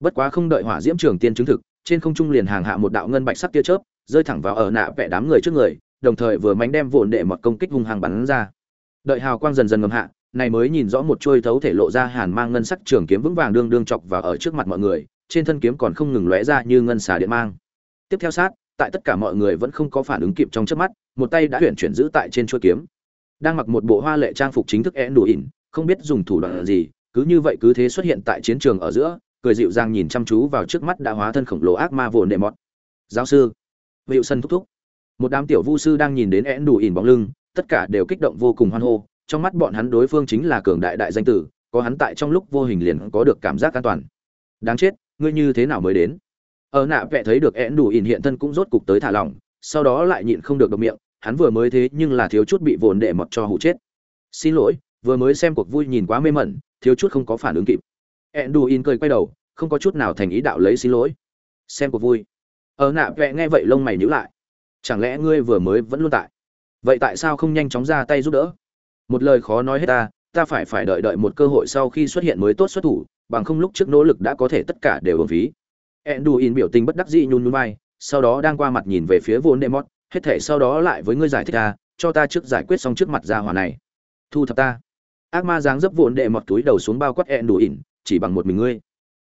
Bất quá không đợi hỏa diễm trường tiên chứng thực, trên không trung liền hàng hạ một đạo ngân bạch sắc tia chớp, rơi thẳng vào ở nạ vẽ đám người trước người, đồng thời vừa mánh đem vụn đệ mọt công kích hung hàng bắn ra. Đợi hào quang dần dần ngầm hạ này mới nhìn rõ một chuôi thấu thể lộ ra hàn mang ngân sắc trường kiếm vững vàng đương đương chọc vào ở trước mặt mọi người, trên thân kiếm còn không ngừng lóe ra như ngân xà điện mang. Tiếp theo sát, tại tất cả mọi người vẫn không có phản ứng kịp trong chớp mắt, một tay đã chuyển chuyển giữ tại trên chuôi kiếm. Đang mặc một bộ hoa lệ trang phục chính thức én đủ ỉn, không biết dùng thủ đoạn gì, cứ như vậy cứ thế xuất hiện tại chiến trường ở giữa, cười dịu dàng nhìn chăm chú vào trước mắt đã hóa thân khổng lồ ác ma vồn đệ mọt. Giáo sư hiệu sân thúc thúc. Một đám tiểu vu sư đang nhìn đến én đủ ỉn bóng lưng, tất cả đều kích động vô cùng hoan hô trong mắt bọn hắn đối phương chính là cường đại đại danh tử, có hắn tại trong lúc vô hình liền có được cảm giác an toàn. Đáng chết, ngươi như thế nào mới đến? Ở nạ vẽ thấy được én đủ ỉn hiện thân cũng rốt cục tới thả lỏng, sau đó lại nhịn không được độc miệng, hắn vừa mới thế nhưng là thiếu chút bị vồn đệ mọt cho hụ chết. Xin lỗi, vừa mới xem cuộc vui nhìn quá mê mẩn, thiếu chút không có phản ứng kịp. Ẹn đủ in cười quay đầu, không có chút nào thành ý đạo lấy xin lỗi. Xem cuộc vui. Ở nạ vẽ nghe vậy lông mày nhíu lại. Chẳng lẽ ngươi vừa mới vẫn luôn tại? Vậy tại sao không nhanh chóng ra tay giúp đỡ? Một lời khó nói hết ta ta phải phải đợi đợi một cơ hội sau khi xuất hiện mới tốt xuất thủ bằng không lúc trước nỗ lực đã có thể tất cả đều hưởng phí Enduin biểu tình bất đắc dĩ nhún nhún vai, sau đó đang qua mặt nhìn về phía Vốn Demot, hết thể sau đó lại với ngươi giải thích ta, cho ta trước giải quyết xong trước mặt gia hỏa này. Thu thập ta. Ác ma dáng dấp Vốn Đệ Mọt túi đầu xuống bao quát Enduin, chỉ bằng một mình ngươi.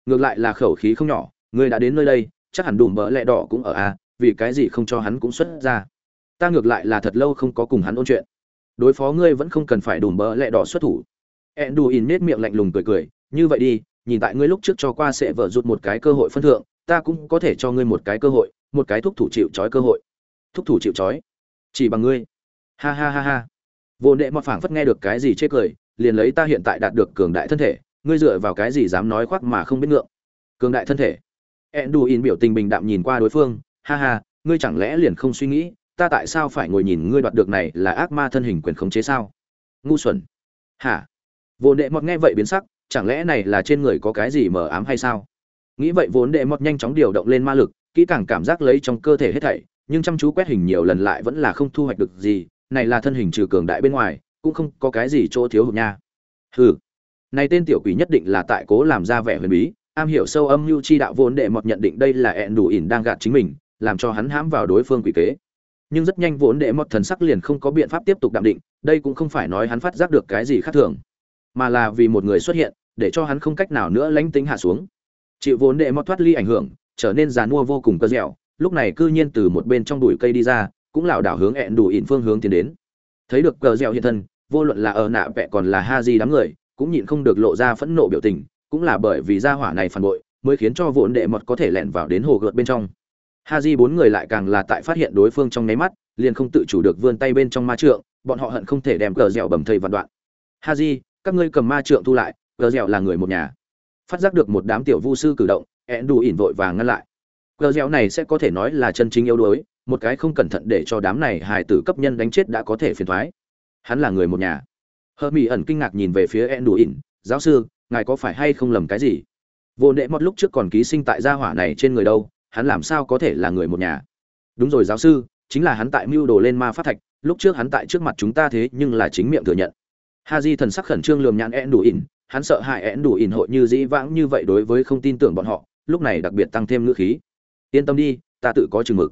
Ngược lại là khẩu khí không nhỏ, ngươi đã đến nơi đây, chắc hẳn đủ mỡ lẹ đỏ cũng ở a, à, vì cái gì không cho hắn cũng xuất ra. Ta ngược lại là thật lâu không có cùng hắn ôn chuyện. Đối phó ngươi vẫn không cần phải đùm bỡ lẹ đỏ xuất thủ. Eđu in nết miệng lạnh lùng cười cười, như vậy đi, nhìn tại ngươi lúc trước cho qua sẽ vợ rụt một cái cơ hội phân thượng, ta cũng có thể cho ngươi một cái cơ hội, một cái thúc thủ chịu trói cơ hội. Thúc thủ chịu trói? Chỉ bằng ngươi? Ha ha ha ha. Vô Đệ Mọt phảng phất nghe được cái gì chê cười, liền lấy ta hiện tại đạt được cường đại thân thể, ngươi dựa vào cái gì dám nói khoác mà không biết ngượng? Cường đại thân thể. Enduin biểu tình bình đạm nhìn qua đối phương, ha ha, ngươi chẳng lẽ liền không suy nghĩ, ta tại sao phải ngồi nhìn ngươi đoạt được này là ác ma thân hình quyền khống chế sao? Ngu xuẩn. Hả? Vô Đệ Mọt nghe vậy biến sắc, chẳng lẽ này là trên người có cái gì mờ ám hay sao nghĩ vậy vốn đệ mọt nhanh chóng điều động lên ma lực kỹ càng cảm giác lấy trong cơ thể hết thảy nhưng chăm chú quét hình nhiều lần lại vẫn là không thu hoạch được gì này là thân hình trừ cường đại bên ngoài cũng không có cái gì chỗ thiếu hụt nha hừ này tên tiểu quỷ nhất định là tại cố làm ra vẻ huyền bí am hiểu sâu âm mưu chi đạo vốn đệ mọt nhận định đây là ẹn đủ ỉn đang gạt chính mình làm cho hắn hãm vào đối phương quỷ kế nhưng rất nhanh vốn đệ mọt thần sắc liền không có biện pháp tiếp tục đạm định, đây cũng không phải nói hắn phát giác được cái gì khác thường, mà là vì một người xuất hiện, để cho hắn không cách nào nữa lánh tính hạ xuống. Chịu vốn đệ mọt thoát ly ảnh hưởng, trở nên giàn mua vô cùng cơ dẻo, lúc này cư nhiên từ một bên trong đùi cây đi ra, cũng lảo đảo hướng ẹn đủ ỉn phương hướng tiến đến. Thấy được cờ dẻo hiện thân, vô luận là ở nạ vẹ còn là ha di đám người, cũng nhịn không được lộ ra phẫn nộ biểu tình, cũng là bởi vì gia hỏa này phản bội, mới khiến cho vốn đệ mọt có thể lẻn vào đến hồ gợt bên trong ha di bốn người lại càng là tại phát hiện đối phương trong nháy mắt, liền không tự chủ được vươn tay bên trong ma trượng, bọn họ hận không thể đem cờ dẻo bầm thây vạn đoạn. Ha di các ngươi cầm ma trượng thu lại, Cờ dẻo là người một nhà. Phát giác được một đám tiểu vu sư cử động ẹn đủ ỉn vội và ngăn lại. Cờ dẻo này sẽ có thể nói là chân chính yếu đuối, một cái không cẩn thận để cho đám này hài tử cấp nhân đánh chết đã có thể phiền thoái. Hắn là người một nhà. Hơ mỹ ẩn kinh ngạc nhìn về phía ẹn đủ ỉn, giáo sư, ngài có phải hay không lầm cái gì? Vô nệ mọt lúc trước còn ký sinh tại gia hỏa này trên người đâu hắn làm sao có thể là người một nhà? Đúng rồi, giáo sư, chính là hắn tại mưu đồ lên ma phát thạch, lúc trước hắn tại trước mặt chúng ta thế nhưng là chính miệng thừa nhận. Ha di thần sắc khẩn trương lườm nhãn ẹn đủ ỉn, hắn sợ hại ẹn đủ ỉn hội như dĩ vãng như vậy đối với không tin tưởng bọn họ, lúc này đặc biệt tăng thêm ngữ khí. Yên tâm đi, ta tự có chừng mực.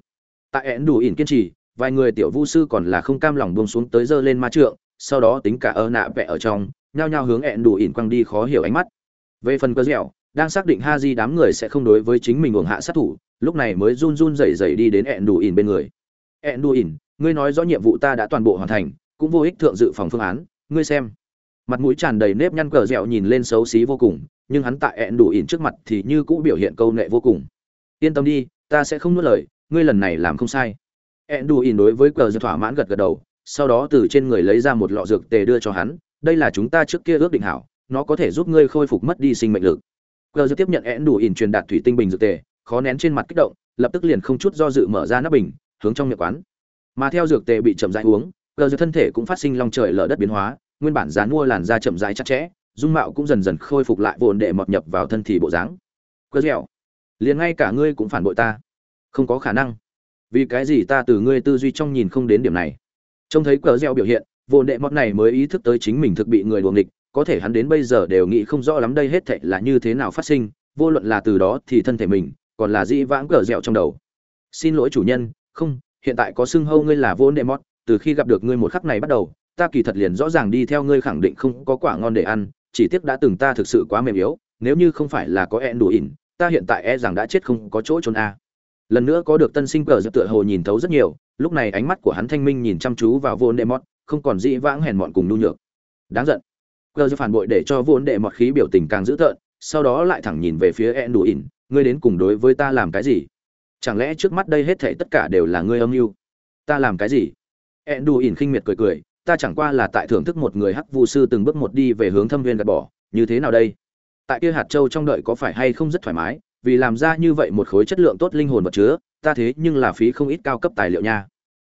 Tại ẹn đủ ỉn kiên trì, vài người tiểu vu sư còn là không cam lòng buông xuống tới giơ lên ma trượng, sau đó tính cả ơ nạ vẽ ở trong, nhao nhao hướng ẹn đủ ỉn quăng đi khó hiểu ánh mắt. Về phần cơ dẻo, đang xác định ha di đám người sẽ không đối với chính mình uổng hạ sát thủ lúc này mới run run rẩy rẩy đi đến ẹn đủ ỉn bên người. Ẹn đủ ỉn ngươi nói rõ nhiệm vụ ta đã toàn bộ hoàn thành, cũng vô ích thượng dự phòng phương án, ngươi xem. Mặt mũi tràn đầy nếp nhăn cờ dẻo nhìn lên xấu xí vô cùng, nhưng hắn tại ẹn đủ ỉn trước mặt thì như cũ biểu hiện câu nệ vô cùng. Yên tâm đi, ta sẽ không nuốt lời, ngươi lần này làm không sai. Ẹn đủ ỉn đối với cờ dẻo thỏa mãn gật gật đầu, sau đó từ trên người lấy ra một lọ dược tề đưa cho hắn, đây là chúng ta trước kia ước định hảo, nó có thể giúp ngươi khôi phục mất đi sinh mệnh lực. Cờ dẻo tiếp nhận ẹn đủ ỉn truyền đạt thủy tinh bình dược tề khó nén trên mặt kích động, lập tức liền không chút do dự mở ra nắp bình, hướng trong miệng quán. Mà theo dược tề bị chậm rãi uống cờ dược thân thể cũng phát sinh long trời lở đất biến hóa, nguyên bản dán mua làn da chậm rãi chặt chẽ, dung mạo cũng dần dần khôi phục lại vồn để mọt nhập vào thân thì bộ dáng. Cờ dẻo liền ngay cả ngươi cũng phản bội ta. Không có khả năng. Vì cái gì ta từ ngươi tư duy trong nhìn không đến điểm này? Trông thấy cờ Dẻo biểu hiện, vồn đệ mọt này mới ý thức tới chính mình thực bị người luồng địch có thể hắn đến bây giờ đều nghĩ không rõ lắm đây hết thệ là như thế nào phát sinh, vô luận là từ đó thì thân thể mình còn là dĩ vãng cờ dẻo trong đầu. Xin lỗi chủ nhân không hiện tại có xưng hâu ngươi là vô đệ Mót. từ khi gặp được ngươi một khắc này bắt đầu ta kỳ thật liền rõ ràng đi theo ngươi khẳng định không có quả ngon để ăn chỉ tiếc đã từng ta thực sự quá mềm yếu nếu như không phải là có ẹn đủ ỉn ta hiện tại e rằng đã chết không có chỗ trốn a. Lần nữa có được tân sinh cờ dập tựa hồ nhìn thấu rất nhiều lúc này ánh mắt của hắn thanh minh nhìn chăm chú vào vô đệ Mót, không còn dĩ vãng hèn mọn cùng nhu nhược. Đáng giận. Cờ dập phản bội để cho vô đệ Mót khí biểu tình càng dữ tợn sau đó lại thẳng nhìn về phía ẹn đủ ỉn ngươi đến cùng đối với ta làm cái gì? Chẳng lẽ trước mắt đây hết thảy tất cả đều là ngươi âm mưu? Ta làm cái gì? Ẹn đù ỉn khinh miệt cười cười, ta chẳng qua là tại thưởng thức một người hắc vu sư từng bước một đi về hướng thâm viên gạt bỏ, như thế nào đây? Tại kia hạt châu trong đợi có phải hay không rất thoải mái, vì làm ra như vậy một khối chất lượng tốt linh hồn vật chứa, ta thế nhưng là phí không ít cao cấp tài liệu nha.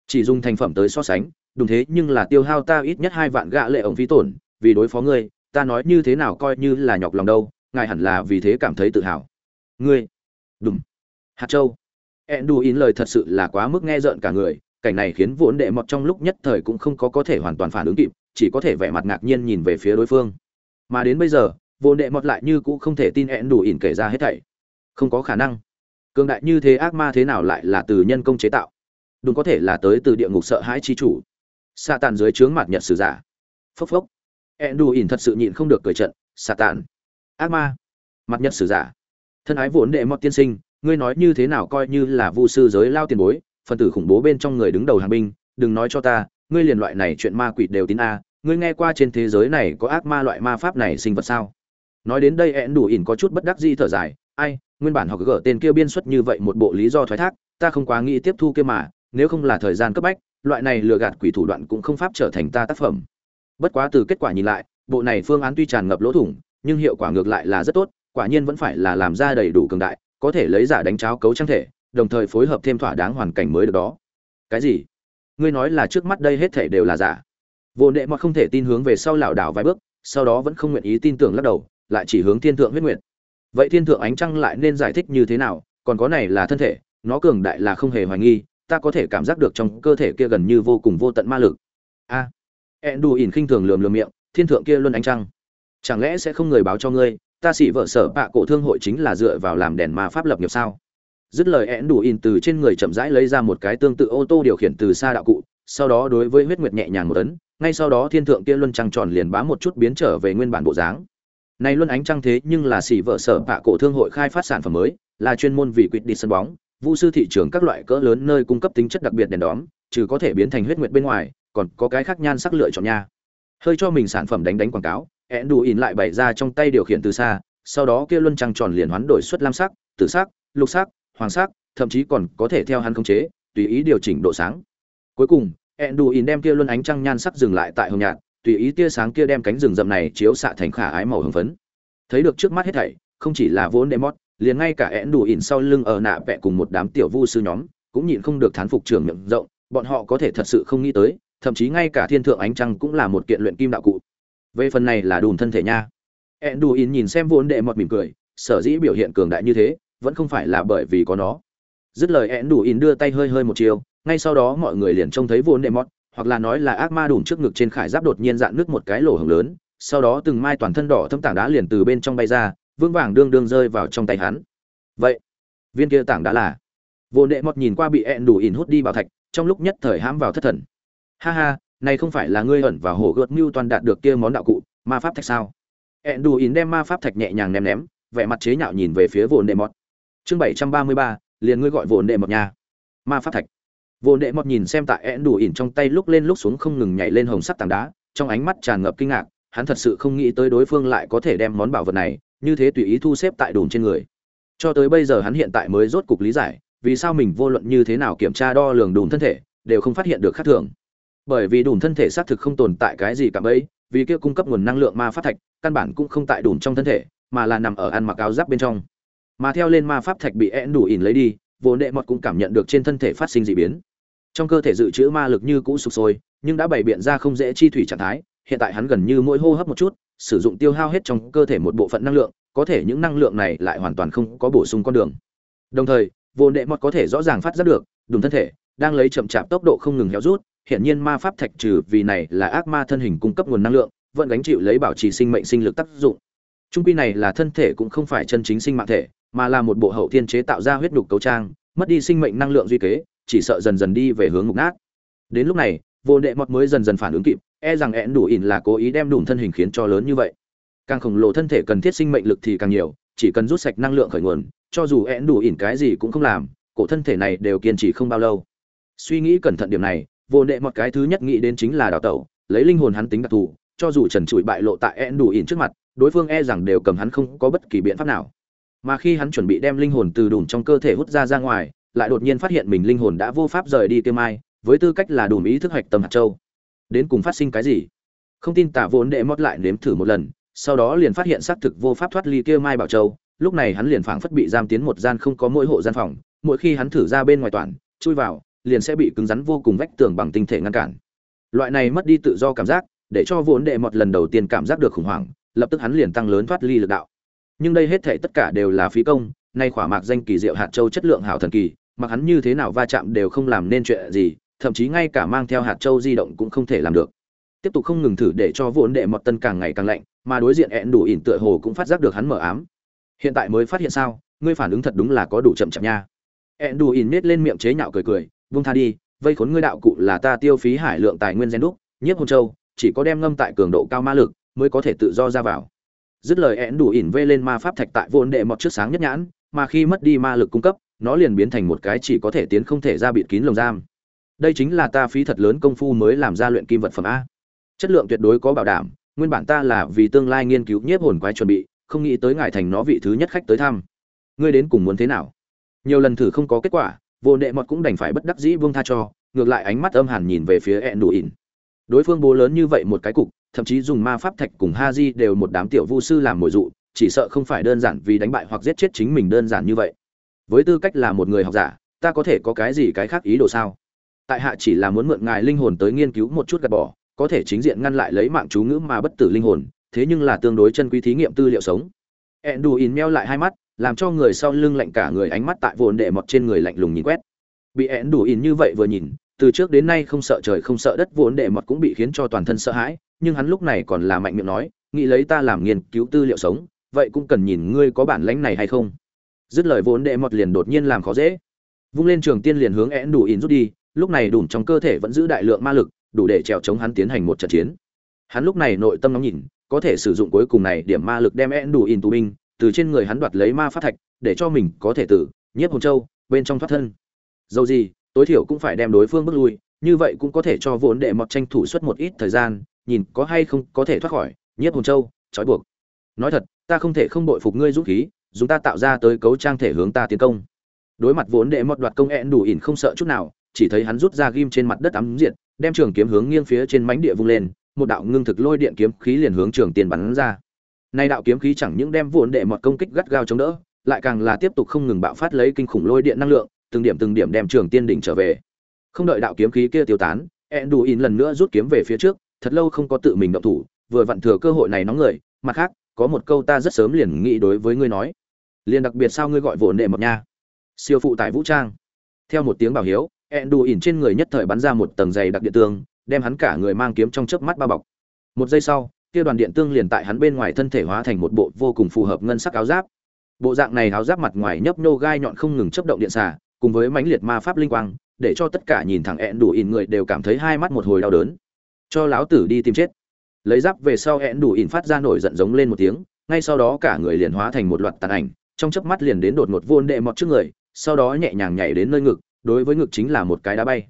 Chỉ dùng thành phẩm tới so sánh, đúng thế nhưng là tiêu hao ta ít nhất hai vạn gạ lệ ổng phí tổn, vì đối phó ngươi, ta nói như thế nào coi như là nhọc lòng đâu, ngài hẳn là vì thế cảm thấy tự hào ngươi. Đúng hạt châu. Ẹn đù ín lời thật sự là quá mức nghe rợn cả người, cảnh này khiến vốn đệ mọt trong lúc nhất thời cũng không có có thể hoàn toàn phản ứng kịp, chỉ có thể vẻ mặt ngạc nhiên nhìn về phía đối phương. Mà đến bây giờ, vốn đệ mọt lại như cũng không thể tin ẹn đủ ỉn kể ra hết thảy. Không có khả năng. Cường đại như thế ác ma thế nào lại là từ nhân công chế tạo? Đúng có thể là tới từ địa ngục sợ hãi chi chủ. Sa tàn dưới trướng mặt nhật sử giả. Phốc phốc. Ẹn đủ ỉn thật sự nhịn không được cười trận. Sa tàn ác ma. Mặt nhật sử giả thân ái vốn đệ mọt tiên sinh, ngươi nói như thế nào coi như là vu sư giới lao tiền bối, phần tử khủng bố bên trong người đứng đầu hàng binh, đừng nói cho ta, ngươi liền loại này chuyện ma quỷ đều tin a, ngươi nghe qua trên thế giới này có ác ma loại ma pháp này sinh vật sao? Nói đến đây ẹn đủ ỉn có chút bất đắc dĩ thở dài, ai, nguyên bản họ gỡ tên kia biên xuất như vậy một bộ lý do thoái thác, ta không quá nghĩ tiếp thu kia mà, nếu không là thời gian cấp bách, loại này lừa gạt quỷ thủ đoạn cũng không pháp trở thành ta tác phẩm. Bất quá từ kết quả nhìn lại, bộ này phương án tuy tràn ngập lỗ thủng, nhưng hiệu quả ngược lại là rất tốt quả nhiên vẫn phải là làm ra đầy đủ cường đại có thể lấy giả đánh cháo cấu trang thể đồng thời phối hợp thêm thỏa đáng hoàn cảnh mới được đó. Cái gì? Ngươi nói là trước mắt đây hết thể đều là giả. Vô nệ mọt không thể tin hướng về sau lảo đảo vài bước sau đó vẫn không nguyện ý tin tưởng lắc đầu lại chỉ hướng thiên thượng huyết nguyện vậy thiên thượng ánh trăng lại nên giải thích như thế nào? Còn có này là thân thể nó cường đại là không hề hoài nghi ta có thể cảm giác được trong cơ thể kia gần như vô cùng vô tận ma lực. A. À, ẹn đù ỉn khinh thường lườm lườm miệng thiên thượng kia luôn ánh trăng. Chẳng lẽ sẽ không người báo cho ngươi ta xỉ vợ sở bạ cổ thương hội chính là dựa vào làm đèn ma pháp lập nghiệp sao? Dứt lời én đủ in từ trên người chậm rãi lấy ra một cái tương tự ô tô điều khiển từ xa đạo cụ, sau đó đối với huyết nguyệt nhẹ nhàng một tấn ngay sau đó thiên thượng kia luân trăng tròn liền bám một chút biến trở về nguyên bản bộ dáng. Này luân ánh trăng thế nhưng là xỉ vợ sở bạ cổ thương hội khai phát sản phẩm mới, là chuyên môn vì quyết đi sân bóng, vu sư thị trường các loại cỡ lớn nơi cung cấp tính chất đặc biệt đèn đóm, trừ có thể biến thành huyết nguyệt bên ngoài, còn có cái khác nhan sắc lựa chọn nha. Hơi cho mình sản phẩm đánh đánh quảng cáo ẹn đủ in lại bày ra trong tay điều khiển từ xa sau đó kia luân trăng tròn liền hoán đổi xuất lam sắc tử sắc lục sắc hoàng sắc, thậm chí còn có thể theo hắn khống chế, tùy ý điều chỉnh độ sáng. Cuối cùng, ẹn đủ ỉn đem kia luân ánh trăng nhan sắc dừng lại tại hồng nhạt, tùy ý tia sáng kia đem cánh rừng rậm này chiếu xạ thành khả ái màu hồng phấn. Thấy được trước mắt hết thảy, không chỉ là vốn Demot, liền ngay cả ẹn đủ ỉn sau lưng ở nạ vẽ cùng một đám tiểu vu sư nhóm, cũng nhịn không được thán phục trường miệng rộng, bọn họ có thể thật sự không nghĩ tới, thậm chí ngay cả thiên thượng ánh trăng cũng là một kiện luyện kim đạo cụ về phần này là đùn thân thể nha. Ẹn đù ỉn nhìn xem vốn đệ mọt mỉm cười, sở dĩ biểu hiện cường đại như thế, vẫn không phải là bởi vì có nó. Dứt lời ẹn đù ỉn đưa tay hơi hơi một chiều, ngay sau đó mọi người liền trông thấy vốn đệ mọt, hoặc là nói là ác ma đùn trước ngực trên khải giáp đột nhiên dạn nước một cái lỗ hồng lớn, sau đó từng mai toàn thân đỏ thâm tảng đá liền từ bên trong bay ra vương vàng đương đương rơi vào trong tay hắn. Vậy, viên kia tảng đá là? Vô đệ mọt nhìn qua bị ẹn đủ ỉn hút đi bảo thạch, trong lúc nhất thời hãm vào thất thần. Ha ha này không phải là ngươi ẩn và hồ gợt mưu toàn đạt được kia món đạo cụ, ma pháp thạch sao? Ẹn đủ ỉn đem ma pháp thạch nhẹ nhàng ném ném, vẻ mặt chế nhạo nhìn về phía vồn đệ mọt chương bảy trăm ba mươi ba, liền ngươi gọi vồn đệ mọt nhà ma pháp thạch. Vồn đệ mọt nhìn xem tại ẹn đủ ỉn trong tay lúc lên lúc xuống không ngừng nhảy lên hồng sắc tảng đá, trong ánh mắt tràn ngập kinh ngạc, hắn thật sự không nghĩ tới đối phương lại có thể đem món bảo vật này, như thế tùy ý thu xếp tại đùn trên người. Cho tới bây giờ hắn hiện tại mới rốt cục lý giải, vì sao mình vô luận như thế nào kiểm tra đo lường đùn thân thể, đều không phát hiện được khác thường bởi vì đủ thân thể xác thực không tồn tại cái gì cả bấy, vì kia cung cấp nguồn năng lượng ma pháp thạch, căn bản cũng không tại đủ trong thân thể, mà là nằm ở ăn mặc áo giáp bên trong. Mà theo lên ma pháp thạch bị én đủ ỉn lấy đi, vô đệ mọt cũng cảm nhận được trên thân thể phát sinh dị biến. Trong cơ thể dự trữ ma lực như cũ sụp sôi, nhưng đã bày biện ra không dễ chi thủy trạng thái, hiện tại hắn gần như mỗi hô hấp một chút, sử dụng tiêu hao hết trong cơ thể một bộ phận năng lượng, có thể những năng lượng này lại hoàn toàn không có bổ sung con đường. Đồng thời, vô đệ mọt có thể rõ ràng phát giác được đùm thân thể đang lấy chậm chạp tốc độ không ngừng héo rút hiện nhiên ma pháp thạch trừ vì này là ác ma thân hình cung cấp nguồn năng lượng, vẫn gánh chịu lấy bảo trì sinh mệnh sinh lực tác dụng. Trung quy này là thân thể cũng không phải chân chính sinh mạng thể, mà là một bộ hậu thiên chế tạo ra huyết đục cấu trang, mất đi sinh mệnh năng lượng duy kế, chỉ sợ dần dần đi về hướng mục nát. Đến lúc này, vô đệ mọt mới dần dần phản ứng kịp e rằng én đủ ỉn là cố ý đem đủ thân hình khiến cho lớn như vậy. Càng khổng lồ thân thể cần thiết sinh mệnh lực thì càng nhiều, chỉ cần rút sạch năng lượng khởi nguồn, cho dù én đủ ỉn cái gì cũng không làm, cổ thân thể này đều kiên trì không bao lâu. Suy nghĩ cẩn thận điểm này vô đệ một cái thứ nhất nghĩ đến chính là đào tẩu, lấy linh hồn hắn tính đặc thù, cho dù trần trụi bại lộ tại en đủ ỉn trước mặt, đối phương e rằng đều cầm hắn không có bất kỳ biện pháp nào. Mà khi hắn chuẩn bị đem linh hồn từ đùm trong cơ thể hút ra ra ngoài, lại đột nhiên phát hiện mình linh hồn đã vô pháp rời đi kia mai, với tư cách là đùm ý thức hoạch tâm hạt châu. Đến cùng phát sinh cái gì? Không tin tả vốn đệ mót lại nếm thử một lần, sau đó liền phát hiện xác thực vô pháp thoát ly kia mai bảo châu. Lúc này hắn liền phảng phất bị giam tiến một gian không có mỗi hộ gian phòng, mỗi khi hắn thử ra bên ngoài toàn, chui vào liền sẽ bị cứng rắn vô cùng vách tường bằng tinh thể ngăn cản. Loại này mất đi tự do cảm giác, để cho vốn đệ một lần đầu tiên cảm giác được khủng hoảng, lập tức hắn liền tăng lớn thoát ly lực đạo. Nhưng đây hết thể tất cả đều là phí công, nay khỏa mạc danh kỳ diệu hạt châu chất lượng hảo thần kỳ, mặc hắn như thế nào va chạm đều không làm nên chuyện gì, thậm chí ngay cả mang theo hạt châu di động cũng không thể làm được. Tiếp tục không ngừng thử để cho vốn đệ mọt tân càng ngày càng lạnh, mà đối diện ẹn đủ ỉn tựa hồ cũng phát giác được hắn mở ám. Hiện tại mới phát hiện sao, ngươi phản ứng thật đúng là có đủ chậm chậm nha. Ẹn đủ ỉn nết lên miệng chế nhạo cười cười vung tha đi, vây khốn ngươi đạo cụ là ta tiêu phí hải lượng tài nguyên gen đúc, nhiếp hồn châu, chỉ có đem ngâm tại cường độ cao ma lực mới có thể tự do ra vào. Dứt lời én đủ ỉn vê lên ma pháp thạch tại vốn đệ mọt trước sáng nhất nhãn, mà khi mất đi ma lực cung cấp, nó liền biến thành một cái chỉ có thể tiến không thể ra bịt kín lồng giam. Đây chính là ta phí thật lớn công phu mới làm ra luyện kim vật phẩm a. Chất lượng tuyệt đối có bảo đảm, nguyên bản ta là vì tương lai nghiên cứu nhiếp hồn quái chuẩn bị, không nghĩ tới ngài thành nó vị thứ nhất khách tới thăm. Ngươi đến cùng muốn thế nào? Nhiều lần thử không có kết quả vô nệ mọt cũng đành phải bất đắc dĩ vương tha cho, ngược lại ánh mắt âm hàn nhìn về phía ẹn đủ ỉn. Đối phương bố lớn như vậy một cái cục, thậm chí dùng ma pháp thạch cùng ha di đều một đám tiểu vu sư làm mồi dụ, chỉ sợ không phải đơn giản vì đánh bại hoặc giết chết chính mình đơn giản như vậy. Với tư cách là một người học giả, ta có thể có cái gì cái khác ý đồ sao? Tại hạ chỉ là muốn mượn ngài linh hồn tới nghiên cứu một chút gạt bỏ, có thể chính diện ngăn lại lấy mạng chú ngữ mà bất tử linh hồn, thế nhưng là tương đối chân quý thí nghiệm tư liệu sống. Ẹn đù ỉn meo lại hai mắt làm cho người sau lưng lạnh cả người ánh mắt tại vồn đệ mọt trên người lạnh lùng nhìn quét. Bị én đủ ỉn như vậy vừa nhìn, từ trước đến nay không sợ trời không sợ đất vốn đệ mọt cũng bị khiến cho toàn thân sợ hãi, nhưng hắn lúc này còn là mạnh miệng nói, nghĩ lấy ta làm nghiên cứu tư liệu sống, vậy cũng cần nhìn ngươi có bản lãnh này hay không. Dứt lời vốn đệ mọt liền đột nhiên làm khó dễ. Vung lên trường tiên liền hướng én đủ ỉn rút đi, lúc này đủ trong cơ thể vẫn giữ đại lượng ma lực, đủ để trèo chống hắn tiến hành một trận chiến. Hắn lúc này nội tâm nóng nhìn, có thể sử dụng cuối cùng này điểm ma lực đem én đủ ỉn tù binh từ trên người hắn đoạt lấy ma phát thạch, để cho mình có thể tử, nhiếp hồn châu, bên trong thoát thân. Dầu gì, tối thiểu cũng phải đem đối phương bước lui, như vậy cũng có thể cho vốn đệ mọt tranh thủ suốt một ít thời gian, nhìn có hay không có thể thoát khỏi, nhiếp hồn châu, trói buộc. Nói thật, ta không thể không bội phục ngươi dũng khí, dùng ta tạo ra tới cấu trang thể hướng ta tiến công. Đối mặt vốn đệ mọt đoạt công ẹn đủ ỉn không sợ chút nào, chỉ thấy hắn rút ra ghim trên mặt đất ấm diệt, đem trường kiếm hướng nghiêng phía trên mánh địa vung lên, một đạo ngưng thực lôi điện kiếm khí liền hướng trường tiền bắn ra nay đạo kiếm khí chẳng những đem vụn đệ mọt công kích gắt gao chống đỡ, lại càng là tiếp tục không ngừng bạo phát lấy kinh khủng lôi điện năng lượng, từng điểm từng điểm đem trường tiên đỉnh trở về. Không đợi đạo kiếm khí kia tiêu tán, Enduin đủ ỉn lần nữa rút kiếm về phía trước, thật lâu không có tự mình động thủ, vừa vặn thừa cơ hội này nóng người, mặt khác, có một câu ta rất sớm liền nghĩ đối với ngươi nói. Liền đặc biệt sao ngươi gọi vụn đệ mọt nha? Siêu phụ tại vũ trang. Theo một tiếng bảo hiếu, Enduin đủ ỉn trên người nhất thời bắn ra một tầng dày đặc điện tương đem hắn cả người mang kiếm trong chớp mắt bao bọc. Một giây sau kia đoàn điện tương liền tại hắn bên ngoài thân thể hóa thành một bộ vô cùng phù hợp ngân sắc áo giáp. Bộ dạng này áo giáp mặt ngoài nhấp nhô gai nhọn không ngừng chớp động điện xà, cùng với mãnh liệt ma pháp linh quang để cho tất cả nhìn thẳng ẹn đủ ỉn người đều cảm thấy hai mắt một hồi đau đớn. Cho láo tử đi tìm chết. Lấy giáp về sau ẹn đủ ỉn phát ra nổi giận giống lên một tiếng ngay sau đó cả người liền hóa thành một loạt tàn ảnh trong chớp mắt liền đến đột ngột vôn đệ mọt trước người sau đó nhẹ nhàng nhảy đến nơi ngực đối với ngực chính là một cái đá bay.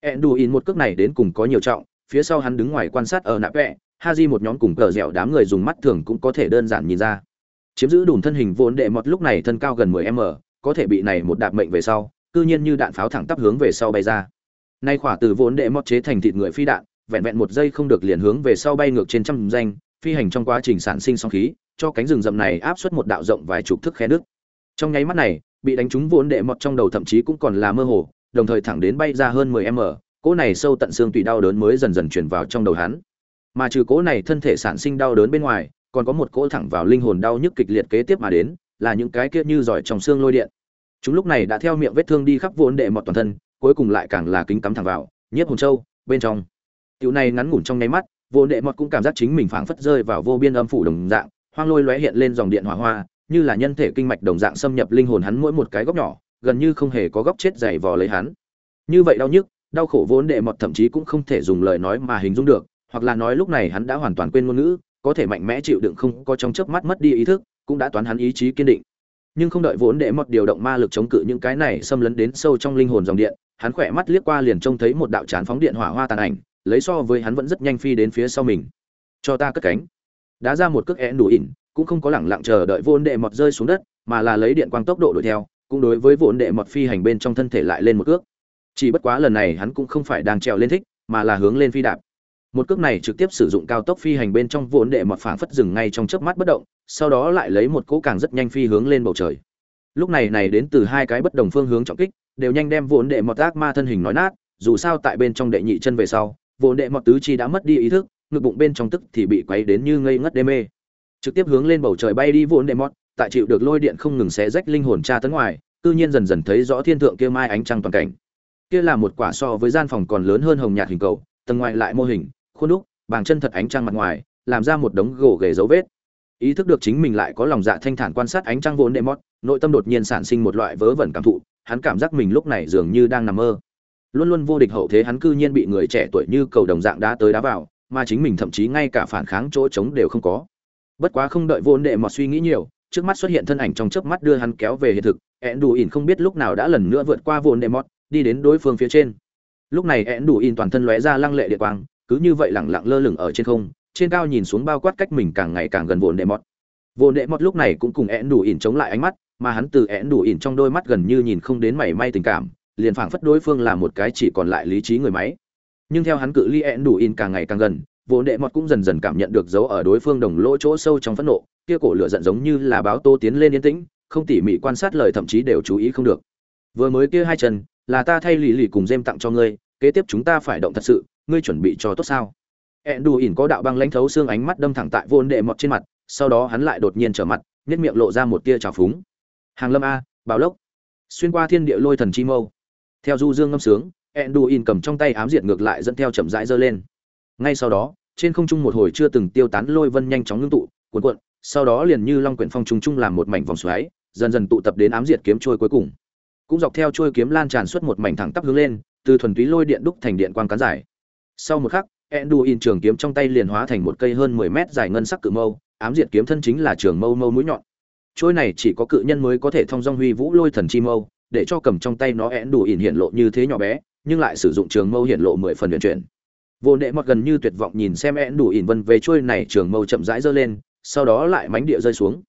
Ẹn đủ ỉn một cước này đến cùng có nhiều trọng phía sau hắn đứng ngoài quan sát ở nạp ha Haji một nhóm cùng cờ dẻo đám người dùng mắt thường cũng có thể đơn giản nhìn ra. Chiếm giữ đùn thân hình vốn đệ mọt lúc này thân cao gần 10m, có thể bị này một đạp mệnh về sau, cư nhiên như đạn pháo thẳng tắp hướng về sau bay ra. Nay khỏa từ vốn đệ mọt chế thành thịt người phi đạn, vẹn vẹn một giây không được liền hướng về sau bay ngược trên trăm danh, phi hành trong quá trình sản sinh sóng khí, cho cánh rừng rậm này áp suất một đạo rộng vài chục thước khe nước. Trong nháy mắt này, bị đánh trúng vốn đệ mọt trong đầu thậm chí cũng còn là mơ hồ, đồng thời thẳng đến bay ra hơn 10m, cỗ này sâu tận xương tùy đau đớn mới dần dần truyền vào trong đầu hắn mà trừ cỗ này thân thể sản sinh đau đớn bên ngoài, còn có một cỗ thẳng vào linh hồn đau nhức kịch liệt kế tiếp mà đến, là những cái kia như giỏi trong xương lôi điện. Chúng lúc này đã theo miệng vết thương đi khắp vốn đệ mọt toàn thân, cuối cùng lại càng là kính cắm thẳng vào, nhiếp hồn châu, bên trong. Tiểu này ngắn ngủn trong nháy mắt, vốn đệ mọt cũng cảm giác chính mình phảng phất rơi vào vô biên âm phủ đồng dạng, hoang lôi lóe hiện lên dòng điện hỏa hoa, như là nhân thể kinh mạch đồng dạng xâm nhập linh hồn hắn mỗi một cái góc nhỏ, gần như không hề có góc chết dày vò lấy hắn. Như vậy đau nhức, đau khổ vốn đệ mọt thậm chí cũng không thể dùng lời nói mà hình dung được hoặc là nói lúc này hắn đã hoàn toàn quên ngôn ngữ, có thể mạnh mẽ chịu đựng không có trong chớp mắt mất đi ý thức, cũng đã toán hắn ý chí kiên định. Nhưng không đợi vốn để một điều động ma lực chống cự những cái này xâm lấn đến sâu trong linh hồn dòng điện, hắn khỏe mắt liếc qua liền trông thấy một đạo chán phóng điện hỏa hoa tàn ảnh, lấy so với hắn vẫn rất nhanh phi đến phía sau mình. Cho ta cất cánh. Đã ra một cước én đủ ỉn, cũng không có lẳng lặng chờ đợi vốn đệ mọt rơi xuống đất, mà là lấy điện quang tốc độ đuổi theo, cũng đối với vốn đệ mọt phi hành bên trong thân thể lại lên một cước. Chỉ bất quá lần này hắn cũng không phải đang trèo lên thích, mà là hướng lên phi đạp một cước này trực tiếp sử dụng cao tốc phi hành bên trong vốn đệ mọt phảng phất dừng ngay trong chớp mắt bất động, sau đó lại lấy một cỗ càng rất nhanh phi hướng lên bầu trời. Lúc này này đến từ hai cái bất đồng phương hướng trọng kích, đều nhanh đem vốn đệ mọt ác ma thân hình nói nát, dù sao tại bên trong đệ nhị chân về sau vốn đệ mọt tứ chi đã mất đi ý thức, ngực bụng bên trong tức thì bị quấy đến như ngây ngất đê mê. Trực tiếp hướng lên bầu trời bay đi vốn đệ mọt tại chịu được lôi điện không ngừng xé rách linh hồn tra tấn ngoài tự nhiên dần dần thấy rõ thiên thượng kia mai ánh trăng toàn cảnh. Kia là một quả so với gian phòng còn lớn hơn hồng nhạt hình cầu, tầng ngoài lại mô hình khuôn đúc, bàng chân thật ánh trăng mặt ngoài, làm ra một đống gỗ ghề dấu vết. Ý thức được chính mình lại có lòng dạ thanh thản quan sát ánh trăng vốn đệ mót nội tâm đột nhiên sản sinh một loại vớ vẩn cảm thụ, hắn cảm giác mình lúc này dường như đang nằm mơ. Luôn luôn vô địch hậu thế hắn cư nhiên bị người trẻ tuổi như cầu đồng dạng đá tới đá vào, mà chính mình thậm chí ngay cả phản kháng chỗ trống đều không có. Bất quá không đợi vốn đệ mọt suy nghĩ nhiều, trước mắt xuất hiện thân ảnh trong chớp mắt đưa hắn kéo về hiện thực ẹn đủ ỉn không biết lúc nào đã lần nữa vượt qua vốn đệ mọt đi đến đối phương phía trên. Lúc này ẹn đủ ỉn toàn thân lóe ra lăng lệ địa quang cứ như vậy lẳng lặng lơ lửng ở trên không, trên cao nhìn xuống bao quát cách mình càng ngày càng gần vồn đệ mọt. Vồn đệ mọt lúc này cũng cùng én đủ ỉn chống lại ánh mắt, mà hắn từ én đủ ỉn trong đôi mắt gần như nhìn không đến mảy may tình cảm, liền phảng phất đối phương là một cái chỉ còn lại lý trí người máy. Nhưng theo hắn cự ly én đủ ỉn càng ngày càng gần, vồn đệ mọt cũng dần dần cảm nhận được dấu ở đối phương đồng lỗ chỗ sâu trong phẫn nộ, kia cổ lửa giận giống như là báo tô tiến lên yên tĩnh, không tỉ mỉ quan sát lời thậm chí đều chú ý không được. Vừa mới kia hai chân, là ta thay lì lì cùng dêm tặng cho ngươi, kế tiếp chúng ta phải động thật sự ngươi chuẩn bị cho tốt sao? Ẹn đù ỉn có đạo băng lãnh thấu xương ánh mắt đâm thẳng tại vôn đệ mọt trên mặt, sau đó hắn lại đột nhiên trở mặt nhất miệng lộ ra một tia trào phúng. Hàng lâm a bào lốc xuyên qua thiên địa lôi thần chi mâu. Theo du dương ngâm sướng ẹn đù ỉn cầm trong tay ám diệt ngược lại dẫn theo chậm rãi giơ lên. Ngay sau đó, trên không trung một hồi chưa từng tiêu tán lôi vân nhanh chóng ngưng tụ cuộn cuộn, sau đó liền như long quyển phong trung trung làm một mảnh vòng xoáy, dần dần tụ tập đến ám diệt kiếm trôi cuối cùng. Cũng dọc theo trôi kiếm lan tràn suốt một mảnh thẳng tắp hướng lên, từ thuần túy lôi điện đúc thành điện quang cán dài sau một khắc Enduin trường kiếm trong tay liền hóa thành một cây hơn 10 mét dài ngân sắc cự mâu, ám diệt kiếm thân chính là trường mâu mâu mũi nhọn. Trôi này chỉ có cự nhân mới có thể thông dong huy vũ lôi thần chi mâu, để cho cầm trong tay nó Enduin hiện lộ như thế nhỏ bé, nhưng lại sử dụng trường mâu hiện lộ 10 phần huyền chuyển. Vô Đệ mặc gần như tuyệt vọng nhìn xem Enduin vân về trôi này trường mâu chậm rãi giơ lên, sau đó lại mánh địa rơi xuống.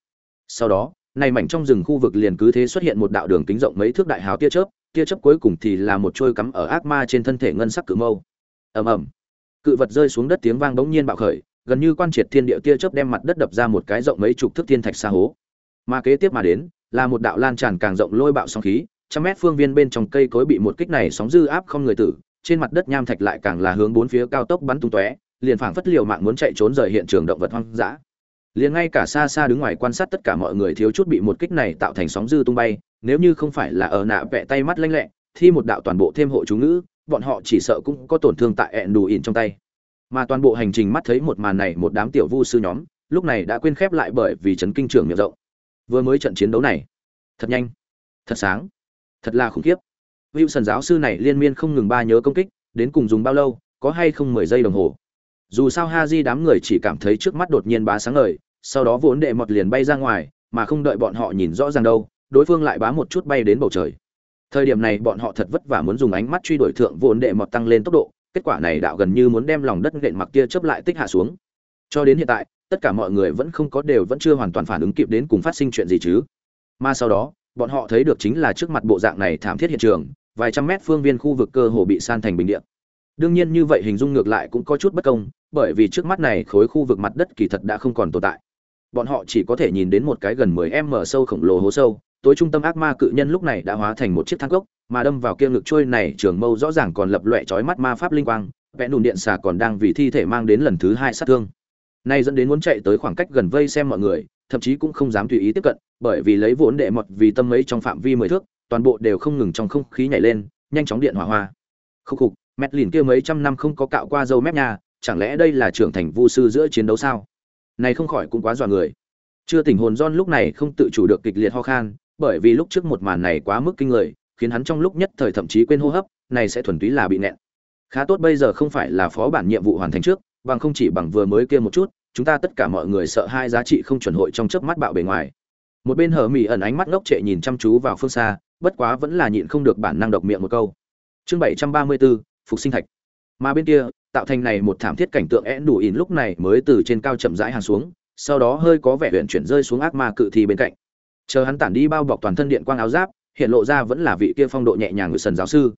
Sau đó, này mảnh trong rừng khu vực liền cứ thế xuất hiện một đạo đường kính rộng mấy thước đại hào tia chớp, tia chớp cuối cùng thì là một trôi cắm ở ác ma trên thân thể ngân sắc cự mâu. Ầm ầm. Cự vật rơi xuống đất tiếng vang bỗng nhiên bạo khởi, gần như quan triệt thiên địa tia chớp đem mặt đất đập ra một cái rộng mấy chục thước thiên thạch xa hố. Mà kế tiếp mà đến, là một đạo lan tràn càng rộng lôi bạo sóng khí, trăm mét phương viên bên trong cây cối bị một kích này sóng dư áp không người tử, trên mặt đất nham thạch lại càng là hướng bốn phía cao tốc bắn tung tóe, liền phảng phất liều mạng muốn chạy trốn rời hiện trường động vật hoang dã. Liền ngay cả xa xa đứng ngoài quan sát tất cả mọi người thiếu chút bị một kích này tạo thành sóng dư tung bay, nếu như không phải là ở nạ vẽ tay mắt lanh lẹ, thi một đạo toàn bộ thêm hộ chú ngữ bọn họ chỉ sợ cũng có tổn thương tại ẹn đủ ỉn trong tay. Mà toàn bộ hành trình mắt thấy một màn này một đám tiểu vu sư nhóm, lúc này đã quên khép lại bởi vì chấn kinh trường miệng rộng. Vừa mới trận chiến đấu này, thật nhanh, thật sáng, thật là khủng khiếp. Wilson giáo sư này liên miên không ngừng ba nhớ công kích, đến cùng dùng bao lâu, có hay không mười giây đồng hồ. Dù sao ha di đám người chỉ cảm thấy trước mắt đột nhiên bá sáng ngời, sau đó vốn đệ mọt liền bay ra ngoài, mà không đợi bọn họ nhìn rõ ràng đâu, đối phương lại bá một chút bay đến bầu trời thời điểm này bọn họ thật vất vả muốn dùng ánh mắt truy đuổi thượng vốn đệ mọt tăng lên tốc độ, kết quả này đạo gần như muốn đem lòng đất nện mặc kia chớp lại tích hạ xuống. Cho đến hiện tại, tất cả mọi người vẫn không có đều vẫn chưa hoàn toàn phản ứng kịp đến cùng phát sinh chuyện gì chứ. Mà sau đó, bọn họ thấy được chính là trước mặt bộ dạng này thảm thiết hiện trường, vài trăm mét phương viên khu vực cơ hồ bị san thành bình địa. Đương nhiên như vậy hình dung ngược lại cũng có chút bất công, bởi vì trước mắt này khối khu vực mặt đất kỳ thật đã không còn tồn tại. Bọn họ chỉ có thể nhìn đến một cái gần 10 m sâu khổng lồ hố sâu tối trung tâm ác ma cự nhân lúc này đã hóa thành một chiếc thang gốc mà đâm vào kia ngực trôi này, trường mâu rõ ràng còn lập loẹ chói mắt ma pháp linh quang, vẽ nùn điện xà còn đang vì thi thể mang đến lần thứ hai sát thương. Nay dẫn đến muốn chạy tới khoảng cách gần vây xem mọi người, thậm chí cũng không dám tùy ý tiếp cận, bởi vì lấy vốn đệ mọt vì tâm mấy trong phạm vi mười thước, toàn bộ đều không ngừng trong không khí nhảy lên, nhanh chóng điện hỏa hoa. Khúc khục, mét lìn kia mấy trăm năm không có cạo qua dâu mép nha chẳng lẽ đây là trưởng thành vu sư giữa chiến đấu sao? Này không khỏi cũng quá dọa người. Chưa tỉnh hồn John lúc này không tự chủ được kịch liệt ho khan bởi vì lúc trước một màn này quá mức kinh người, khiến hắn trong lúc nhất thời thậm chí quên hô hấp, này sẽ thuần túy là bị nẹn. Khá tốt bây giờ không phải là phó bản nhiệm vụ hoàn thành trước, bằng không chỉ bằng vừa mới kia một chút, chúng ta tất cả mọi người sợ hai giá trị không chuẩn hội trong chớp mắt bạo bề ngoài. Một bên hở mỉ ẩn ánh mắt ngốc trệ nhìn chăm chú vào phương xa, bất quá vẫn là nhịn không được bản năng độc miệng một câu. Chương bảy trăm ba mươi bốn phục sinh thạch. Mà bên kia, tạo thành này một thảm thiết cảnh tượng én đủ ỉn lúc này mới từ trên cao chậm rãi hàng xuống, sau đó hơi có vẻ huyện chuyển rơi xuống ác ma cự thi bên cạnh chờ hắn tản đi bao bọc toàn thân điện quang áo giáp, hiện lộ ra vẫn là vị kia phong độ nhẹ nhàng người sần giáo sư.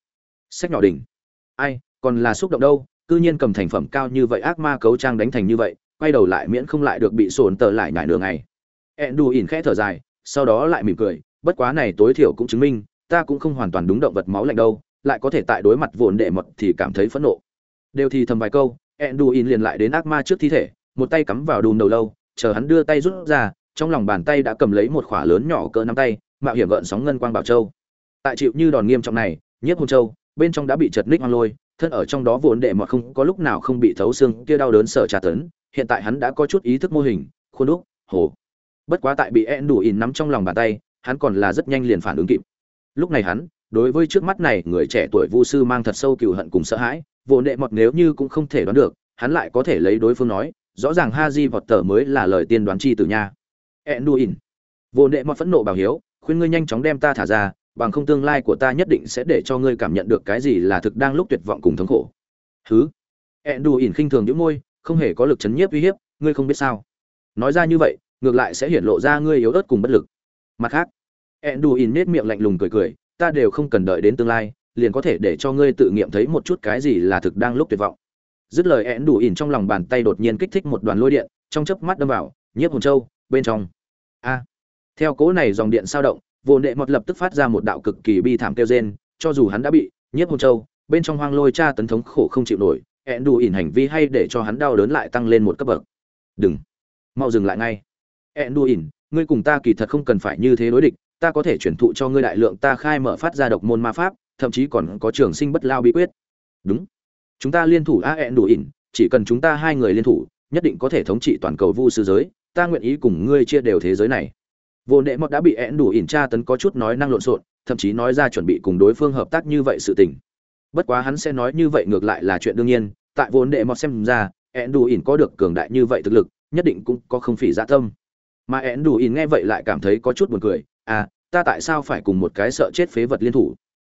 Sách nhỏ đỉnh. Ai, còn là xúc động đâu, cư nhiên cầm thành phẩm cao như vậy ác ma cấu trang đánh thành như vậy, quay đầu lại miễn không lại được bị sồn tờ lại nhải nửa ngày. Ẹn đù ỉn khẽ thở dài, sau đó lại mỉm cười, bất quá này tối thiểu cũng chứng minh, ta cũng không hoàn toàn đúng động vật máu lạnh đâu, lại có thể tại đối mặt vồn đệ mật thì cảm thấy phẫn nộ. Đều thì thầm vài câu ẹn đù ỉn liền lại đến ác ma trước thi thể, một tay cắm vào đùm đầu lâu, chờ hắn đưa tay rút ra trong lòng bàn tay đã cầm lấy một khỏa lớn nhỏ cỡ nắm tay, mạo hiểm gợn sóng ngân quang bảo châu. Tại chịu như đòn nghiêm trọng này, nhiếp hồn châu, bên trong đã bị chật ních hoang lôi, thân ở trong đó vốn đệ mà không có lúc nào không bị thấu xương, kia đau đớn sợ tra tấn, hiện tại hắn đã có chút ý thức mô hình, khuôn đúc, hồ. Bất quá tại bị en đủ ỉn nắm trong lòng bàn tay, hắn còn là rất nhanh liền phản ứng kịp. Lúc này hắn, đối với trước mắt này người trẻ tuổi vu sư mang thật sâu cừu hận cùng sợ hãi vốn đệ mọt nếu như cũng không thể đoán được, hắn lại có thể lấy đối phương nói, rõ ràng ha di vọt tờ mới là lời tiên đoán chi từ nha. Enduin. Vô vốn đệ mọt phẫn nộ bảo hiếu, khuyên ngươi nhanh chóng đem ta thả ra, bằng không tương lai của ta nhất định sẽ để cho ngươi cảm nhận được cái gì là thực đang lúc tuyệt vọng cùng thống khổ Hứ. Enduin khinh thường những môi, không hề có lực chấn nhiếp uy hiếp, ngươi không biết sao nói ra như vậy, ngược lại sẽ hiển lộ ra ngươi yếu ớt cùng bất lực mặt khác, Enduin nét miệng lạnh lùng cười cười, ta đều không cần đợi đến tương lai, liền có thể để cho ngươi tự nghiệm thấy một chút cái gì là thực đang lúc tuyệt vọng dứt lời Enduin trong lòng bàn tay đột nhiên kích thích một đoàn lôi điện, trong chớp mắt đâm vào, nhiếp hồn châu bên trong. A. Theo cố này dòng điện sao động, vô nệ mọt lập tức phát ra một đạo cực kỳ bi thảm kêu rên, cho dù hắn đã bị nhiếp hồn châu, bên trong hoang lôi cha tấn thống khổ không chịu nổi ẹn đủ ỉn hành vi hay để cho hắn đau đớn lại tăng lên một cấp bậc. Đừng. Mau dừng lại ngay. Ẹn đủ ỉn, ngươi cùng ta kỳ thật không cần phải như thế đối địch, ta có thể chuyển thụ cho ngươi đại lượng ta khai mở phát ra độc môn ma pháp, thậm chí còn có trường sinh bất lao bí quyết. Đúng. Chúng ta liên thủ a ẹn đủ ỉn, chỉ cần chúng ta hai người liên thủ, nhất định có thể thống trị toàn cầu vu sư giới ta nguyện ý cùng ngươi chia đều thế giới này. Vô nệ mọt đã bị én đủ ỉn tra tấn có chút nói năng lộn xộn, thậm chí nói ra chuẩn bị cùng đối phương hợp tác như vậy sự tình. Bất quá hắn sẽ nói như vậy ngược lại là chuyện đương nhiên, tại vô nệ mọt xem ra én đủ ỉn có được cường đại như vậy thực lực, nhất định cũng có không phỉ dạ tâm. Mà én đủ ỉn nghe vậy lại cảm thấy có chút buồn cười à ta tại sao phải cùng một cái sợ chết phế vật liên thủ?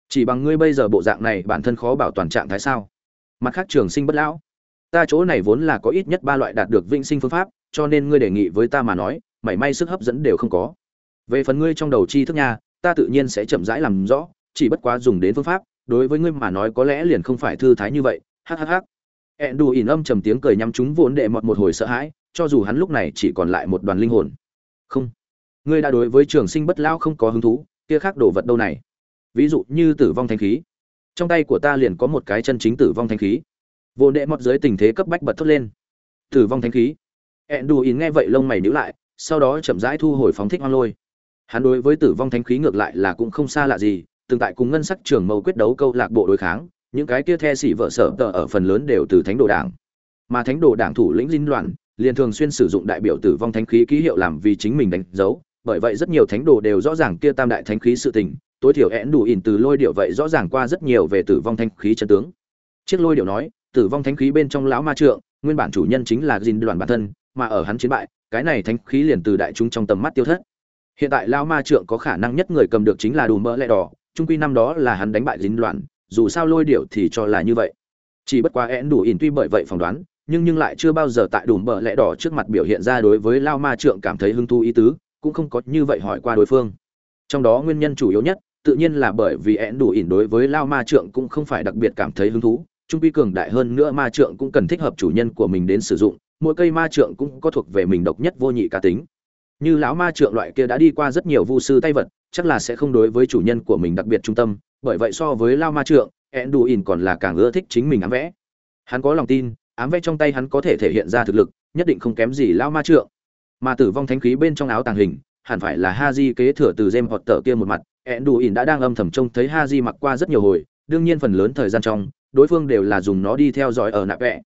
Chỉ bằng ngươi bây giờ bộ dạng này bản thân khó bảo toàn trạng thái sao? Mặt khác trường sinh bất lão ta chỗ này vốn là có ít nhất ba loại đạt được vĩnh sinh phương pháp, cho nên ngươi đề nghị với ta mà nói, mảy may sức hấp dẫn đều không có. Về phần ngươi trong đầu chi thức nha, ta tự nhiên sẽ chậm rãi làm rõ, chỉ bất quá dùng đến phương pháp, đối với ngươi mà nói có lẽ liền không phải thư thái như vậy. Hhh ẹn đù ỉn âm trầm tiếng cười nhắm chúng vốn đệ mọt một hồi sợ hãi, cho dù hắn lúc này chỉ còn lại một đoàn linh hồn. Không. Ngươi đã đối với trường sinh bất lao không có hứng thú, kia khác đồ vật đâu này? Ví dụ như tử vong thanh khí. Trong tay của ta liền có một cái chân chính tử vong thanh khí vô đệ mọt dưới tình thế cấp bách bật thốt lên. Tử vong thánh khí. Ẹn đù ỉn nghe vậy lông mày nhíu lại, sau đó chậm rãi thu hồi phóng thích hoang lôi. Hắn đối với tử vong thánh khí ngược lại là cũng không xa lạ gì, từng tại cùng ngân sắc trường mâu quyết đấu câu lạc bộ đối kháng, những cái kia the xỉ vợ sở tờ ở phần lớn đều từ thánh đồ đảng. Mà thánh đồ đảng thủ lĩnh dinh loạn liền thường xuyên sử dụng đại biểu tử vong thánh khí ký hiệu làm vì chính mình đánh dấu, bởi vậy rất nhiều thánh đồ đều rõ ràng kia tam đại thánh khí sự tình, tối thiểu én đủ ỉn từ lôi điệu vậy rõ ràng qua rất nhiều về tử vong thánh khí chân tướng. Chiếc lôi điệu nói tử vong thánh khí bên trong lão ma trượng, nguyên bản chủ nhân chính là Jin đoàn bản thân, mà ở hắn chiến bại, cái này thánh khí liền từ đại chúng trong tầm mắt tiêu thất. Hiện tại lão ma trượng có khả năng nhất người cầm được chính là Đùm mỡ lẹ đỏ, trung quy năm đó là hắn đánh bại dính loạn dù sao lôi điệu thì cho là như vậy. Chỉ bất quá én đủ ỉn tuy bởi vậy phỏng đoán, nhưng nhưng lại chưa bao giờ tại Đùm bờ lẽ đỏ trước mặt biểu hiện ra đối với lao ma trượng cảm thấy hứng thú ý tứ, cũng không có như vậy hỏi qua đối phương. Trong đó nguyên nhân chủ yếu nhất, tự nhiên là bởi vì én đủ ỉn đối với lao ma trượng cũng không phải đặc biệt cảm thấy hứng thú trung quy cường đại hơn nữa ma trượng cũng cần thích hợp chủ nhân của mình đến sử dụng, mỗi cây ma trượng cũng có thuộc về mình độc nhất vô nhị cá tính. Như lão ma trượng loại kia đã đi qua rất nhiều vu sư tay vật, chắc là sẽ không đối với chủ nhân của mình đặc biệt trung tâm, bởi vậy so với lao ma trượng én đủ ỉn còn là càng ưa thích chính mình ám vẽ. Hắn có lòng tin, ám vẽ trong tay hắn có thể thể hiện ra thực lực, nhất định không kém gì lao ma trượng. Mà tử vong thánh khí bên trong áo tàng hình, hẳn phải là ha di kế thừa từ jem hoặc tờ kia một mặt ẹn đủ ỉn đã đang âm thầm trông thấy ha di mặc qua rất nhiều hồi, đương nhiên phần lớn thời gian trong đối phương đều là dùng nó đi theo dõi ở nạp vẽ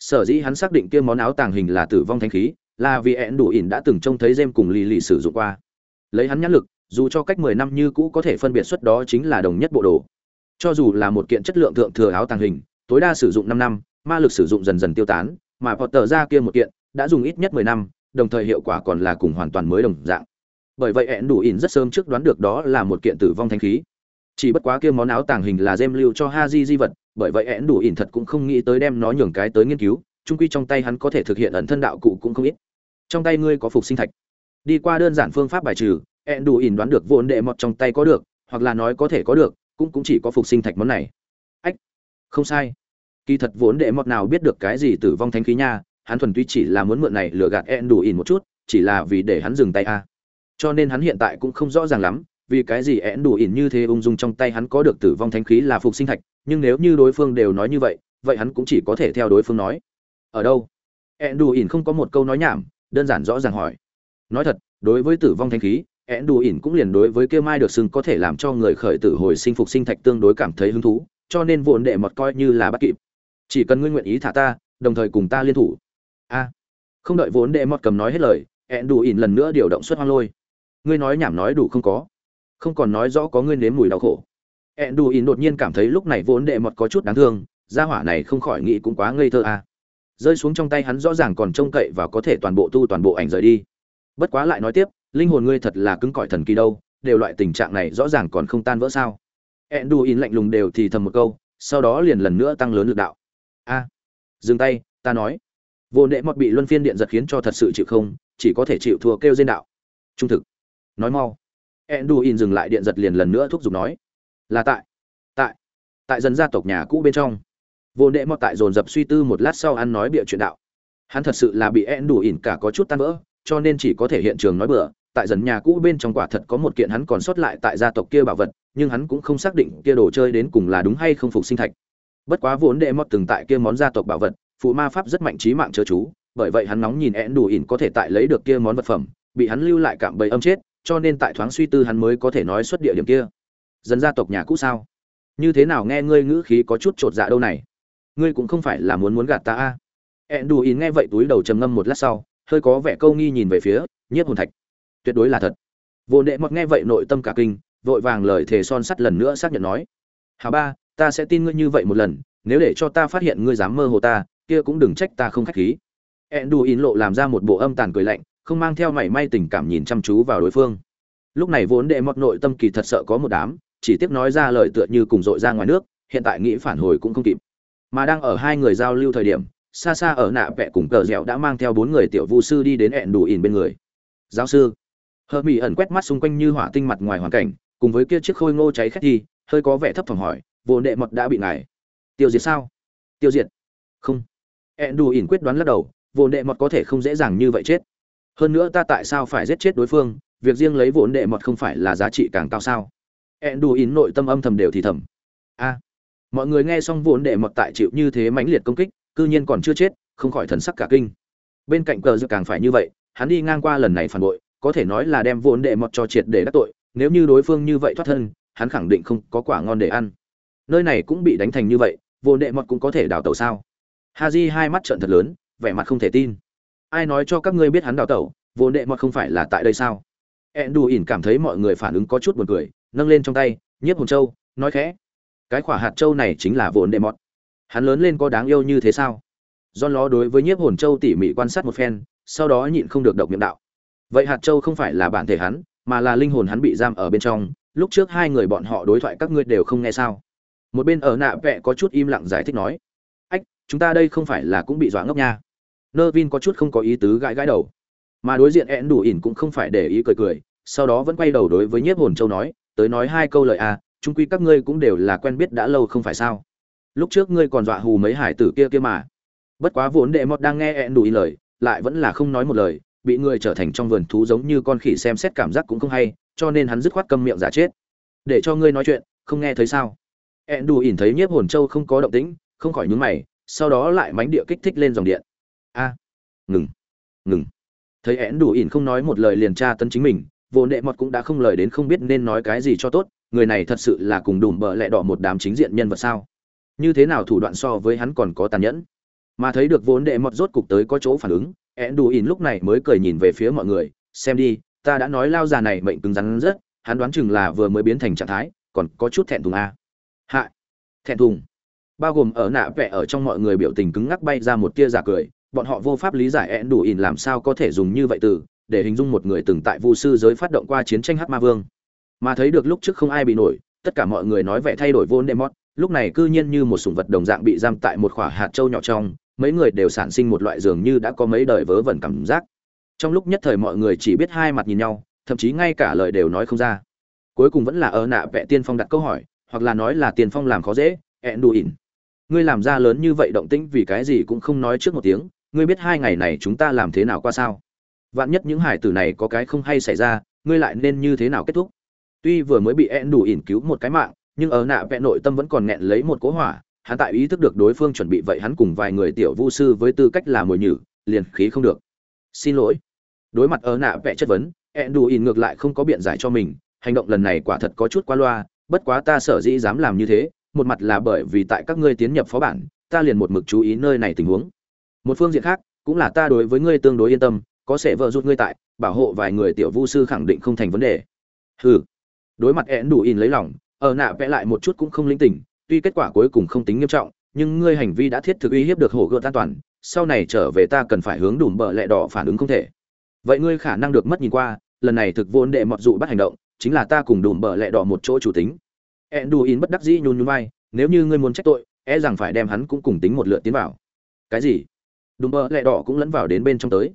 sở dĩ hắn xác định kia món áo tàng hình là tử vong thánh khí, là vì ẹn đủ ỉn đã từng trông thấy jem cùng lì lì sử dụng qua. Lấy hắn nhãn lực, dù cho cách mười năm như cũ có thể phân biệt xuất đó chính là đồng nhất bộ đồ. Cho dù là một kiện chất lượng thượng thừa áo tàng hình, tối đa sử dụng năm năm, ma lực sử dụng dần dần tiêu tán, mà potter ra kia một kiện, đã dùng ít nhất mười năm, đồng thời hiệu quả còn là cùng hoàn toàn mới đồng dạng. Bởi vậy ẹn đủ ỉn rất sớm trước đoán được đó là một kiện tử vong thanh khí. Chỉ bất quá kia món áo tàng hình là jem lưu cho ha di di vật bởi vậy én đủ ỉn thật cũng không nghĩ tới đem nó nhường cái tới nghiên cứu, trung quy trong tay hắn có thể thực hiện ẩn thân đạo cụ cũng không ít. Trong tay ngươi có phục sinh thạch. Đi qua đơn giản phương pháp bài trừ én đủ ỉn đoán được vốn đệ mọt trong tay có được, hoặc là nói có thể có được, cũng cũng chỉ có phục sinh thạch món này. Ách, không sai. Kỳ thật vốn đệ mọt nào biết được cái gì tử vong thanh khí nha, hắn thuần túy chỉ là muốn mượn này lừa gạt én đủ ỉn một chút, chỉ là vì để hắn dừng tay a. Cho nên hắn hiện tại cũng không rõ ràng lắm, vì cái gì én đủ ỉn như thế ung dung trong tay hắn có được tử vong thánh khí là phục sinh thạch nhưng nếu như đối phương đều nói như vậy vậy hắn cũng chỉ có thể theo đối phương nói. Ở đâu? Ẹn đủ ỉn không có một câu nói nhảm, đơn giản rõ ràng hỏi. Nói thật, đối với tử vong Thanh khí ẹn đủ ỉn cũng liền đối với kia mai được xưng có thể làm cho người khởi tử hồi sinh phục sinh thạch tương đối cảm thấy hứng thú, cho nên vụn đệ mọt coi như là bắt kịp. Chỉ cần ngươi nguyện ý thả ta, đồng thời cùng ta liên thủ. A. Không đợi vốn đệ mọt cầm nói hết lời ẹn đủ ỉn lần nữa điều động xuất hoang lôi. Ngươi nói nhảm nói đủ không có. Không còn nói rõ có ngươi nếm mùi đau khổ. Enduin đột nhiên cảm thấy lúc này vốn đệ mọt có chút đáng thương, gia hỏa này không khỏi nghĩ cũng quá ngây thơ à. rơi xuống trong tay hắn rõ ràng còn trông cậy và có thể toàn bộ tu toàn bộ ảnh rời đi. Bất quá lại nói tiếp, linh hồn ngươi thật là cứng cỏi thần kỳ đâu, đều loại tình trạng này rõ ràng còn không tan vỡ sao. Enduin lạnh lùng đều thì thầm một câu, sau đó liền lần nữa tăng lớn lực đạo. A, dừng tay, ta nói. Vô đệ mọt bị luân phiên điện giật khiến cho thật sự chịu không, chỉ có thể chịu thua kêu trên đạo. Trung thực. Nói mau. Enduin dừng lại điện giật liền lần nữa thúc giục nói là tại tại tại dần gia tộc nhà cũ bên trong. Vô đệ mọt tại dồn dập suy tư một lát sau ăn nói bịa chuyện đạo. Hắn thật sự là bị eãn đủ ỉn cả có chút tan vỡ, cho nên chỉ có thể hiện trường nói bừa. Tại dần nhà cũ bên trong quả thật có một kiện hắn còn sót lại tại gia tộc kia bảo vật, nhưng hắn cũng không xác định kia đồ chơi đến cùng là đúng hay không phục sinh thạch. Bất quá vốn đệ mọt từng tại kia món gia tộc bảo vật, phụ ma pháp rất mạnh trí mạng chớ chú, bởi vậy hắn nóng nhìn én đủ ỉn có thể tại lấy được kia món vật phẩm, bị hắn lưu lại cạm bẫy âm chết, cho nên tại thoáng suy tư hắn mới có thể nói xuất địa điểm kia dân gia tộc nhà cũ sao? Như thế nào nghe ngươi ngữ khí có chút t dạ đâu này? Ngươi cũng không phải là muốn muốn gạt ta a. Ẹn đù ỉn nghe vậy túi đầu trầm ngâm một lát sau, hơi có vẻ câu nghi nhìn về phía nhiếp hồn thạch. Tuyệt đối là thật. Vô nệ mọt nghe vậy nội tâm cả kinh, vội vàng lời thề son sắt lần nữa xác nhận nói, hà ba, ta sẽ tin ngươi như vậy một lần, nếu để cho ta phát hiện ngươi dám mơ hồ ta, kia cũng đừng trách ta không khách khí. Ẹn đù ỉn lộ làm ra một bộ âm tàn cười lạnh, không mang theo mảy may tình cảm nhìn chăm chú vào đối phương. Lúc này vốn đệ mọt nội tâm kỳ thật sợ có một đám chỉ tiếp nói ra lời tựa như cùng dội ra ngoài nước, hiện tại nghĩ phản hồi cũng không kịp. Mà đang ở hai người giao lưu thời điểm xa xa ở nạ vẽ cùng cờ dẻo đã mang theo bốn người tiểu vu sư đi đến ẹn đủ ỉn bên người. Giáo sư, hờ mỹ ẩn quét mắt xung quanh như hỏa tinh mặt ngoài hoàn cảnh, cùng với kia chiếc khôi ngô cháy khét thì, hơi có vẻ thấp thỏm hỏi, vô đệ mọt đã bị ngài tiêu diệt sao? Tiêu diệt. Không. Ẹn đủ ỉn quyết đoán lắc đầu, vô đệ mọt có thể không dễ dàng như vậy chết. Hơn nữa ta tại sao phải giết chết đối phương? Việc riêng lấy vốn đệ mọt không phải là giá trị càng cao sao? Enduin nội tâm âm thầm đều thì thầm. A, mọi người nghe xong vốn đệ mọt tại chịu như thế mãnh liệt công kích, cư nhiên còn chưa chết, không khỏi thần sắc cả kinh. Bên cạnh cờ dự càng phải như vậy, hắn đi ngang qua lần này phản bội, có thể nói là đem vốn đệ mọt cho triệt để đắc tội, nếu như đối phương như vậy thoát thân, hắn khẳng định không có quả ngon để ăn. Nơi này cũng bị đánh thành như vậy, vốn đệ mọt cũng có thể đào tẩu sao? Haji hai mắt trợn thật lớn, vẻ mặt không thể tin. Ai nói cho các ngươi biết hắn đào tẩu, vốn đệ mọt không phải là tại đây sao? Enduin cảm thấy mọi người phản ứng có chút buồn cười nâng lên trong tay, nhiếp hồn châu, nói khẽ, cái quả hạt châu này chính là vốn đệ mọt. Hắn lớn lên có đáng yêu như thế sao? Do ló đối với nhiếp hồn châu tỉ mỉ quan sát một phen, sau đó nhịn không được độc miệng đạo, vậy hạt châu không phải là bản thể hắn, mà là linh hồn hắn bị giam ở bên trong, lúc trước hai người bọn họ đối thoại các ngươi đều không nghe sao? Một bên ở nạ vẹ có chút im lặng giải thích nói, ách, chúng ta đây không phải là cũng bị dọa ngốc nha. Nơ vin có chút không có ý tứ gãi gãi đầu, mà đối diện ẹn đủ ỉn cũng không phải để ý cười cười, sau đó vẫn quay đầu đối với nhiếp hồn châu nói tới nói hai câu lời à chung quy các ngươi cũng đều là quen biết đã lâu không phải sao. Lúc trước ngươi còn dọa hù mấy hải tử kia kia mà. Bất quá vốn đệ mọt đang nghe ẹn đủ ý lời, lại vẫn là không nói một lời, bị người trở thành trong vườn thú giống như con khỉ xem xét cảm giác cũng không hay, cho nên hắn dứt khoát câm miệng giả chết. Để cho ngươi nói chuyện, không nghe thấy sao? Ẹn đủ ỉn thấy nhiếp hồn châu không có động tĩnh, không khỏi nhúng mày, sau đó lại mánh địa kích thích lên dòng điện. A. Ngừng. Ngừng. Thấy ẹn đủ ỉn không nói một lời liền tra tấn chính mình vô nệ mọt cũng đã không lời đến không biết nên nói cái gì cho tốt, người này thật sự là cùng đùm bợ lẹ đỏ một đám chính diện nhân vật sao? Như thế nào thủ đoạn so với hắn còn có tàn nhẫn? Mà thấy được vốn đệ mọt rốt cục tới có chỗ phản ứng ed đủ ỉn lúc này mới cười nhìn về phía mọi người, xem đi, ta đã nói lao già này mệnh cứng rắn rất, hắn đoán chừng là vừa mới biến thành trạng thái, còn có chút thẹn thùng a hạ, thẹn thùng. Bao gồm ở nạ vẽ ở trong mọi người biểu tình cứng ngắc bay ra một tia giả cười, bọn họ vô pháp lý giải ed đủ ỉn làm sao có thể dùng như vậy từ để hình dung một người từng tại vu sư giới phát động qua chiến tranh hắc ma vương. Mà thấy được lúc trước không ai bị nổi, tất cả mọi người nói vẻ thay đổi vốn demot lúc này cư nhiên như một sủng vật đồng dạng bị giam tại một khỏa hạt châu nhỏ trong, mấy người đều sản sinh một loại dường như đã có mấy đời vớ vẩn cảm giác. Trong lúc nhất thời mọi người chỉ biết hai mặt nhìn nhau, thậm chí ngay cả lời đều nói không ra. Cuối cùng vẫn là ở nạ vẽ tiên phong đặt câu hỏi, hoặc là nói là tiền phong làm khó dễ ẹn đủ ỉn, ngươi làm ra lớn như vậy động tĩnh vì cái gì cũng không nói trước một tiếng, ngươi biết hai ngày này chúng ta làm thế nào qua sao? Vạn nhất những hải tử này có cái không hay xảy ra, ngươi lại nên như thế nào kết thúc? Tuy vừa mới bị ẹn đủ ỉn cứu một cái mạng, nhưng ở nạ vẽ nội tâm vẫn còn nghẹn lấy một cố hỏa, hắn tại ý thức được đối phương chuẩn bị vậy hắn cùng vài người tiểu vu sư với tư cách là mồi nhử, liền khí không được. Xin lỗi. Đối mặt ở nạ vẽ chất vấn ẹn đủ ỉn ngược lại không có biện giải cho mình, hành động lần này quả thật có chút qua loa, bất quá ta sở dĩ dám làm như thế, một mặt là bởi vì tại các ngươi tiến nhập phó bản, ta liền một mực chú ý nơi này tình huống. Một phương diện khác, cũng là ta đối với ngươi tương đối yên tâm có sẽ vợ rút ngươi tại bảo hộ vài người tiểu vu sư khẳng định không thành vấn đề hừ đối mặt én đủ in lấy lòng ở nạ vẽ lại một chút cũng không linh tỉnh tuy kết quả cuối cùng không tính nghiêm trọng nhưng ngươi hành vi đã thiết thực uy hiếp được hổ gợt an toàn sau này trở về ta cần phải hướng đùm bờ lẹ đỏ phản ứng không thể vậy ngươi khả năng được mất nhìn qua lần này thực vốn đệ mọt dụ bắt hành động chính là ta cùng đùm bờ lẹ đỏ một chỗ chủ tính in bất đắc dĩ nhún nhún vai, nếu như ngươi muốn trách tội, e rằng phải đem hắn cũng cùng tính một lượt tiến vào. Cái gì? đùm bờ lẹ đỏ cũng lẫn vào đến bên trong tới.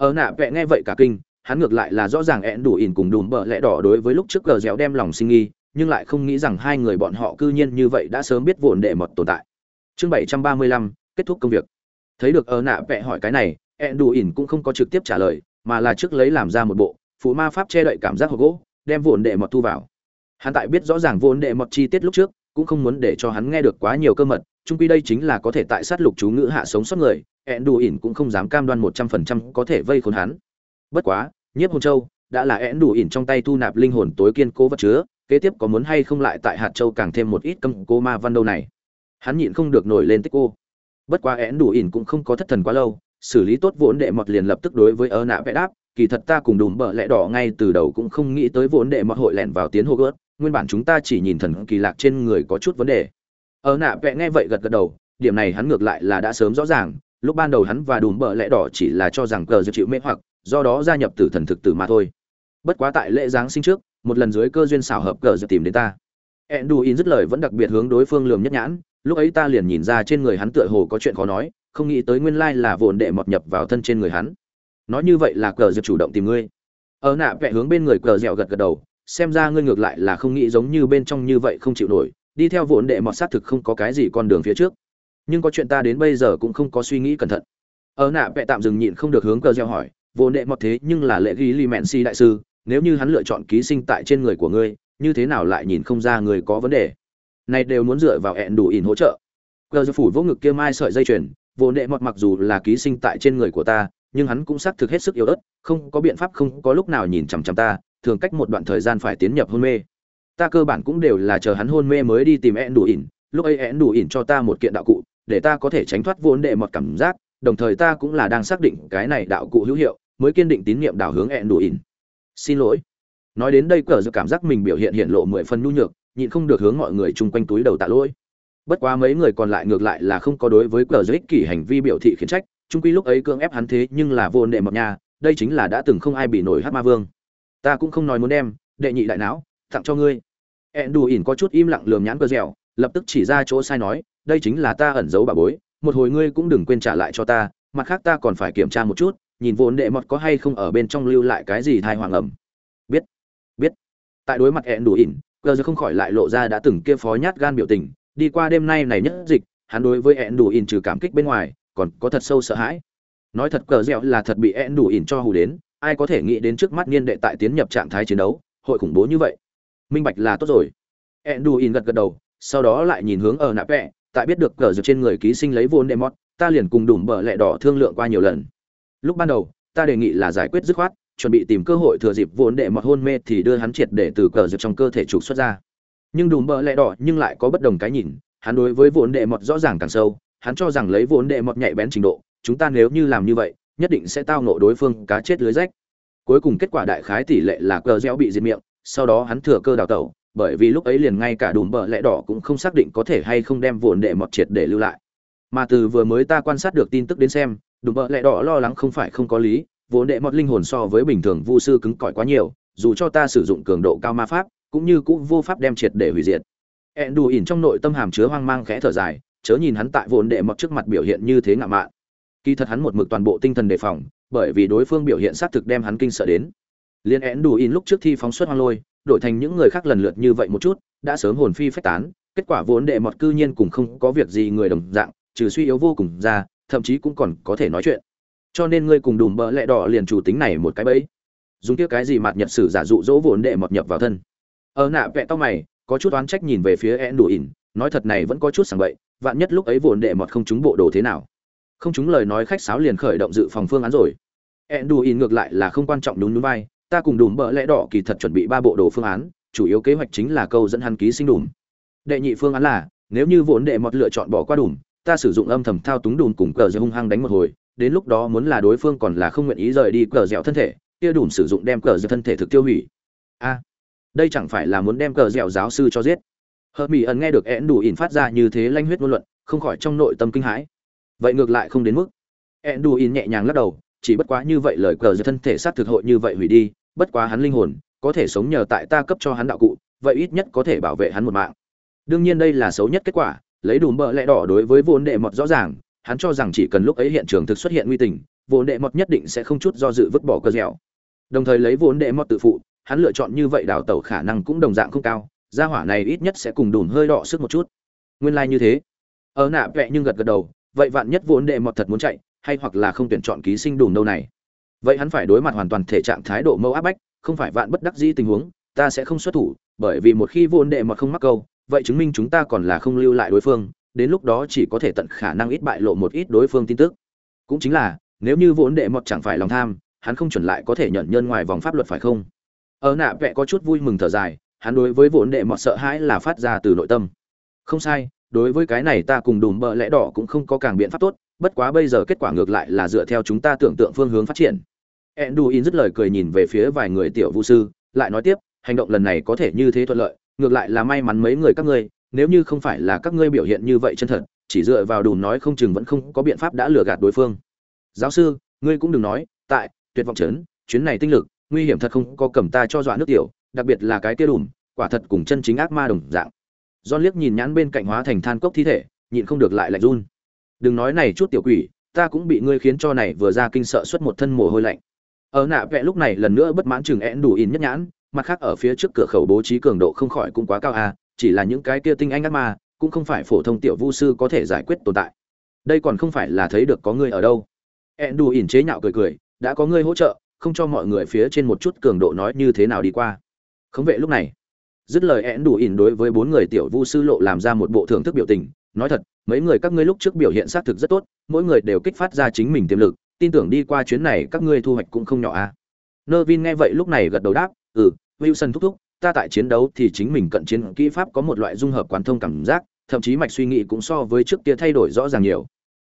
Ở nạ vẽ nghe vậy cả kinh, hắn ngược lại là rõ ràng eãn đủ ỉn cùng đùm bợ lẽ đỏ đối với lúc trước cờ dẻo đem lòng sinh nghi, nhưng lại không nghĩ rằng hai người bọn họ cư nhiên như vậy đã sớm biết vồn đệ mật tồn tại. Chương 735, kết thúc công việc. Thấy được ở nạ vẽ hỏi cái này, eãn đủ ỉn cũng không có trực tiếp trả lời, mà là trước lấy làm ra một bộ, phụ ma pháp che đậy cảm giác hộp gỗ, đem vồn đệ mật thu vào hắn tại biết rõ ràng vồn đệ mọt chi tiết lúc trước cũng không muốn để cho hắn nghe được quá nhiều cơ mật trung quy đây chính là có thể tại sát lục chú ngữ hạ sống sót người ẹn đủ ỉn cũng không dám cam đoan một trăm phần trăm có thể vây khốn hắn. Bất quá, nhiếp hồn châu đã là ẹn đủ ỉn trong tay thu nạp linh hồn tối kiên cố vật chứa, kế tiếp có muốn hay không lại tại hạt châu càng thêm một ít cấm cô ma văn đâu này? Hắn nhịn không được nổi lên tích cô. Bất quá ẹn đủ ỉn cũng không có thất thần quá lâu, xử lý tốt vốn đệ mọt liền lập tức đối với ơ nạ vẽ đáp, kỳ thật ta cùng đùm bợ lẽ đỏ ngay từ đầu cũng không nghĩ tới vốn đệ mọt hội lẻn vào tiến hô gớt, nguyên bản chúng ta chỉ nhìn thần kỳ lạc trên người có chút vấn đề. Ơ nạ vẽ nghe vậy gật gật đầu, điểm này hắn ngược lại là đã sớm rõ ràng lúc ban đầu hắn và đùm bợ lẽ đỏ chỉ là cho rằng cờ dược chịu mê hoặc do đó gia nhập tử thần thực tử mà thôi bất quá tại lễ giáng sinh trước một lần dưới cơ duyên xảo hợp cờ dược tìm đến ta Enduin dứt lời vẫn đặc biệt hướng đối phương lườm nhất nhãn, lúc ấy ta liền nhìn ra trên người hắn tựa hồ có chuyện khó nói, không nghĩ tới nguyên lai là vồn đệ mọt nhập vào thân trên người hắn. Nói như vậy là cờ dược chủ động tìm ngươi. Ở nạ vẽ hướng bên người cờ dẻo gật gật đầu, xem ra ngươi ngược lại là không nghĩ giống như bên trong như vậy không chịu nổi đi theo vốn đệ mọt sát thực không có cái gì con đường phía trước nhưng có chuyện ta đến bây giờ cũng không có suy nghĩ cẩn thận. Ở nạ vẽ tạm dừng nhịn không được hướng cờ gieo hỏi, vô đệ mọt thế, nhưng là lệ ghi li mẹn si đại sư, nếu như hắn lựa chọn ký sinh tại trên người của ngươi, như thế nào lại nhìn không ra người có vấn đề? Này đều muốn dựa vào ẹn đủ ỉn hỗ trợ. Cờ gieo phủ vỗ ngực kia mai sợi dây chuyền, vô nệ mọt mặc dù là ký sinh tại trên người của ta, nhưng hắn cũng xác thực hết sức yếu ớt, không có biện pháp không có lúc nào nhìn chằm chằm ta, thường cách một đoạn thời gian phải tiến nhập hôn mê. Ta cơ bản cũng đều là chờ hắn hôn mê mới đi tìm ẹn đủ ỉn, lúc ấy ẹn đủ ỉn cho ta một kiện đạo cụ để ta có thể tránh thoát vốn đệ mọt cảm giác, đồng thời ta cũng là đang xác định cái này đạo cụ hữu hiệu, mới kiên định tín nhiệm đảo hướng ẹn đủ ỉn. Xin lỗi. Nói đến đây, cờ giờ cảm giác mình biểu hiện hiện lộ mười phần nhu nhược, nhịn không được hướng mọi người chung quanh túi đầu tạ lỗi. Bất quá mấy người còn lại ngược lại là không có đối với cờ giới ích kỷ hành vi biểu thị khiển trách trung quy lúc ấy cưỡng ép hắn thế nhưng là vô nệ mập nhà đây chính là đã từng không ai bị nổi hát ma vương. Ta cũng không nói muốn đem, đệ nhị đại não, tặng cho ngươi. Ẹn đủ ỉn có chút im lặng lườm nhãn cờ dẻo, lập tức chỉ ra chỗ sai nói đây chính là ta ẩn giấu bà bối, một hồi ngươi cũng đừng quên trả lại cho ta, mặt khác ta còn phải kiểm tra một chút, nhìn vốn đệ mọt có hay không ở bên trong lưu lại cái gì thai hoàng ẩm. Biết biết. Tại đối mặt hẹn đủ ỉn cờ giờ không khỏi lại lộ ra đã từng kia phó nhát gan biểu tình, đi qua đêm nay này nhất dịch, hắn đối với hẹn đủ ỉn trừ cảm kích bên ngoài, còn có thật sâu sợ hãi. Nói thật cờ dẻo là thật bị hẹn đủ ỉn cho hù đến, ai có thể nghĩ đến trước mắt niên đệ tại tiến nhập trạng thái chiến đấu, hội khủng bố như vậy. Minh bạch là tốt rồi. Hẹn đủ ỉn gật gật đầu, sau đó lại nhìn hướng ở nạp vẹ tại biết được cờ dược trên người ký sinh lấy vốn đệ mót ta liền cùng đùm bờ lẹ đỏ thương lượng qua nhiều lần. Lúc ban đầu, ta đề nghị là giải quyết dứt khoát, chuẩn bị tìm cơ hội thừa dịp vốn đệ mọt hôn mê thì đưa hắn triệt để từ cờ dược trong cơ thể trục xuất ra. Nhưng đùm bờ lẹ đỏ nhưng lại có bất đồng cái nhìn, hắn đối với vốn đệ mọt rõ ràng càng sâu, hắn cho rằng lấy vốn đệ mọt nhạy bén trình độ, chúng ta nếu như làm như vậy, nhất định sẽ tao nộ đối phương cá chết lưới rách. Cuối cùng kết quả đại khái tỷ lệ là cờ dẻo bị diệt miệng, sau đó hắn thừa cơ đào tẩu bởi vì lúc ấy liền ngay cả đùm bờ lẽ đỏ cũng không xác định có thể hay không đem vồn đệ mọt triệt để lưu lại. Mà từ vừa mới ta quan sát được tin tức đến xem, đùm bờ lẽ đỏ lo lắng không phải không có lý, vồn đệ mọt linh hồn so với bình thường vu sư cứng cỏi quá nhiều, dù cho ta sử dụng cường độ cao ma pháp, cũng như cũng vô pháp đem triệt để hủy diệt. Ẹn đù ỉn trong nội tâm hàm chứa hoang mang khẽ thở dài, chớ nhìn hắn tại vồn đệ mọt trước mặt biểu hiện như thế ngạo mạn. Kỳ thật hắn một mực toàn bộ tinh thần đề phòng, bởi vì đối phương biểu hiện xác thực đem hắn kinh sợ đến liên én đủ in lúc trước thi phóng xuất hoang lôi đổi thành những người khác lần lượt như vậy một chút đã sớm hồn phi phách tán kết quả vốn đệ mọt cư nhiên cùng không có việc gì người đồng dạng trừ suy yếu vô cùng ra thậm chí cũng còn có thể nói chuyện. Cho nên ngươi cùng đùm bỡ lẹ đỏ liền chủ tính này một cái bẫy. Dùng kia cái gì mạt nhật sử giả dụ dỗ vốn đệ mọt nhập vào thân. Ở nạ vẹ tao mày có chút oán trách nhìn về phía én đủ in, nói thật này vẫn có chút sảng bậy vạn nhất lúc ấy vốn đệ mọt không trúng bộ đồ thế nào. Không trúng lời nói khách sáo liền khởi động dự phòng phương án rồi. Én đủ ỉn ngược lại là không quan trọng đúng núi vai ta cùng đùm bợ lẽ đỏ kỳ thật chuẩn bị ba bộ đồ phương án, chủ yếu kế hoạch chính là câu dẫn hắn ký sinh đùm. Đệ nhị phương án là, nếu như vốn đệ mọt lựa chọn bỏ qua đùm, ta sử dụng âm thầm thao túng đùm cùng cờ dẻo hung hăng đánh một hồi, đến lúc đó muốn là đối phương còn là không nguyện ý rời đi cờ dẻo thân thể, kia đùm sử dụng đem cờ dẻo thân thể thực tiêu hủy. A, đây chẳng phải là muốn đem cờ dẻo giáo sư cho giết? Hợp mỹ ẩn nghe được én đủ ỉn phát ra như thế lanh huyết ngôn luận, không khỏi trong nội tâm kinh hãi. Vậy ngược lại không đến mức. Én đủ ỉn nhẹ nhàng lắc đầu, chỉ bất quá như vậy lời cờ dẻo thân thể sát thực hội như vậy hủy đi bất quá hắn linh hồn, có thể sống nhờ tại ta cấp cho hắn đạo cụ, vậy ít nhất có thể bảo vệ hắn một mạng. Đương nhiên đây là xấu nhất kết quả, lấy đủ bợ lẽ đỏ đối với vốn đệ mọt rõ ràng, hắn cho rằng chỉ cần lúc ấy hiện trường thực xuất hiện nguy tình, vốn đệ mọt nhất định sẽ không chút do dự vứt bỏ cơ dẻo. Đồng thời lấy vốn đệ mọt tự phụ, hắn lựa chọn như vậy đào tẩu khả năng cũng đồng dạng không cao, gia hỏa này ít nhất sẽ cùng đùm hơi đỏ sức một chút. Nguyên lai like như thế. Ở nạ vẹ nhưng gật gật đầu, vậy vạn nhất vốn đệ mọt thật muốn chạy, hay hoặc là không tuyển chọn ký sinh đùm đâu này vậy hắn phải đối mặt hoàn toàn thể trạng thái độ mâu áp bách, không phải vạn bất đắc dĩ tình huống, ta sẽ không xuất thủ, bởi vì một khi vốn đệ mọt không mắc câu, vậy chứng minh chúng ta còn là không lưu lại đối phương, đến lúc đó chỉ có thể tận khả năng ít bại lộ một ít đối phương tin tức. Cũng chính là, nếu như vốn đệ mọt chẳng phải lòng tham, hắn không chuẩn lại có thể nhận nhân ngoài vòng pháp luật phải không? Ở nạ vẽ có chút vui mừng thở dài, hắn đối với vốn đệ mọt sợ hãi là phát ra từ nội tâm. Không sai, đối với cái này ta cùng đùm bợ lẽ đỏ cũng không có càng biện pháp tốt, bất quá bây giờ kết quả ngược lại là dựa theo chúng ta tưởng tượng phương hướng phát triển. Enduin dứt lời cười nhìn về phía vài người tiểu vũ sư, lại nói tiếp, hành động lần này có thể như thế thuận lợi, ngược lại là may mắn mấy người các ngươi, nếu như không phải là các ngươi biểu hiện như vậy chân thật, chỉ dựa vào đủ nói không chừng vẫn không có biện pháp đã lừa gạt đối phương. Giáo sư, ngươi cũng đừng nói, tại tuyệt vọng chấn, chuyến này tinh lực, nguy hiểm thật không có cầm ta cho dọa nước tiểu, đặc biệt là cái kia đùm, quả thật cùng chân chính ác ma đồng dạng. John liếc nhìn nhãn bên cạnh hóa thành than cốc thi thể, nhịn không được lại lạnh run. Đừng nói này chút tiểu quỷ, ta cũng bị ngươi khiến cho này vừa ra kinh sợ xuất một thân mồ hôi lạnh ở nạ vẽ lúc này lần nữa bất mãn chừng én đủ in nhất nhãn, mặt khác ở phía trước cửa khẩu bố trí cường độ không khỏi cũng quá cao à chỉ là những cái kia tinh anh ác ma, cũng không phải phổ thông tiểu vu sư có thể giải quyết tồn tại. Đây còn không phải là thấy được có người ở đâu. Én đủ in chế nhạo cười cười, đã có người hỗ trợ, không cho mọi người phía trên một chút cường độ nói như thế nào đi qua. Khống vệ lúc này, dứt lời én đủ in đối với bốn người tiểu vu sư lộ làm ra một bộ thưởng thức biểu tình, nói thật, mấy người các ngươi lúc trước biểu hiện xác thực rất tốt, mỗi người đều kích phát ra chính mình tiềm lực tin tưởng đi qua chuyến này các ngươi thu hoạch cũng không nhỏ a à. nơ vin nghe vậy lúc này gật đầu đáp ừ wilson thúc thúc, ta tại chiến đấu thì chính mình cận chiến kỹ pháp có một loại dung hợp quán thông cảm giác, thậm chí mạch suy nghĩ cũng so với trước kia thay đổi rõ ràng nhiều.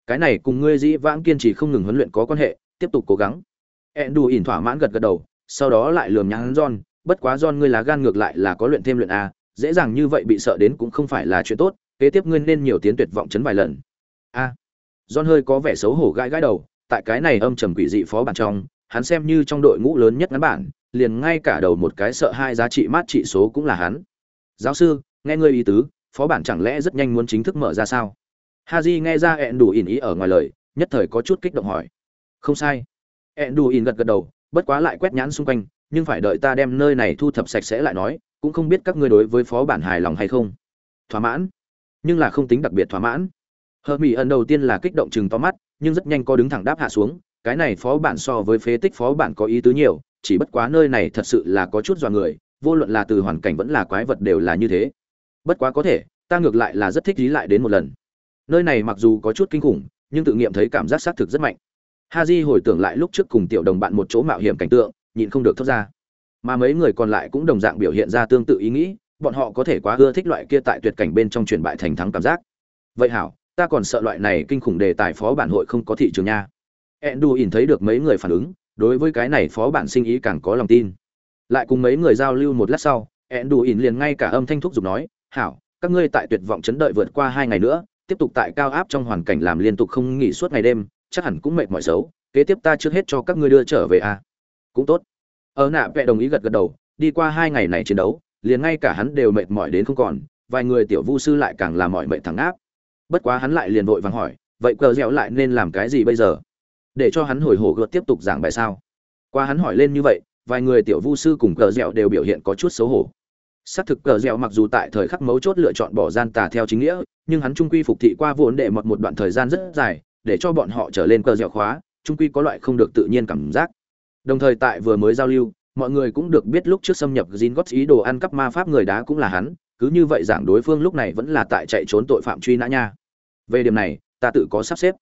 Cái này cùng ngươi dĩ vãng kiên trì không ngừng huấn luyện có quan hệ, tiếp tục cố gắng. Endu ỉn thỏa mãn gật gật đầu, sau đó lại lườm nhãn john, bất quá john ngươi lá gan ngược lại là có luyện thêm luyện a, dễ dàng như vậy bị sợ đến cũng không phải là chuyện tốt, kế tiếp ngươi nên nhiều tiến tuyệt vọng chấn vài lần. A. John hơi có vẻ xấu hổ gãi gãi đầu tại cái này âm trầm quỷ dị phó bản trong, hắn xem như trong đội ngũ lớn nhất ngắn bản, liền ngay cả đầu một cái sợ hai giá trị mát trị số cũng là hắn. Giáo sư, nghe ngươi ý tứ, phó bản chẳng lẽ rất nhanh muốn chính thức mở ra sao? Ha j nghe ra ẹn đủ ỉn ý ở ngoài lời, nhất thời có chút kích động hỏi. Không sai. Ẹn đủ ỉn gật gật đầu, bất quá lại quét nhãn xung quanh, nhưng phải đợi ta đem nơi này thu thập sạch sẽ lại nói, cũng không biết các ngươi đối với phó bản hài lòng hay không. Thỏa mãn. Nhưng là không tính đặc biệt thỏa mãn. Hờ mỹ ẩn đầu tiên là kích động chừng to mắt nhưng rất nhanh có đứng thẳng đáp hạ xuống, cái này phó bản so với phế tích phó bản có ý tứ nhiều, chỉ bất quá nơi này thật sự là có chút dọa người, vô luận là từ hoàn cảnh vẫn là quái vật đều là như thế. Bất quá có thể, ta ngược lại là rất thích lý lại đến một lần. Nơi này mặc dù có chút kinh khủng, nhưng tự nghiệm thấy cảm giác xác thực rất mạnh. Ha j hồi tưởng lại lúc trước cùng tiểu đồng bạn một chỗ mạo hiểm cảnh tượng, nhịn không được thốt ra. Mà mấy người còn lại cũng đồng dạng biểu hiện ra tương tự ý nghĩ, bọn họ có thể quá ưa thích loại kia tại tuyệt cảnh bên trong truyền bại thành thắng cảm giác. Vậy hảo ta còn sợ loại này kinh khủng đề tài phó bản hội không có thị trường nha. Endu ỉn thấy được mấy người phản ứng, đối với cái này phó bản sinh ý càng có lòng tin. Lại cùng mấy người giao lưu một lát sau endu ỉn liền ngay cả âm thanh thúc giục nói, hảo, các ngươi tại tuyệt vọng chấn đợi vượt qua hai ngày nữa, tiếp tục tại cao áp trong hoàn cảnh làm liên tục không nghỉ suốt ngày đêm, chắc hẳn cũng mệt mỏi xấu, kế tiếp ta trước hết cho các ngươi đưa trở về a à? cũng tốt. Ở nạ vẽ đồng ý gật gật đầu, đi qua hai ngày này chiến đấu, liền ngay cả hắn đều mệt mỏi đến không còn, vài người tiểu vu sư lại càng làm mỏi mệt thẳng áp bất quá hắn lại liền vội vàng hỏi vậy cờ dẻo lại nên làm cái gì bây giờ? Để cho hắn hồi hổ gợt tiếp tục giảng bài sao? Qua hắn hỏi lên như vậy vài người tiểu vu sư cùng cờ dẻo đều biểu hiện có chút xấu hổ. Xác thực cờ dẻo mặc dù tại thời khắc mấu chốt lựa chọn bỏ gian tà theo chính nghĩa nhưng hắn trung quy phục thị qua vốn đệ một một đoạn thời gian rất dài để cho bọn họ trở lên cờ dẻo khóa trung quy có loại không được tự nhiên cảm giác. Đồng thời tại vừa mới giao lưu mọi người cũng được biết lúc trước xâm nhập gin gót ý đồ ăn cắp ma pháp người đá cũng là hắn, cứ như vậy giảng đối phương lúc này vẫn là tại chạy trốn tội phạm truy nã nha. Về điểm này, ta tự có sắp xếp.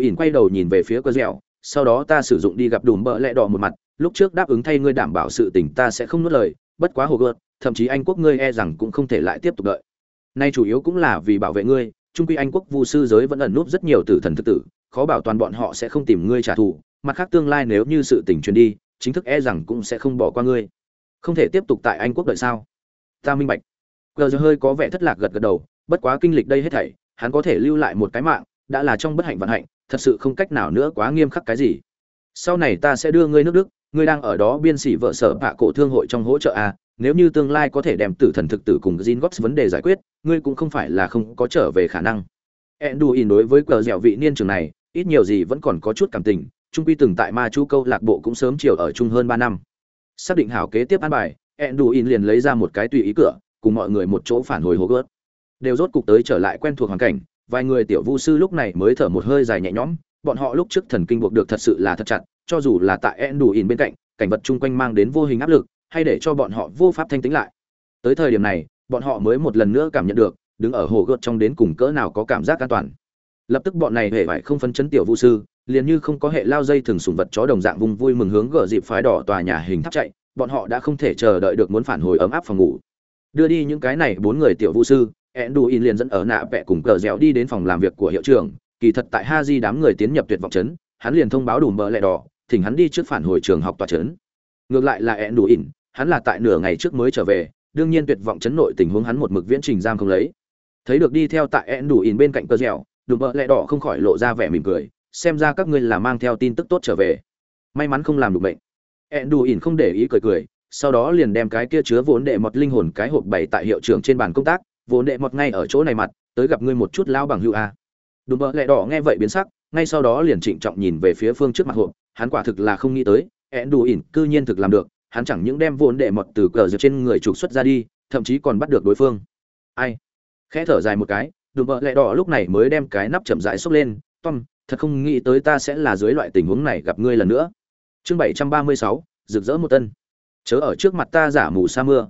ỉn quay đầu nhìn về phía Cơ Dẻo, sau đó ta sử dụng đi gặp đùm bợ lẹ đỏ một mặt, lúc trước đáp ứng thay ngươi đảm bảo sự tình ta sẽ không nuốt lời, bất quá hồ gợt, thậm chí anh quốc ngươi e rằng cũng không thể lại tiếp tục đợi. Nay chủ yếu cũng là vì bảo vệ ngươi, trung quy anh quốc vu sư giới vẫn ẩn núp rất nhiều tử thần thực tử, khó bảo toàn bọn họ sẽ không tìm ngươi trả thù, mặt khác tương lai nếu như sự tình truyền đi, chính thức e rằng cũng sẽ không bỏ qua ngươi không thể tiếp tục tại anh quốc đợi sao ta minh bạch gờ hơi có vẻ thất lạc gật gật đầu bất quá kinh lịch đây hết thảy hắn có thể lưu lại một cái mạng đã là trong bất hạnh vận hạnh thật sự không cách nào nữa quá nghiêm khắc cái gì. Sau này ta sẽ đưa ngươi nước đức ngươi đang ở đó biên sĩ vợ sở bạ cổ thương hội trong hỗ trợ a nếu như tương lai có thể đem tử thần thực tử cùng Jin Gox vấn đề giải quyết, ngươi cũng không phải là không có trở về khả năng. Enduin đối với cờ dẻo vị niên trường này, ít nhiều gì vẫn còn có chút cảm tình, trung quy từng tại ma chu câu lạc bộ cũng sớm chiều ở chung hơn ba năm. Xác định hảo kế tiếp an bài enduin liền lấy ra một cái tùy ý cửa cùng mọi người một chỗ phản hồi hồ gớt đều rốt cục tới trở lại quen thuộc hoàn cảnh, vài người tiểu vu sư lúc này mới thở một hơi dài nhẹ nhõm, bọn họ lúc trước thần kinh buộc được thật sự là thật chặt, cho dù là tại enduin bên cạnh, cảnh vật chung quanh mang đến vô hình áp lực, hay để cho bọn họ vô pháp thanh tĩnh lại. Tới thời điểm này, bọn họ mới một lần nữa cảm nhận được, đứng ở hồ gợt trong đến cùng cỡ nào có cảm giác an toàn. Lập tức bọn này hề phải không phấn chấn tiểu vu sư, liền như không có hệ lao dây thường sùng vật chó đồng dạng vùng vui mừng hướng gờ dịp phái đỏ tòa nhà hình tháp chạy, bọn họ đã không thể chờ đợi được muốn phản hồi ấm áp phòng ngủ. Đưa đi những cái này bốn người tiểu vũ sư in liền dẫn ở nạ vẽ cùng cờ dẻo đi đến phòng làm việc của hiệu trưởng. Kỳ thật tại ha đám người tiến nhập tuyệt vọng chấn hắn liền thông báo đủ bờ lẹ đỏ, thỉnh hắn đi trước phản hồi trường học tòa chấn ngược lại là in hắn là tại nửa ngày trước mới trở về, đương nhiên tuyệt vọng chấn nội tình huống hắn một mực viễn trình giam không lấy. Thấy được đi theo tại in bên cạnh cờ dẻo đủ mỡ lẹ đỏ không khỏi lộ ra vẻ mỉm cười, xem ra các ngươi là mang theo tin tức tốt trở về. May mắn không làm được bệnh. Enduin đù không để ý cười cười, sau đó liền đem cái kia chứa vốn đệ mọt linh hồn cái hộp bày tại hiệu trưởng trên bàn công tác vốn đệ mọt ngay ở chỗ này mặt, tới gặp ngươi một chút lao bằng hữu a. Đùm bợ lẹ đỏ nghe vậy biến sắc, ngay sau đó liền trịnh trọng nhìn về phía phương trước mặt hộp, hắn quả thực là không nghĩ tới, ẹn đù ỉn cư nhiên thực làm được, hắn chẳng những đem vốn đệ mọt từ cờ dược trên người trục xuất ra đi, thậm chí còn bắt được đối phương. Ai? Khẽ thở dài một cái, đùm bợ lẹ đỏ lúc này mới đem cái nắp chậm rãi xốc lên, tom, thật không nghĩ tới ta sẽ là dưới loại tình huống này gặp ngươi lần nữa. Chương bảy trăm ba mươi sáu, rực rỡ một tân. Chớ ở trước mặt ta giả mù sa mưa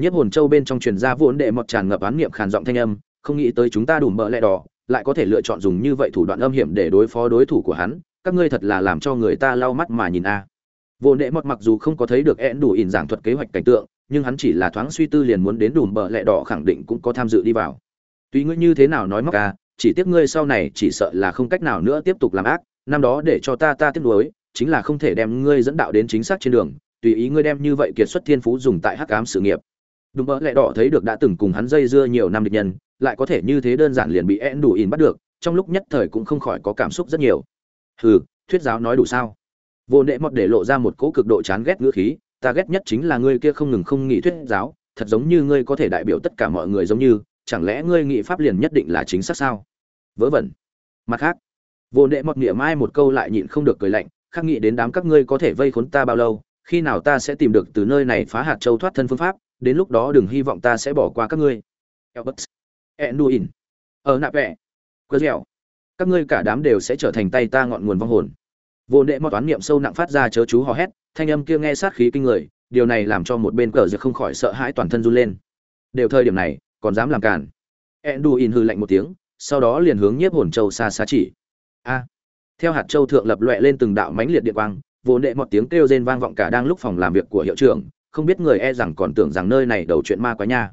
nhiếp hồn châu bên trong truyền ra vốn đệ mọt tràn ngập án niệm khàn giọng thanh âm, không nghĩ tới chúng ta đủ mỡ lẹ đỏ, lại có thể lựa chọn dùng như vậy thủ đoạn âm hiểm để đối phó đối thủ của hắn, các ngươi thật là làm cho người ta lau mắt mà nhìn a à. vô đệ mọt mặc dù không có thấy được én đủ ỉn giảng thuật kế hoạch cảnh tượng, nhưng hắn chỉ là thoáng suy tư liền muốn đến đủ mỡ lẹ đỏ khẳng định cũng có tham dự đi vào tuy ngươi như thế nào nói móc a, chỉ tiếc ngươi sau này chỉ sợ là không cách nào nữa tiếp tục làm ác, năm đó để cho ta ta tiếp nối chính là không thể đem ngươi dẫn đạo đến chính xác trên đường, tùy ý ngươi đem như vậy kiệt xuất thiên phú dùng tại hắc ám sự nghiệp đúng mơ lẹ đỏ thấy được đã từng cùng hắn dây dưa nhiều năm địch nhân, lại có thể như thế đơn giản liền bị én đủ in bắt được, trong lúc nhất thời cũng không khỏi có cảm xúc rất nhiều. Hừ, thuyết giáo nói đủ sao? Vô nệ mọt để lộ ra một cỗ cực độ chán ghét ngữ khí, ta ghét nhất chính là ngươi kia không ngừng không nghĩ thuyết giáo, thật giống như ngươi có thể đại biểu tất cả mọi người giống như, chẳng lẽ ngươi nghị pháp liền nhất định là chính xác sao? Vớ vẩn. Mặt khác, vô nệ mọt nghĩa mai một câu lại nhịn không được cười lạnh, khắc nghĩ đến đám các ngươi có thể vây khốn ta bao lâu, khi nào ta sẽ tìm được từ nơi này phá hạt châu thoát thân phương pháp đến lúc đó đừng hy vọng ta sẽ bỏ qua các ngươi Elbert, Enduin, ở nạp vẽ. cơ dẻo, các ngươi cả đám đều sẽ trở thành tay ta ngọn nguồn vong hồn. Vô đệ một toán niệm sâu nặng phát ra chớ chú hò hét, thanh âm kia nghe sát khí kinh người, điều này làm cho một bên cờ giật không khỏi sợ hãi toàn thân run lên. Đều thời điểm này, còn dám làm cản. Enduin hừ lạnh một tiếng, sau đó liền hướng nhiếp hồn châu xa xa chỉ. A. Theo hạt châu thượng lập loè lên từng đạo mãnh liệt điện quang, vô đệ một tiếng kêu rên vang vọng cả đang lúc phòng làm việc của hiệu trưởng, không biết người e rằng còn tưởng rằng nơi này đầu chuyện ma quá nha.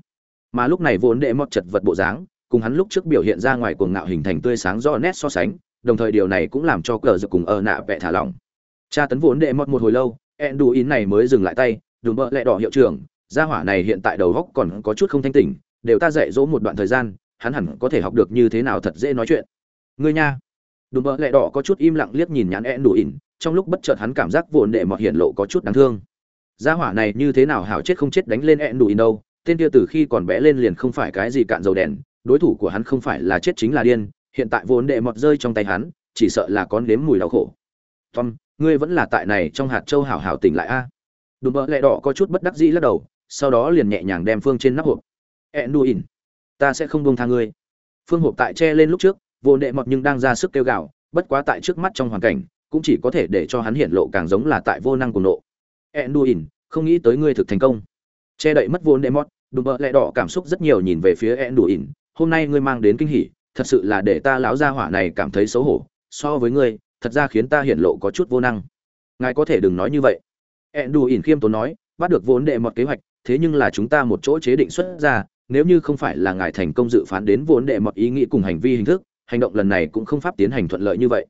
Mà lúc này vốn đệ mọt chật vật bộ dáng, cùng hắn lúc trước biểu hiện ra ngoài cuồng ngạo hình thành tươi sáng rõ nét so sánh, đồng thời điều này cũng làm cho cờ giật cùng ở nạ vẽ thả lỏng. Tra tấn vốn đệ mọt một hồi lâu, ẹn đủ in này mới dừng lại tay đùm bợ lẹ đỏ hiệu trưởng, gia hỏa này hiện tại đầu góc còn có chút không thanh tỉnh, đều ta dạy dỗ một đoạn thời gian, hắn hẳn có thể học được như thế nào thật dễ nói chuyện. Ngươi nha. Đùm bợ lẹ đỏ có chút im lặng liếc nhìn nhãn ẹn đủ in, trong lúc bất chợt hắn cảm giác vốn đệ mọt hiện lộ có chút đáng thương gia hỏa này như thế nào hảo chết không chết đánh lên ẹn đủ in đâu, tên kia từ khi còn bé lên liền không phải cái gì cạn dầu đèn, đối thủ của hắn không phải là chết chính là điên, hiện tại vốn đệ mọt rơi trong tay hắn, chỉ sợ là con nếm mùi đau khổ. Tom, ngươi vẫn là tại này trong hạt châu hảo hảo tỉnh lại a. À? đùm bỡ lẹ đỏ có chút bất đắc dĩ lắc đầu, sau đó liền nhẹ nhàng đem phương trên nắp hộp. Ẹn đủ in, ta sẽ không buông tha ngươi. Phương hộp tại che lên lúc trước vốn đệ mọt nhưng đang ra sức kêu gào, bất quá tại trước mắt trong hoàn cảnh, cũng chỉ có thể để cho hắn hiện lộ càng giống là tại vô năng của nộ. Ẹn đù ỉn không nghĩ tới ngươi thực thành công. Che đậy mất vốn đệ mót, đùm bợ lẹ đỏ cảm xúc rất nhiều nhìn về phía ẹn đủ ỉn. Hôm nay ngươi mang đến kinh hỉ, thật sự là để ta lão gia hỏa này cảm thấy xấu hổ. So với ngươi, thật ra khiến ta hiển lộ có chút vô năng. Ngài có thể đừng nói như vậy. Ẹn đủ ỉn khiêm tốn nói, bắt được vốn đệ mọt kế hoạch, thế nhưng là chúng ta một chỗ chế định xuất ra, nếu như không phải là ngài thành công dự phán đến vốn đệ mọt ý nghĩ cùng hành vi hình thức, hành động lần này cũng không pháp tiến hành thuận lợi như vậy.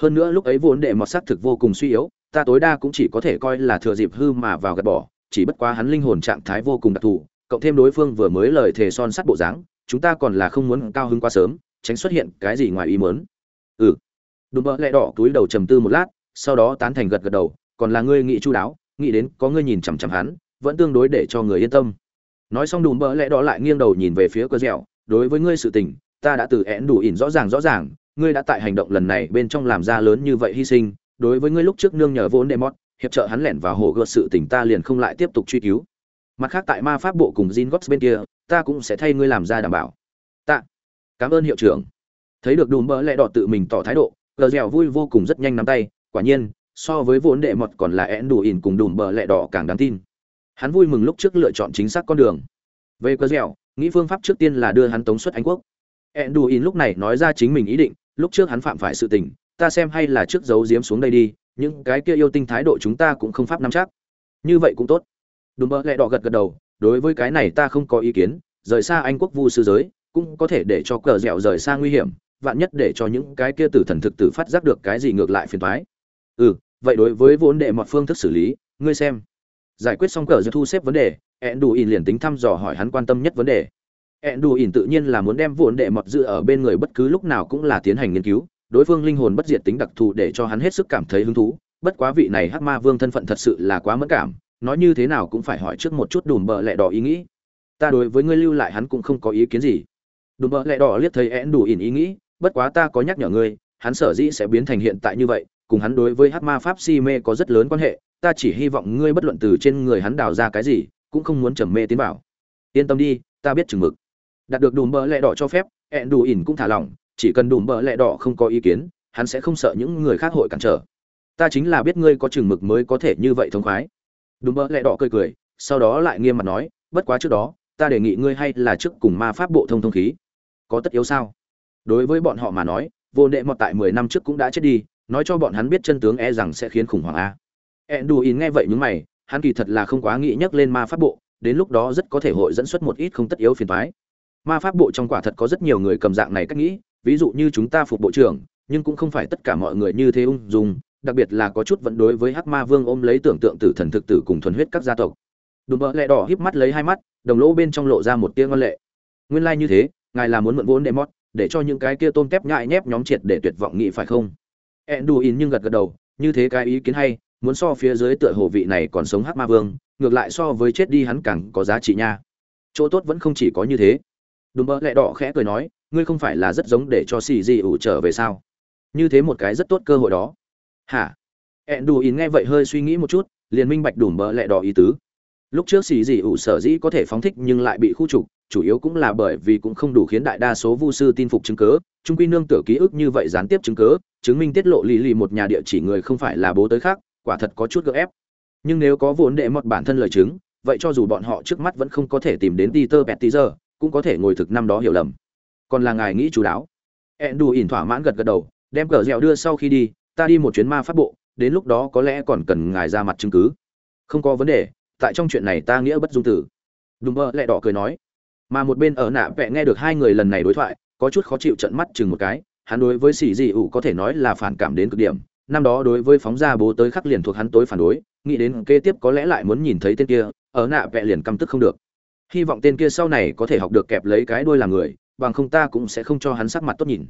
Hơn nữa lúc ấy vốn đệ mọt xác thực vô cùng suy yếu ta tối đa cũng chỉ có thể coi là thừa dịp hư mà vào gạt bỏ, chỉ bất quá hắn linh hồn trạng thái vô cùng đặc thù, cộng thêm đối phương vừa mới lời thề son sắt bộ dáng, chúng ta còn là không muốn cao hứng quá sớm, tránh xuất hiện cái gì ngoài ý muốn. Ừ. Đùm bỡ lẹ đỏ túi đầu trầm tư một lát, sau đó tán thành gật gật đầu, còn là ngươi nghĩ chu đáo, nghĩ đến có ngươi nhìn chằm chằm hắn, vẫn tương đối để cho người yên tâm. Nói xong đùm bỡ lẹ đỏ lại nghiêng đầu nhìn về phía cơ dẻo, đối với ngươi sự tình, ta đã từ én đủ ỉn rõ ràng rõ ràng, ngươi đã tại hành động lần này bên trong làm ra lớn như vậy hy sinh đối với ngươi lúc trước nương nhờ vốn đệ mót hiệp trợ hắn lẻn vào hồ gợt sự tình ta liền không lại tiếp tục truy cứu. Mặt khác tại ma pháp bộ cùng Jin gót bên kia, ta cũng sẽ thay ngươi làm ra đảm bảo. Tạ. Cảm ơn hiệu trưởng. Thấy được đùm bỡ lẹ đỏ tự mình tỏ thái độ, gờ dẻo vui vô cùng rất nhanh nắm tay, quả nhiên, so với vốn đệ mọt còn là én đủ ỉn cùng đùm bờ lẹ đỏ càng đáng tin. Hắn vui mừng lúc trước lựa chọn chính xác con đường. Về cờ dẻo, nghĩ phương pháp trước tiên là đưa hắn tống xuất anh quốc. Én đủ ỉn lúc này nói ra chính mình ý định, lúc trước hắn phạm phải sự tình ta xem hay là trước giấu giếm xuống đây đi, những cái kia yêu tinh thái độ chúng ta cũng không pháp nắm chắc. Như vậy cũng tốt. Đùm bơ lẹ đỏ gật gật đầu, đối với cái này ta không có ý kiến, rời xa anh quốc vu sư giới, cũng có thể để cho cờ dẻo rời xa nguy hiểm, vạn nhất để cho những cái kia tử thần thực tử phát giác được cái gì ngược lại phiền thoái ừ vậy đối với vốn đệ mọi phương thức xử lý, ngươi xem. Giải quyết xong cờ dẻo thu xếp vấn đề ẹn đủ ỉn liền tính thăm dò hỏi hắn quan tâm nhất vấn đề. Ẹn đủ ỉn tự nhiên là muốn đem vốn đệ mọt dự ở bên người bất cứ lúc nào cũng là tiến hành nghiên cứu đối phương linh hồn bất diệt tính đặc thù để cho hắn hết sức cảm thấy hứng thú. Bất quá vị này hắc ma vương thân phận thật sự là quá mất cảm, nói như thế nào cũng phải hỏi trước một chút đùm bợ lẹ đỏ ý nghĩ. Ta đối với ngươi lưu lại hắn cũng không có ý kiến gì. Đùm bợ lẹ đỏ liếc thấy én đủ ỉn ý nghĩ, bất quá ta có nhắc nhở ngươi, hắn sở dĩ sẽ biến thành hiện tại như vậy, cùng hắn đối với hắc ma pháp si mê có rất lớn quan hệ, ta chỉ hy vọng ngươi bất luận từ trên người hắn đào ra cái gì, cũng không muốn trầm mê tiến vào. Yên tâm đi, ta biết chừng mực. Đạt được đùm bợ lẹ đỏ cho phép, én đủ ỉn cũng thả lỏng chỉ cần đùm bợ lẹ đỏ không có ý kiến, hắn sẽ không sợ những người khác hội cản trở. Ta chính là biết ngươi có chừng mực mới có thể như vậy thông khoái. Đùm bợ lẹ đỏ cười cười, sau đó lại nghiêm mặt nói, bất quá trước đó, ta đề nghị ngươi hay là trước cùng ma pháp bộ thông thông khí. Có tất yếu sao? Đối với bọn họ mà nói, vô đệ mọt tại mười năm trước cũng đã chết đi, nói cho bọn hắn biết chân tướng e rằng sẽ khiến khủng hoảng a. In nghe vậy nhướng mày, hắn kỳ thật là không quá nghĩ nhắc lên ma pháp bộ, đến lúc đó rất có thể hội dẫn xuất một ít không tất yếu phiền toái. Ma pháp bộ trong quả thật có rất nhiều người cầm dạng này cách nghĩ ví dụ như chúng ta phục bộ trưởng, nhưng cũng không phải tất cả mọi người như thế ung dung, đặc biệt là có chút vẫn đối với hắc ma vương ôm lấy tưởng tượng tử thần thực tử cùng thuần huyết các gia tộc. Đùm bợ lẹ đỏ híp mắt lấy hai mắt, đồng lỗ bên trong lộ ra một tia ngon lệ. Nguyên lai like như thế, ngài là muốn mượn vốn để mót, để cho những cái kia tôm tép nhại nhép nhóm triệt để tuyệt vọng nghị phải không? Enduin nhưng gật gật đầu, như thế cái ý kiến hay, muốn so phía dưới tựa hồ vị này còn sống hắc ma vương, ngược lại so với chết đi hắn càng có giá trị nha. Chỗ tốt vẫn không chỉ có như thế. Đùm bợ lẹ đỏ khẽ cười nói ngươi không phải là rất giống để cho xì dị ủ trở về sao? Như thế một cái rất tốt cơ hội đó. Hả? Ẹn đù ỉn nghe vậy hơi suy nghĩ một chút liền minh bạch đùm bợ lẹ đỏ ý tứ. Lúc trước xì dị ủ sở dĩ có thể phóng thích nhưng lại bị khu trục chủ yếu cũng là bởi vì cũng không đủ khiến đại đa số vu sư tin phục chứng cớ trung quy nương tựa ký ức như vậy gián tiếp chứng cớ chứng minh tiết lộ lì lì một nhà địa chỉ người không phải là bố tới khác quả thật có chút gợ ép. Nhưng nếu có vốn đệ mọt bản thân lời chứng vậy cho dù bọn họ trước mắt vẫn không có thể tìm đến Peter Pettiger, cũng có thể ngồi thực năm đó hiểu lầm. Còn là ngài nghĩ chú đáo. Endu ỉn thỏa mãn gật gật đầu, đem cờ dẻo đưa sau khi đi, ta đi một chuyến ma pháp bộ, đến lúc đó có lẽ còn cần ngài ra mặt chứng cứ. Không có vấn đề, tại trong chuyện này ta nghĩa bất dung tử. Đúng mơ lẹ đỏ cười nói. Mà một bên ở nạ vẹ nghe được hai người lần này đối thoại, có chút khó chịu trận mắt chừng một cái, hắn đối với sỉ dị ủ có thể nói là phản cảm đến cực điểm, năm đó đối với phóng ra bố tới khắc liền thuộc hắn tối phản đối, nghĩ đến kế tiếp có lẽ lại muốn nhìn thấy tên kia, ở nạ vẹ liền căm tức không được hy vọng tên kia sau này có thể học được kẹp lấy cái đuôi làm người bằng không ta cũng sẽ không cho hắn sắc mặt tốt nhìn.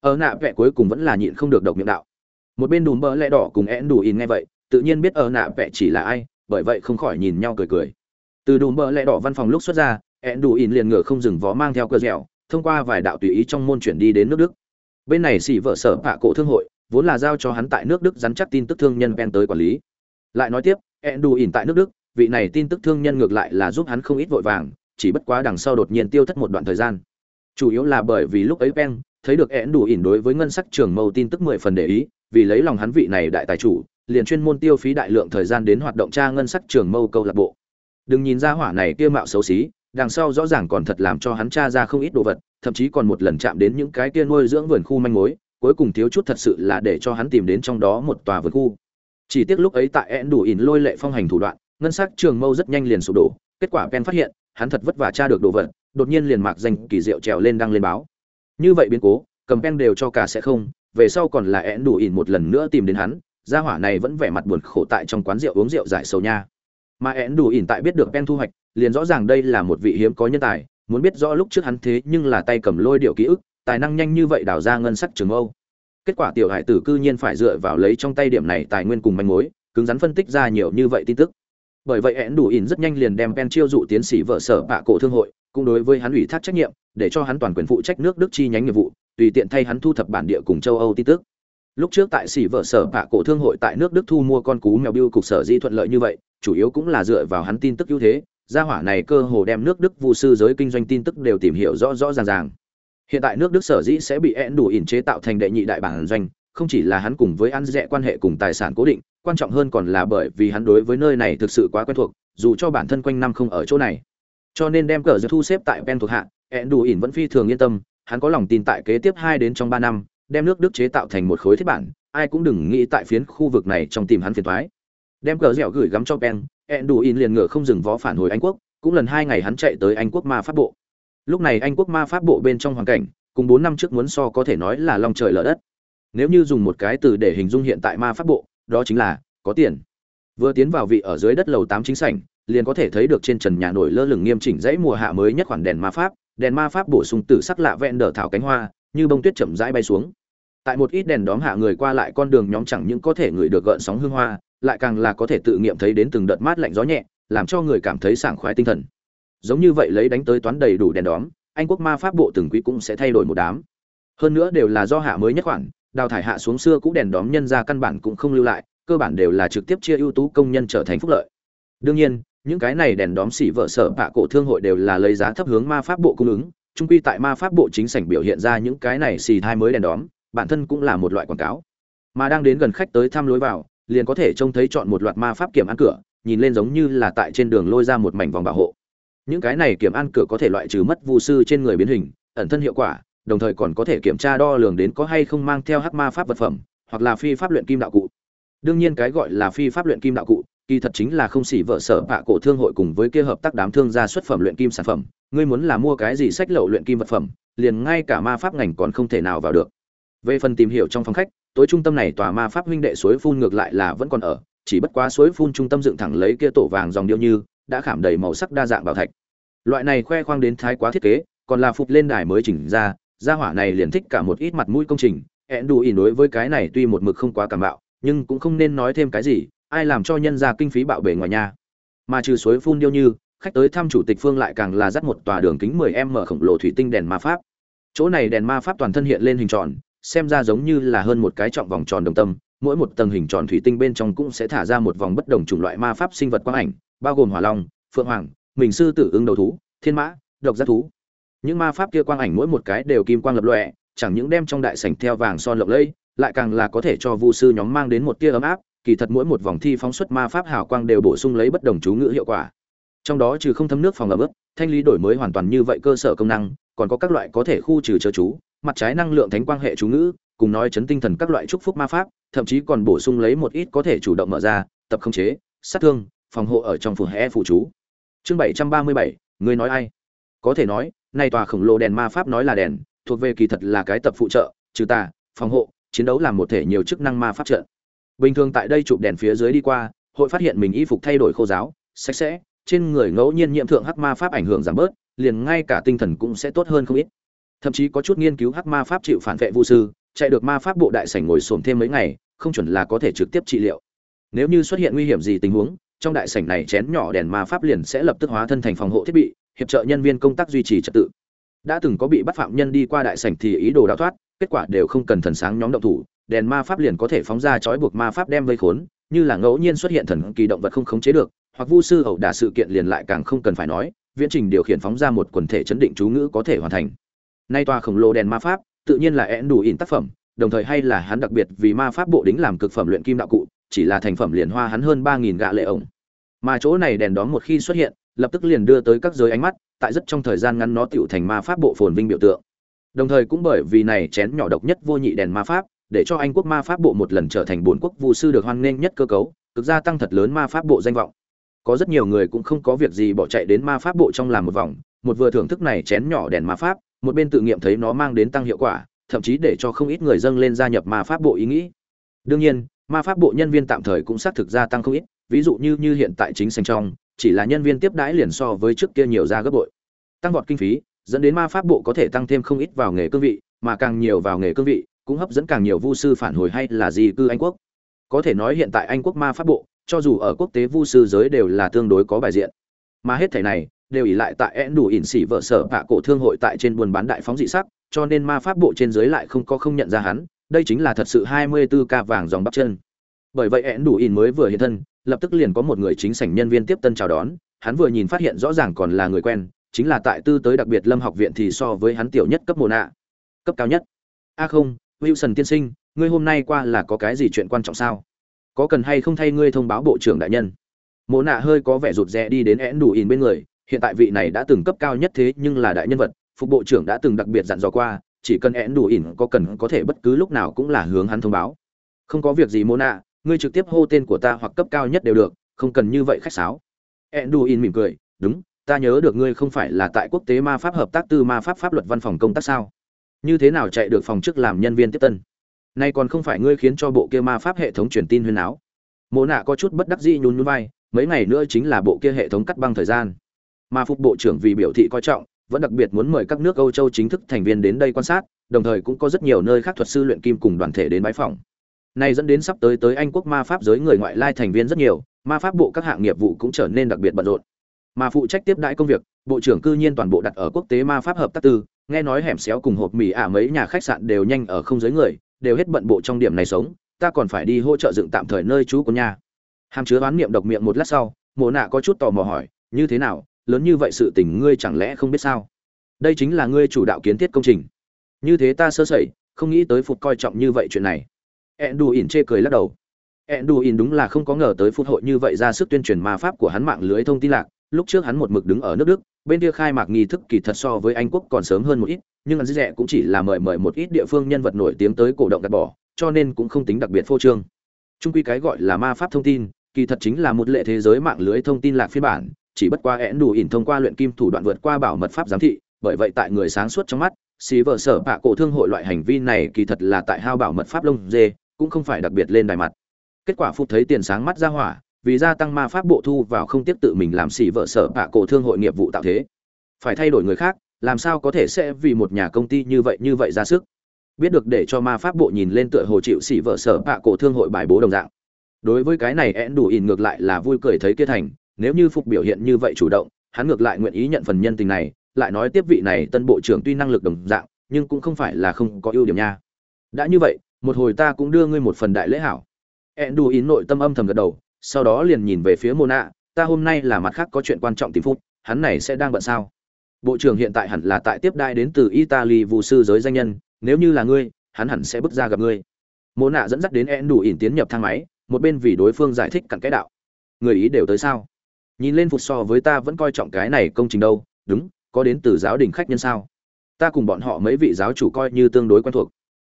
Ở nạ vẽ cuối cùng vẫn là nhịn không được độc miệng đạo. Một bên đùm bơ lẽ đỏ cùng én đủ in nghe vậy, tự nhiên biết ở nạ vẽ chỉ là ai, bởi vậy không khỏi nhìn nhau cười cười. Từ đùm bơ lẽ đỏ văn phòng lúc xuất ra én đủ in liền ngựa không dừng vó mang theo cơ dẻo, thông qua vài đạo tùy ý trong môn chuyển đi đến nước đức. Bên này xỉ vợ sở bạ cổ thương hội, vốn là giao cho hắn tại nước đức dắn chắc tin tức thương nhân pen tới quản lý. Lại nói tiếp én đủ in tại nước đức, vị này tin tức thương nhân ngược lại là giúp hắn không ít vội vàng, chỉ bất quá đằng sau đột nhiên tiêu thất một đoạn thời gian chủ yếu là bởi vì lúc ấy pen thấy được én đủ ỉn đối với ngân sắc trường mâu tin tức mười phần để ý, vì lấy lòng hắn vị này đại tài chủ, liền chuyên môn tiêu phí đại lượng thời gian đến hoạt động tra ngân sắc trường mâu câu lạc bộ. Đừng nhìn ra hỏa này kia mạo xấu xí, đằng sau rõ ràng còn thật làm cho hắn tra ra không ít đồ vật, thậm chí còn một lần chạm đến những cái kia nuôi dưỡng vườn khu manh mối, cuối cùng thiếu chút thật sự là để cho hắn tìm đến trong đó một tòa vườn khu. Chỉ tiếc lúc ấy tại én đủ ỉn lôi lệ phong hành thủ đoạn, ngân sắc trường mâu rất nhanh liền sụp đổ, kết quả pen phát hiện, hắn thật vất vả tra được đồ vật đột nhiên liền mạc danh kỳ diệu trèo lên đăng lên báo. Như vậy biến cố, cầm pen đều cho cả sẽ không, về sau còn là én đủ ỉn một lần nữa tìm đến hắn, gia hỏa này vẫn vẻ mặt buồn khổ tại trong quán rượu uống rượu giải sầu nha. Mà én đủ ỉn tại biết được pen thu hoạch, liền rõ ràng đây là một vị hiếm có nhân tài, muốn biết rõ lúc trước hắn thế nhưng là tay cầm lôi điệu ký ức, tài năng nhanh như vậy đào ra ngân sắc trường âu kết quả tiểu hải tử cư nhiên phải dựa vào lấy trong tay điểm này tài nguyên cùng manh mối, cứng rắn phân tích ra nhiều như vậy tin tức. Bởi vậy én đủ ỉn rất nhanh liền đem pen chiêu dụ tiến sĩ vợ sở bạ cổ thương hội cũng đối với hắn ủy thác trách nhiệm, để cho hắn toàn quyền phụ trách nước đức chi nhánh nghiệp vụ, tùy tiện thay hắn thu thập bản địa cùng châu âu tin tức. Lúc trước tại sĩ vợ sở bạ cổ thương hội tại nước đức thu mua con cú mèo biêu cục sở di thuận lợi như vậy, chủ yếu cũng là dựa vào hắn tin tức ưu thế, gia hỏa này cơ hồ đem nước đức vụ sư giới kinh doanh tin tức đều tìm hiểu rõ rõ ràng ràng. Hiện tại nước đức sở dĩ sẽ bị én đủ ỉn chế tạo thành đệ nhị đại bản doanh, không chỉ là hắn cùng với ăn rẻ quan hệ cùng tài sản cố định, quan trọng hơn còn là bởi vì hắn đối với nơi này thực sự quá quen thuộc, dù cho bản thân quanh năm không ở chỗ này cho nên đem cờ giật thu xếp tại pen thuộc hạ ẹn đủ ỉn vẫn phi thường yên tâm, hắn có lòng tin tại kế tiếp hai đến trong ba năm, đem nước đức chế tạo thành một khối thiết bản, ai cũng đừng nghĩ tại phiến khu vực này trong tìm hắn phiền thoái đem cờ dẻo gửi gắm cho pen ẹn đủ ỉn liền ngựa không dừng vó phản hồi anh quốc, cũng lần hai ngày hắn chạy tới anh quốc ma pháp bộ. Lúc này anh quốc ma pháp bộ bên trong hoàn cảnh, cùng bốn năm trước muốn so có thể nói là lòng trời lở đất. Nếu như dùng một cái từ để hình dung hiện tại ma pháp bộ, đó chính là có tiền. Vừa tiến vào vị ở dưới đất lầu tám chính sảnh liền có thể thấy được trên trần nhà nổi lơ lửng nghiêm chỉnh dãy mùa hạ mới nhất khoản đèn ma pháp, đèn ma pháp bổ sung từ sắc lạ vẹn đỡ thảo cánh hoa, như bông tuyết chậm rãi bay xuống. Tại một ít đèn đóm hạ người qua lại con đường nhóm chẳng những có thể ngửi được gợn sóng hương hoa, lại càng là có thể tự nghiệm thấy đến từng đợt mát lạnh gió nhẹ, làm cho người cảm thấy sảng khoái tinh thần. Giống như vậy lấy đánh tới toán đầy đủ đèn đóm, anh quốc ma pháp bộ từng quý cũng sẽ thay đổi một đám. Hơn nữa đều là do hạ mới nhất khoản, đào thải hạ xuống xưa cũ đèn đóm nhân ra căn bản cũng không lưu lại, cơ bản đều là trực tiếp chia ưu tú công nhân trở thành phúc lợi. Đương nhiên những cái này đèn đóm xỉ vợ sở bạ cổ thương hội đều là lấy giá thấp hướng ma pháp bộ cung ứng trung quy tại ma pháp bộ chính sảnh biểu hiện ra những cái này xì thai mới đèn đóm, bản thân cũng là một loại quảng cáo. Mà đang đến gần khách tới thăm lối vào, liền có thể trông thấy chọn một loạt ma pháp kiểm ăn cửa, nhìn lên giống như là tại trên đường lôi ra một mảnh vòng bảo hộ. Những cái này kiểm an cửa có thể loại trừ mất vu sư trên người biến hình, ẩn thân hiệu quả, đồng thời còn có thể kiểm tra đo lường đến có hay không mang theo hắc ma pháp vật phẩm, hoặc là phi pháp luyện kim đạo cụ. Đương nhiên cái gọi là phi pháp luyện kim đạo cụ kỳ thật chính là không xỉ vợ sở bạ cổ thương hội cùng với kia hợp tác đám thương gia xuất phẩm luyện kim sản phẩm. Ngươi muốn là mua cái gì sách lậu luyện kim vật phẩm, liền ngay cả ma pháp ngành còn không thể nào vào được. Về phần tìm hiểu trong phòng khách, tối trung tâm này tòa ma pháp huynh đệ suối phun ngược lại là vẫn còn ở, chỉ bất quá suối phun trung tâm dựng thẳng lấy kia tổ vàng dòng điêu như, đã khảm đầy màu sắc đa dạng bảo thạch. Loại này khoe khoang đến thái quá thiết kế, còn là phục lên đài mới chỉnh ra, gia hỏa này liền thích cả một ít mặt mũi công trình, ẹn đủ ỉ đối với cái này tuy một mực không quá cảm bạo, nhưng cũng không nên nói thêm cái gì ai làm cho nhân ra kinh phí bạo bể ngoài nhà? Mà trừ suối phun điêu như, khách tới thăm chủ tịch phương lại càng là dắt một tòa đường kính 10 m khổng lồ thủy tinh đèn ma pháp. Chỗ này đèn ma pháp toàn thân hiện lên hình tròn, xem ra giống như là hơn một cái trọng vòng tròn đồng tâm, mỗi một tầng hình tròn thủy tinh bên trong cũng sẽ thả ra một vòng bất đồng chủng loại ma pháp sinh vật quang ảnh, bao gồm hỏa long, phượng hoàng, mình sư tử ứng đầu thú, thiên mã, độc giác thú. Những ma pháp kia quang ảnh mỗi một cái đều kim quang lập lòe, chẳng những đem trong đại sảnh theo vàng son lộng lẫy, lại càng là có thể cho vu sư nhóm mang đến một tia ấm áp kỳ thật mỗi một vòng thi phóng xuất ma pháp hào quang đều bổ sung lấy bất đồng chú ngữ hiệu quả. Trong đó trừ không thấm nước phòng ẩm ướt, thanh lý đổi mới hoàn toàn như vậy cơ sở công năng, còn có các loại có thể khu trừ chớ chú, mặt trái năng lượng thánh quang hệ chú ngữ, cùng nói chấn tinh thần các loại chúc phúc ma pháp, thậm chí còn bổ sung lấy một ít có thể chủ động mở ra, tập khống chế, sát thương, phòng hộ ở trong phù hệ phụ chú. Chương bảy trăm ba mươi bảy, người nói ai? Có thể nói, nay tòa khổng lồ đèn ma pháp nói là đèn, thuộc về kỳ thật là cái tập phụ trợ, trừ tà, phòng hộ, chiến đấu làm một thể nhiều chức năng ma pháp trận bình thường tại đây chụp đèn phía dưới đi qua, hội phát hiện mình y phục thay đổi khô giáo, sạch sẽ, trên người ngẫu nhiên nhiễm thượng hắc ma pháp ảnh hưởng giảm bớt, liền ngay cả tinh thần cũng sẽ tốt hơn không ít. Thậm chí có chút nghiên cứu hắc ma pháp chịu phản vệ vu sư, chạy được ma pháp bộ đại sảnh ngồi xổm thêm mấy ngày, không chuẩn là có thể trực tiếp trị liệu. Nếu như xuất hiện nguy hiểm gì tình huống, trong đại sảnh này chén nhỏ đèn ma pháp liền sẽ lập tức hóa thân thành phòng hộ thiết bị, hiệp trợ nhân viên công tác duy trì trật tự. Đã từng có bị bắt phạm nhân đi qua đại sảnh thì ý đồ đào thoát, kết quả đều không cần thần sáng nhóm động thủ đèn ma pháp liền có thể phóng ra chói buộc ma pháp đem vây khốn, như là ngẫu nhiên xuất hiện thần kỳ động vật không khống chế được, hoặc vu sư ẩu đả sự kiện liền lại càng không cần phải nói, viễn trình điều khiển phóng ra một quần thể chấn định chú ngữ có thể hoàn thành. Nay tòa khổng lồ đèn ma pháp, tự nhiên là én đủ in tác phẩm, đồng thời hay là hắn đặc biệt vì ma pháp bộ đính làm cực phẩm luyện kim đạo cụ, chỉ là thành phẩm liền hoa hắn hơn ba nghìn gạ lệ ổng. Mà chỗ này đèn đón một khi xuất hiện, lập tức liền đưa tới các giới ánh mắt, tại rất trong thời gian ngắn nó tựu thành ma pháp bộ phồn vinh biểu tượng. Đồng thời cũng bởi vì này chén nhỏ độc nhất vô nhị đèn ma pháp để cho anh quốc ma pháp bộ một lần trở thành bốn quốc vu sư được hoan nghênh nhất cơ cấu, cực gia tăng thật lớn ma pháp bộ danh vọng. Có rất nhiều người cũng không có việc gì bỏ chạy đến ma pháp bộ trong làm một vòng, một vừa thưởng thức này chén nhỏ đèn ma pháp, một bên tự nghiệm thấy nó mang đến tăng hiệu quả, thậm chí để cho không ít người dâng lên gia nhập ma pháp bộ ý nghĩ. Đương nhiên, ma pháp bộ nhân viên tạm thời cũng xác thực gia tăng không ít, ví dụ như như hiện tại chính sành trong, chỉ là nhân viên tiếp đãi liền so với trước kia nhiều ra gấp bội. Tăng vọt kinh phí, dẫn đến ma pháp bộ có thể tăng thêm không ít vào nghề cương vị, mà càng nhiều vào nghề cương vị cũng hấp dẫn càng nhiều vu sư phản hồi hay là gì cư anh quốc. Có thể nói hiện tại anh quốc ma pháp bộ, cho dù ở quốc tế vu sư giới đều là tương đối có bài diện. Mà hết thể này, đều ỉ lại tại én đủ ỉn xỉ vợ sở bạ cổ thương hội tại trên buôn bán đại phóng dị sắc, cho nên ma pháp bộ trên giới lại không có không nhận ra hắn, đây chính là thật sự hai mươi 24 ca vàng dòng bắp chân. Bởi vậy én đủ ỉn mới vừa hiện thân, lập tức liền có một người chính sảnh nhân viên tiếp tân chào đón, hắn vừa nhìn phát hiện rõ ràng còn là người quen, chính là tại tư tới đặc biệt lâm học viện thì so với hắn tiểu nhất cấp mồ nạ cấp cao nhất. A không wilson tiên sinh, ngươi hôm nay qua là có cái gì chuyện quan trọng sao? Có cần hay không thay ngươi thông báo bộ trưởng đại nhân? Mộ nạ hơi có vẻ rụt rè đi đến én đủ ỉn bên người, hiện tại vị này đã từng cấp cao nhất thế nhưng là đại nhân vật, phục bộ trưởng đã từng đặc biệt dặn dò qua, chỉ cần én đủ ỉn có cần có thể bất cứ lúc nào cũng là hướng hắn thông báo. Không có việc gì mô nạ, ngươi trực tiếp hô tên của ta hoặc cấp cao nhất đều được, không cần như vậy khách sáo. én đủ ỉn mỉm cười, đúng, ta nhớ được ngươi không phải là tại quốc tế ma pháp hợp tác tư ma pháp pháp luật văn phòng công tác sao? Như thế nào chạy được phòng chức làm nhân viên tiếp tân? Nay còn không phải ngươi khiến cho bộ kia ma pháp hệ thống truyền tin huyên áo mộ nạ có chút bất đắc dĩ nhún nhún vai, mấy ngày nữa chính là bộ kia hệ thống cắt băng thời gian. Mà phục bộ trưởng vì biểu thị coi trọng, vẫn đặc biệt muốn mời các nước âu châu chính thức thành viên đến đây quan sát, đồng thời cũng có rất nhiều nơi khác thuật sư luyện kim cùng đoàn thể đến bãi phòng này dẫn đến sắp tới tới anh quốc ma pháp giới người ngoại lai thành viên rất nhiều, ma pháp bộ các hạng nghiệp vụ cũng trở nên đặc biệt bận rộn. Mà phụ trách tiếp đãi công việc, bộ trưởng cư nhiên toàn bộ đặt ở quốc tế ma pháp hợp tác tư nghe nói hẻm xéo cùng hộp mì ả mấy nhà khách sạn đều nhanh ở không giới người, đều hết bận bộ trong điểm này sống, ta còn phải đi hỗ trợ dựng tạm thời nơi trú của nhà. Hàm chứa oán niệm độc miệng một lát sau mồ nạ có chút tò mò hỏi, như thế nào? Lớn như vậy sự tình ngươi chẳng lẽ không biết sao? Đây chính là ngươi chủ đạo kiến thiết công trình. Như thế ta sơ sẩy, không nghĩ tới phục coi trọng như vậy chuyện này. Ẹn đù ỉn chê cười lắc đầu. Ẹn đù ỉn đúng là không có ngờ tới phút hội như vậy ra sức tuyên truyền ma pháp của hắn mạng lưới thông tin lạc, lúc trước hắn một mực đứng ở nước đức bên kia khai mạc nghi thức kỳ thật so với anh quốc còn sớm hơn một ít, nhưng ăn rẻ cũng chỉ là mời mời một ít địa phương nhân vật nổi tiếng tới cổ động gạt bỏ, cho nên cũng không tính đặc biệt phô trương. Trung quy cái gọi là ma pháp thông tin, kỳ thật chính là một lệ thế giới mạng lưới thông tin lạc phiên bản, chỉ bất qua én đủ ỉn thông qua luyện kim thủ đoạn vượt qua bảo mật pháp giám thị, bởi vậy tại người sáng suốt trong mắt, xì vợ sở bạ cổ thương hội loại hành vi này kỳ thật là tại hao bảo mật pháp lông dê, cũng không phải đặc biệt lên đài mặt. Kết quả phục thấy tiền sáng mắt ra hỏa vì gia tăng ma pháp bộ thu vào không tiếp tự mình làm xì vợ sở bạ cổ thương hội nghiệp vụ tạo thế. Phải thay đổi người khác, làm sao có thể sẽ vì một nhà công ty như vậy như vậy ra sức? Biết được để cho ma pháp bộ nhìn lên tựa hồ chịu xỉ vợ sở bạ cổ thương hội bài bố đồng dạng. Đối với cái này én đủ ỉn ngược lại là vui cười thấy kia thành, nếu như phục biểu hiện như vậy chủ động, hắn ngược lại nguyện ý nhận phần nhân tình này, lại nói tiếp vị này tân bộ trưởng tuy năng lực đồng dạng, nhưng cũng không phải là không có ưu điểm nha. Đã như vậy, một hồi ta cũng đưa ngươi một phần đại lễ hảo. Én đủ ỉn nội tâm âm thầm gật đầu sau đó liền nhìn về phía mô nạ ta hôm nay là mặt khác có chuyện quan trọng tìm phút hắn này sẽ đang bận sao? Bộ trưởng hiện tại hẳn là tại tiếp đai đến từ italy vụ sư giới danh nhân, nếu như là ngươi, hắn hẳn sẽ bước ra gặp ngươi. Mô nạ dẫn dắt đến én đủ ỉn tiến nhập thang máy, một bên vì đối phương giải thích cặn cái đạo. Người ý đều tới sao? Nhìn lên phục so với ta vẫn coi trọng cái này công trình đâu, đúng, có đến từ giáo đình khách nhân sao? Ta cùng bọn họ mấy vị giáo chủ coi như tương đối quen thuộc.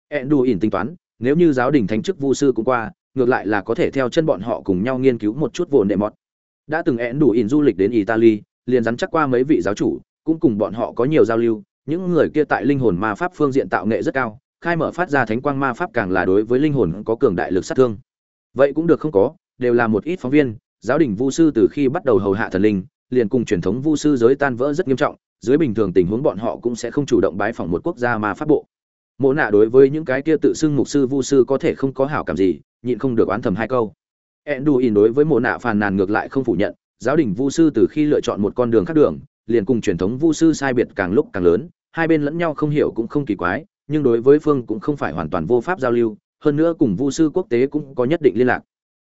Ẹn đủ ỉn tính toán, nếu như giáo đình thánh chức vu sư cũng qua ngược lại là có thể theo chân bọn họ cùng nhau nghiên cứu một chút vồn đệ mọt. Đã từng én đủ ỉn du lịch đến italy, liền dắn chắc qua mấy vị giáo chủ, cũng cùng bọn họ có nhiều giao lưu, những người kia tại linh hồn ma pháp phương diện tạo nghệ rất cao, khai mở phát ra thánh quang ma pháp càng là đối với linh hồn có cường đại lực sát thương. Vậy cũng được không có, đều là một ít phóng viên, giáo đình vu sư từ khi bắt đầu hầu hạ thần linh, liền cùng truyền thống vu sư giới tan vỡ rất nghiêm trọng, dưới bình thường tình huống bọn họ cũng sẽ không chủ động bái phỏng một quốc gia ma pháp bộ. Mỗ nạ đối với những cái kia tự xưng mục sư vu sư có thể không có hảo cảm gì nhịn không được oán thầm hai câu. Enduin đối với mồ nạ phàn nàn ngược lại không phủ nhận, giáo đình vu sư từ khi lựa chọn một con đường khác đường, liền cùng truyền thống vu sư sai biệt càng lúc càng lớn, hai bên lẫn nhau không hiểu cũng không kỳ quái, nhưng đối với phương cũng không phải hoàn toàn vô pháp giao lưu, hơn nữa cùng vu sư quốc tế cũng có nhất định liên lạc.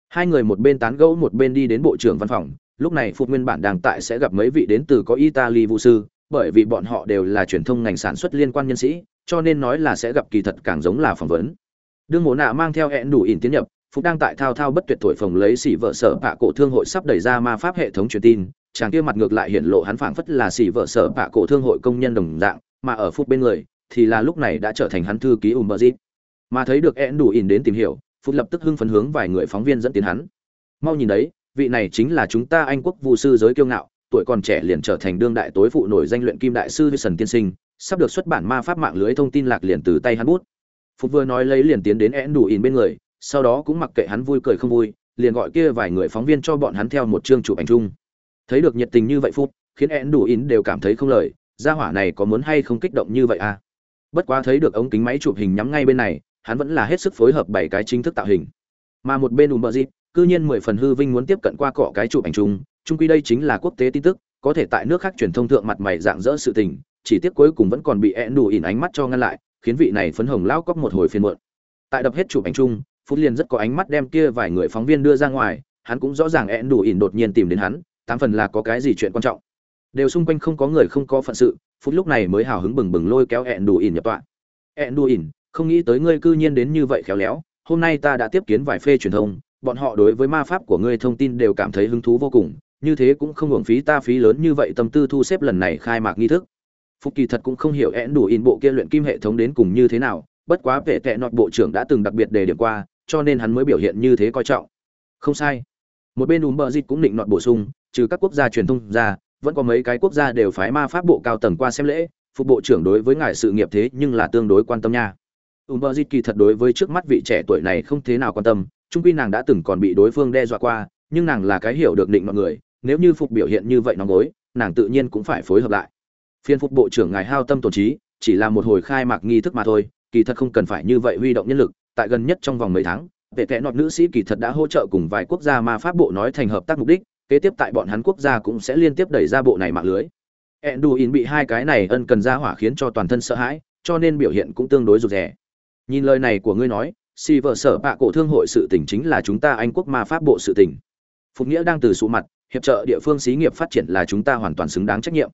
Hai người một bên tán gẫu một bên đi đến bộ trưởng văn phòng, lúc này phục nguyên bản đang tại sẽ gặp mấy vị đến từ có italy vu sư, bởi vì bọn họ đều là truyền thông ngành sản xuất liên quan nhân sĩ, cho nên nói là sẽ gặp kỳ thật càng giống là phỏng vấn đương mộ nạ mang theo hẹn đủ ỉn tiến nhập phục đang tại thao thao bất tuyệt thổi phồng lấy xỉ vợ sở bạ cổ thương hội sắp đẩy ra ma pháp hệ thống truyền tin chàng kia mặt ngược lại hiện lộ hắn phảng phất là xỉ vợ sở bạ cổ thương hội công nhân đồng dạng mà ở phút bên người thì là lúc này đã trở thành hắn thư ký umberzit mà thấy được hẹn đủ ỉn đến tìm hiểu phúc lập tức hưng phấn hướng vài người phóng viên dẫn tiến hắn mau nhìn đấy vị này chính là chúng ta anh quốc vụ sư giới kiêu ngạo tuổi còn trẻ liền trở thành đương đại tối phụ nổi danh luyện kim đại sư Wilson tiên sinh, sắp được xuất bản ma pháp mạng lưới thông tin lạc liền từ tay hắn bút. Phục vừa nói lấy liền tiến đến én đủ in bên người, sau đó cũng mặc kệ hắn vui cười không vui, liền gọi kia vài người phóng viên cho bọn hắn theo một chương chụp ảnh chung. Thấy được nhiệt tình như vậy phút, khiến én đủ in đều cảm thấy không lời, gia hỏa này có muốn hay không kích động như vậy à? Bất quá thấy được ống kính máy chụp hình nhắm ngay bên này, hắn vẫn là hết sức phối hợp bảy cái chính thức tạo hình. Mà một bên Umberjit, cư nhiên mười phần hư vinh muốn tiếp cận qua cọ cái chụp ảnh chung, chung quy đây chính là quốc tế tin tức có thể tại nước khác truyền thông thượng mặt mày dạng dỡ sự tình chỉ tiếc cuối cùng vẫn còn bị én đủ ỉn ánh mắt cho ngăn lại khiến vị này phấn hồng lao cóc một hồi phiền muộn. Tại đập hết chụp ảnh chung, phút liền rất có ánh mắt đem kia vài người phóng viên đưa ra ngoài, hắn cũng rõ ràng ẹn đủ ỉn đột nhiên tìm đến hắn, tám phần là có cái gì chuyện quan trọng. Đều xung quanh không có người không có phận sự, phút lúc này mới hào hứng bừng bừng lôi kéo ẹn đủ ỉn nhập tọa. Ẹn đủ ỉn, không nghĩ tới ngươi cư nhiên đến như vậy khéo léo, hôm nay ta đã tiếp kiến vài phê truyền thông, bọn họ đối với ma pháp của ngươi thông tin đều cảm thấy hứng thú vô cùng, như thế cũng không uổng phí ta phí lớn như vậy tâm tư thu xếp lần này khai mạc nghi thức phục kỳ thật cũng không hiểu én đủ in bộ kia luyện kim hệ thống đến cùng như thế nào, bất quá vệ tệ nọt bộ trưởng đã từng đặc biệt đề điểm qua, cho nên hắn mới biểu hiện như thế coi trọng. Không sai. Một bên ùm bờ dịch cũng định nọt bổ sung, trừ các quốc gia truyền thông ra, vẫn có mấy cái quốc gia đều phái ma pháp bộ cao tầng qua xem lễ, phục bộ trưởng đối với ngài sự nghiệp thế nhưng là tương đối quan tâm nha. Ùm bờ dịch kỳ thật đối với trước mắt vị trẻ tuổi này không thế nào quan tâm trung quy nàng đã từng còn bị đối phương đe dọa qua, nhưng nàng là cái hiểu được định mọi người, nếu như phục biểu hiện như vậy nóng gối, nàng tự nhiên cũng phải phối hợp lại phiên phục bộ trưởng ngài hao tâm tổn trí, chỉ là một hồi khai mạc nghi thức mà thôi, kỳ thật không cần phải như vậy huy động nhân lực, tại gần nhất trong vòng mấy tháng, vệ tệ nọt nữ sĩ kỳ thật đã hỗ trợ cùng vài quốc gia ma pháp bộ nói thành hợp tác mục đích, kế tiếp tại bọn hắn quốc gia cũng sẽ liên tiếp đẩy ra bộ này mạng lưới. Enduin bị hai cái này ân cần ra hỏa khiến cho toàn thân sợ hãi, cho nên biểu hiện cũng tương đối rụt rè. Nhìn lời này của ngươi nói, si vợ sở bạ cổ thương hội sự tỉnh chính là chúng ta anh quốc ma pháp bộ sự tỉnh phục nghĩa đang từ sụ mặt, hiệp trợ địa phương xí nghiệp phát triển là chúng ta hoàn toàn xứng đáng trách nhiệm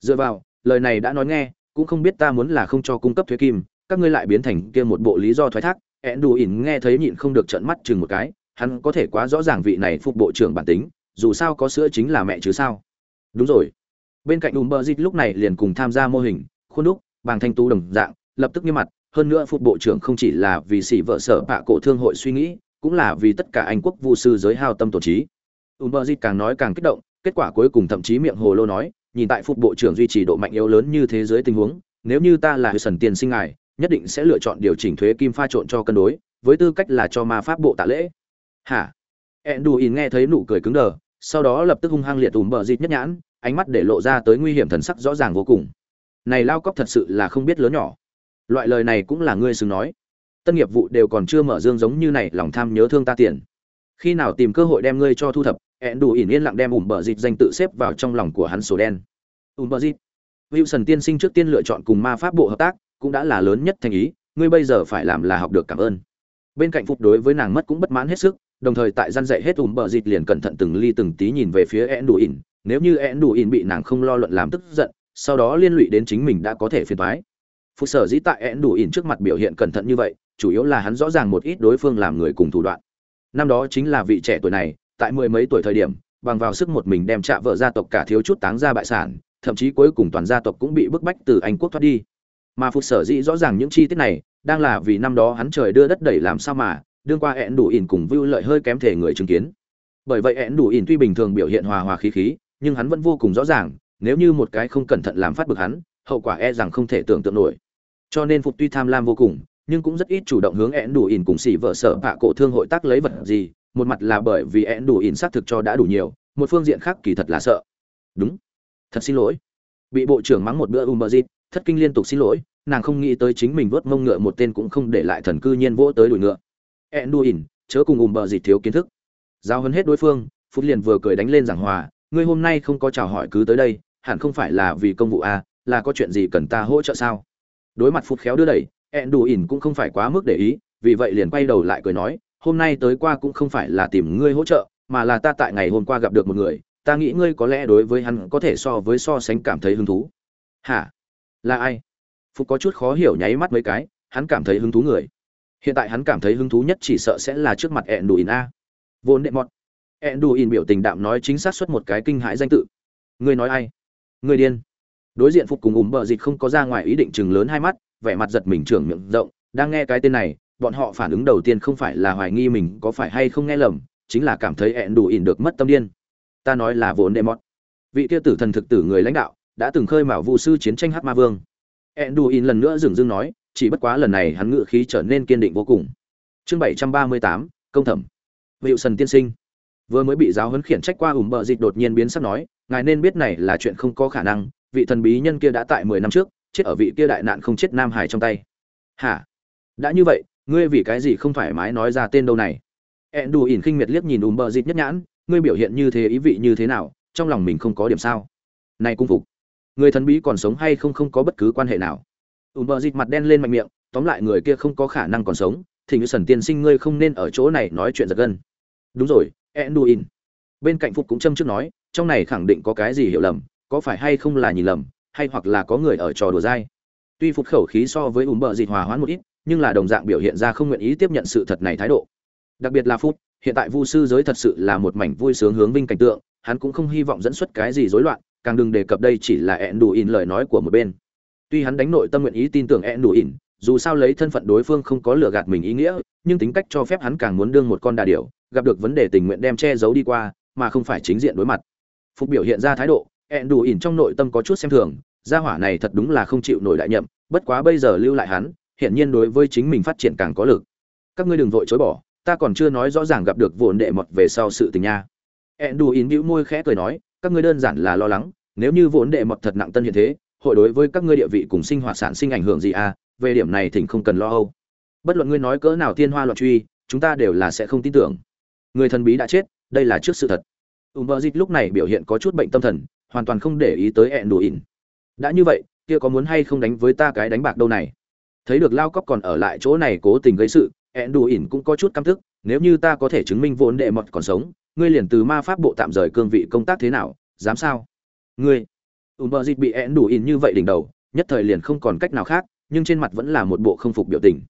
dựa vào, lời này đã nói nghe, cũng không biết ta muốn là không cho cung cấp thuế kim, các ngươi lại biến thành kia một bộ lý do thoái thác. Ẹn đù ỉn nghe thấy nhịn không được trận mắt chừng một cái, hắn có thể quá rõ ràng vị này phục bộ trưởng bản tính, dù sao có sữa chính là mẹ chứ sao. Đúng rồi. Bên cạnh ùm bơ dít lúc này liền cùng tham gia mô hình, khuôn đúc bằng thanh tú đồng dạng, lập tức nghiêm mặt, hơn nữa phục bộ trưởng không chỉ là vì xỉ vợ sở bạ cổ thương hội suy nghĩ, cũng là vì tất cả anh quốc vu sư giới hao tâm tổ trí. Ùm bơ dít càng nói càng kích động, kết quả cuối cùng thậm chí miệng hồ lô nói nhìn tại phục bộ trưởng duy trì độ mạnh yếu lớn như thế giới tình huống, nếu như ta là sần tiền sinh ngài, nhất định sẽ lựa chọn điều chỉnh thuế kim pha trộn cho cân đối, với tư cách là cho ma pháp bộ tạ lễ. Hả? Enduin nghe thấy nụ cười cứng đờ, sau đó lập tức hung hăng liệt ùm bờ dịt nhất nhãn, ánh mắt để lộ ra tới nguy hiểm thần sắc rõ ràng vô cùng. Này lao cóc thật sự là không biết lớn nhỏ. Loại lời này cũng là ngươi xứng nói. Tân nghiệp vụ đều còn chưa mở dương giống như này, lòng tham nhớ thương ta tiền khi nào tìm cơ hội đem ngươi cho thu thập, ẹn đủ ỉn yên lặng đem ủm bờ dịp danh tự xếp vào trong lòng của hắn sổ đen. Ủm bờ dịt wilson tiên sinh trước tiên lựa chọn cùng ma pháp bộ hợp tác, cũng đã là lớn nhất thành ý, ngươi bây giờ phải làm là học được cảm ơn. Bên cạnh phục đối với nàng mất cũng bất mãn hết sức, đồng thời tại gian dạy hết ủm bờ dịp liền cẩn thận từng ly từng tí nhìn về phía ẹn đủ ỉn, nếu như ẹn đủ ỉn bị nàng không lo luận làm tức giận, sau đó liên lụy đến chính mình đã có thể phiền thoái phục sở dĩ tại ẹn đủ ỉn trước mặt biểu hiện cẩn thận như vậy, chủ yếu là hắn rõ ràng một ít đối phương làm người cùng thủ đoạn năm đó chính là vị trẻ tuổi này, tại mười mấy tuổi thời điểm, bằng vào sức một mình đem trạ vợ gia tộc cả thiếu chút táng ra bại sản, thậm chí cuối cùng toàn gia tộc cũng bị bức bách từ anh quốc thoát đi. Mà phục sở dĩ rõ ràng những chi tiết này, đang là vì năm đó hắn trời đưa đất đẩy làm sao mà, đương qua ẹn đủ ỉn cùng vưu lợi hơi kém thể người chứng kiến. Bởi vậy ẹn đủ ỉn tuy bình thường biểu hiện hòa hòa khí khí, nhưng hắn vẫn vô cùng rõ ràng, nếu như một cái không cẩn thận làm phát bực hắn, hậu quả e rằng không thể tưởng tượng nổi. Cho nên phục tuy tham lam vô cùng nhưng cũng rất ít chủ động hướng én đủ ỉn cùng xỉ vợ sở bạ cổ thương hội tác lấy vật gì một mặt là bởi vì én đủ ỉn xác thực cho đã đủ nhiều một phương diện khác kỳ thật là sợ. Đúng. Thật xin lỗi. Bị bộ trưởng mắng một bữa umberzit thất kinh liên tục xin lỗi nàng không nghĩ tới chính mình vớt mông ngựa một tên cũng không để lại thần cư nhiên vỗ tới đuổi ngựa. Én đủ ỉn chớ cùng umberzit thiếu kiến thức. Giao hấn hết đối phương phút liền vừa cười đánh lên giảng hòa ngươi hôm nay không có chào hỏi cứ tới đây hẳn không phải là vì công vụ a à, là có chuyện gì cần ta hỗ trợ sao? Đối mặt phút khéo đưa đẩy ẹn đủ ỉn cũng không phải quá mức để ý, vì vậy liền quay đầu lại cười nói, hôm nay tới qua cũng không phải là tìm ngươi hỗ trợ, mà là ta tại ngày hôm qua gặp được một người, ta nghĩ ngươi có lẽ đối với hắn có thể so với so sánh cảm thấy hứng thú. Hả? Là ai? Phúc có chút khó hiểu nháy mắt mấy cái, hắn cảm thấy hứng thú người. Hiện tại hắn cảm thấy hứng thú nhất chỉ sợ sẽ là trước mặt ẹn đủ ỉn a. Vốn đệ mọt. Ẹn đủ ỉn biểu tình đạm nói chính xác xuất một cái kinh hãi danh tự. Ngươi nói ai? Ngươi điên. Đối diện phục cùng ùm bờ dịch không có ra ngoài ý định chừng lớn hai mắt vẻ mặt giật mình trưởng miệng rộng, đang nghe cái tên này, bọn họ phản ứng đầu tiên không phải là hoài nghi mình có phải hay không nghe lầm, chính là cảm thấy ẹn đủ ỉn được mất tâm điên. Ta nói là vốn đệ mót vị kia tử thần thực tử người lãnh đạo, đã từng khơi mào vu sư chiến tranh hát ma vương. Ẹn đủ ỉn lần nữa dừng dưng nói, chỉ bất quá lần này hắn ngự khí trở nên kiên định vô cùng. Chương bảy trăm ba mươi tám, công thẩm. Hiệu sần tiên sinh. Vừa mới bị giáo huấn khiển trách qua ủng bờ dịch đột nhiên biến sắc nói, ngài nên biết này là chuyện không có khả năng, vị thần bí nhân kia đã tại mười năm trước chết ở vị kia đại nạn không chết nam hải trong tay. Hả? Đã như vậy, ngươi vì cái gì không thoải mái nói ra tên đâu này? Ẹn đù ỉn khinh miệt liếc nhìn ùm bờ dịt nhất nhãn, ngươi biểu hiện như thế ý vị như thế nào, trong lòng mình không có điểm sao? Này cung phục, người thần bí còn sống hay không không có bất cứ quan hệ nào? Ùm bờ dịt mặt đen lên mạnh miệng, tóm lại người kia không có khả năng còn sống, thì như sần tiên sinh ngươi không nên ở chỗ này nói chuyện giật gân. Đúng rồi ẹn đù ỉn. Bên cạnh phục cũng châm trước nói, trong này khẳng định có cái gì hiểu lầm, có phải hay không là nhìn lầm? Hay hoặc là có người ở trò đùa dai. Tuy phục khẩu khí so với ùm bờ dịt hòa hoãn một ít, nhưng là đồng dạng biểu hiện ra không nguyện ý tiếp nhận sự thật này thái độ. Đặc biệt là phút hiện tại vu sư giới thật sự là một mảnh vui sướng hướng vinh cảnh tượng, hắn cũng không hy vọng dẫn xuất cái gì rối loạn, càng đừng đề cập đây chỉ là ẹn đủ in lời nói của một bên. Tuy hắn đánh nội tâm nguyện ý tin tưởng ẹn đủ in dù sao lấy thân phận đối phương không có lừa gạt mình ý nghĩa, nhưng tính cách cho phép hắn càng muốn đương một con đà điểu, gặp được vấn đề tình nguyện đem che giấu đi qua, mà không phải chính diện đối mặt. Phục biểu hiện ra thái độ ẹn đủ ỉn trong nội tâm có chút xem thường gia hỏa này thật đúng là không chịu nổi đại nhậm, bất quá bây giờ lưu lại hắn, hiển nhiên đối với chính mình phát triển càng có lực. Các ngươi đừng vội chối bỏ, ta còn chưa nói rõ ràng gặp được vụn đệ mọt về sau sự tình nha. Ẹn đù ín bĩu môi khẽ cười nói, các ngươi đơn giản là lo lắng, nếu như vốn đệ mọt thật nặng tân hiện thế, hội đối với các ngươi địa vị cùng sinh hoạt sản sinh ảnh hưởng gì à về điểm này thỉnh không cần lo âu. Bất luận ngươi nói cỡ nào thiên hoa loạn truy, chúng ta đều là sẽ không tin tưởng. Người thần bí đã chết, đây là trước sự thật. Ùm bờ lúc này biểu hiện có chút bệnh tâm thần, hoàn toàn không để ý tới ẹn đù ỉn đã như vậy, kia có muốn hay không đánh với ta cái đánh bạc đâu này? Thấy được lao cóc còn ở lại chỗ này cố tình gây sự ẹn đù ỉn cũng có chút căm thức nếu như ta có thể chứng minh vốn đệ mọt còn sống, ngươi liền từ ma pháp bộ tạm rời cương vị công tác thế nào, dám sao? Ngươi ùm bờ dịt bị ẹn đù ỉn như vậy đỉnh đầu, nhất thời liền không còn cách nào khác, nhưng trên mặt vẫn là một bộ không phục biểu tình.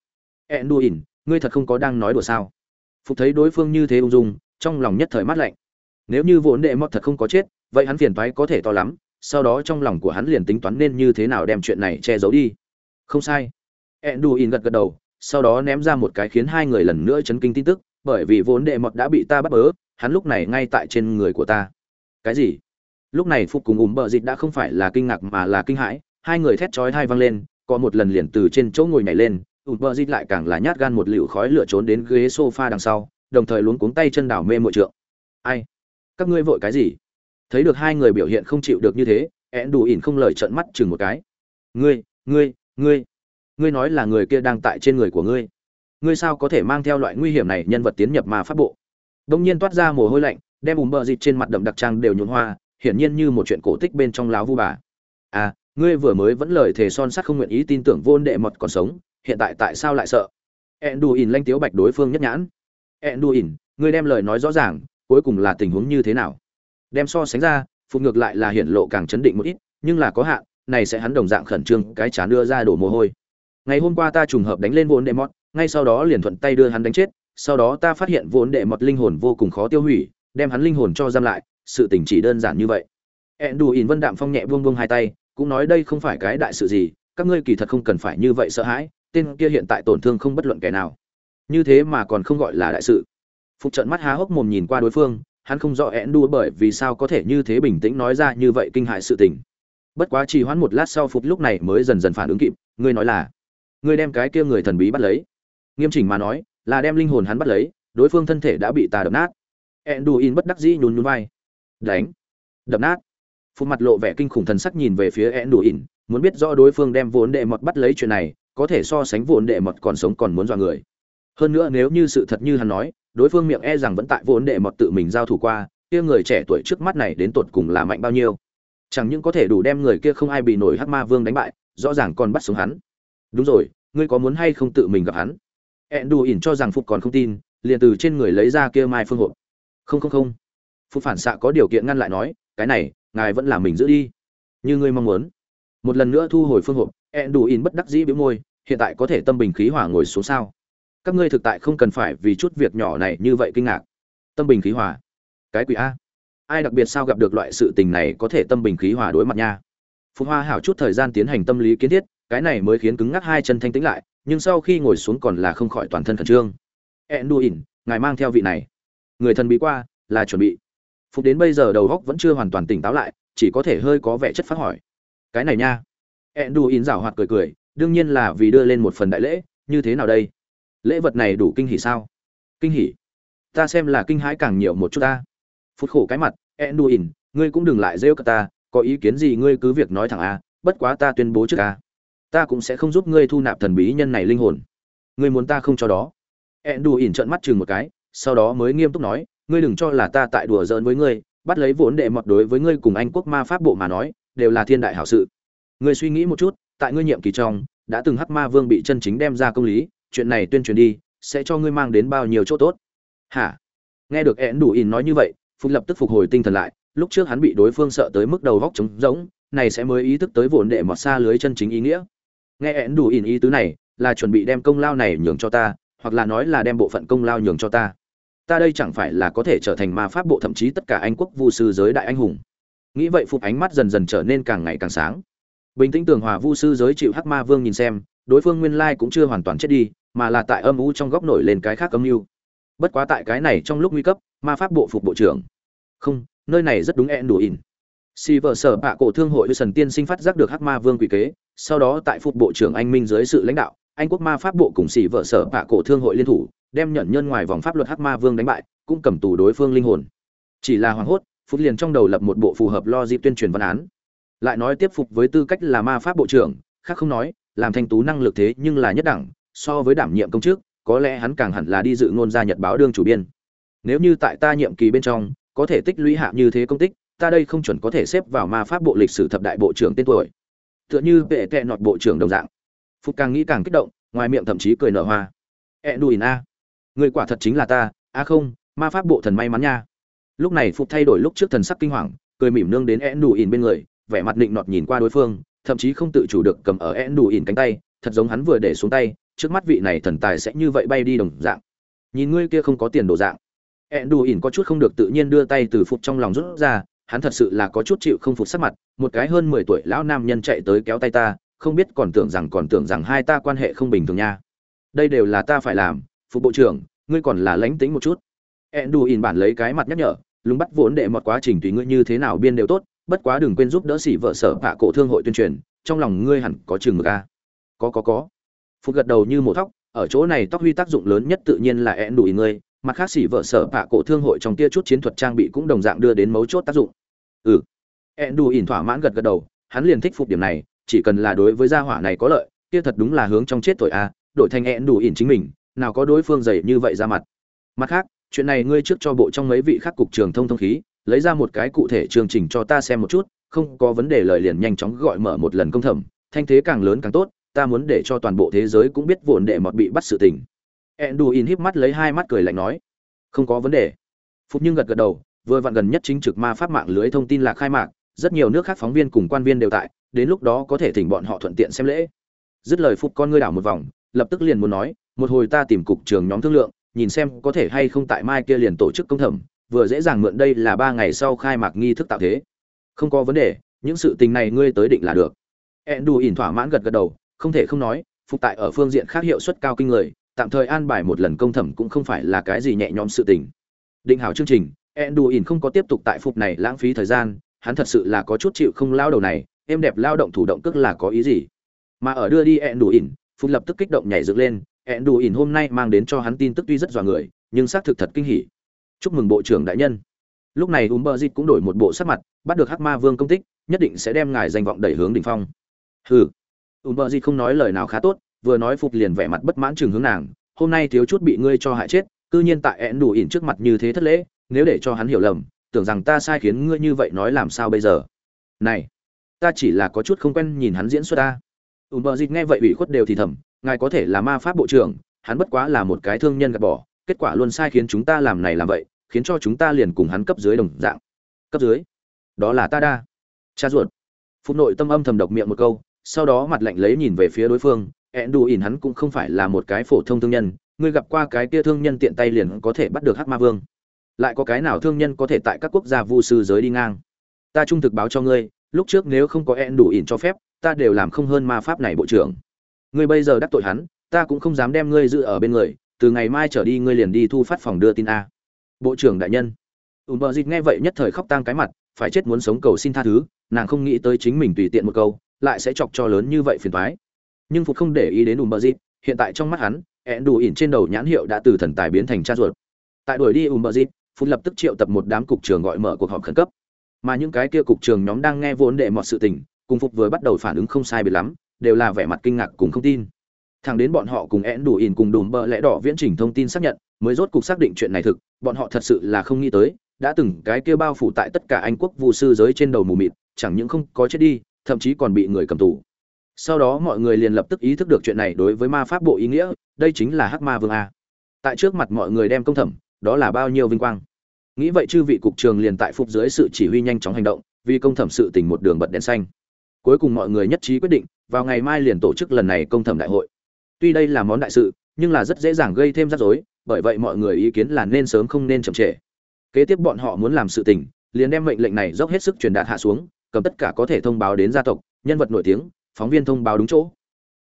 Ẹn đù ỉn ngươi thật không có đang nói đùa sao? Phục thấy đối phương như thế ung dung, trong lòng nhất thời mát lạnh. Nếu như vốn đệ mọt thật không có chết, vậy hắn phiền toái có thể to lắm sau đó trong lòng của hắn liền tính toán nên như thế nào đem chuyện này che giấu đi. Không sai. Enduin gật gật đầu, sau đó ném ra một cái khiến hai người lần nữa chấn kinh tin tức, bởi vì vốn đệ mọt đã bị ta bắt bớ, hắn lúc này ngay tại trên người của ta. Cái gì? Lúc này phục cùng ùm bợ dịch đã không phải là kinh ngạc mà là kinh hãi, hai người thét chói hai văng lên, có một lần liền từ trên chỗ ngồi nhảy lên ùm bợ dịch lại càng là nhát gan một liều khói lửa trốn đến ghế sofa đằng sau, đồng thời luống cuống tay chân đảo mê mội trượng. Ai? Các ngươi vội cái gì? Thấy được hai người biểu hiện không chịu được như thế én đủ ỉn không lời trợn mắt chừng một cái. Ngươi ngươi ngươi ngươi nói là người kia đang tại trên người của ngươi. Ngươi sao có thể mang theo loại nguy hiểm này nhân vật tiến nhập mà phát bộ? Đông nhiên toát ra mồ hôi lạnh, đem ùm bờ dịt trên mặt đậm đặc trang đều nhuộn hoa, hiển nhiên như một chuyện cổ tích bên trong láo vu bà. À ngươi vừa mới vẫn lời thề son sắt không nguyện ý tin tưởng vô đệ mật còn sống, hiện tại tại sao lại sợ? Ẹn đù ỉn lanh tiếu bạch đối phương nhất nhãn. Ẹn đù ỉn, ngươi đem lời nói rõ ràng, cuối cùng là tình huống như thế nào? Đem so sánh ra phục ngược lại là hiện lộ càng chấn định một ít, nhưng là có hạn, này sẽ hắn đồng dạng khẩn trương, cái chán đưa ra đổ mồ hôi. Ngày hôm qua ta trùng hợp đánh lên vốn đệ mọt, ngay sau đó liền thuận tay đưa hắn đánh chết, sau đó ta phát hiện vốn đệ mọt linh hồn vô cùng khó tiêu hủy, đem hắn linh hồn cho giam lại, sự tình chỉ đơn giản như vậy. Ẹn đù ỉn vân đạm phong nhẹ buông buông hai tay, cũng nói đây không phải cái đại sự gì, các ngươi kỳ thật không cần phải như vậy sợ hãi, tên kia hiện tại tổn thương không bất luận kẻ nào. Như thế mà còn không gọi là đại sự. Phục trận mắt há hốc mồm nhìn qua đối phương hắn không rõ én đu bởi vì sao có thể như thế bình tĩnh nói ra như vậy kinh hại sự tình. Bất quá trì hoãn một lát sau phục lúc này mới dần dần phản ứng kịp, ngươi nói là, ngươi đem cái kia người thần bí bắt lấy. Nghiêm chỉnh mà nói, là đem linh hồn hắn bắt lấy, đối phương thân thể đã bị ta đập nát. Ẹn đù in bất đắc dĩ nhún nhún vai. Đánh. Đập nát. Phục mặt lộ vẻ kinh khủng thần sắc nhìn về phía ẹn đù in, muốn biết rõ đối phương đem vốn đệ mọt bắt lấy chuyện này, có thể so sánh vốn đệ mọt còn sống còn muốn dọa người. Hơn nữa nếu như sự thật như hắn nói đối phương miệng e rằng vẫn tại vốn đệ mọt tự mình giao thủ qua, kia người trẻ tuổi trước mắt này đến tột cùng là mạnh bao nhiêu? Chẳng những có thể đủ đem người kia không ai bị nổi hắc ma vương đánh bại, rõ ràng còn bắt sống hắn. Đúng rồi, ngươi có muốn hay không tự mình gặp hắn? Ẹn đù ỉn cho rằng phục còn không tin, liền từ trên người lấy ra kia mai phương hộp. Không không không. Phục phản xạ có điều kiện ngăn lại nói, cái này, ngài vẫn là mình giữ đi. Như ngươi mong muốn. Một lần nữa thu hồi phương hộp ẹn đù ỉn bất đắc dĩ bĩu môi, hiện tại có thể tâm bình khí hỏa ngồi xuống sao? Các ngươi thực tại không cần phải vì chút việc nhỏ này như vậy kinh ngạc. Tâm bình khí hòa. Cái quỷ a. Ai đặc biệt sao gặp được loại sự tình này có thể tâm bình khí hòa đối mặt nha? Phúc hoa hảo chút thời gian tiến hành tâm lý kiến thiết, cái này mới khiến cứng ngắc hai chân thanh tĩnh lại, nhưng sau khi ngồi xuống còn là không khỏi toàn thân khẩn trương. E Ẹn ỉn, ngài mang theo vị này. Người thần bí qua, là chuẩn bị. Phục đến bây giờ đầu góc vẫn chưa hoàn toàn tỉnh táo lại, chỉ có thể hơi có vẻ chất phát hỏi. Cái này nha. E Ẹn ỉn rảo hoạt cười cười, đương nhiên là vì đưa lên một phần đại lễ, như thế nào đây? Lễ vật này đủ kinh hỉ sao? Kinh hỉ? Ta xem là kinh hãi càng nhiều một chút ta. Phút khổ cái mặt enduin ngươi cũng đừng lại rêu cả ta, có ý kiến gì ngươi cứ việc nói thẳng a, bất quá ta tuyên bố trước a. Ta cũng sẽ không giúp ngươi thu nạp thần bí nhân này linh hồn. Ngươi muốn ta không cho đó. Enduin trợn mắt chừng một cái, sau đó mới nghiêm túc nói, ngươi đừng cho là ta tại đùa giỡn với ngươi, bắt lấy vốn đệ mọt đối với ngươi cùng anh quốc ma pháp bộ mà nói, đều là thiên đại hảo sự. Ngươi suy nghĩ một chút, tại ngươi nhiệm kỳ trong, đã từng hắc ma vương bị chân chính đem ra công lý chuyện này tuyên truyền đi, sẽ cho ngươi mang đến bao nhiêu chỗ tốt. Hả? Nghe được én đủ in nói như vậy, phục lập tức phục hồi tinh thần lại, lúc trước hắn bị đối phương sợ tới mức đầu góc trống rỗng, này sẽ mới ý thức tới vốn đệ mọt xa lưới chân chính ý nghĩa. Nghe én đủ in ý tứ này, là chuẩn bị đem công lao này nhường cho ta, hoặc là nói là đem bộ phận công lao nhường cho ta. Ta đây chẳng phải là có thể trở thành ma pháp bộ thậm chí tất cả anh quốc vu sư giới đại anh hùng. Nghĩ vậy phục ánh mắt dần dần trở nên càng ngày càng sáng. Bình tĩnh tường hòa vu sư giới chịu hắc ma vương nhìn xem đối phương nguyên lai cũng chưa hoàn toàn chết đi, mà là tại âm u trong góc nổi lên cái khác âm mưu. Bất quá tại cái này trong lúc nguy cấp, ma pháp bộ phục bộ trưởng. Không, nơi này rất đúng ẹn đủ ỉn si vợ sở bạ cổ thương hội sần tiên sinh phát giác được hắc ma vương quỷ kế, sau đó tại phục bộ trưởng anh minh dưới sự lãnh đạo, anh quốc ma pháp bộ cùng sĩ vợ sở bạ cổ thương hội liên thủ, đem nhận nhân ngoài vòng pháp luật hắc ma vương đánh bại, cũng cầm tù đối phương linh hồn. Chỉ là hoảng hốt phục liền trong đầu lập một bộ phù hợp lo dịp tuyên truyền văn án. Lại nói tiếp phục với tư cách là ma pháp bộ trưởng, khác không nói làm thanh tú năng lực thế nhưng là nhất đẳng, so với đảm nhiệm công chức, có lẽ hắn càng hẳn là đi dự ngôn gia nhật báo đương chủ biên. Nếu như tại ta nhiệm kỳ bên trong, có thể tích lũy hạ như thế công tích, ta đây không chuẩn có thể xếp vào ma pháp bộ lịch sử thập đại bộ trưởng tên tuổi. Tựa như vệ tệ nọt bộ trưởng đồng dạng. Phúc càng nghĩ càng kích động, ngoài miệng thậm chí cười nở hoa. Ẹ đùi na. Người quả thật chính là ta. A không, ma pháp bộ thần may mắn nha. Lúc này phục thay đổi lúc trước thần sắc kinh hoàng, cười mỉm nương đến ẹ đùi in bên người, vẻ mặt định nọt nhìn qua đối phương thậm chí không tự chủ được cầm ở én đủ ỉn cánh tay, thật giống hắn vừa để xuống tay, trước mắt vị này thần tài sẽ như vậy bay đi đồng dạng. Nhìn ngươi kia không có tiền đồ dạng. Én đủ ỉn có chút không được tự nhiên đưa tay từ phục trong lòng rút ra, hắn thật sự là có chút chịu không phục sắc mặt, một cái hơn mười tuổi lão nam nhân chạy tới kéo tay ta, không biết còn tưởng rằng còn tưởng rằng hai ta quan hệ không bình thường nha. Đây đều là ta phải làm, phục bộ trưởng, ngươi còn là lánh tính một chút. Én đủ ỉn bản lấy cái mặt nhắc nhở, lúng bắt vốn để một quá trình tùy ngươi như thế nào biên đều tốt bất quá đừng quên giúp đỡ xỉ vợ sở bạ cổ thương hội tuyên truyền, trong lòng ngươi hẳn có chừng mực a có có có. Phục gật đầu như một tóc ở chỗ này tóc huy tác dụng lớn nhất tự nhiên là én đùi ngươi, mặt khác xỉ vợ sở bạ cổ thương hội trong tia chút chiến thuật trang bị cũng đồng dạng đưa đến mấu chốt tác dụng. Ừ. Én đùi ỉn thỏa mãn gật gật đầu, hắn liền thích phục điểm này, chỉ cần là đối với gia hỏa này có lợi, kia thật đúng là hướng trong chết tội a đổi thành én đùi ỉn chính mình, nào có đối phương dày như vậy ra mặt. Mặt khác, chuyện này ngươi trước cho bộ trong mấy vị khác cục trường thông thông khí lấy ra một cái cụ thể chương trình cho ta xem một chút, không có vấn đề lời liền nhanh chóng gọi mở một lần công thẩm, thanh thế càng lớn càng tốt, ta muốn để cho toàn bộ thế giới cũng biết vụn đệ mọt bị bắt sự tình. Enduin híp mắt lấy hai mắt cười lạnh nói, không có vấn đề. Phục nhưng gật gật đầu, vừa vặn gần nhất chính trực ma pháp mạng lưới thông tin là khai mạc, rất nhiều nước khác phóng viên cùng quan viên đều tại, đến lúc đó có thể thỉnh bọn họ thuận tiện xem lễ. Dứt lời phục con ngươi đảo một vòng, lập tức liền muốn nói, một hồi ta tìm cục trường nhóm thương lượng, nhìn xem có thể hay không tại mai kia liền tổ chức công thẩm vừa dễ dàng mượn đây là ba ngày sau khai mạc nghi thức tạo thế. Không có vấn đề, những sự tình này ngươi tới định là được. Endu ỉn thỏa mãn gật gật đầu, không thể không nói, phục tại ở phương diện khác hiệu suất cao kinh người, tạm thời an bài một lần công thẩm cũng không phải là cái gì nhẹ nhõm sự tình. Định hảo chương trình endu ỉn không có tiếp tục tại phục này lãng phí thời gian, hắn thật sự là có chút chịu không lao đầu này em đẹp lao động thủ động cước là có ý gì? Mà ở đưa đi endu ỉn, phục lập tức kích động nhảy dựng lên ẹn đù ỉn hôm nay mang đến cho hắn tin tức tuy rất dọa người, nhưng xác thực thật kinh hỉ chúc mừng bộ trưởng đại nhân. Lúc này ùm bơ dịt cũng đổi một bộ sắc mặt, bắt được hắc ma vương công tích, nhất định sẽ đem ngài danh vọng đẩy hướng đỉnh phong. Hừ. Ùm bơ dịt không nói lời nào khá tốt, vừa nói phục liền vẻ mặt bất mãn chừng hướng nàng, hôm nay thiếu chút bị ngươi cho hại chết, cư nhiên tại ẹn đủ ỉn trước mặt như thế thất lễ, nếu để cho hắn hiểu lầm, tưởng rằng ta sai khiến ngươi như vậy nói làm sao bây giờ? Này, ta chỉ là có chút không quen nhìn hắn diễn xuất ta ùm bơ dịt nghe vậy ủy khuất đều thì thầm, ngài có thể là ma pháp bộ trưởng, hắn bất quá là một cái thương nhân gạt bỏ kết quả luôn sai khiến chúng ta làm này làm vậy, khiến cho chúng ta liền cùng hắn cấp dưới đồng dạng. Cấp dưới? Đó là ta đa. Cha ruột. Phúc nội tâm âm thầm độc miệng một câu, sau đó mặt lạnh lấy nhìn về phía đối phương ẹn đù ỉn hắn cũng không phải là một cái phổ thông thương nhân, ngươi gặp qua cái kia thương nhân tiện tay liền có thể bắt được hắc ma vương. Lại có cái nào thương nhân có thể tại các quốc gia vu sư giới đi ngang? Ta trung thực báo cho ngươi, lúc trước nếu không có ẹn đủ ỉn cho phép, ta đều làm không hơn ma pháp này bộ trưởng. Ngươi bây giờ đắc tội hắn, ta cũng không dám đem ngươi giữ ở bên người từ ngày mai trở đi ngươi liền đi thu phát phòng đưa tin a. Bộ trưởng đại nhân. Ùm bờ dịt nghe vậy nhất thời khóc tang cái mặt, phải chết muốn sống cầu xin tha thứ, nàng không nghĩ tới chính mình tùy tiện một câu, lại sẽ chọc cho lớn như vậy phiền toái. Nhưng phục không để ý đến ùm bờ dịt, hiện tại trong mắt hắn ẹn đủ ỉn trên đầu nhãn hiệu đã từ thần tài biến thành cha ruột. Tại đuổi đi ùm bờ dịt phục lập tức triệu tập một đám cục trường gọi mở cuộc họp khẩn cấp. Mà những cái kia cục trường nhóm đang nghe vốn đệ mọi sự tình, cùng phục vừa bắt đầu phản ứng không sai biệt lắm, đều là vẻ mặt kinh ngạc cùng không tin thẳng đến bọn họ cùng én đủ ỉn cùng đùm bợ lẽ đỏ viễn trình thông tin xác nhận, mới rốt cuộc xác định chuyện này thực, bọn họ thật sự là không nghĩ tới, đã từng cái kia bao phủ tại tất cả anh quốc vu sư giới trên đầu mù mịt, chẳng những không có chết đi, thậm chí còn bị người cầm tù. Sau đó mọi người liền lập tức ý thức được chuyện này đối với ma pháp bộ ý nghĩa, đây chính là hắc ma vương a. Tại trước mặt mọi người đem công thẩm, đó là bao nhiêu vinh quang. Nghĩ vậy chư vị cục trường liền tại phục dưới sự chỉ huy nhanh chóng hành động, vì công thẩm sự tình một đường bật đèn xanh. Cuối cùng mọi người nhất trí quyết định, vào ngày mai liền tổ chức lần này công thẩm đại hội tuy đây là món đại sự, nhưng là rất dễ dàng gây thêm rắc rối, bởi vậy mọi người ý kiến là nên sớm không nên chậm trễ. Kế tiếp bọn họ muốn làm sự tình, liền đem mệnh lệnh này dốc hết sức truyền đạt hạ xuống, cầm tất cả có thể thông báo đến gia tộc, nhân vật nổi tiếng, phóng viên thông báo đúng chỗ.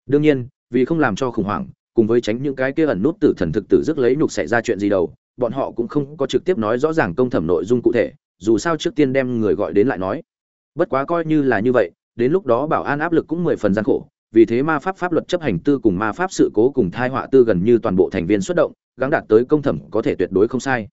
Đương nhiên, vì không làm cho khủng hoảng, cùng với tránh những cái kia ẩn nút tử thần thực tử rước lấy nhục xảy ra chuyện gì đâu bọn họ cũng không có trực tiếp nói rõ ràng công thẩm nội dung cụ thể, dù sao trước tiên đem người gọi đến lại nói. Bất quá coi như là như vậy, đến lúc đó bảo an áp lực cũng mười phần gian khổ vì thế ma pháp pháp luật chấp hành tư cùng ma pháp sự cố cùng thai họa tư gần như toàn bộ thành viên xuất động, gắng đạt tới công thẩm có thể tuyệt đối không sai.